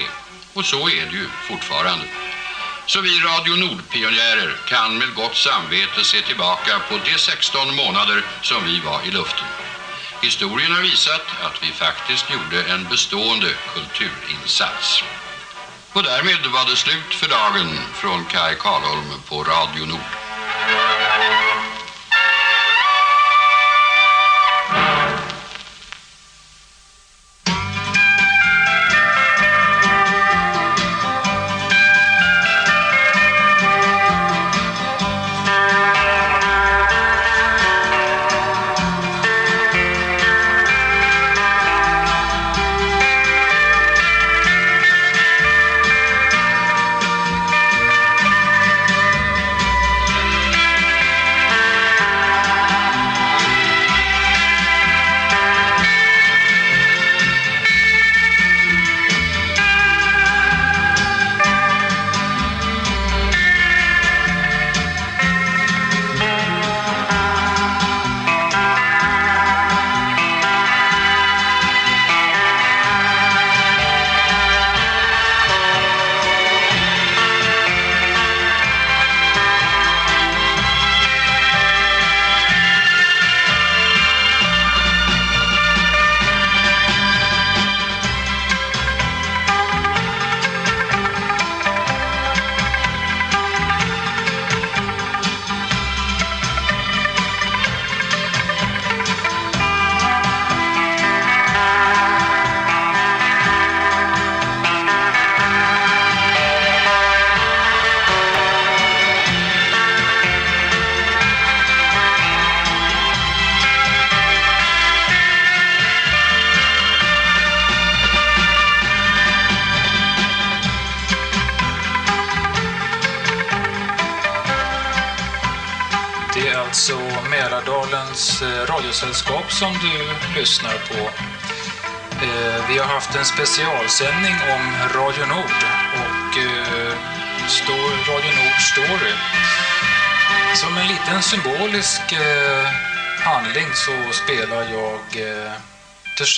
Och så är det ju fortfarande. Så vi Radio Nord-pionjärer kan med gott samvete se tillbaka på de 16 månader som vi var i luften. Historien har visat att vi faktiskt gjorde en bestående kulturinsats. Och därmed var det slut för dagen från Kai Karlholm på Radio Nord.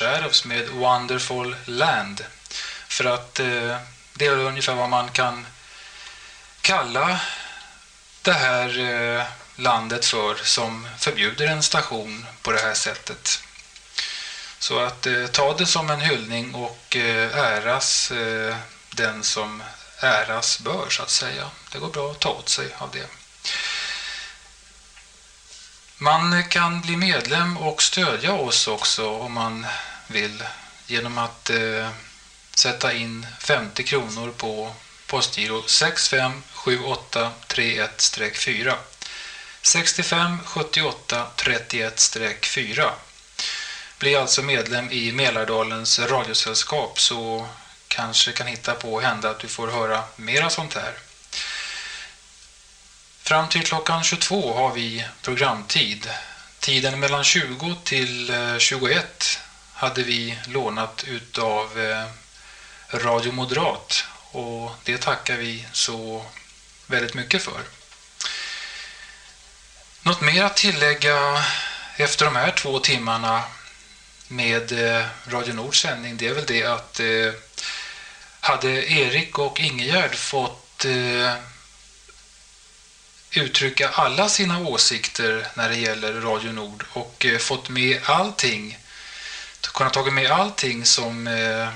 Sheriffs med Wonderful Land. För att eh, det är ungefär vad man kan kalla det här eh, landet för som förbjuder en station på det här sättet. Så att eh, ta det som en hyllning och eh, äras eh, den som äras bör så att säga. Det går bra att ta åt sig av det. Man kan bli medlem och stödja oss också om man vill genom att eh, sätta in 50 kronor på postgiro 657831-4 65 78 31-4 Bli alltså medlem i Mälardalens radiosällskap så kanske kan hitta på och hända att du får höra mera sånt här. Fram till klockan 22 har vi programtid. Tiden mellan 20 till eh, 21 hade vi lånat utav eh, Radio Moderat och det tackar vi så väldigt mycket för. Något mer att tillägga efter de här två timmarna med eh, Radio Nords sändning det är väl det att eh, hade Erik och Ingegärd fått uttrycka alla sina åsikter när det gäller Radio Nord och fått med allting kunnat tagit med allting som eh,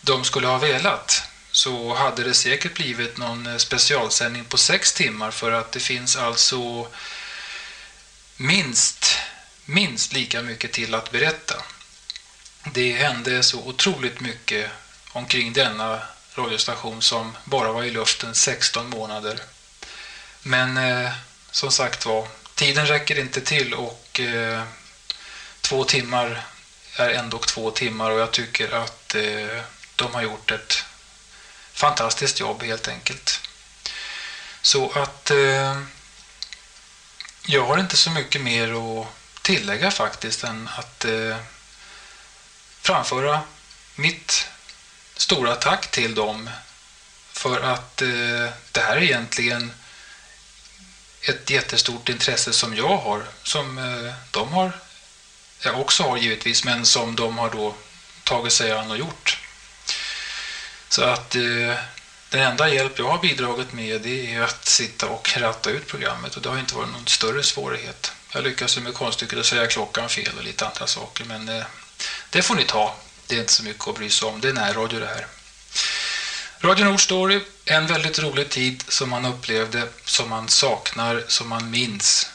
de skulle ha velat så hade det säkert blivit någon eh, specialsändning på sex timmar för att det finns alltså minst, minst lika mycket till att berätta. Det hände så otroligt mycket omkring denna radiostation som bara var i luften 16 månader. Men eh, som sagt var, tiden räcker inte till och eh, två timmar är ändå två timmar och jag tycker att eh, de har gjort ett fantastiskt jobb helt enkelt. Så att eh, jag har inte så mycket mer att tillägga faktiskt än att eh, framföra mitt stora tack till dem för att eh, det här är egentligen ett jättestort intresse som jag har, som eh, de har, Eh, också har givetvis, men som de har då tagit sig an och gjort. Så att eh, den enda hjälp jag har bidragit med det är att sitta och ratta ut programmet och det har inte varit någon större svårighet. Jag lyckas med konststycket att säga klockan fel och lite andra saker. Men eh, det får ni ta. Det är inte så mycket att bry sig om. Det är närradio det här. Radio Nord Story, en väldigt rolig tid som man upplevde, som man saknar, som man minns.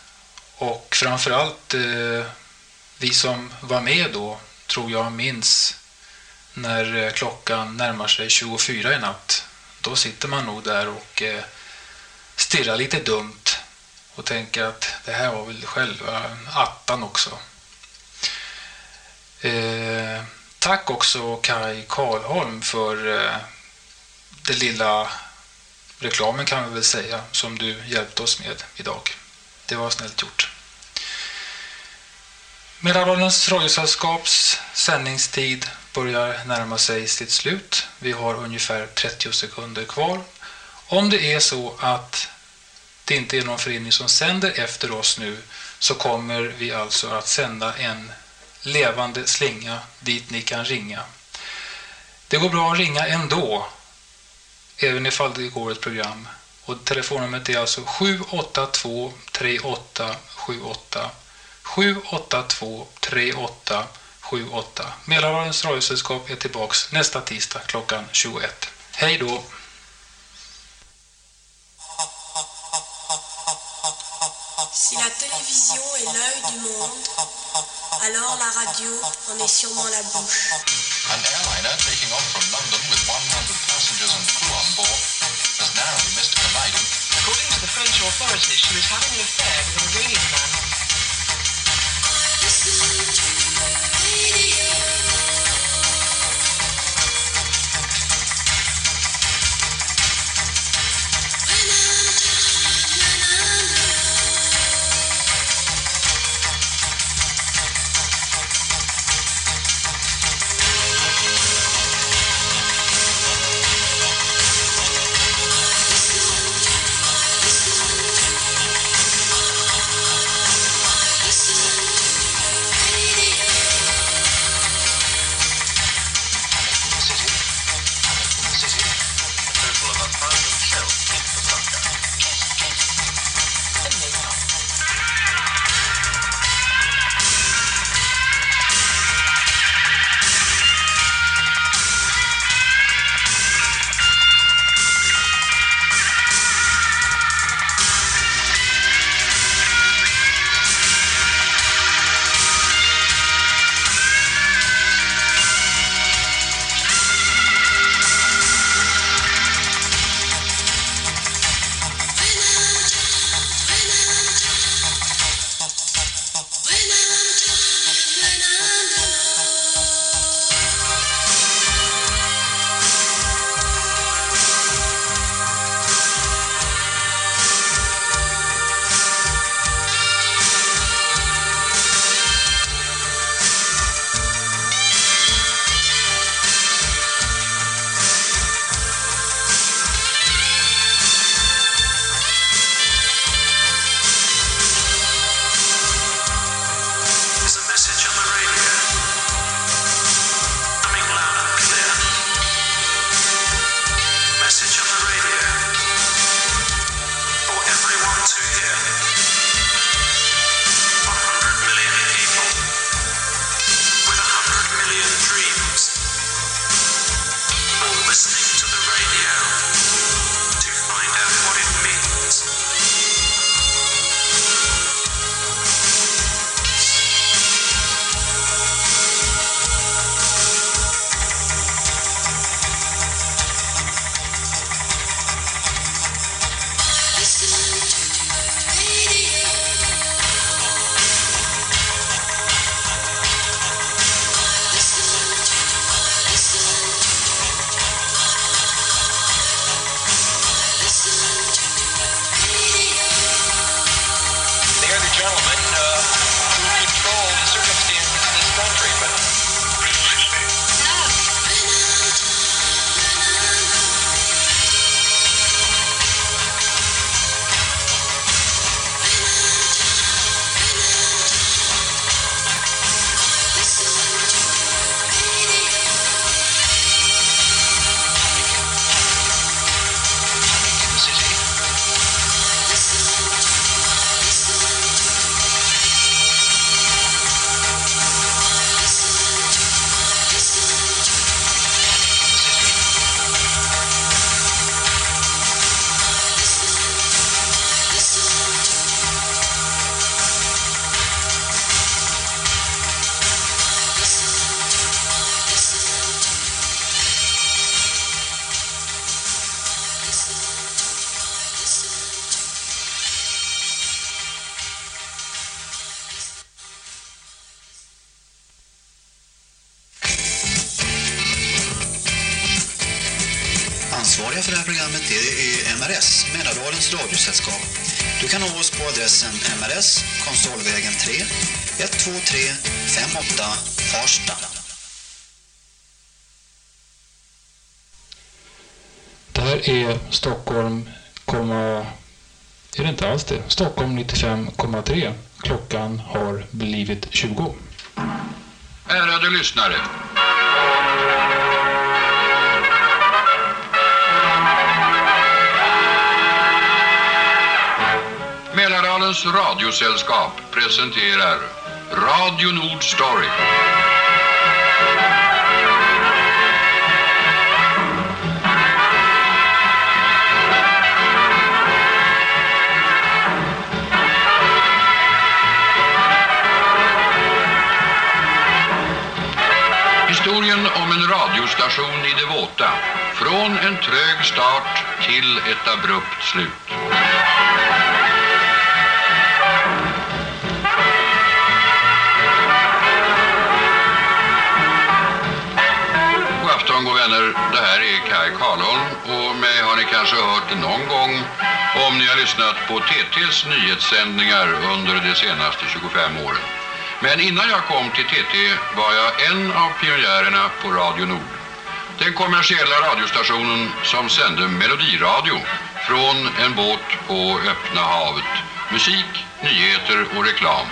Och framförallt eh, vi som var med då, tror jag minns när eh, klockan närmar sig 24 i natt. Då sitter man nog där och eh, stirrar lite dumt och tänker att det här var väl själva attan också. Eh, tack också Kai Karlholm för eh, den lilla reklamen kan vi väl säga som du hjälpte oss med idag. Det var snällt gjort. Mälardalens radiosällskaps sändningstid börjar närma sig sitt slut. Vi har ungefär 30 sekunder kvar. Om det är så att det inte är någon förening som sänder efter oss nu så kommer vi alltså att sända en levande slinga dit ni kan ringa. Det går bra att ringa ändå, även ifall det går ett program. Och telefonnumret är alltså 782 3878 782 3878. Mälardalens radiosällskap är tillbaks nästa tisdag klockan 21. Hej då! Si la télévision est l'œil du monde, alors la radio en est sûrement la bouche. An airliner taking off from London with 100 passengers and crew on board has narrowly missed colliding. According to the French authorities, she was having an affair with an Iranian man. Just är Stockholm, komma, är det inte alls det? Stockholm 95,3. Klockan har blivit 20. Ärade lyssnare. Mälardalens radiosällskap presenterar Radio Nord Story. Historien om en radiostation i det våta. Från en trög start till ett abrupt slut. God afton god vänner, det här är Kai Karlholm och mig har ni kanske hört någon gång om ni har lyssnat på TTs nyhetssändningar under de senaste 25 åren. Men innan jag kom till TT var jag en av pionjärerna på Radio Nord. Den kommersiella radiostationen som sände melodiradio från en båt på öppna havet. Musik, nyheter och reklam.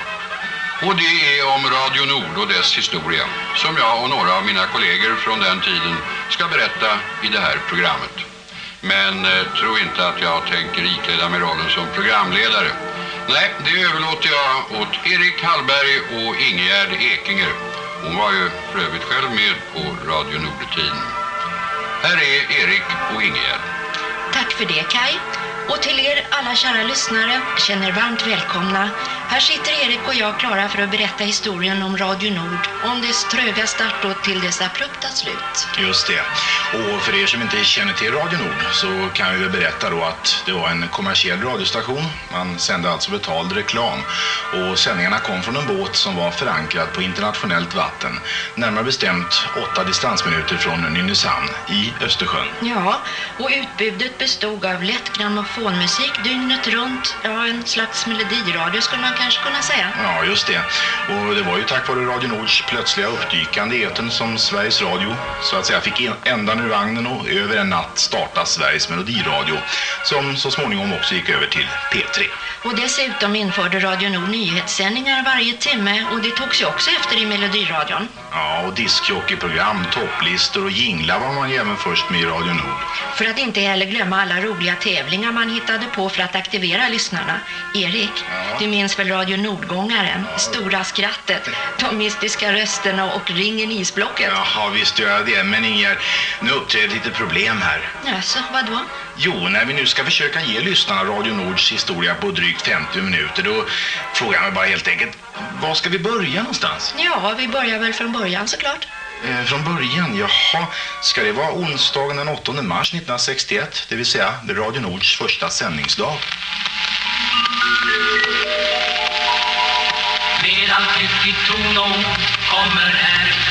Och det är om Radio Nord och dess historia som jag och några av mina kollegor från den tiden ska berätta i det här programmet. Men eh, tro inte att jag tänker ikläda mig rollen som programledare. Nej, det överlåter jag åt Erik Hallberg och Ingegärd Ekinger. Hon var ju för övrigt själv med på Radio Nordetiden. Här är Erik och Ingegärd. Tack för det Kai. Och till er alla kära lyssnare känner varmt välkomna. Här sitter Erik och jag klara för att berätta historien om Radio Nord. Om dess tröga start och till dess abrupta slut. Just det. Och för er som inte känner till Radio Nord så kan vi väl berätta då att det var en kommersiell radiostation. Man sände alltså betald reklam. Och sändningarna kom från en båt som var förankrad på internationellt vatten. Närmare bestämt åtta distansminuter från Nynäshamn i Östersjön. Ja, och utbudet bestod av lätt grammofonmusik dygnet runt. Ja, en slags melodiradio skulle man kanske kunna säga. Ja, just det. Och det var ju tack vare Radio Nords plötsliga uppdykande i etern som Sveriges Radio så att säga fick ändan ur vagnen och över en natt starta Sveriges melodiradio som så småningom också gick över till P3. Och dessutom införde Radio Nord nyhetssändningar varje timme och det togs ju också efter i melodiradion. Ja, och diskjockeyprogram, topplistor och jinglar var man ju även först med i Radio Nord. För att inte heller glömma alla roliga tävlingar man hittade på för att aktivera lyssnarna. Erik, du minns väl Radio Nordgångaren? Stora skrattet, de mystiska rösterna och ringen i isblocket. Jaha, visst gör jag det. Men Ingegerd, nu uppträder lite problem här. Jaså, vadå? Jo, när vi nu ska försöka ge lyssnarna Radio Nords historia på drygt 50 minuter, då frågar jag mig bara helt enkelt, var ska vi börja någonstans? Ja, vi börjar väl från början såklart. Eh, från början, jaha. Ska det vara onsdagen den 8 mars 1961, det vill säga Radio Nords första sändningsdag? Med allt nytt i ton kommer här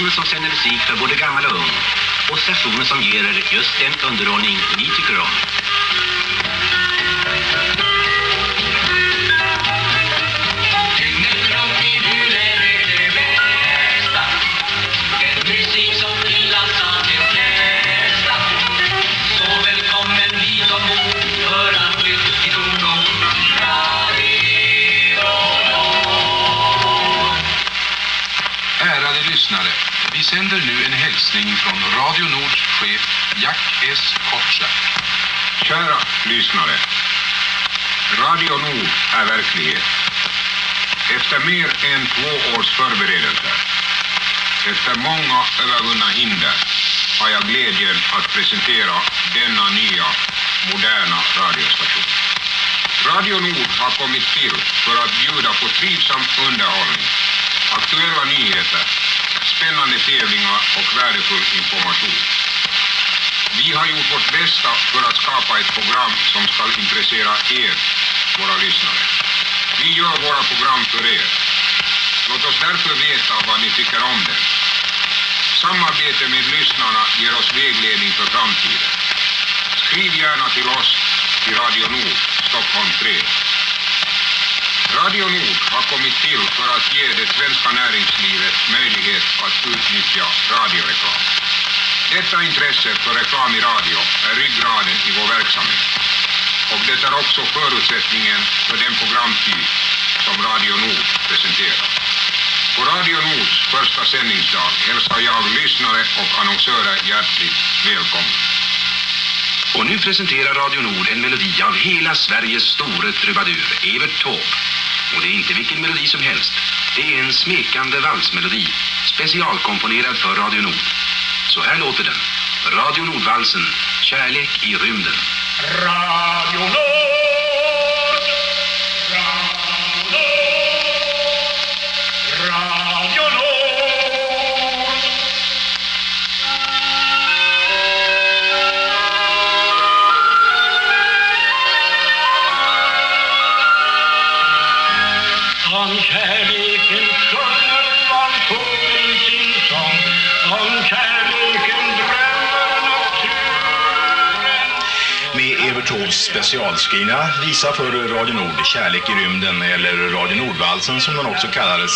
Stationer som sänder musik för både gammal och ung. Och stationer som ger er just den underhållning ni tycker om. Sänder nu en hälsning från Radio Nords chef Jack S. Kotscher. Kära lyssnare. Radio Nord är verklighet. Efter mer än två års förberedelser, efter många övervunna hinder, har jag glädjen att presentera denna nya, moderna radiostation. Radio Nord har kommit till för att bjuda på trivsam underhållning, aktuella nyheter, spännande tävlingar och värdefull information. Vi har gjort vårt bästa för att skapa ett program som ska intressera er, våra lyssnare. Vi gör våra program för er. Låt oss därför veta vad ni tycker om det. Samarbete med lyssnarna ger oss vägledning för framtiden. Skriv gärna till oss till Radio Nord, Stockholm 3. Radio Nord har kommit till för att ge det svenska näringslivet möjlighet att utnyttja radioreklam. Detta intresse för reklam i radio är ryggraden i vår verksamhet och det är också förutsättningen för den programtyp som Radio Nord presenterar. På Radio Nords första sändningsdag hälsar jag lyssnare och annonsörer hjärtligt välkomna. Och nu presenterar Radio Nord en melodi av hela Sveriges store trubadur, Evert Taube. Och det är inte vilken melodi som helst. Det är en smekande valsmelodi, specialkomponerad för Radio Nord. Så här låter den. Radio Nordvalsen, Kärlek i rymden. Radio Nord, Med specialskrivna visa för Radio Nord, Kärlek i rymden eller Radio Nordvalsen som den också kallades,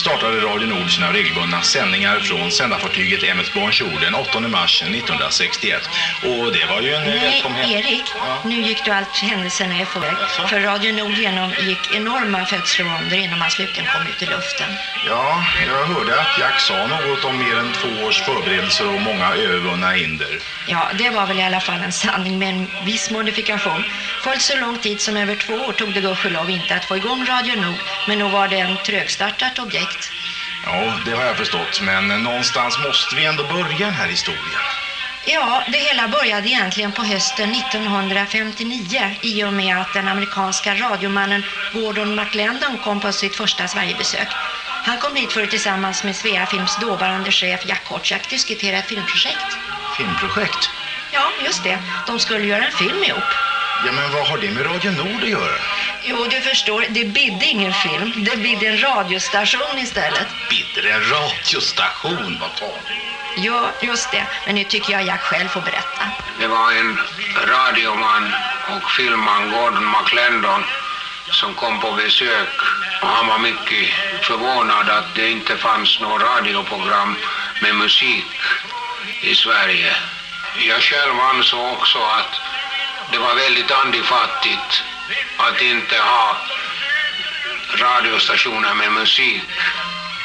startade Radio Nord sina regelbundna sändningar från sändarfartyget MS Bonjour den 8 mars 1961. Och det var ju en Nej, välkommen Erik, nu gick du allt händelserna i förväg. För Radio Nord genomgick enorma födslovåndor innan man slutligen kom ut i luften. Ja, jag hörde att Jack sa något om mer än två års förberedelser och många övervunna hinder. Ja, det var väl i alla fall en sanning med en viss modifikation. Fullt så lång tid som över två år tog det gudskelov inte att få igång Radio Nord, men nog var det en trögstartat objekt. Ja, det har jag förstått, men någonstans måste vi ändå börja den här historien. Ja, det hela började egentligen på hösten 1959 i och med att den amerikanska radiomannen Gordon McLendon kom på sitt första Sverigebesök. Han kom hit för att tillsammans med Svea Films dåvarande chef Jack Kortchak diskutera ett filmprojekt. Filmprojekt? Ja, just det. De skulle göra en film ihop. Ja, men vad har det med Radio Nord att göra? Jo, du förstår, det bidde ingen film. Det bidde en radiostation istället. Bidde en radiostation? Vad tar du? Ja, just det. Men nu tycker jag Jack själv får berätta. Det var en radioman och filmman, Gordon McLendon, som kom på besök. Och han var mycket förvånad att det inte fanns något radioprogram med musik i Sverige. Jag själv ansåg också att det var väldigt andefattigt att inte ha radiostationer med musik.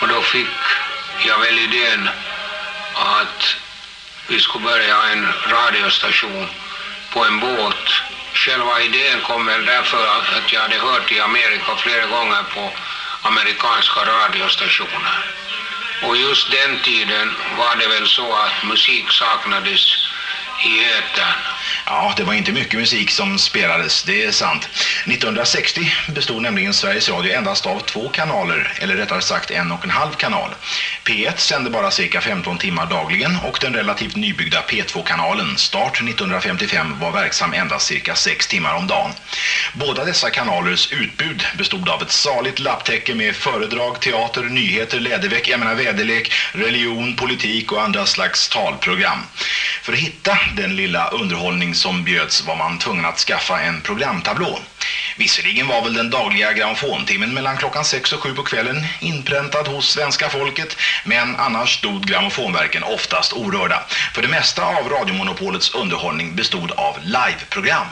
Och då fick jag väl idén att vi skulle börja en radiostation på en båt. Själva idén kom väl därför att jag hade hört i Amerika flera gånger på amerikanska radiostationer. Och just den tiden var det väl så att musik saknades i etern. Ja, det var inte mycket musik som spelades, det är sant. 1960 bestod nämligen Sveriges Radio endast av två kanaler, eller rättare sagt en och en halv kanal. P1 sände bara cirka 15 timmar dagligen och den relativt nybyggda P2-kanalen, start 1955, var verksam endast cirka 6 timmar om dagen. Båda dessa kanalers utbud bestod av ett saligt lapptäcke med föredrag, teater, nyheter, läderväck, jag menar väderlek, religion, politik och andra slags talprogram. För att hitta den lilla underhållningen underhållning som bjöds var man tvungen att skaffa en programtablå. Visserligen var väl den dagliga grammofontimmen mellan klockan 6 och 7 på kvällen inpräntad hos svenska folket, men annars stod grammofonverken oftast orörda. För det mesta av radiomonopolets underhållning bestod av liveprogram.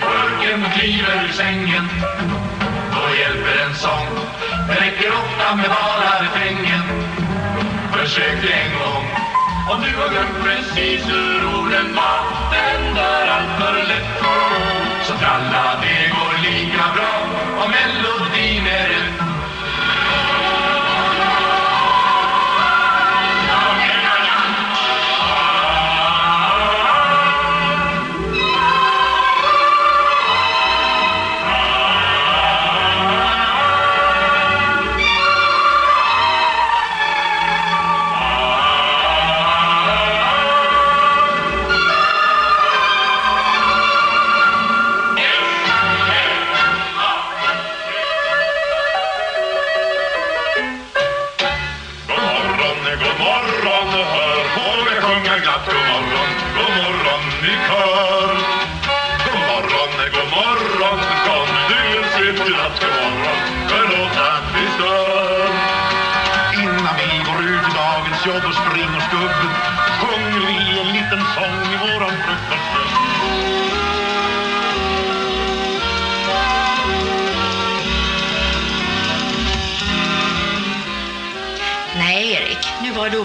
Burken kliver ur sängen Då hjälper en sång Det räcker ofta med bara refrängen Försök en gång om du har glömt precis hur orden var. Den dör allt för lätt Så tralla det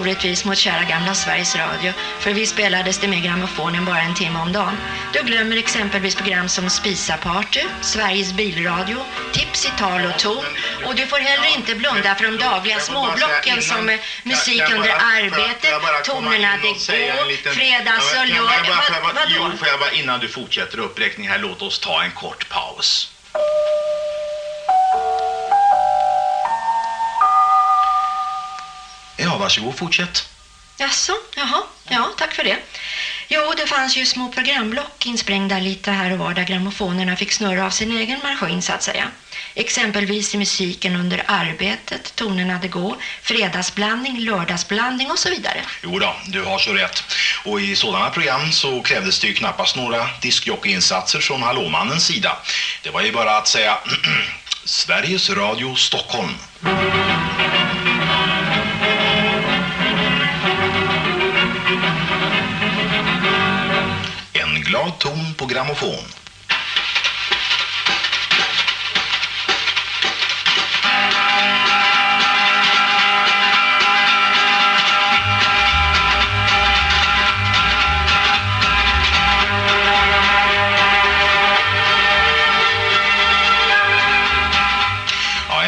orättvis mot kära gamla Sveriges Radio. För vi spelades det med grammofonen bara en timme om dagen. Du glömmer exempelvis program som Spisa Party, Sveriges bilradio, Tips i tal och ton. Och du får heller inte blunda för de dagliga småblocken som eh, musik under arbetet, tonerna det går, fredags och lördag. Vad, vadå? Jo, får jag bara innan du fortsätter uppräkningen här, låt oss ta en kort paus. Ja, varsågod, fortsätt. Jaså, jaha, ja, tack för det. Jo, det fanns ju små programblock insprängda lite här och var där grammofonerna fick snurra av sin egen maskin så att säga. Exempelvis i musiken under arbetet, tonerna det går, fredagsblandning, lördagsblandning och så vidare. Jo då, du har så rätt. Och i sådana program så krävdes det ju knappast några diskjockeyinsatser från Hallåmannens sida. Det var ju bara att säga Sveriges Radio Stockholm. En ton på grammofon.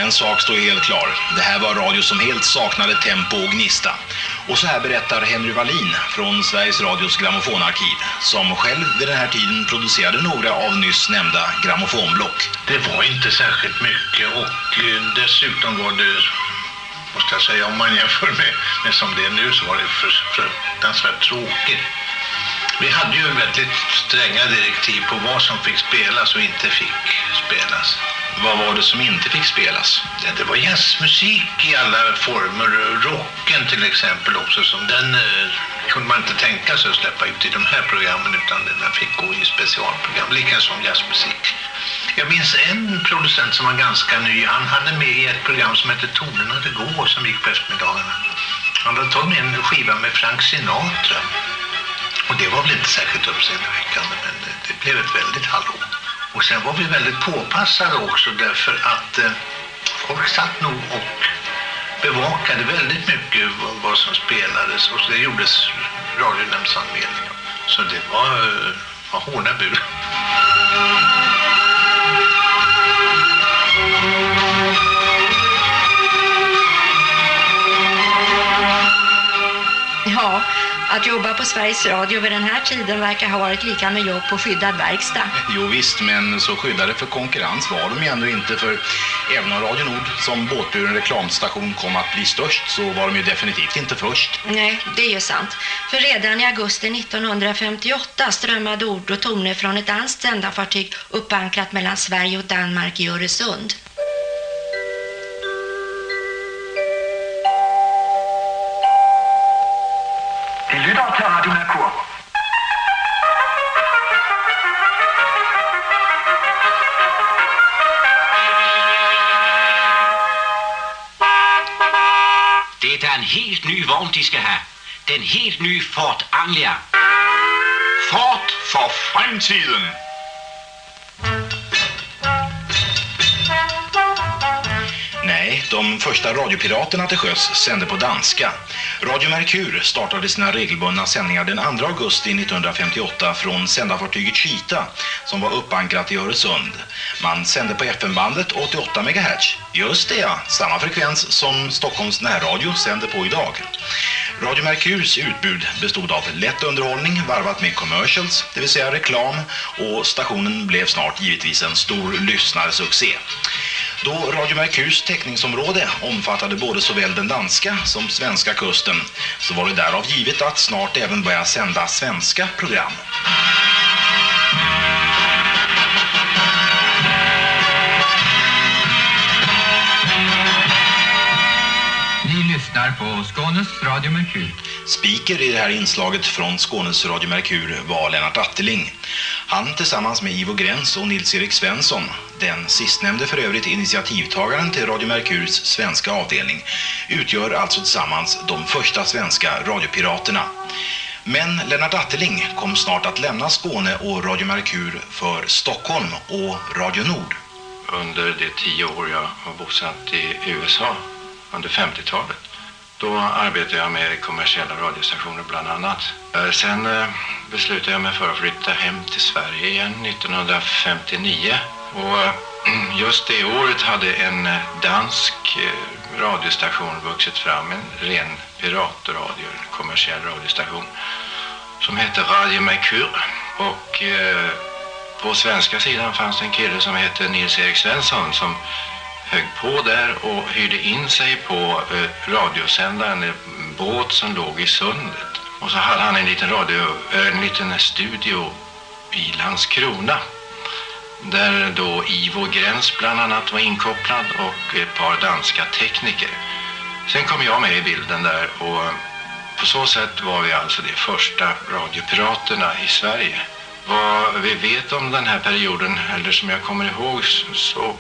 En sak står helt klar. Det här var radio som helt saknade tempo och gnista. Och så här berättar Henry Wallin från Sveriges Radios grammofonarkiv som själv vid den här tiden producerade några av nyss nämnda grammofonblock. Det var inte särskilt mycket och eh, dessutom var det, måste jag säga, om man jämför med, med som det är nu så var det för, fruktansvärt tråkigt. Vi hade ju väldigt stränga direktiv på vad som fick spelas och inte fick spelas. Vad var det som inte fick spelas? Det, det var jazzmusik i alla former. Rocken till exempel också. Som den eh, kunde man inte tänka sig att släppa ut i de här programmen utan den fick gå i specialprogram. Likaså som jazzmusik. Jag minns en producent som var ganska ny. Han hade med i ett program som hette Tonerna det går som gick på eftermiddagarna. Han hade tagit med en skiva med Frank Sinatra. Och det var väl inte särskilt uppseendeväckande men det, det blev ett väldigt hallå. Och sen var vi väldigt påpassade också därför att eh, folk satt nog och bevakade väldigt mycket vad, vad som spelades och det gjordes radionämndsanmälningar. Så det var, eh, var hårda bud. Ja, att jobba på Sveriges Radio vid den här tiden verkar ha varit lika med jobb på skyddad verkstad. Jo visst, men så skyddade för konkurrens var de ju ändå inte för även om Radio Nord som båtburen reklamstation kom att bli störst så var de ju definitivt inte först. Nej, det är ju sant. För redan i augusti 1958 strömmade ord och toner från ett danskt sändarfartyg uppankrat mellan Sverige och Danmark i Öresund. Helt ny vogn, de ska have. Den helt nye Ford Anglia. Fart for fremtiden! De första radiopiraterna till sjöss sände på danska. Radio Merkur startade sina regelbundna sändningar den 2 augusti 1958 från sändarfartyget Chita som var uppankrat i Öresund. Man sände på FN-bandet 88 MHz. Just det ja, samma frekvens som Stockholms närradio sänder på idag. Radio Merkurs utbud bestod av lätt underhållning varvat med commercials, det vill säga reklam och stationen blev snart givetvis en stor lyssnarsuccé. Då Radio Merkurs täckningsområde omfattade både såväl den danska som svenska kusten så var det därav givet att snart även börja sända svenska program. Ni lyssnar på Skånes Radio Merkur. Speaker i det här inslaget från Skånes Radio Merkur var Lennart Atteling. Han tillsammans med Ivo Gräns och Nils-Erik Svensson, den sistnämnde för övrigt initiativtagaren till Radio Merkurs svenska avdelning, utgör alltså tillsammans de första svenska radiopiraterna. Men Lennart Atteling kom snart att lämna Skåne och Radio Merkur för Stockholm och Radio Nord. Under de tio år jag har bosatt i USA under 50-talet. Då arbetade jag med kommersiella radiostationer bland annat. Eh, sen eh, beslutade jag mig för att flytta hem till Sverige igen 1959. Och eh, just det året hade en dansk radiostation vuxit fram, en ren piratradio, en kommersiell radiostation som hette Radio Mercur. Och eh, på svenska sidan fanns en kille som hette Nils-Erik Svensson som högg på där och hyrde in sig på eh, radiosändaren, en båt som låg i sundet. Och så hade han en liten, radio, eh, en liten studio i Landskrona. Där då Ivo Gräns bland annat var inkopplad och ett par danska tekniker. Sen kom jag med i bilden där och eh, på så sätt var vi alltså de första radiopiraterna i Sverige. Vad vi vet om den här perioden, eller som jag kommer ihåg, så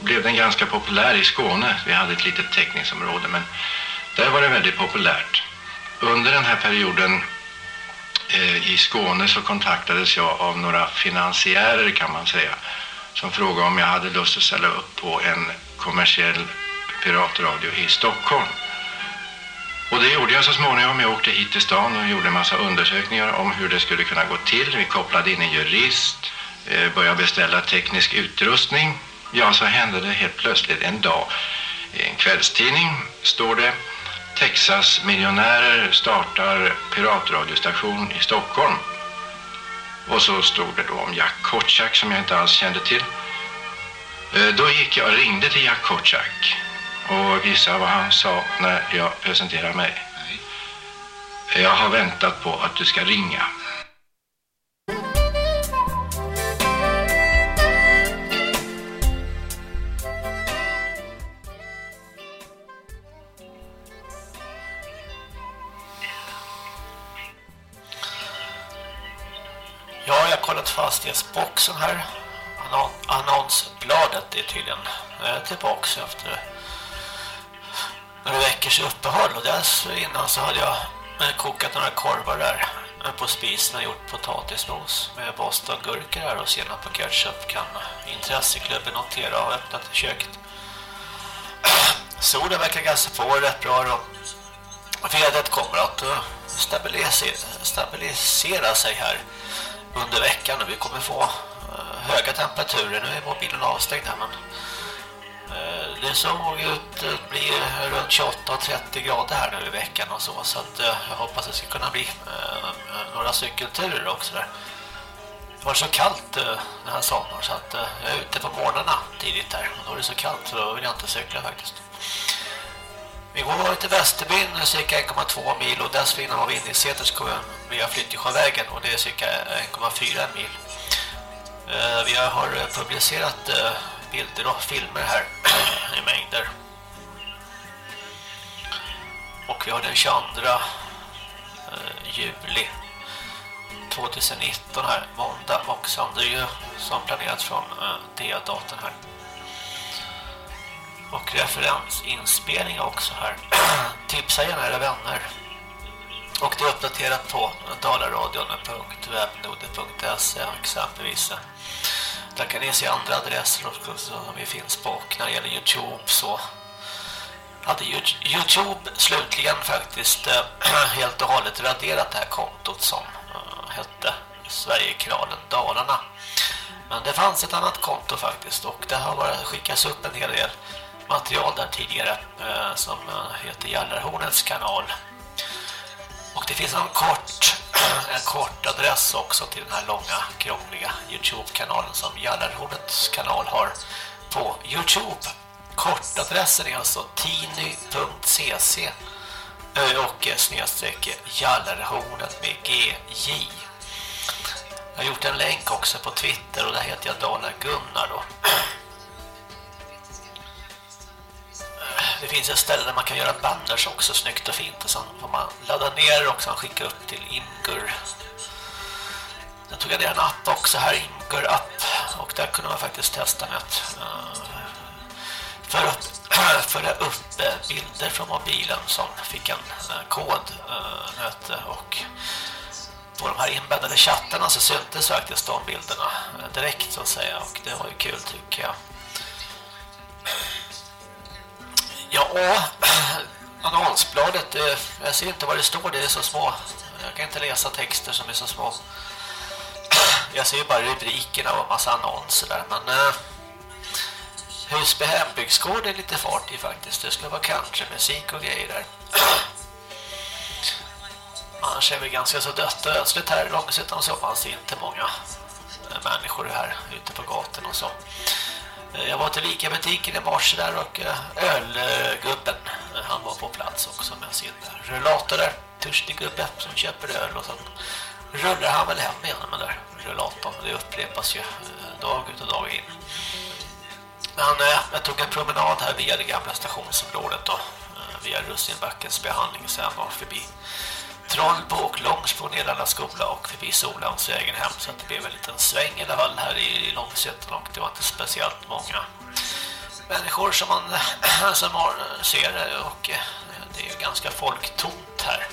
blev den ganska populär i Skåne. Vi hade ett litet teckningsområde men där var det väldigt populärt. Under den här perioden eh, i Skåne så kontaktades jag av några finansiärer kan man säga, som frågade om jag hade lust att ställa upp på en kommersiell piratradio i Stockholm. Och det gjorde jag så småningom. Jag åkte hit till stan och gjorde en massa undersökningar om hur det skulle kunna gå till. Vi kopplade in en jurist, eh, började beställa teknisk utrustning. Ja, så hände det helt plötsligt en dag. I en kvällstidning står det Texas miljonärer startar piratradiostation i Stockholm. Och så stod det då om Jack Kotschack som jag inte alls kände till. Eh, Då gick jag och ringde till Jack Kotschack och gissa vad han sa när jag presenterade mig. Jag har väntat på att du ska ringa. Kollat fastighetsboxen här. Annon annonsbladet är tydligen eh, tillbaks efter några veckors uppehåll. Och dessförinnan så hade jag eh, kokat några korvar där eh, på spisen och gjort potatismos med bostongurkor här och senap och ketchup kan intresseklubben notera och ha öppnat köket. Solen verkar ganska på rätt bra då. Vädret kommer att eh, stabilisera, stabilisera sig här under veckan och vi kommer få eh, höga temperaturer. Nu är mobilen avstängd här men eh, det såg ut att bli runt 28-30 grader här nu i veckan och så så att eh, jag hoppas att det ska kunna bli några cykelturer också där. Det var så kallt den här sommaren så att jag är ute på morgnarna tidigt här och då är det så kallt så då vill jag inte cykla faktiskt. Igår var vi till Västerbyn cirka 1,2 mil och dessförinnan var vi inne i Seters kommun via Flyttjesjövägen och det är cirka 1,4 mil. Eh, vi har eh, publicerat eh, bilder och filmer här i mängder. Och vi har den 22 juli 2019 här, måndag och det är ju som planerat från D-datorn här. Och referensinspelning också här. Tipsa gärna era vänner. Och det är uppdaterat på dalaradion.webnode.se exempelvis. Där kan ni se andra adresser också som vi finns på. Och när det gäller Youtube så hade Youtube slutligen faktiskt eh, helt och hållet raderat det här kontot som eh, hette Sverigekanalen Dalarna. Men det fanns ett annat konto faktiskt och det har bara skickats upp en hel del material där tidigare eh, som eh, heter Jallarhornets kanal. Och det finns en kort, en kort adress också till den här långa, krångliga Youtube-kanalen som Jallarhornets kanal har på Youtube. Kortadressen är alltså tiny.cc eh, och snedstreck Jallarhornet med GJ. Jag har gjort en länk också på Twitter och där heter jag Dala Gunnar då. Det finns ett ställe där man kan göra banners också snyggt och fint och sen får man ladda ner och sen skicka upp till Imgur. Sen tog jag ner en app också här, Imgur app och där kunde man faktiskt testa med att för att föra upp eh, bilder från mobilen som fick en eh, kod och på de här inbäddade chattarna så syntes faktiskt de bilderna direkt så att säga och det var ju kul tycker jag. Ja, eh, annonsbladet, eh, jag ser inte vad det står, det är så små. Jag kan inte läsa texter som är så små. Jag ser bara rubrikerna och en massa annonser där, men eh, Husby hembygdsgård är lite fart i faktiskt. Det skulle vara countrymusik och grejer där. Annars är vi ganska så dött och ödsligt här i Långsuttan så fanns inte många människor här ute på gatan och så. Eh, jag var till lika butiken i morse där och eh, ölgubben, eh, han var på plats också med sin rullator där. Törstig gubbe som köper öl och sen rullar han väl hem igen med den där rullatorn. Det upprepas ju dag ut och dag in. Men jag tog en promenad här via det gamla stationsområdet då, via Russinbackens behandlingshem och förbi Trollbo och Långsbo Nederlanda skola och förbi Solans vägen hem. Så att det blev en liten sväng i alla fall här i Långsötten och det var inte speciellt många människor som man som har, ser. Och eh, det är ju ganska folktomt här.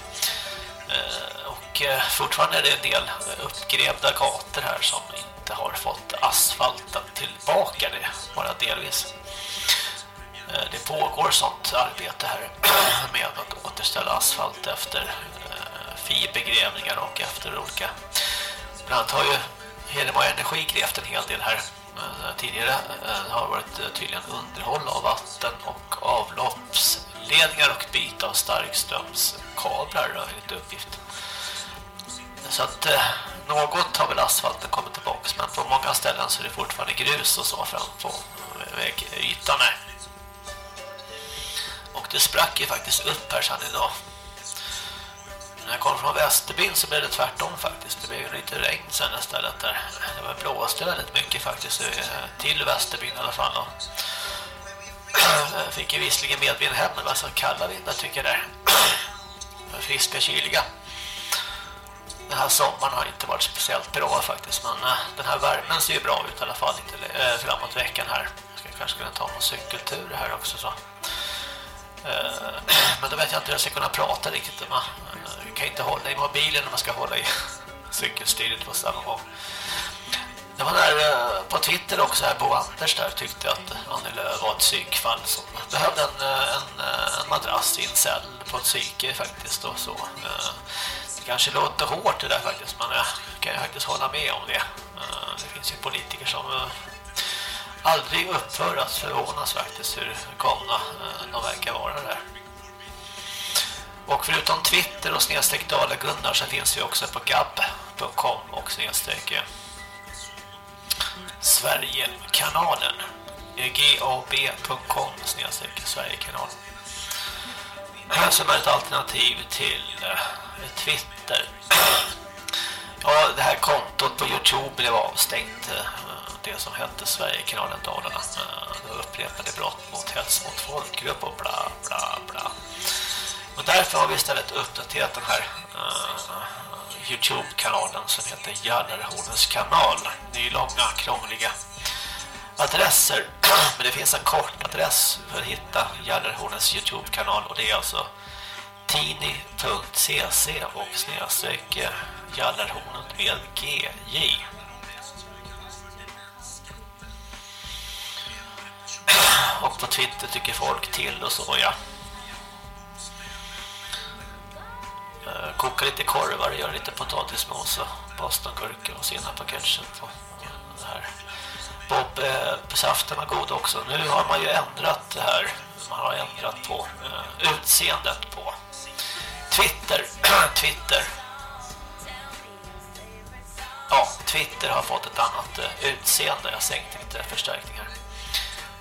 Eh, och eh, fortfarande är det en del uppgrävda gator här som inte har fått asfalten tillbaka. Det bara delvis. Det pågår sånt arbete här med att återställa asfalt efter fibergrävningar och efter olika. Bland annat har ju Hedemar Energi grävt en hel del här eh, tidigare. Det har varit eh, tydligen underhåll av vatten och avloppsledningar och byte av starkströmskablar enligt uppgift. Så att något har väl asfalten kommit tillbaka men på många ställen så är det fortfarande grus och så fram på vägytan här. Och det sprack ju faktiskt upp här sedan idag. När jag kom från Västerbyn så blev det tvärtom faktiskt. Det blev lite regn sen istället där. Det var blåste väldigt mycket faktiskt eh, till Västerbyn i alla fall. Och jag fick ju visserligen medvind hem, men det var så kalla vindar tycker jag där. Friska, kyliga den här sommaren har inte varit speciellt bra faktiskt men eh, den här värmen ser ju bra ut i alla fall lite eh, framåt veckan här. Jag ska kanske kunna ta någon cykeltur här också så. Men då vet jag inte hur jag ska kunna prata riktigt. Man kan inte hålla i mobilen när man ska hålla i cykelstyret på samma gång. Det var där eh, på Twitter också här, Bo Anders där tyckte att Annie Lööf var ett psykfall som behövde en, eh, en, eh, en madrass i en cell på ett psyke faktiskt och så. Det kanske låter hårt det där faktiskt, men jag kan ju faktiskt hålla med om det. Det finns ju politiker som aldrig upphör att förvånas faktiskt hur galna de verkar vara där. Och förutom Twitter och snedstreck Dalagunnar så finns vi också på gab.com och snedstreck eh, Sverigekanalen eh, gab.com snedstreck Sverigekanalen som är ett alternativ till eh, Twitter. Ja, det här kontot på Youtube blev avstängt. Det som hette Sverigekanalen Dalarna. Upprepade brott mot hets mot folkgrupp och bla bla bla. Och därför har vi istället uppdaterat den här uh, Youtube-kanalen som heter Jallarhornens kanal. Det är ju långa, krångliga adresser. Men det finns en kort adress för att hitta Jallarhornens Youtube-kanal och det är alltså tini.cc och snedstreck eh, Jallarhornet med GJ. Och på Twitter tycker folk till och så, ja. Eh, koka lite korvar och göra lite potatismos och bostongurka och senap och ketchup och det här. Bob, eh, saften var god också. Nu har man ju ändrat det här. Man har ändrat på eh, utseendet på Twitter. Twitter. Ja, Twitter har fått ett annat eh, utseende. Jag sänkte lite förstärkningar.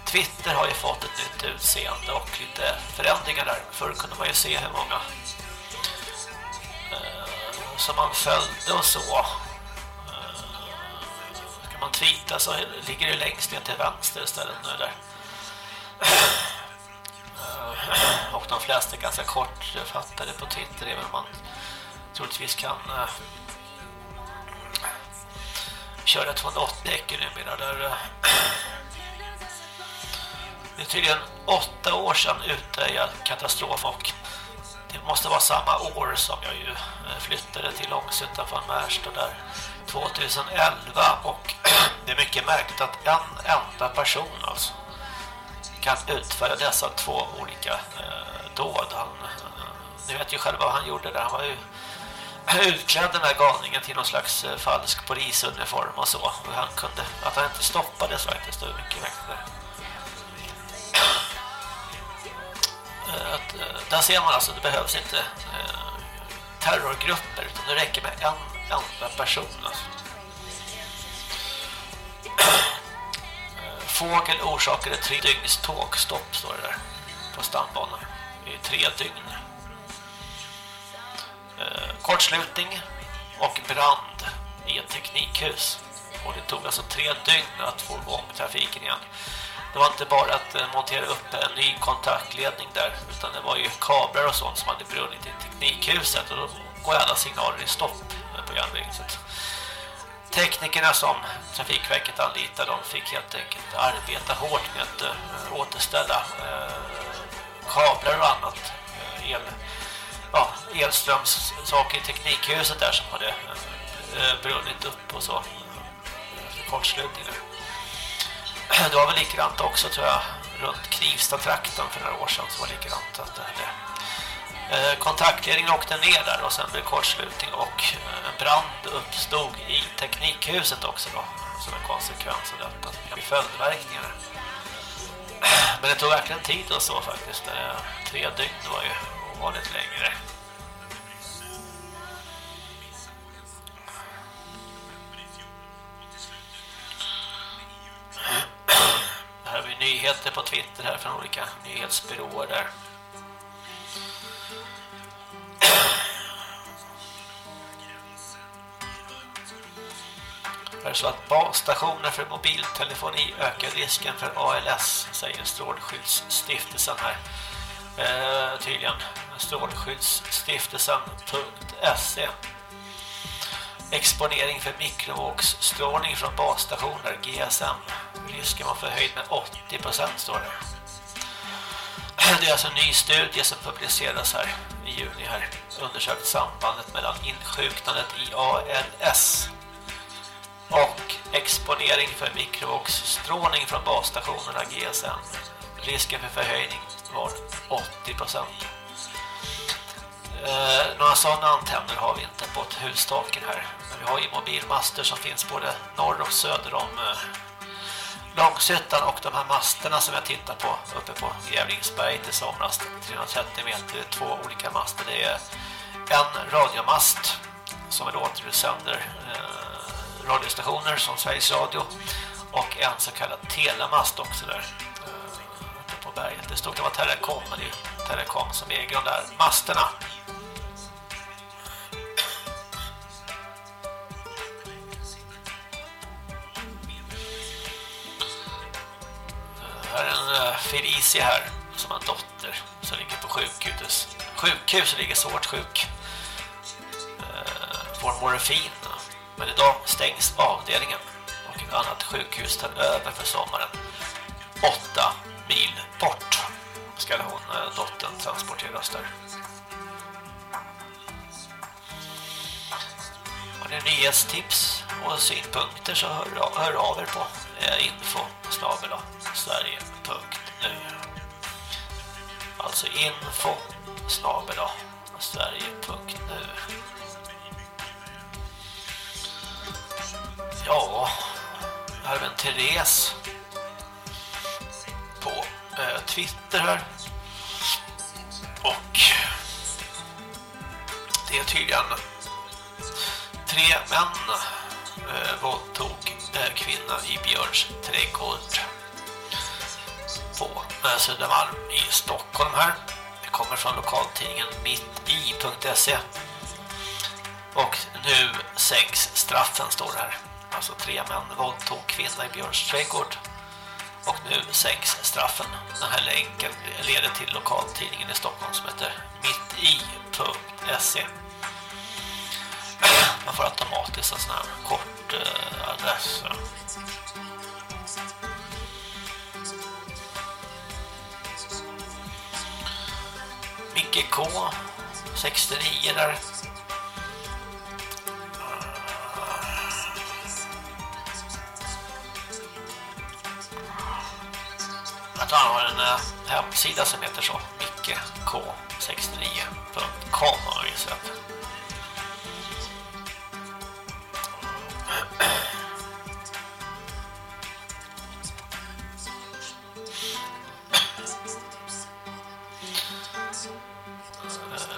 Twitter har ju fått ett nytt utseende och lite förändringar där. Förr kunde man ju se hur många som man följde och så. Eh, ska man tweeta så ligger det längst ner till vänster istället nu där. Eh, och de flesta är ganska kortfattade på Twitter även om man troligtvis kan eh, köra 280 eker numera där det är tydligen åtta år sedan ute i katastrof och det måste vara samma år som jag ju eh, flyttade till Långsuttan från Märsta där 2011 och det är mycket märkligt att en enda person alltså kan utföra dessa två olika eh, dåd. Han, eh, ni vet ju själva vad han gjorde där. Han var ju utklädd den här galningen till någon slags eh, falsk polisuniform och så. Och han kunde, att han inte stoppades faktiskt, det var mycket märkligt. Att, eh, där ser man alltså, det behövs inte eh, terrorgrupper utan det räcker med en enda person alltså. Fågel orsakade tre dygns tågstopp står det där på stambanan i tre dygn. Eh, kortslutning och brand i ett teknikhus. Och det tog alltså tre dygn att få igång trafiken igen. Det var inte bara att eh, montera upp en ny kontaktledning där utan det var ju kablar och sånt som hade brunnit i teknikhuset och då går alla signaler i stopp eh, på järnvägen. Teknikerna som Trafikverket anlitade de fick helt enkelt arbeta hårt med att eh, återställa kablar och annat. El, ja, elströmssaker i teknikhuset där som hade brunnit upp och så. kortslutning kortslutningar. Det var väl likadant också tror jag runt Knivsta-trakten för några år sedan som var likadant att det hade eh, kontaktledningen åkte ner där och sen blev kortslutning och eh, en brand uppstod i teknikhuset också då som en konsekvens av detta. Det blir följdverkningar. Men det tog verkligen tid och så faktiskt. Eh, tre dygn var ju ovanligt längre. Här har vi nyheter på Twitter här från olika nyhetsbyråer där. Det är så att basstationer för mobiltelefoni ökar risken för ALS, säger Strålskyddsstiftelsen här. Eh, tydligen strålskyddsstiftelsen.se Exponering för mikrovågsstrålning från basstationer, GSM. Risken var förhöjd med 80% står det. Det är alltså en ny studie som publiceras här i juni här. Undersökt sambandet mellan insjuknandet i ALS och exponering för mikrovågsstrålning från basstationerna GSM. Risken för förhöjning var 80%. Eh, några sådana antenner har vi inte på ett hustaken här. Men vi har ju mobilmaster som finns både norr och söder om eh, Långsötan och de här masterna som jag tittar på uppe på Gävlingsberg till somras 330 meter, två olika master. Det är en radiomast som är återsänder eh, radiostationer som Sveriges Radio och en så kallad telemast också där på berget. Det stod att det var Telekom, men det är Telekom som äger de där masterna. här är en eh, Felicia här som har en dotter som ligger på sjukhus. Sjukhus ligger svårt sjuk. Eh, Får morfin. Men idag stängs avdelningen och ett annat sjukhus tar över för sommaren. Åtta mil bort ska hon, eh, dottern, transporteras där. Har ni nyhetstips och synpunkter så hör, hör av er på eh, info snabela sverige.nu Alltså info snabela sverige.nu Ja, även Therese. Twitter här. Och det är tydligen tre män eh, våldtog eh, kvinna i Björns trädgård på eh, Södermalm i Stockholm här. Det kommer från lokaltidningen mitti.se och nu sänks straffen står det här. Alltså tre män våldtog kvinna i Björns trädgård och nu sänks straffen. Den här länken leder till lokaltidningen i Stockholm som heter mitti.se Man får automatiskt en sån här kort eh, adress. Micke K 69 där att han har en eh, hemsida som heter så mickek69.com har vi sett.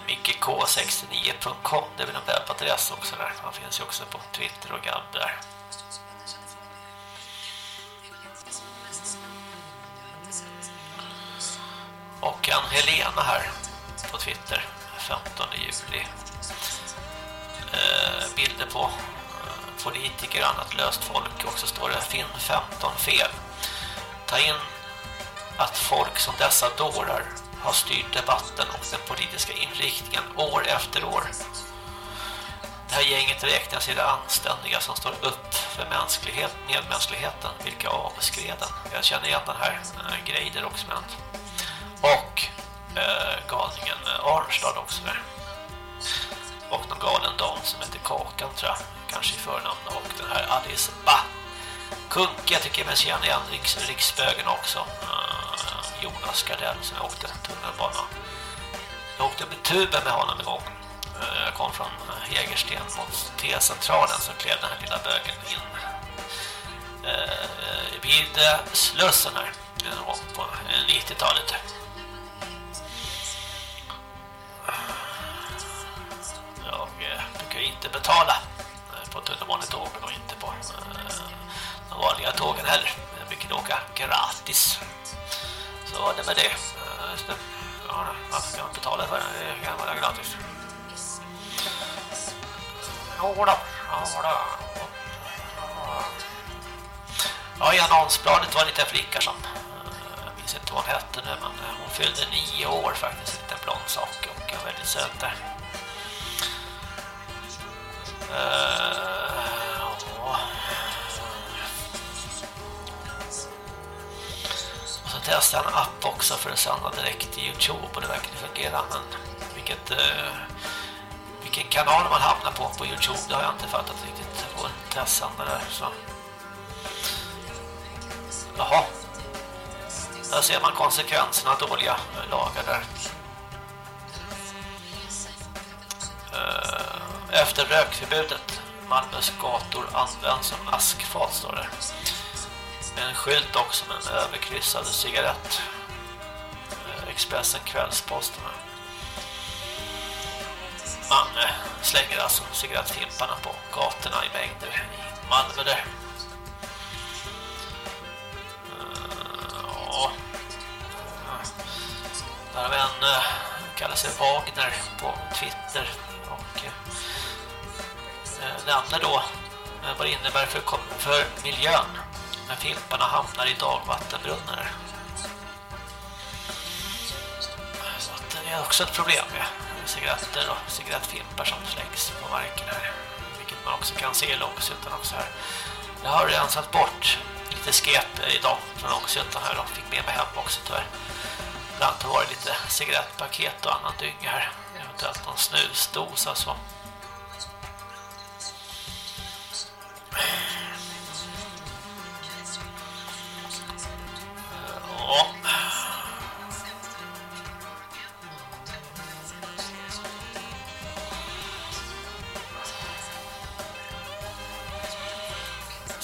mickek69.com det är väl en webbadress också där. Han finns ju också på Twitter och Gab där. Och en Helena här på Twitter 15 juli. Eh, bilder på eh, politiker och annat löst folk och så står det Finn 15 fel. Ta in att folk som dessa dårar har styrt debatten och den politiska inriktningen år efter år. Det här gänget räknas i det anständiga som står upp för mänsklighet, medmänskligheten, vilka avskred den. Jag känner igen den här äh, Greider också med och eh, galningen eh, Arnstad också där. Och någon galen dam som heter Kakan tror jag, kanske i förnamn och den här Alice Ba Kunke, jag tycker jag känner igen riks, riksbögen också. Eh, Jonas Gardell som jag åkte tunnelbana. Jag åkte med tuben med honom en gång. Eh, jag kom från eh, Hägersten mot T-centralen så klev den här lilla bögen in vid Slussen här på 90-talet. Jag eh, brukar inte betala eh, på tunnelbanetågen och inte på eh, de vanliga tågen heller. Jag brukar åka gratis. Så var det med det. Varför ska man betala för det? Det kan vara gratis. Jodå, jodå. Ja, i annonsbladet var en liten flicka som minns inte vad hon hette nu, men eh, hon fyllde nio år faktiskt, en liten blond sak och är väldigt söt där. Uh, och så testade jag en app också för att sända direkt till Youtube och det verkligen fungerar men vilket uh, vilken kanal man hamnar på på Youtube det har jag inte fattat riktigt på testsändare där så Jaha där ser man konsekvenserna av dåliga lagar där eh, Efter rökförbudet Malmös gator används som askfat står det. Med en skylt också med en överkryssad cigarett. Eh, Expressen kvällsposten. Man eh, slänger alltså cigarettfimparna på gatorna i mängder i Malmö där. Ja. Där har vi en eh, kallar sig Wagner på Twitter och eh, eh, nämner då vad det innebär för, för miljön när fimparna hamnar i dagvattenbrunnar. Så det är också ett problem med cigaretter och cigarettfimpar som slängs på marken här. Vilket man också kan se i långsutan också här. Det har rensat bort lite skep idag från Långsuttan här då. fick med mig hem också tyvärr. Bland annat var det lite cigarettpaket och annan dynga här. Eventuellt någon snusdos alltså. Ja.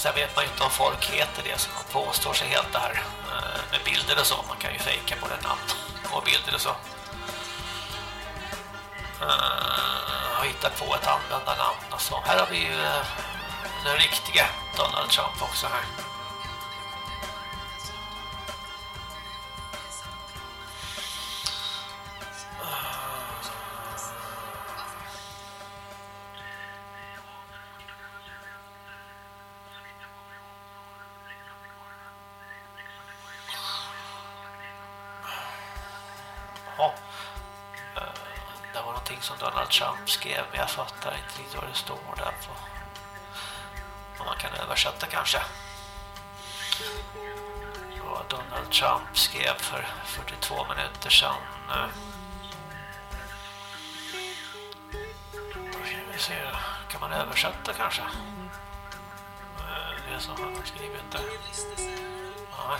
Sen vet man ju inte om folk heter det som man påstår sig heta här. Eh, med bilder och så. Man kan ju fejka på namn och bilder och så. Jag har hittat på ett användarnamn och så. Här har vi ju eh, den riktiga Donald Trump också här. Donald Trump skrev men jag fattar inte riktigt vad det står där på. Om man kan översätta kanske. Vad Donald Trump skrev för 42 minuter sedan. Eh, då ska vi se, kan man översätta kanske? Eh, det Det som han har skrivit där. Ja.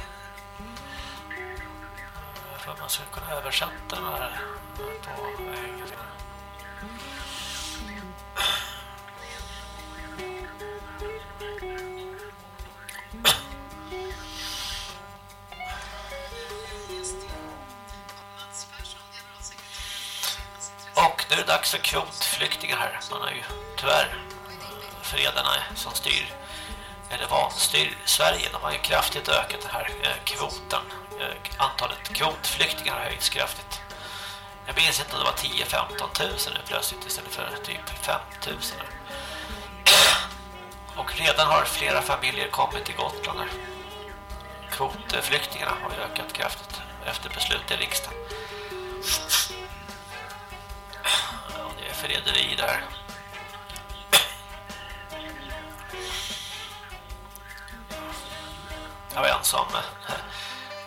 Eh, för man ska kunna översätta den här på engelska. Och nu är det dags för kvotflyktingar här. Man har ju tyvärr fredarna som styr eller vanstyr Sverige. De har ju kraftigt ökat den här eh, kvoten. Eh, antalet kvotflyktingar har höjts kraftigt. Jag minns inte om det var 10-15 tusen nu plötsligt istället för typ 5 tusen. Och redan har flera familjer kommit till Gotland här. Kvotflyktingarna har ökat kraftigt efter beslut i riksdagen. Och det är förräderi där. Jag var en som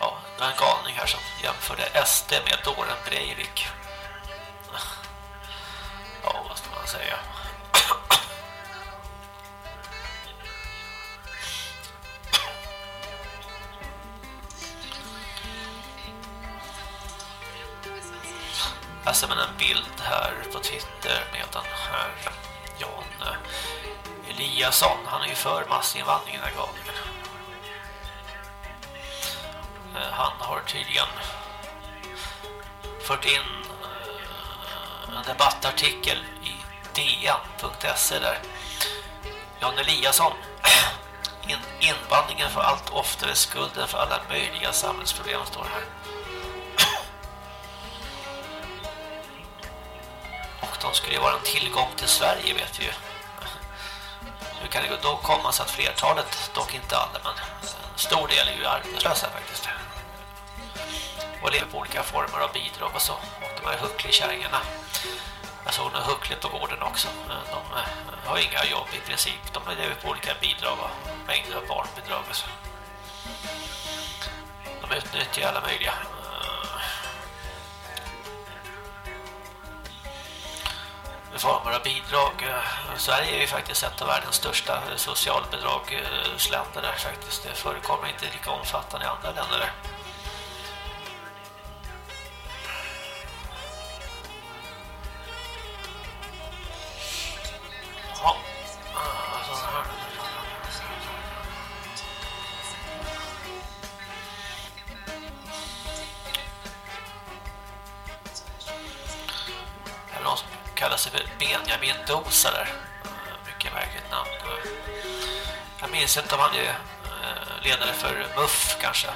ja, det var en galning här som jämförde SD med Doren Breivik. Ja, vad ska man säga? Jag ser en bild här på Twitter med den här Jan Eliasson. Han är ju för massinvandringen den här galningen. Eh, han har tydligen fört in eh, en debattartikel i dn.se där Jan Eliasson In, invandringen får allt oftare skulden för alla möjliga samhällsproblem står här. Och de skulle ju vara en tillgång till Sverige vet vi ju. Nu kan det då komma så att flertalet, dock inte alla, men en stor del är ju arbetslösa faktiskt. Och lever på olika former av bidrag och så. Och de här huckligkärringarna. Jag såg alltså, något huckligt på gården också. Eh, de eh, har inga jobb i princip. De lever på olika bidrag och mängder av barnbidrag och så. De utnyttjar alla möjliga eh, former av bidrag. Sverige är ju faktiskt ett av världens största socialbidragsländer där faktiskt. Det förekommer inte lika omfattande i andra länder där. Ja. Alltså, här. Är någon som kallar sig för Benjamin Dosa där. Eh, mycket märkligt namn. Eh, jag minns inte om han är eh, ledare för MUF kanske.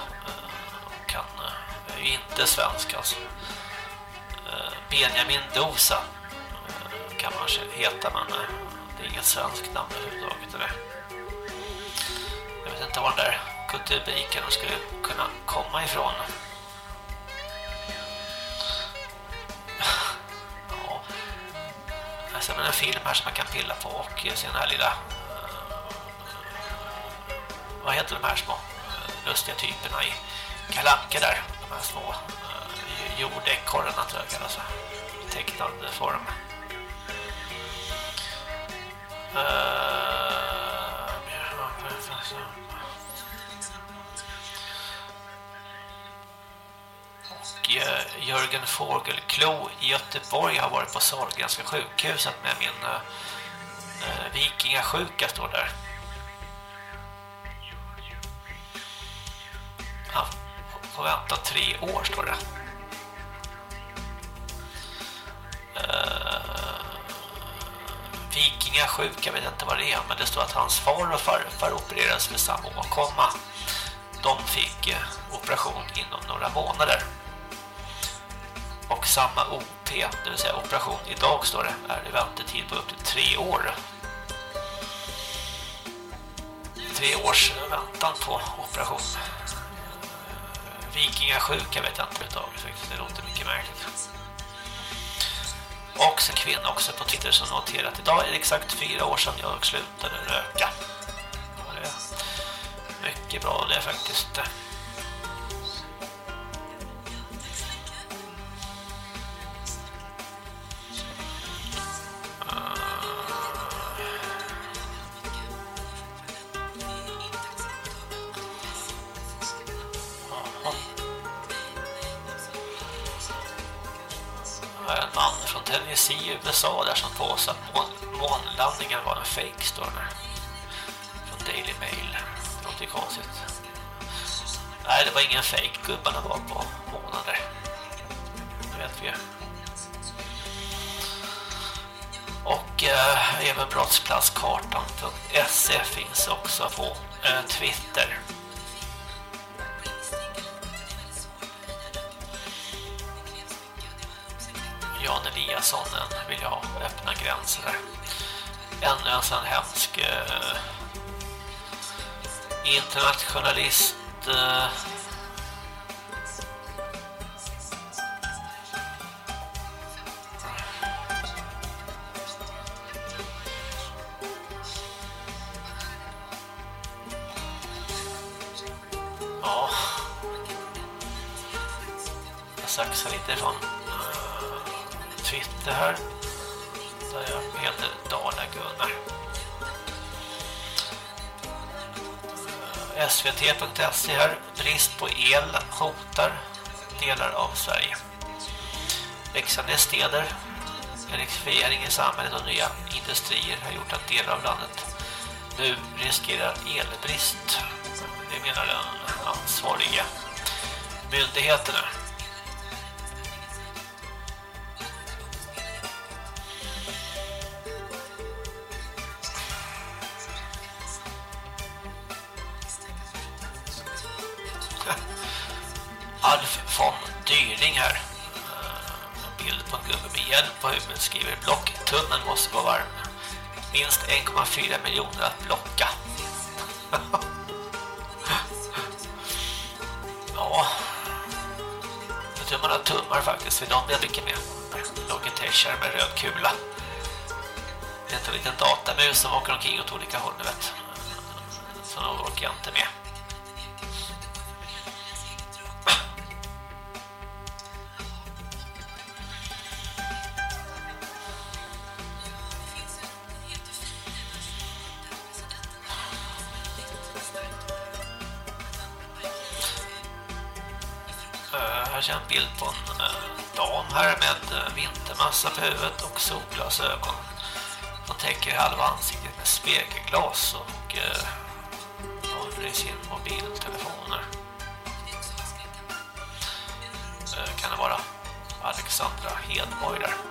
Han är inte svensk alltså. Benjamin Dosa kan man heta men inget svenskt namn överhuvudtaget eller? Jag vet inte var den där kulturbiken skulle kunna komma ifrån. Ja. Jag ser en film här som man kan pilla på och se den här lilla eh, vad heter de här små eh, lustiga typerna i kalanka där. De här små eh, uh, jordekorrarna tror jag kallas. Tecknad form. Eh, Och Jörgen Fågelklo i Göteborg har varit på Sahlgrenska sjukhuset med min eh, eh vikingasjuka står där. Han får vänta tre år står det. Eh, vikingasjuk, jag vet inte vad det är, men det står att hans far och farfar opererades med samma åkomma. De fick eh, operation inom några månader. Och samma OP, det vill säga operation idag står det, är det väntetid på upp till tre år. Tre års väntan på operation. Vikingasjuka vet jag inte utav, det låter mycket märkligt. Och så kvinna också på Twitter som noterat idag är det exakt fyra år sedan jag slutade röka. det är mycket bra det är faktiskt. Tennessee i USA där som påstår att mån månlandningen var en fake står det från Daily Mail. Något konstigt. Nej det var ingen fake. Gubbarna var på månader. Det vet vi och eh, även brottsplatskartan.se finns också på eh, Twitter. Jan Eliasson vill jag ha öppna gränser. Ännu en sån hemsk eh, internationalist eh, Ja. Jag saxar lite från Twitter här. Där jag heter Dala-Gunnar. Eh, svt.se här. Brist på el hotar delar av Sverige. Växande städer, elektrifiering i samhället och nya industrier har gjort att delar av landet nu riskerar elbrist. Det menar den ansvariga myndigheterna. På på huvudet skriver blocktunneln måste vara varm. Minst 1,4 miljoner att blocka. ja. Jag tror man har tummar faktiskt. För de blir mycket mer. Logitech här med röd kula. Det är en liten datamus som åker omkring åt olika håll, vet. Så nog orkar jag inte med. En bild på en äh, dam här med eh, äh, vintermassa på huvudet och solglasögon. Som täcker halva ansiktet med spegelglas och äh, håller i sin mobiltelefoner. Äh, kan det vara Alexandra Hedborg där?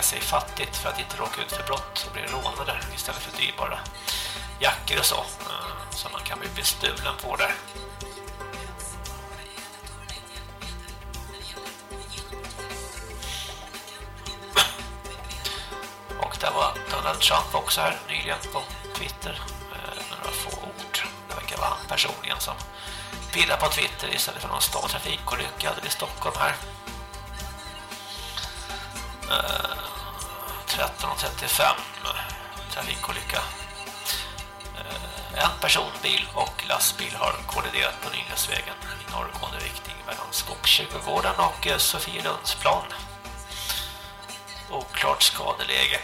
Klä sig fattigt för att inte råka ut för brott och bli rånade istället för dyrbara jackor och så eh, som man kan bli bestulen på där. Och där var Donald Trump också här nyligen på Twitter eh, med några få ord. Det verkar vara han personligen som pillar på Twitter istället för någon stad trafikolycka i Stockholm här. 35 trafikolycka. Eh, en personbil och lastbil har kolliderat på Nynäsvägen i norrgående riktning mellan Skogskyrkogården och eh, Sofielundsplan. Oklart skadeläge.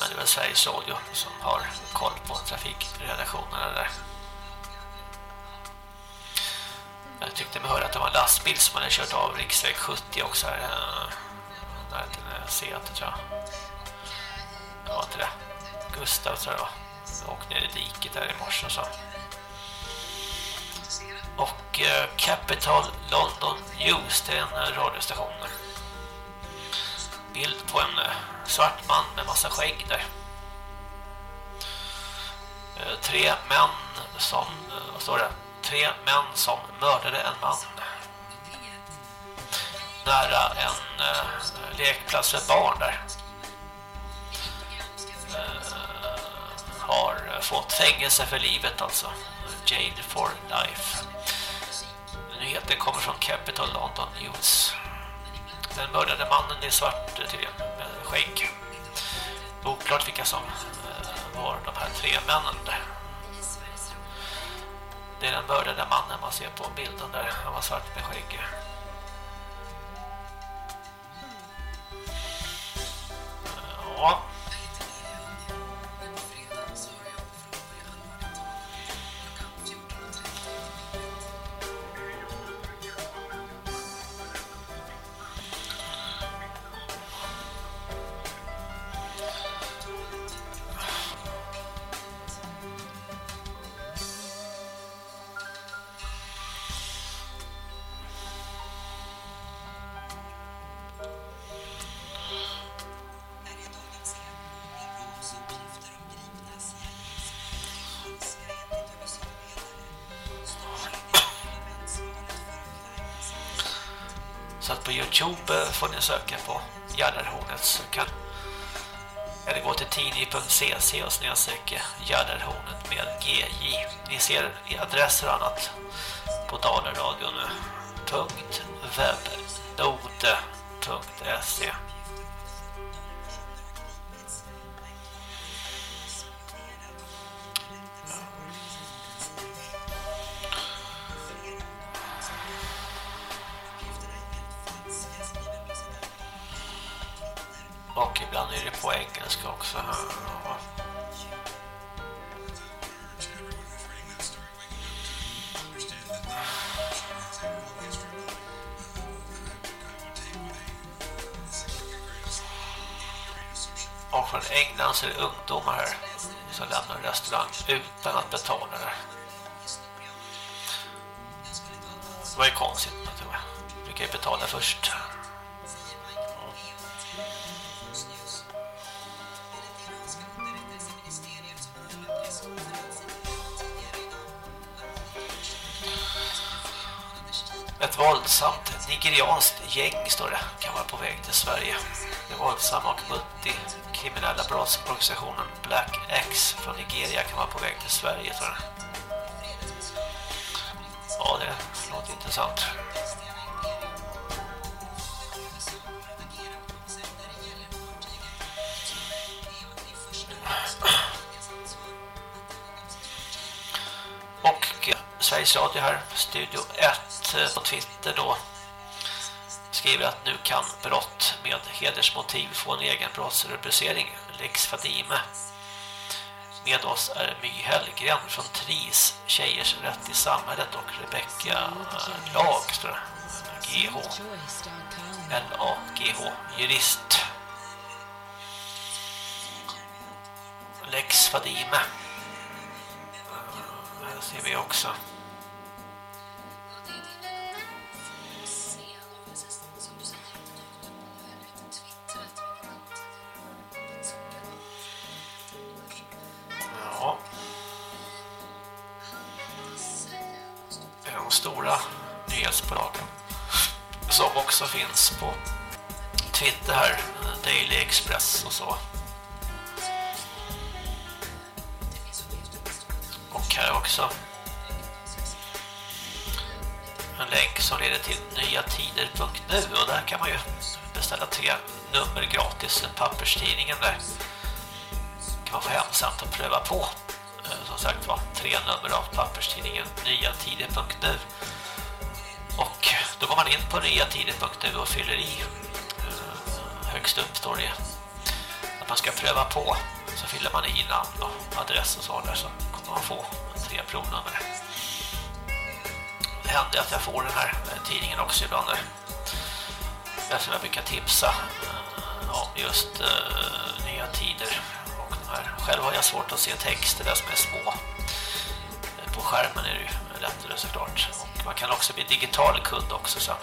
Men det är väl Sveriges Radio som har koll på trafikredaktionerna där. Tyckte mig höra att det var en lastbil som hade kört av riksväg 70 också här. Eh, där till Seat tror jag. Det var inte det. Gustav tror jag Jag åkte ner i diket där i morse och så. Och eh, Capital London News, det är en eh, radiostation. Bild på en eh, svart man med massa skägg där. Tre män som, vad står det? Tre män som mördade en man nära en eh, lekplats för barn där. eh, har fått fängelse för livet alltså. Jail for life. Nyheten kommer från Capital London News. Den mördade mannen är svart eh, tydligen, med skägg. Oklart vilka som eh, var de här tre männen där. Det är den mördade mannen man ser på bilden där. Han var svart med skägg. Ja. Söka på Gärdarhornet så kan eller gå till tidig.cc och snedstreck Gärdarhornet med GJ. Ni ser adresser och annat på dalaradion.webnode.se brottsorganisationen Black X från Nigeria kan vara på väg till Sverige tror jag. Ja, det låter intressant. Och Sveriges Radio här, Studio 1 eh, på Twitter då skriver att nu kan brott med hedersmotiv få en egen brottsrubricering. Lex Fadime. Med oss är My Hellgren från TRIS, Tjejers rätt i samhället och Rebecca eh, Lag, står. GH. L-A-G-H, jurist. Lex Fadime. Eh, här ser vi också. Nyhetsbolagen som också finns på Twitter här, Daily Express och så. Och här också en länk som leder till nyatider.nu och där kan man ju beställa tre nummer gratis, papperstidningen där kan man få hemsamt att pröva på. Eh, som sagt var, tre nummer av papperstidningen nyatider.nu och då går man in på reatidigt.nu och fyller i eh, högst upp står det att man ska pröva på så fyller man i namn och adress och så där så kommer man få tre provnummer. Det händer att jag får den här eh, tidningen också ibland. Eftersom jag brukar tipsa eh, om just nya tider. Och här. Själv har jag svårt att se texter där som är små. På skärmen är det ju lättare såklart. Och man kan också bli digital kund också sen.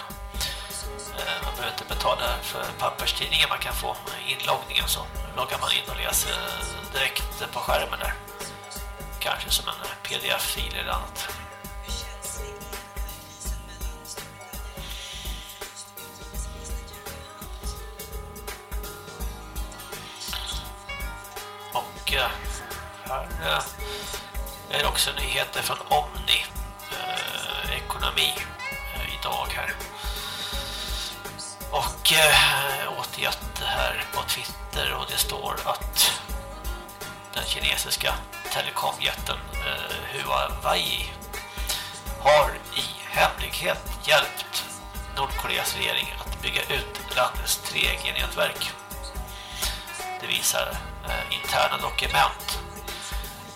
Eh, man behöver inte betala för papperstidningen man kan få inloggningen så loggar man in och läser eh, direkt på skärmen där. Kanske som en pdf-fil eller annat. Och eh, här är det också nyheter från Omni Eh, ekonomi eh, idag här. Och eh, återgett här på Twitter och det står att den kinesiska telekomjätten eh, Huawei har i hemlighet hjälpt Nordkoreas regering att bygga ut landets 3G-nätverk. Det visar eh, interna dokument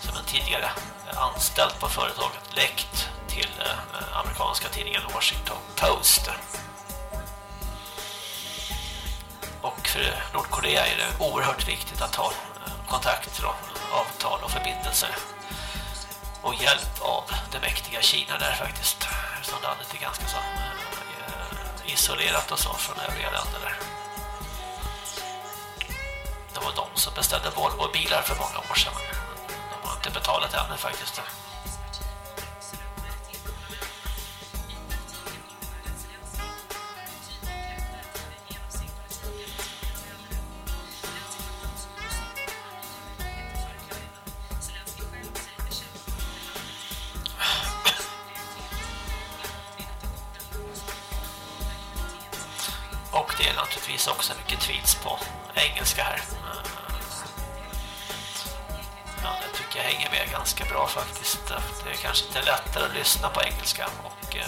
som en tidigare anställd på företaget läckt till eh, amerikanska tidningen Washington Post. Och för Nordkorea är det oerhört viktigt att ha eh, kontakter och avtal och förbindelser och hjälp av det mäktiga Kina där faktiskt. Som landet är ganska så eh, isolerat och så från övriga länder där. Det var de som beställde Volvo-bilar för många år sedan. De har inte betalat ännu faktiskt. Det är naturligtvis också mycket tweets på engelska här. Ja, det tycker jag hänger med ganska bra faktiskt. Det är kanske inte lättare att lyssna på engelska och eh,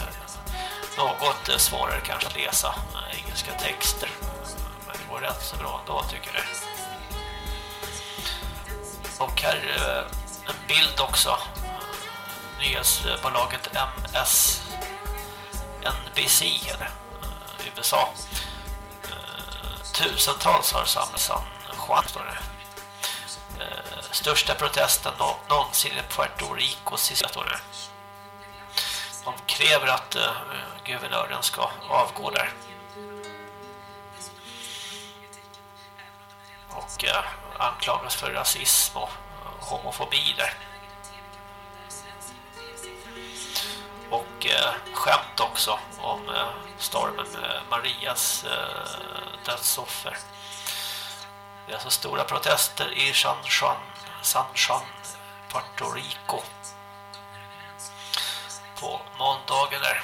något svårare kanske att läsa engelska texter. Men det går rätt så bra då tycker jag. Och här eh, en bild också. Nyhetsbolaget MS NBC eller eh, USA tusentals har samlats San Juan står det. Eh, största protesten nå någonsin i Puerto Rico sista står det. De kräver att eh, guvernören ska avgå där. Och eh, anklagas för rasism och homofobi där. Och eh, skämt också om eh, stormen eh, Marias eh, dödsoffer. Det är alltså stora protester i San Juan, San Juan, Puerto Rico. På måndagen där.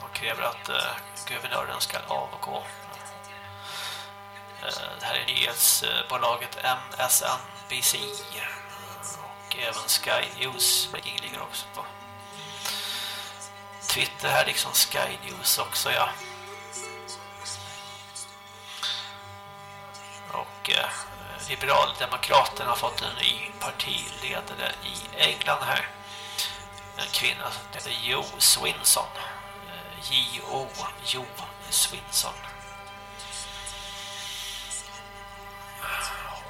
De kräver att eh, guvernören ska avgå. Eh, det här är nyhetsbolaget MSNBC och även Sky News ligger också på Twitter här liksom Sky News också, ja. Och eh, Liberaldemokraterna har fått en ny partiledare i England här. En kvinna som heter Jo Swinson. Eh, J-O, Jo Swinson.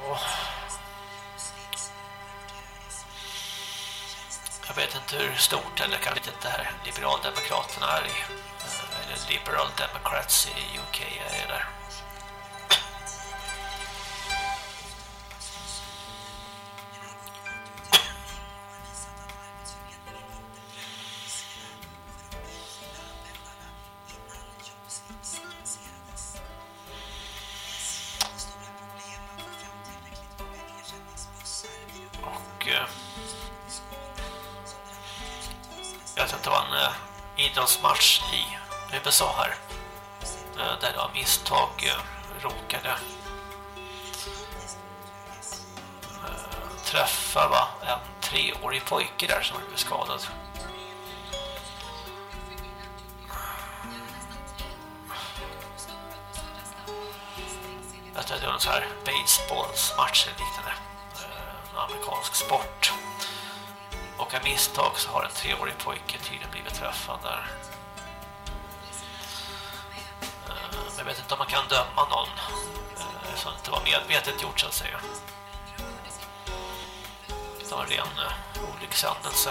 Och Jag vet inte hur stort eller kanske inte här Liberaldemokraterna är i eh, eller Liberal Democrats i UK är där. Pojke där som blev skadad. Jag att det var en sån här baseballsmatch eller liknande. En amerikansk sport. Och av misstag så har en treårig pojke tydligen blivit träffad där. Eh, men jag vet inte om man kan döma någon eh, som inte var medvetet gjort så att säga. Det var en ren eh, olyckshändelse.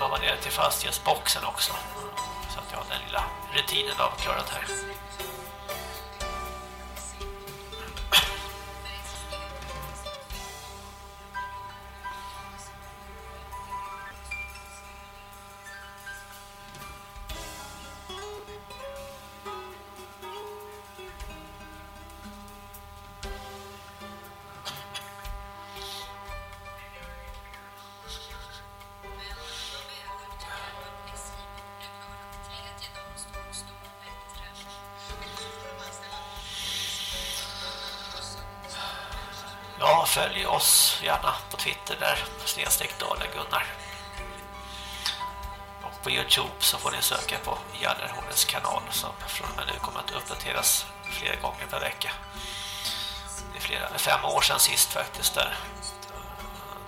Jag var nere till fastighetsboxen också. Så att jag har den lilla rutinen avklarat här. Ja, följ oss gärna på Twitter där, snedstreck Gunnar. Och på Youtube så får ni söka på Jallerhornets kanal som från och med nu kommer att uppdateras flera gånger per vecka. Det är flera, fem år sedan sist faktiskt där.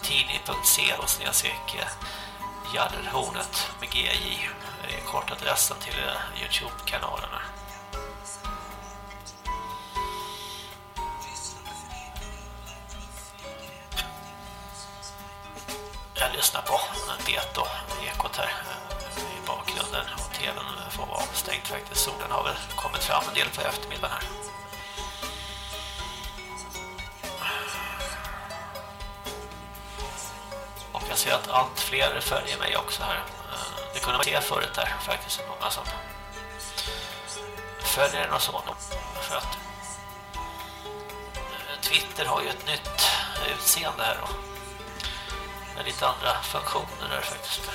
tidning.se och snedstreck Jallerhornet med GJ är kortadressen till eh, Youtube-kanalerna. Kommit eftermiddagen här. Och jag ser att allt fler följer mig också här. Eh, det kunde man se förut här faktiskt, många som följer den och så. För att eh, Twitter har ju ett nytt utseende här då med lite andra funktioner där faktiskt.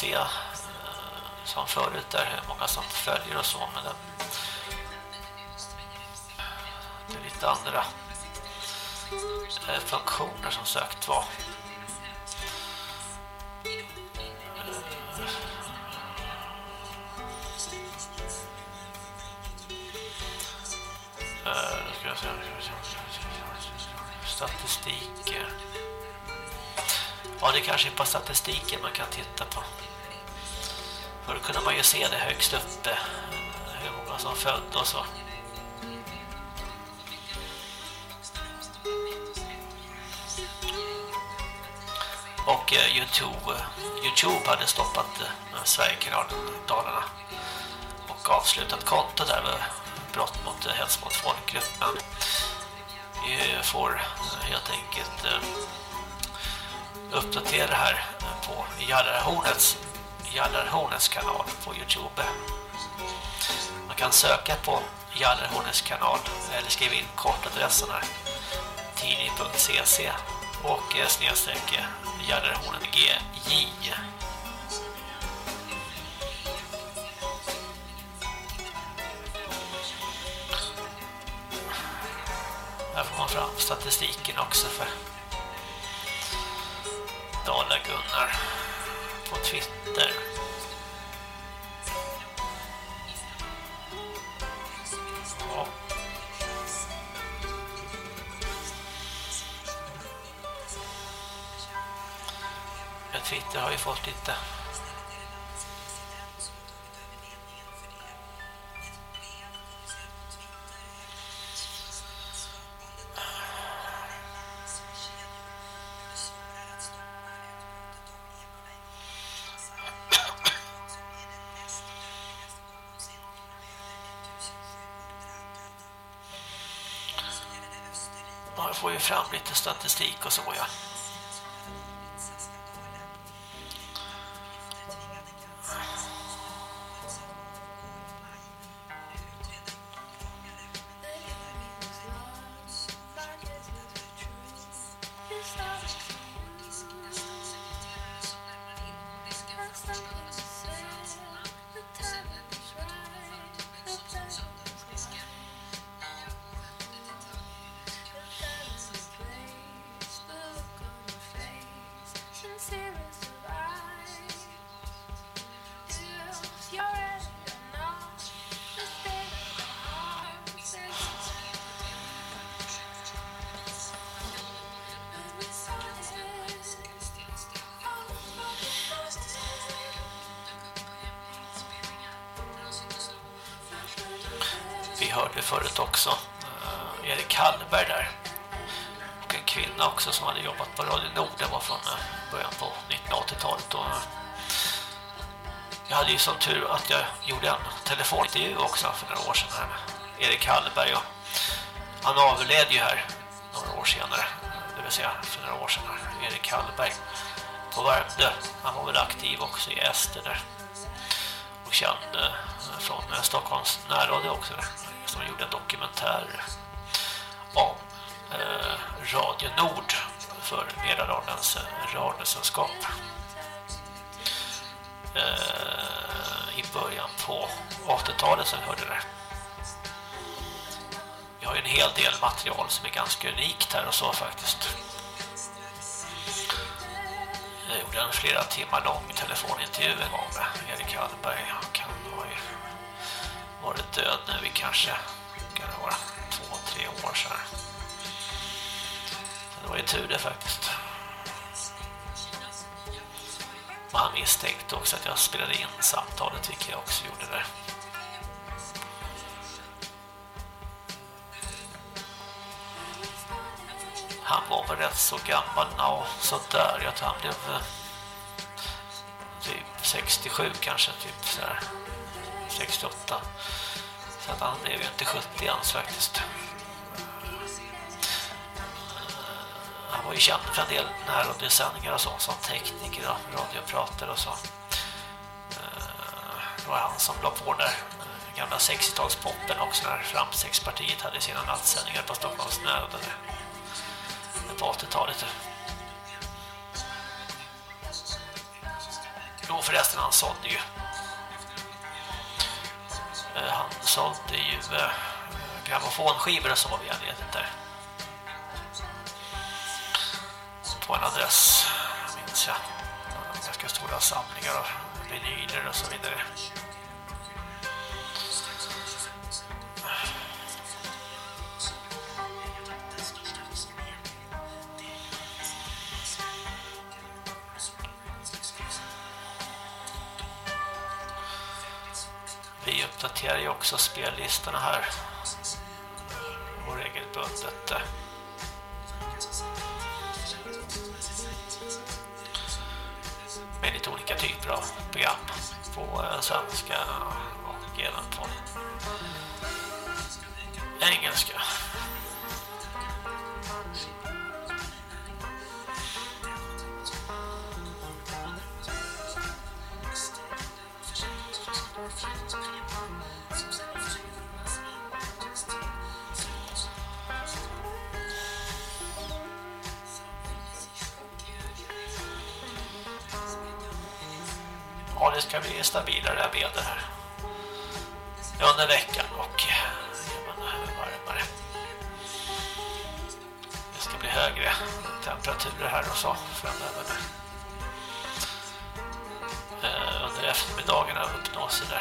Se eh, som förut där hur många som följer och så men det, det är lite andra eh, funktioner som sagt var. Eh, Statistik. Ja, det kanske är på statistiken man kan titta på. För då kunde man ju se det högst uppe. Hur många som födde och så. Och eh, Youtube, Youtube hade stoppat eh, Sverigekanalen Dalarna och avslutat konto där med brott mot eh, hets mot folkgrupp. Men vi får eh, helt enkelt eh, uppdatera det här eh, på Jallarhornets, Jallarhornets kanal på Youtube. Man kan söka på Jallarhornets kanal eller skriva in kortadressen här tidning.cc och eh, snedstreck Jallarhornet GJ. Här får man fram statistiken också för Dala Gunnar på Twitter. Ja. Jag Twitter har ju fått lite fram lite statistik och så ja. Telefonintervju också för några år sedan här med Erik Hallberg. Och han avled ju här några år senare. Det vill säga för några år sedan här. Erik Hallberg på Värmdö. Han var väl aktiv också i Ester där. Och känd eh, från eh, Stockholms närradio också som gjorde en dokumentär om eh, Radio Nord för Mälardalens eh, radiosällskap början på 80-talet som hörde det. Vi har ju en hel del material som är ganska unikt här och så faktiskt. Jag gjorde en flera timmar lång telefonintervju en gång med Erik Hallberg. Han har ju varit död nu i kanske kan det vara två, tre år sedan. Så det var ju tur det faktiskt. Men misstänkte också att jag spelade in samtalet, vilket jag också gjorde där. Han var väl rätt så gammal och så där att han blev eh, typ 67 kanske, typ så här 68. Så att han blev ju inte 70 ens faktiskt. Han var ju känd för en del närradiosändningar och så, som tekniker och radiopratare och så. Eh, det var han som la på där eh, gamla 60-talspoppen också när Framstegspartiet hade sina nattsändningar på Stockholms närradio på 80-talet. Jo förresten han sålde ju eh, han sålde ju grammofonskivor och så jag vet där. På en adress, minns jag. Ganska stora samlingar av vinyler och så vidare. Vi uppdaterar ju också spellistorna här. Och regelbundet. Eh, lite olika typer av program på eh, svenska och även på engelska. Det ska stabilare väder här under veckan och eh, varmare. Det ska bli högre temperaturer här och så framöver. nu. under eftermiddagarna uppnås det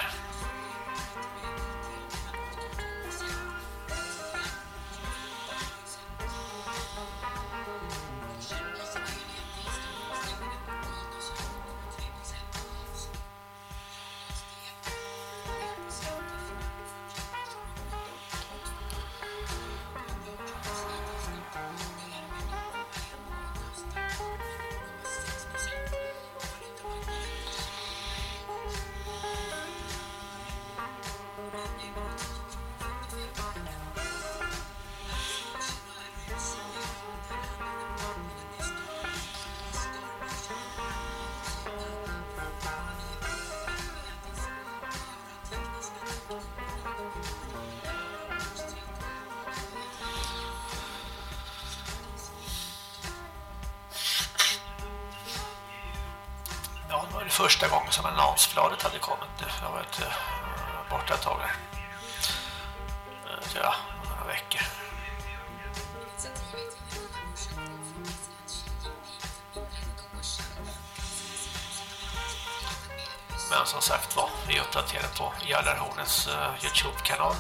hans eh, Youtube-kanal.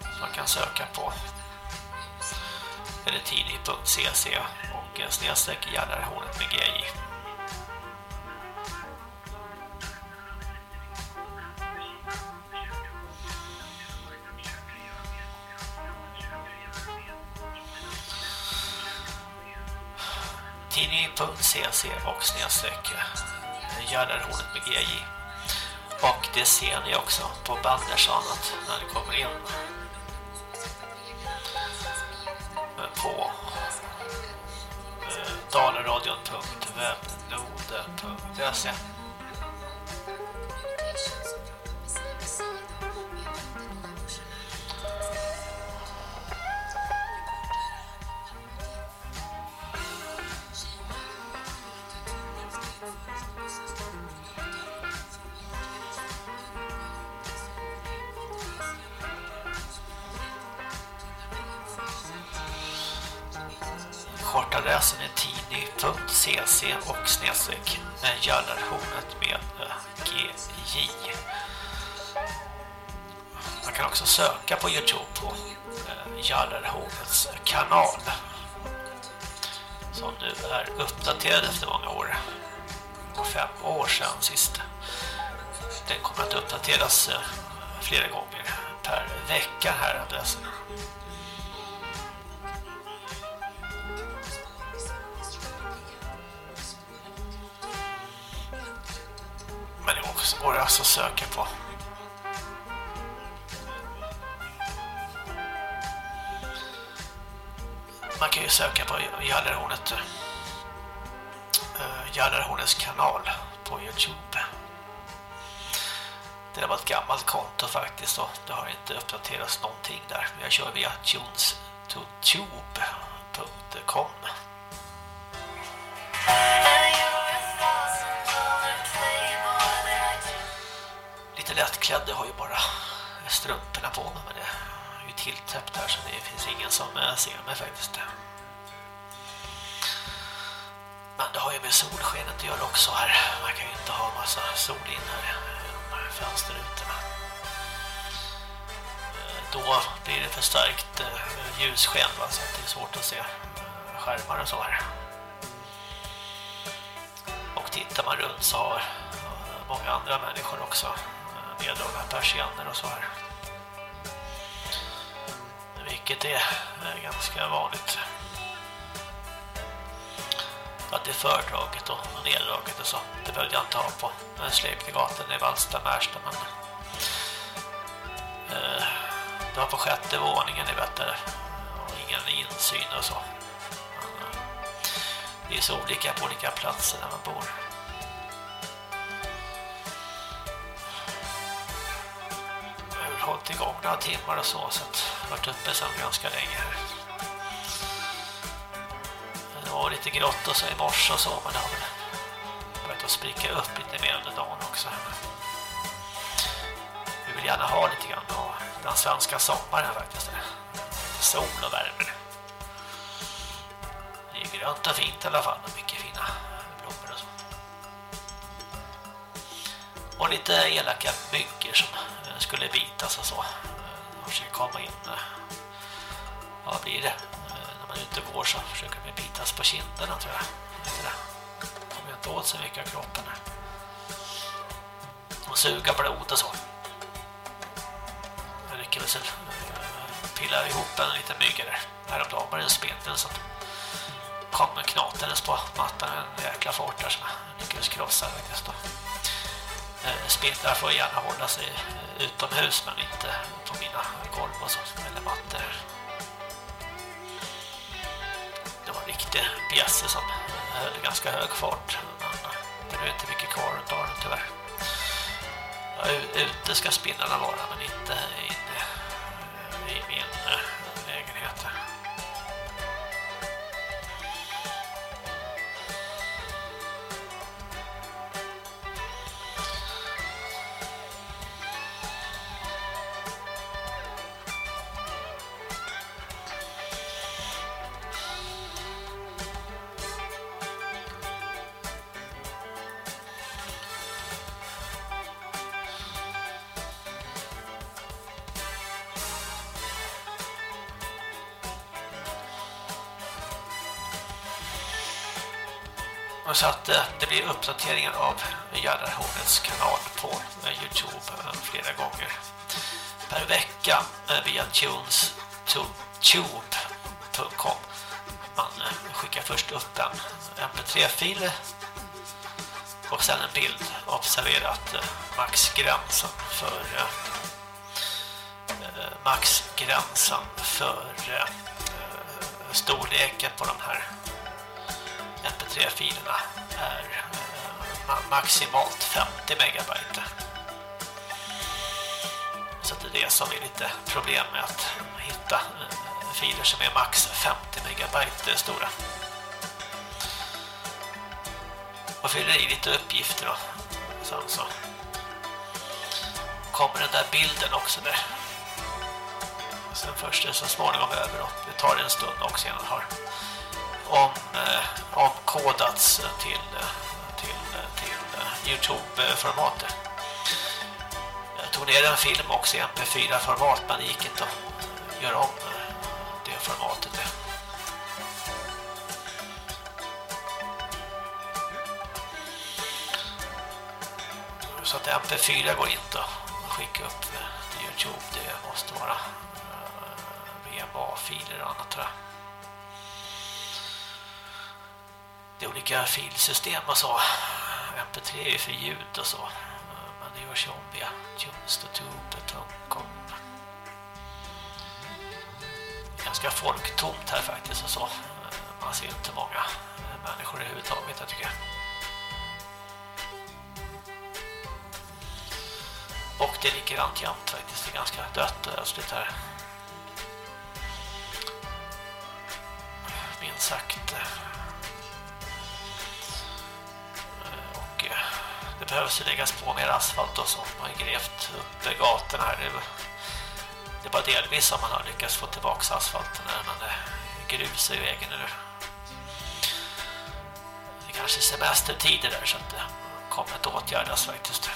Som man kan söka på. Eller tidning.cc eh, och snedstreck eh, Gärdarhornet med GJ tidning.cc och snedstreck Gärdarhornet med GJ det ser ni också på bandersannat när det kommer in. På eh, dalaradion.webnode.se snedstreck med eh, GJ. Man kan också söka på Youtube på eh, Jallarhornets kanal som nu är uppdaterad efter många år. Fem år sedan sist. Den kommer att uppdateras eh, flera gånger per vecka här adressen. Men det går alltså att söka på. Man kan ju söka på Jallarhornet eh, Jallarhornets kanal på Youtube. Det var ett gammalt konto faktiskt och det har inte uppdaterats någonting där. Jag kör via tunes.tube.com Lite lättklädd, jag har ju bara strumporna på mig men det är ju tilltäppt här så det finns ingen som eh, ser mig faktiskt. Men det har ju med solskenet att göra också här. Man kan ju inte ha massa sol in här eh, i fönsterrutorna. Eh, då blir det för starkt ljussken va? så det är svårt att se skärmar och så här. Och tittar man runt så har många andra människor också neddragna persienner och så här. Vilket är ganska vanligt att det är fördraget och neddraget och så. Det behövde jag inte ha på Sleipnegatan i Vallsta Märsta men eh, det var på sjätte våningen i bättre och ingen insyn och så. Men, eh, det är så olika på olika platser där man bor. Hållit igång några timmar och så så att jag har varit uppe sedan ganska länge här det var lite grått och så i morse och så men det har väl börjat att spricka upp lite mer under dagen också. Vi vill gärna ha lite grann av den svenska sommaren faktiskt. Sol och värme. Det är grönt och fint i alla fall och mycket fina blommor och så. Och lite elaka myggor som skulle bitas och så. De försöker komma in. Eh, vad blir det? Eh, när man inte går så försöker de bitas på kinderna tror jag. Inte det. Kommer inte åt så mycket av kroppen. Och suga blod och så. Jag lyckades eh, pilla ihop en liten mygga där. Häromdagen var det en spindel som kom knatades på mattan en jäkla fart där som jag lyckades krossa faktiskt då. Eh, Spindlar får gärna hålla sig eh, utomhus men inte på mina golv och så, eller mattor. Det var en riktig bjässe som höll ganska hög fart men eh, det är inte mycket kvar runt ta den tyvärr. Ja, ute ska spindlarna vara men inte uppdateringar av Gärdarhornets kanal på eh, Youtube eh, flera gånger per vecka eh, via tunes.tube.com man skickar först upp en mp3-fil och sen en bild. Observera att maxgränsen för maxgränsen för storleken på de här mp3-filerna är maximalt 50 megabyte. Så det är det som är lite problem med att hitta eh, filer som är max 50 megabyte stora. Och fyller i lite uppgifter då. Sen så kommer den där bilden också där. Sen först är det så småningom över och det tar en stund också innan den har om, eh, omkodats till, eh, till Youtube-formatet. Jag tog ner en film också i MP4-format men det gick inte att göra om eh, det formatet. Så att MP4 går inte att skicka upp eh, till Youtube. Det måste vara eh, VMA-filer och annat tror jag. Det är olika filsystem och så. MP3 är för ljud och så. Men det görs ju om via tunstotube.com Ganska folktomt här faktiskt och så. Man ser inte många människor överhuvudtaget jag tycker. Och det är likadant jämt faktiskt. Det är ganska dött och östligt här. Minst sagt. Eh, det behövs ju läggas på mer asfalt och så. Man har grävt upp gatorna här. Det är, det är bara delvis som man har lyckats få tillbaka asfalten här Men det grusar i vägen nu. Det är kanske semestertider där så att det kommer att åtgärdas faktiskt.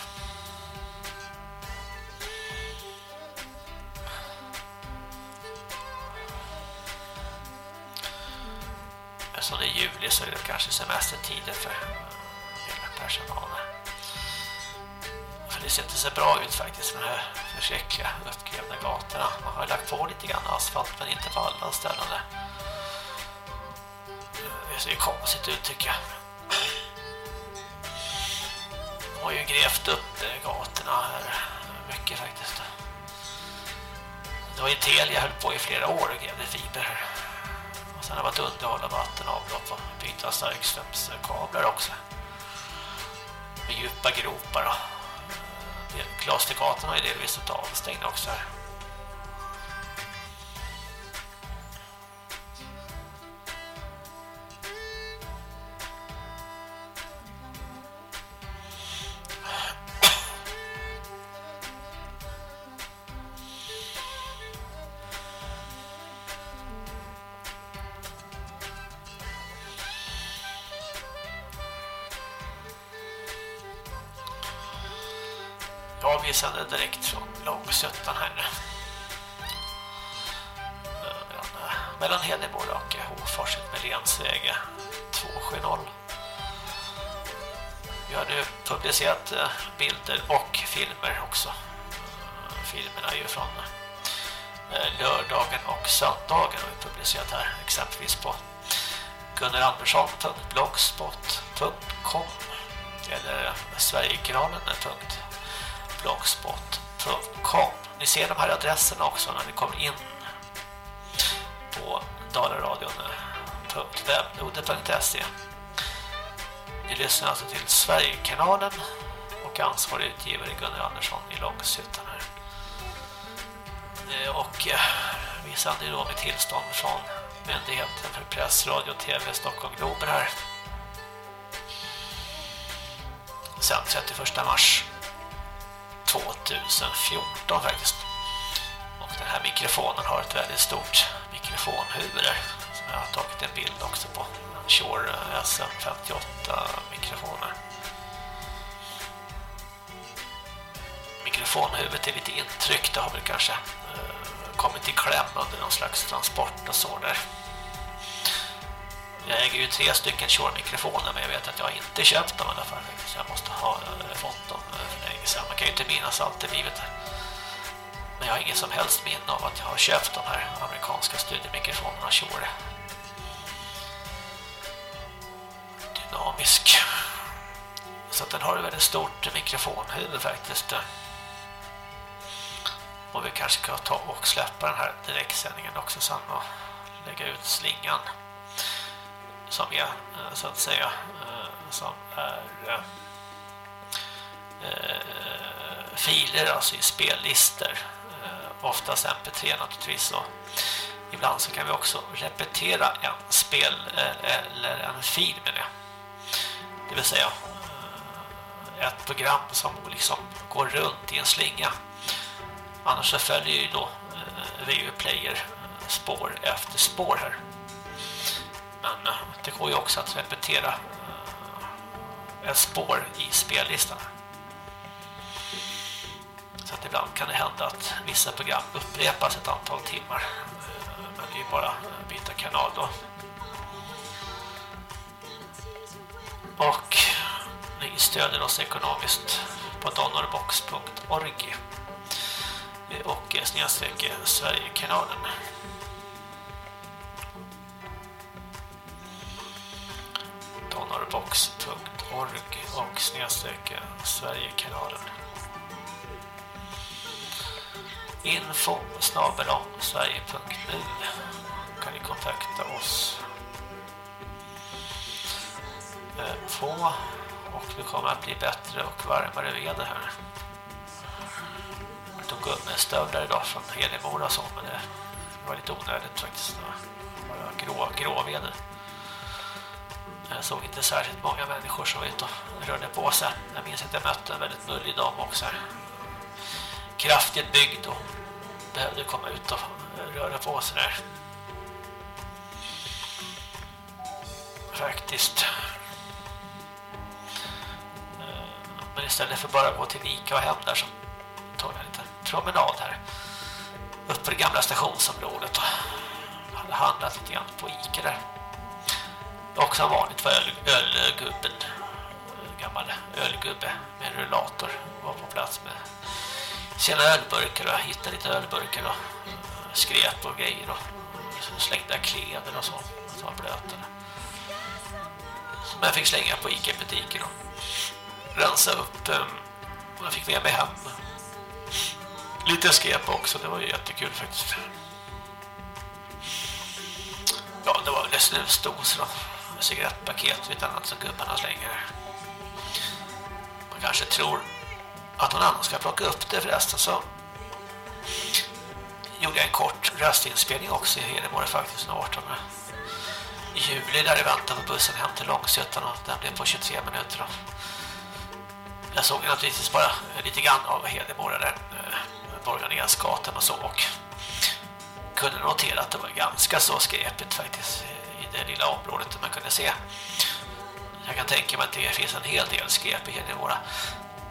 Eftersom det är juli så är det kanske semestertider för hela personalen. Det ser inte så bra ut faktiskt med de här förskräckliga uppgrävda gatorna. Man har lagt på lite grann asfalt men inte på alla ställen där. Det ser ju konstigt ut tycker jag. De har ju grävt upp eh, gatorna här mycket faktiskt. Det var ju Telia höll på i flera år och grävde fiber här. Och sen har det varit underhåll av vatten och avlopp och byta starkströmskablar också. Med djupa gropar då glasdekaterna är delvis avstängda också här. Bilder och filmer också. Eh, filmerna är ju från eh, lördagen och söndagen har vi publicerat här. Exempelvis på gunnarandersson.blogspot.com eller sverigekanalen.blogspot.com Ni ser de här adresserna också när ni kommer in på dalaradion.webnode.se Ni lyssnar alltså till Sverigekanalen och ansvarig utgivare Gunnar Andersson i Långshyttan här. Eh, och eh, vi sänder då med tillstånd från Myndigheten för press, radio och tv Stockholm Globen här. Sen 31 mars 2014 faktiskt. Och den här mikrofonen har ett väldigt stort mikrofonhuvud där. Som jag har tagit en bild också på. En Shure SM58 mikrofoner. Mikrofonhuvudet är lite intryckt. Det har väl kanske eh, kommit i kläm under någon slags transport och så där. Jag äger ju tre stycken Shure-mikrofoner men jag vet att jag inte köpt dem i alla fall. Så jag måste ha eh, fått dem eh, för länge sedan. Man kan ju inte minnas allt i livet. Men jag har ingen som helst minne av att jag har köpt de här amerikanska studiemikrofonerna Shure. dynamisk. Så att den har ett väldigt stort mikrofonhuvud faktiskt. Och vi kanske ska ta och släppa den här direktsändningen också sen och lägga ut slingan. Som är eh, så att säga eh, som är eh, filer alltså i spellistor. Oftast mp3 naturligtvis och ibland så kan vi också repetera en spel eller en fil med det. Det vill säga ett program som liksom går runt i en slinga annars så följer ju då eh, VU Player eh, spår efter spår här men eh, det går ju också att repetera ett spår i spellistan. Så att ibland kan det hända att vissa program upprepas ett antal timmar. Men det är ju bara att byta kanal då. Och ni stöder oss ekonomiskt på donorbox.org Eh, eh, och snedstreck Sverigekanalen. donorbox.org och snedstreck Sverigekanalen. Info snabel sverige.nu kan ni kontakta oss eh, på och det kommer att bli bättre och varmare väder här. Jag tog gummistövlar idag från Hedemora så men det var lite onödigt faktiskt. Det var bara grå, grå. Jag såg inte särskilt många människor som var ute och rörde på sig. Jag minns att jag mötte en väldigt mullig dam också. Kraftigt byggd och behövde komma ut och röra på sig där. Faktiskt. Eh, men istället för bara att gå till Ica och hem där så tog en liten promenad här. Upp på det gamla stationsområdet och hade handlat lite grann på Ica där. Och som vanligt var öl, ölgubben, gammal ölgubbe med en rullator, var på plats med sina ölburkar och hittade lite ölburkar och skräp och grejer och slängda kläder och så, som var blöta. Som jag fick slänga på Ica-butiken och rensa upp. Ehm, och jag fick med mig hem lite skräp också, det var ju jättekul faktiskt. Ja, det var väl snusdosor då cigarettpaket och lite annat som gubbarna slänger. Man kanske tror att någon annan ska plocka upp det förresten så gjorde jag en kort röstinspelning också i Hedemora faktiskt den 18 i juli där i väntan på bussen hem till Långsötan och den blev på 23 minuter. Jag såg naturligtvis bara eh, lite grann av Hedemora där eh, Borgarnesgatan och så och kunde notera att det var ganska så skräpigt faktiskt i det lilla området man kunde se. Jag kan tänka mig att det finns en hel del skräp i Hedemora.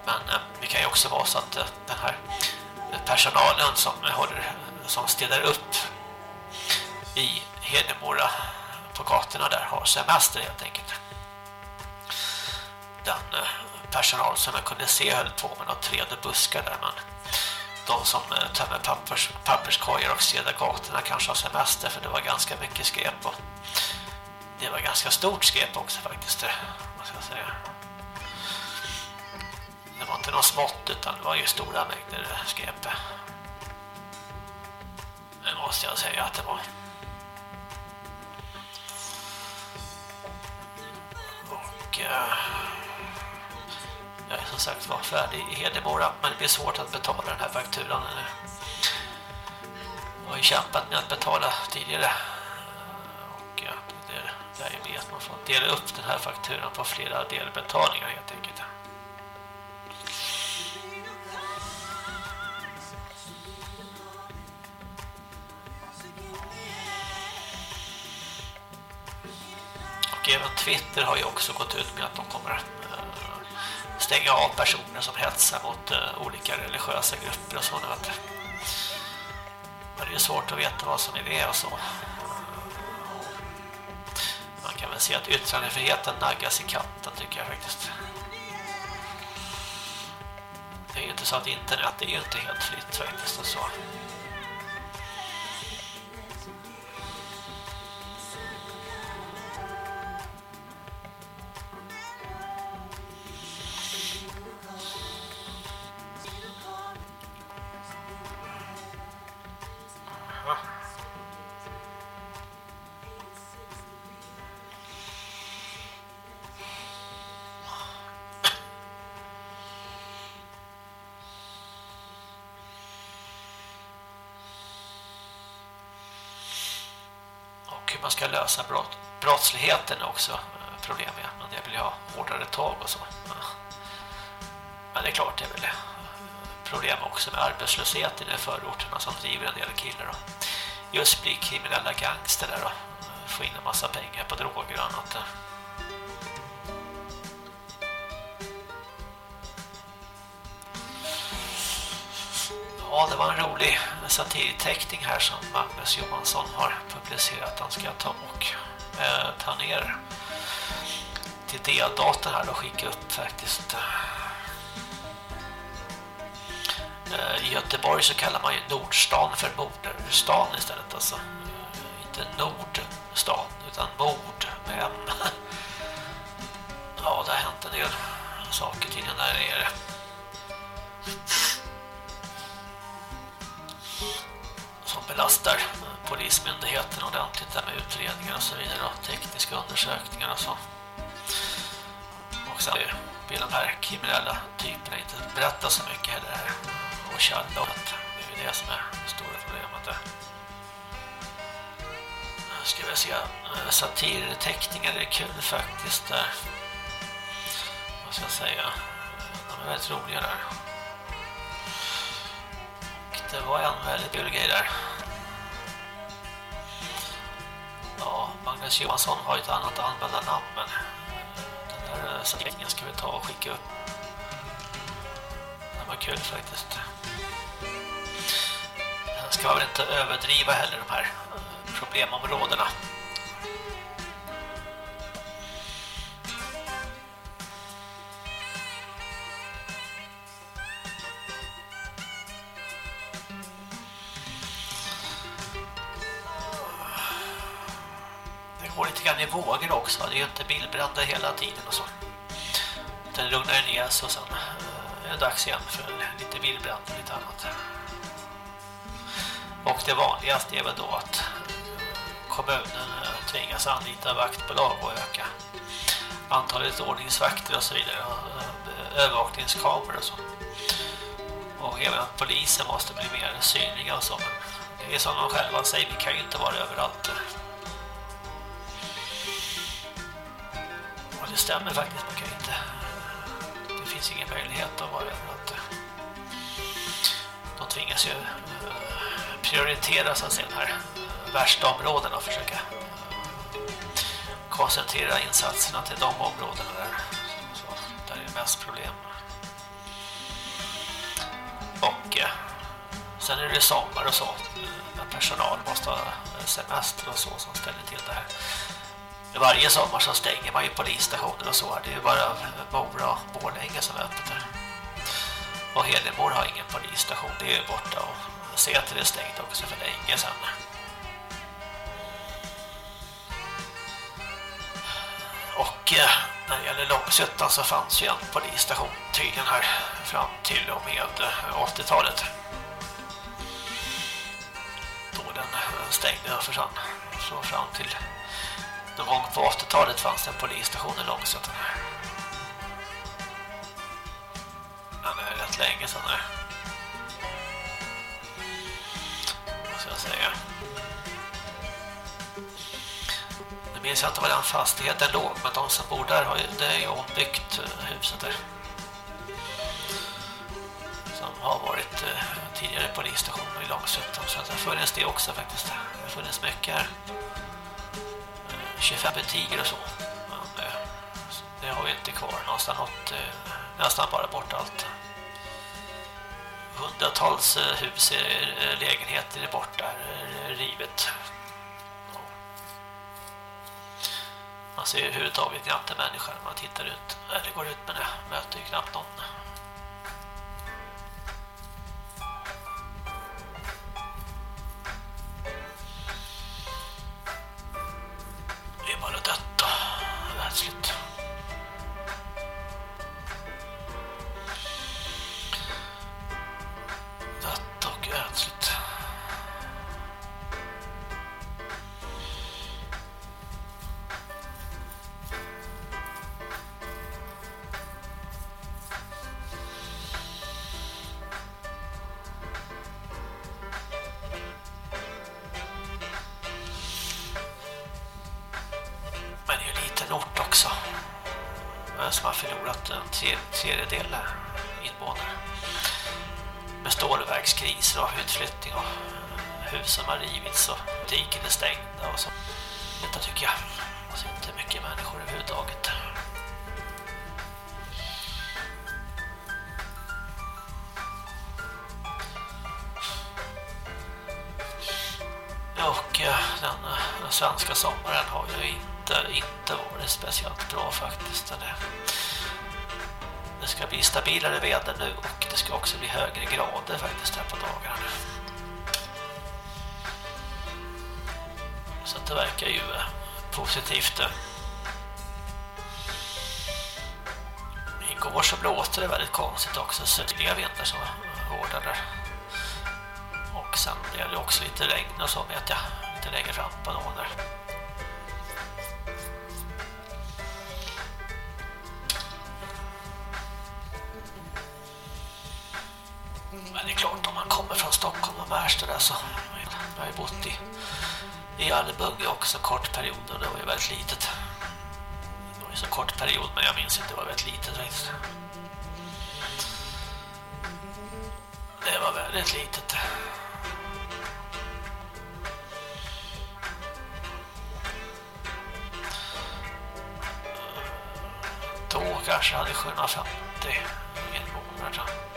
Men eh, det kan ju också vara så att den här personalen som, håller, som städar upp i Hedemora på gatorna där har semester helt enkelt. Den personal som jag kunde se höll på med något träd och buskar där men de som eh, tömmer pappers, papperskojar och städar gatorna kanske har semester för det var ganska mycket skräp och det var ganska stort skräp också faktiskt, eh, vad ska jag säga. Det var inte något smått utan det var ju stora mängder skräp. Det måste jag säga att det var. Och eh, jag är som sagt var färdig i Hedemora men det blir svårt att betala den här fakturan. Jag har ju kämpat med att betala tidigare eh, där med att man får dela upp den här fakturan på flera delbetalningar helt enkelt. Och även Twitter har ju också gått ut med att de kommer stänga av personer som hetsar mot eh, olika religiösa grupper och sådant. Men det är svårt att veta vad som är det och så Man kan väl se att yttrandefriheten naggas i katten tycker jag faktiskt. Det är ju inte så att internet är ju inte helt fritt faktiskt och så. Va? Och hur man ska lösa brott, brottsligheten också eh, problem med. Men det vill jag ha hårdare tag och så. Men det är klart det vill jag problem också med arbetslösheten i förorterna som driver en del killar då. just bli kriminella gangster där och få in en massa pengar på droger och annat. Ja, det var en rolig satirteckning här som Magnus Johansson har publicerat. Han ska jag ta och eh, ta ner till D-datorn här och skicka upp faktiskt. Eh, I Göteborg så kallar man ju Nordstan för Morderstan istället. Alltså, eh, inte Nordstan utan Mord med M. Ja, det har hänt en del saker tydligen där nere. som belastar polismyndigheten ordentligt där med utredningar och så vidare och tekniska undersökningar och så. Och sen vill de här kriminella typerna inte berätta så mycket heller och det är ju det som är det stora problemet där. Nu ska vi se eh, satirteckningar är kul faktiskt där. Vad ska jag säga? De är väldigt roliga där det var en väldigt kul grej där. Ja, Magnus Johansson har ju ett annat användarnamn men eh, den där eh, satirteckningen ska vi ta och skicka upp. Det var kul faktiskt. Ska väl inte överdriva heller de här eh, problemområdena. Det går lite grann i vågor också. Det är ju inte bilbränder hela tiden och så. Den lugnar ner sig och sen eh, är det dags igen för lite bilbränder och lite annat. Och det vanligaste är väl då att kommunen eh, tvingas anlita vaktbolag och öka antalet ordningsvakter och så vidare och eh, övervakningskameror och så. Och även att polisen måste bli mer synliga och så. Men det är som de själva säger, vi kan ju inte vara överallt. det stämmer faktiskt, man kan inte det finns ingen möjlighet att vara överallt de tvingas ju eh, prioritera så att säga de här värsta områdena och försöka koncentrera insatserna till de områdena där, så, där är mest problem och eh, sen är det sommar och så när personal måste ha semester och så som ställer till det här varje sommar så stänger man ju polisstationer och så. Det är ju bara Mora och Borlänge som är öppet där. Och Hedemor har ingen polisstation, det är ju borta. Och Säter är stängt också för länge sedan. Och eh, när det gäller Långsuttan så fanns ju en polisstation tydligen här fram till och med 80-talet. Då den eh, stängde och försvann. Så fram till någon gång på 80-talet fanns det en polisstation i Långsötan. Men det är rätt länge sedan nu. Så att säga? Nu minns jag inte var den fastigheten låg, men de som bor där har ju, det är ju ombyggt eh, huset där. Som har varit eh, tidigare polisstation i Långsötan. Så att det funnits det också faktiskt. Det har funnits mycket här. Eh, 25 butiker och så. Men eh, det har vi inte kvar. Någonstans något, eh, nästan bara bort allt. Hundratals eh, hus, eh, eh, lägenheter är borta, rivet. Man ser överhuvudtaget knappt en människa när man tittar ut. Det går ut men det möter ju knappt någon. Svenska sommaren har ju inte, inte varit speciellt bra faktiskt. Det, det ska bli stabilare väder nu och det ska också bli högre grader faktiskt här på dagarna. Så det verkar ju eh, positivt positivt. Igår så blåste det väldigt konstigt också, sydliga vindar som var hårda där. Och sen blev det också lite regn och så vet jag, lite längre fram på någon där. Men det är klart, om man kommer från Stockholm och Märsta där så jag har ju bott i, i Allebugge också kort period och det var ju väldigt litet. Det var ju så kort period men jag minns inte, det var väldigt litet faktiskt. Det var väldigt litet. Då kanske hade 750 invånare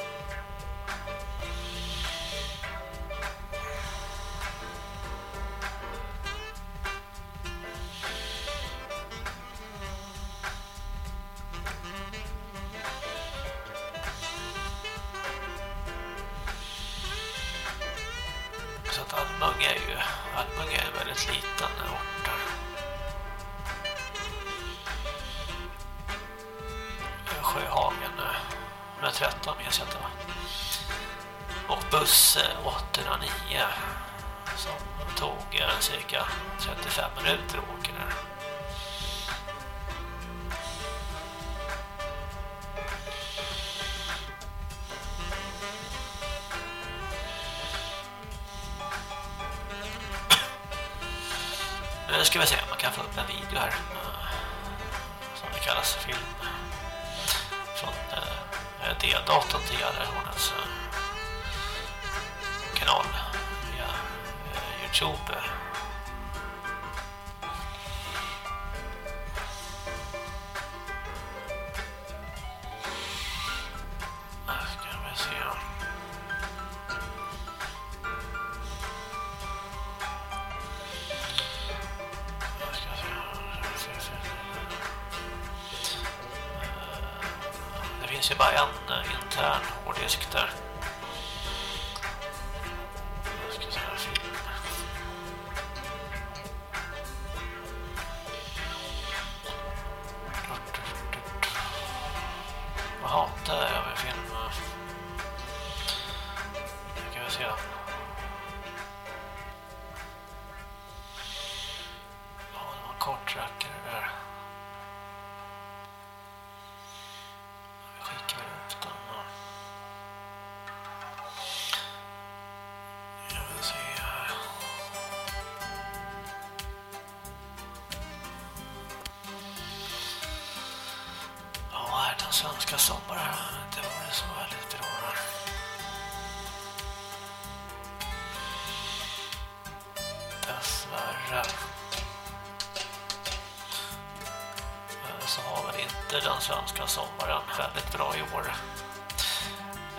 svenska sommaren väldigt bra i år.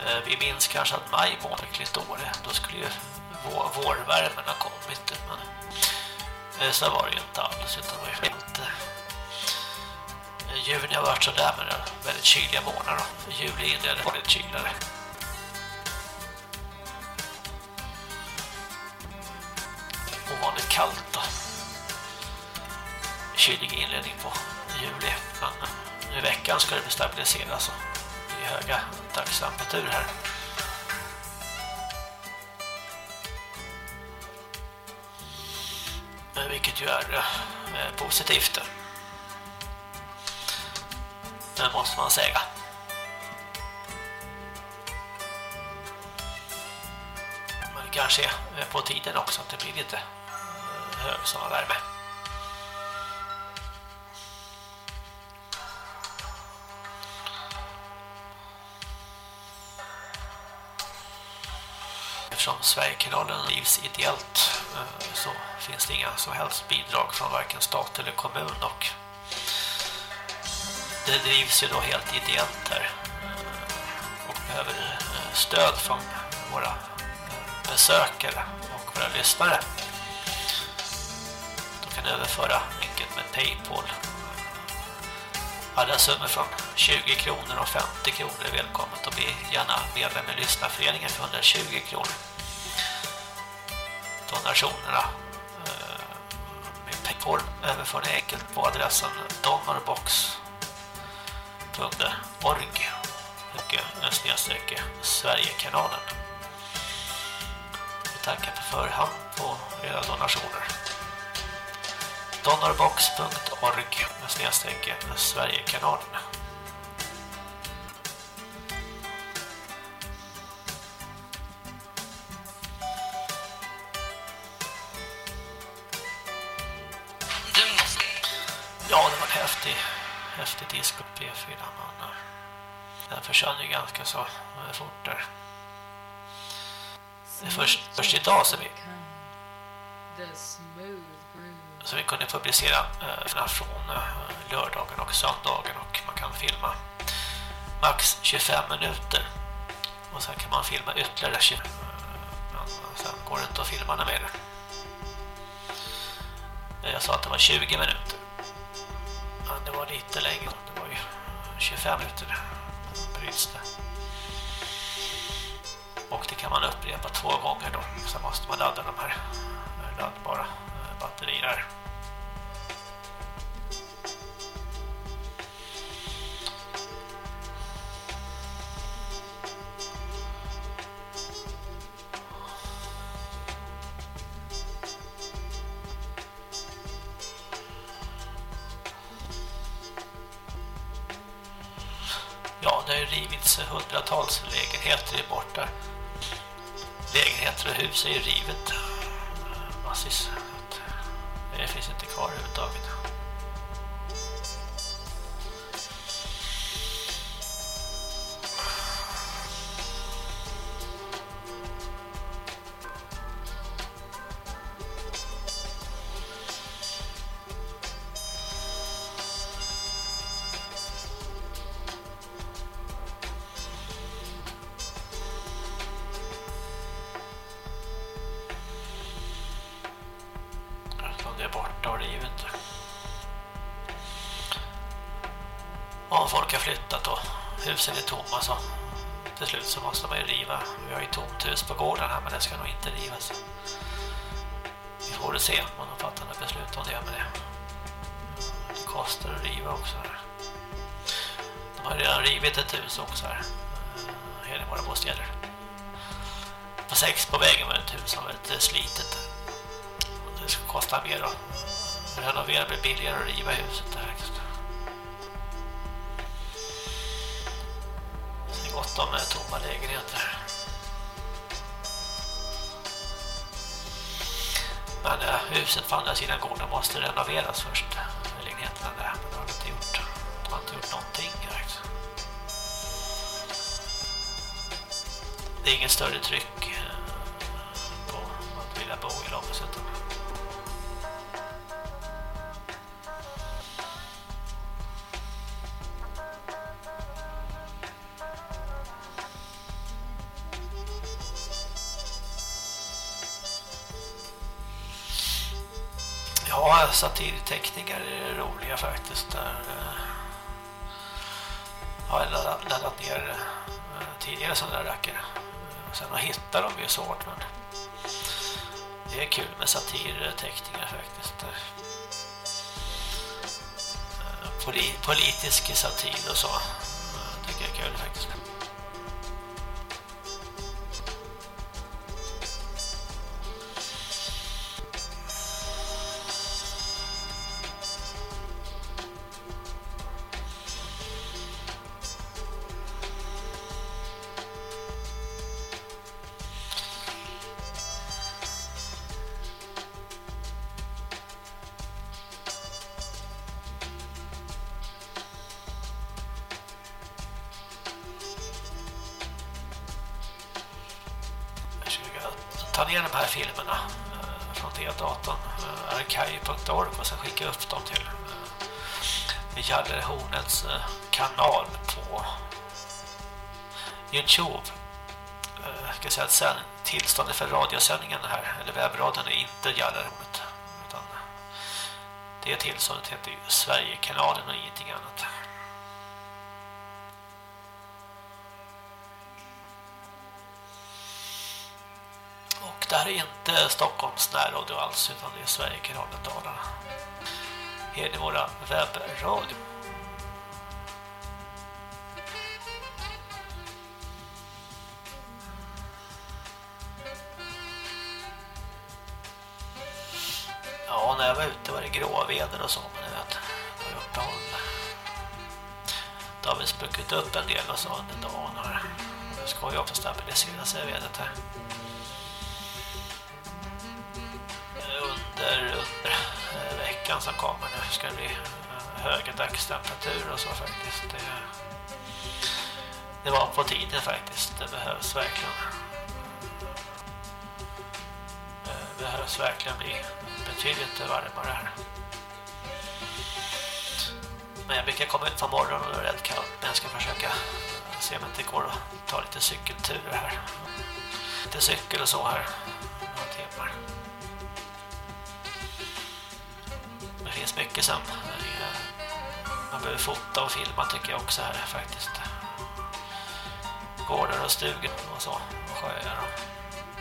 Eh, vi minns kanske att maj var verkligt dålig. Då skulle ju vår, vårvärmen ha kommit. Men eh, så var det ju inte alls. Utan det var ju inte... Eh, Juni har varit sådär med väldigt kyliga månader. Juli inledde var lite kyligare. Ovanligt kallt då. Kylig inledning på juli. Men i veckan ska det stabiliseras alltså. och höga dagstemperatur här. Vilket ju är eh, positivt. Det måste man säga. Men det kanske är på tiden också att det blir lite eh, hög sommarvärme. Sverigekanalen drivs ideellt eh, så finns det inga som helst bidrag från varken stat eller kommun och det drivs ju då helt ideellt här eh, och behöver eh, stöd från våra besökare och våra lyssnare. De kan överföra enkelt med Paypal alla summor från 20 kronor och 50 kronor är välkommet och bli gärna medlem i Lyssnarföreningen för 120 kronor. Donationerna eh, med Paypal överför det enkelt på adressen donorbox.org och snedstreck Sverigekanalen. Vi tackar på förhand på era donationer donorbox.org med snedstreck Sverigekanalen. Disco P4 den försvann ju ganska så eh, fort där. Det är först, först idag som vi så vi kunde publicera eh, från eh, lördagen och söndagen och man kan filma max 25 minuter och sen kan man filma ytterligare 20 eh, men sen går det inte att filma mer. Jag sa att det var 20 minuter. Men det var lite längre. 25 minuter. Bryts det. Och det kan man upprepa två gånger då. Sen måste man ladda de här laddbara eh, batterierna. Lägenheter borta. Lägenheter och hus är ju rivet huset på andra sidan gården måste renoveras först. Lägenheterna där, men det har de inte gjort. De har inte gjort någonting. Right? Det är ingen större tryck Satirteckningar är roliga faktiskt. Där, jag har laddat, ner eh, tidigare sådana där rackare. Sen att hitta dem är svårt, men det är kul med satirteckningar faktiskt. Eh, politisk satir och så eh, tycker jag är kul faktiskt. Radiosändningen här, eller webbradion är inte Jallarhornet utan det tillståndet heter ju Sverigekanalen och ingenting annat. Och det här är inte Stockholms närradio alls utan det är Sverigekanalen Dalarna. Hedemora webbradio. Var och så, men ni vet, det var uppehåll. Det har väl spruckit upp en del och så under dagen här. nu ska ju också stabilisera sig vädret här. Under, under veckan som kommer nu ska det bli höga dagstemperaturer och så faktiskt. Det, det var på tiden faktiskt. Det behövs verkligen. Det behövs verkligen bli betydligt varmare här. Men jag brukar komma ut på morgonen och är rätt kallt. Men jag ska försöka se om det går att ta lite cykelturer här. Lite cykel och så här. Några timmar. Det finns mycket som man behöver fota och filma tycker jag också här faktiskt. Gårdar och stugor och så. Och sjöar och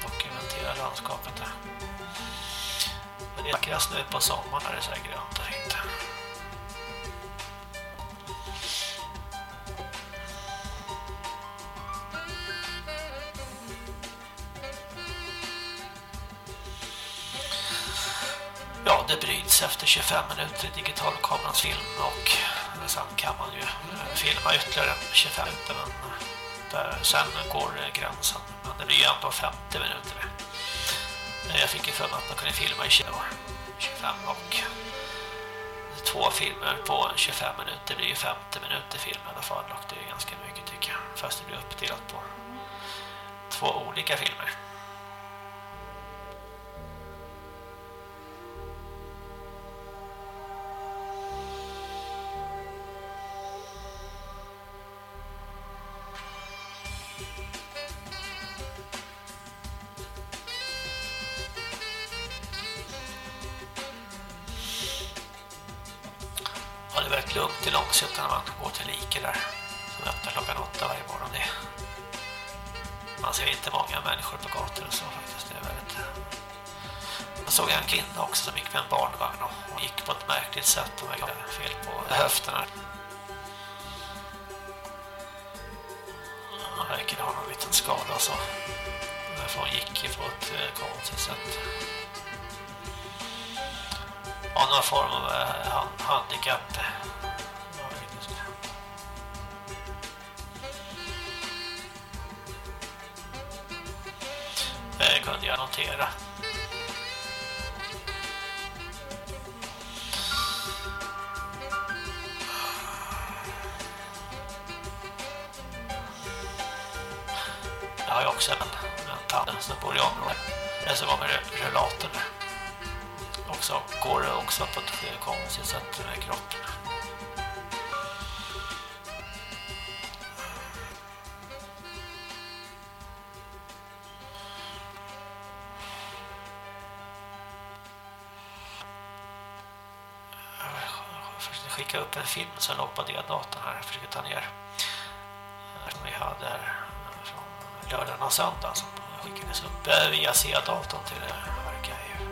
dokumentera landskapet där. Det är vackrast nu på sommaren när det är så här grönt och fint. Ja, det bryts efter 25 minuter i digitalkamerans film och sen kan man ju eh, filma ytterligare 25 minuter men eh, där sen går gränsen. Men det blir ju ändå 50 minuter. Jag fick ju för mig att man kunde filma i 25 och två filmer på 25 minuter blir ju 50 minuter film i alla fall och det är ganska mycket tycker jag. Fast det blir uppdelat på två olika filmer. På ett märkligt sätt och vägde fel på höfterna. Upp en film som låg på D-datorn här. Jag försöker ta ner. Som vi hade här från lördagen och söndagen som skickades upp eh, via C-datorn till eh, Archive.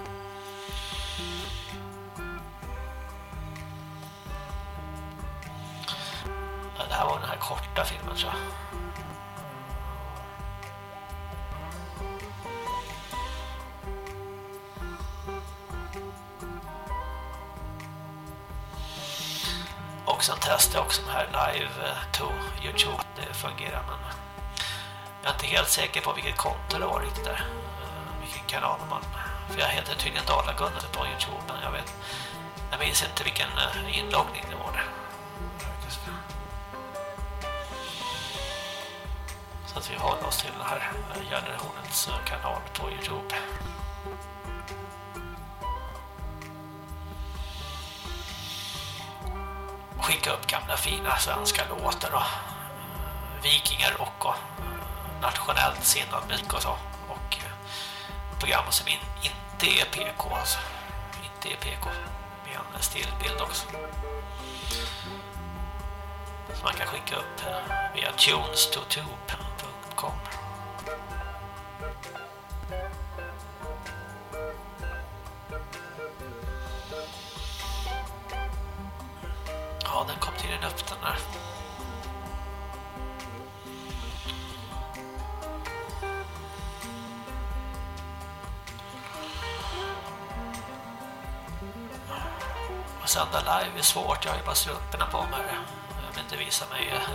Det här var den här korta filmen tror jag. Också sen testade jag också den här live eh, to Youtube. Det fungerar men jag är inte helt säker på vilket konto det var riktigt där. Eh, vilken kanal man... För jag heter tydligen Dalagunnar på Youtube men jag vet... Jag minns inte vilken eh, inloggning det var där. Så att vi håller oss till den här generationens kanal på Youtube. Upp gamla fina svenska låtar och eh, vikingar och, och nationellt sinnad musik och så. Och eh, program som in, inte är PK alltså. Inte är PK. Med en stillbild också. Som man kan skicka upp eh, via Tunes to Tube. Svårt, jag har ju bara strumporna på mig. Jag vill inte visa mig eh,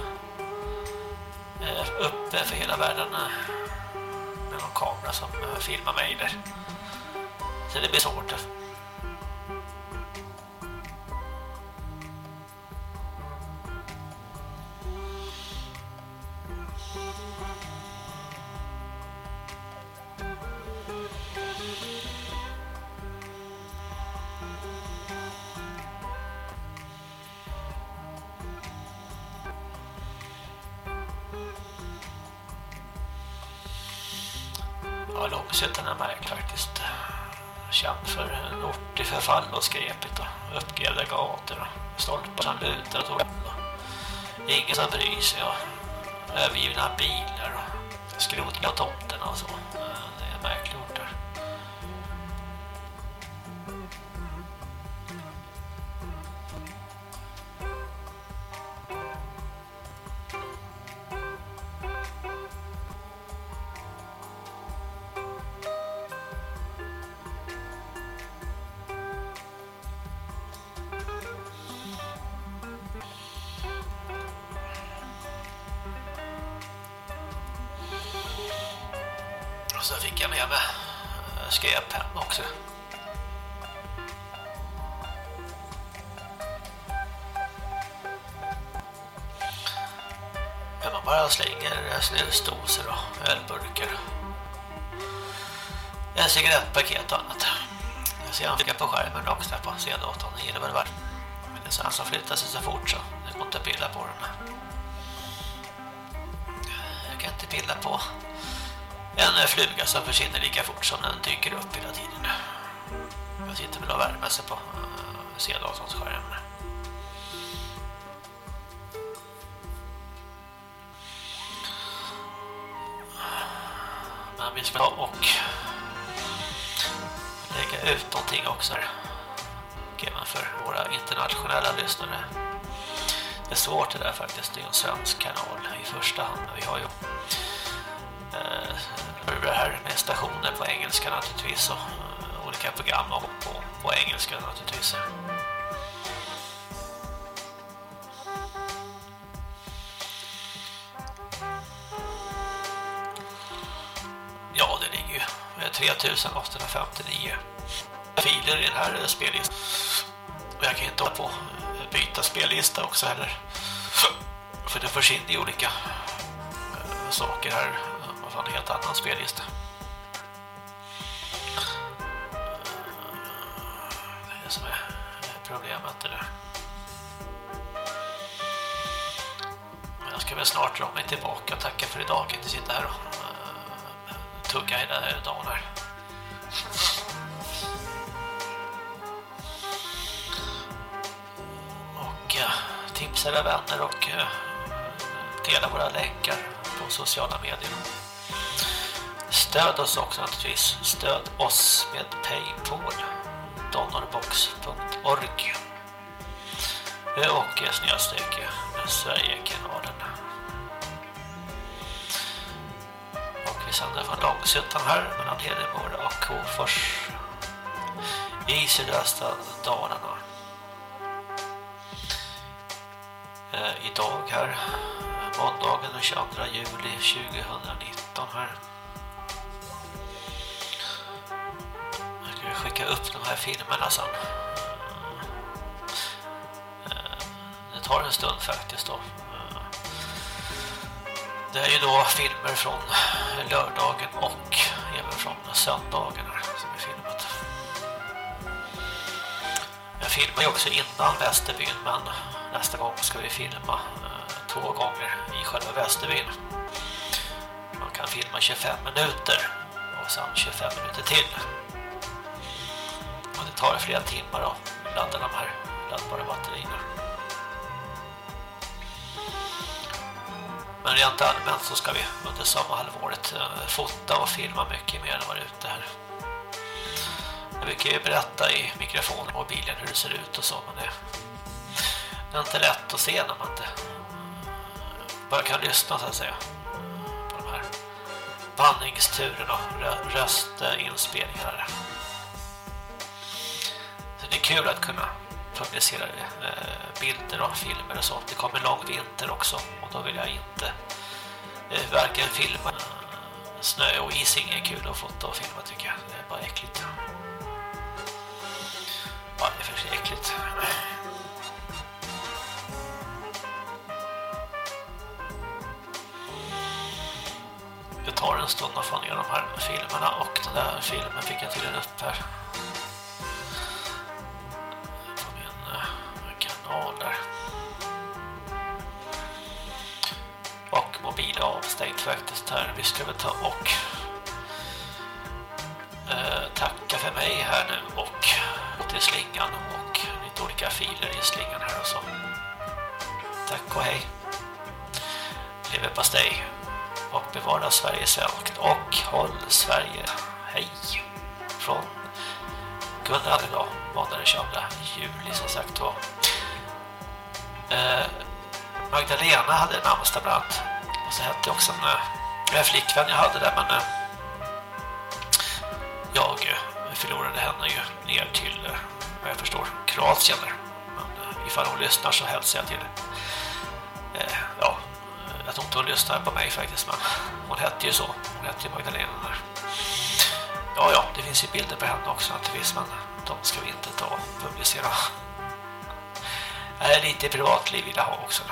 eh, uppe för hela världen eh, med någon kamera som filmar mig där. Så det blir svårt. Ingen bryr sig och övergivna bilar som flyttar sig så fort så det går inte att pilla på den. Jag kan inte pilla på en fluga som försvinner lika fort som den dyker upp hela tiden. Jag sitter väl och värmer sig på eh, sedansens skärm. Det är svårt det där faktiskt. Det är en svensk kanal i första hand. Vi har ju eh, det här med stationer på engelska naturligtvis och eh, olika program på, på, på engelska naturligtvis. Ja, det ligger ju eh, 3859 filer i den här spellistan. Och jag kan inte hålla på byta spellista också heller. För det försvinner ju olika eh, saker här. Man får en helt annan spellista. Eh, det är det som är problemet det där. Men jag ska väl snart dra mig tillbaka och tacka för idag. Jag kan inte sitta här och eh, tugga i den här dagen här. Tipsa era vänner och eh, dela våra länkar på sociala medier. Stöd oss också naturligtvis. Stöd oss med Paypal. Donorbox.org eh, Och eh, snöstreck Sverigekanalen. Och vi sänder från Långsuttan här mellan Hedemora och Kofors i sydöstra Dalarna. Eh, idag här måndagen den 22 juli 2019 här. Jag ska skicka upp de här filmerna sen. Eh, det tar en stund faktiskt då. Eh, det är ju då filmer filmer från lördagen och även från söndagen här som är filmat. Jag filmar ju också innan Västerbyn men nästa gång ska vi filma eh, två gånger i själva Västerbyn. Man kan filma 25 minuter och sen 25 minuter till. Och det tar flera timmar att ladda de här laddbara batterierna. Men rent allmänt så ska vi under sommarhalvåret eh, fota och filma mycket mer än vad det är ute här. Jag brukar ju berätta i mikrofonen och mobilen hur det ser ut och så, men det, inte lätt att se när man inte bara kan lyssna så att säga på de här vandringsturen och röstinspelningar. Så det är kul att kunna publicera eh, bilder och filmer och sånt. Det kommer lång vinter också och då vill jag inte eh, varken filma snö och is är kul att fota och filma tycker jag. Det är bara äckligt. Ja, det är för äckligt. Det tar en stund att få ner de här filmerna och den där filmen fick jag tydligen upp här. På min eh, kanal där. Och mobil avstängt faktiskt här. Vi ska väl ta och eh, tacka för mig här nu och till slingan och lite olika filer i slingan här och så. Tack och hej. Leverpastej och bevara Sverige svenskt och håll Sverige hej. Från Gunnar idag måndag den 22 juli som sagt var eh, Magdalena hade namnsdag bland och så hette också en eh, en flickvän jag hade där men eh, jag eh, förlorade henne ju ner till eh, vad jag förstår Kroatien där. men ifall hon lyssnar så hälsar jag till ja jag tror inte hon lyssnar på mig faktiskt men hon hette ju så. Hon hette ju Magdalena där. Ja, ja, det finns ju bilder på henne också naturligtvis men de ska vi inte ta och publicera. Jag är lite privatliv vill jag ha också.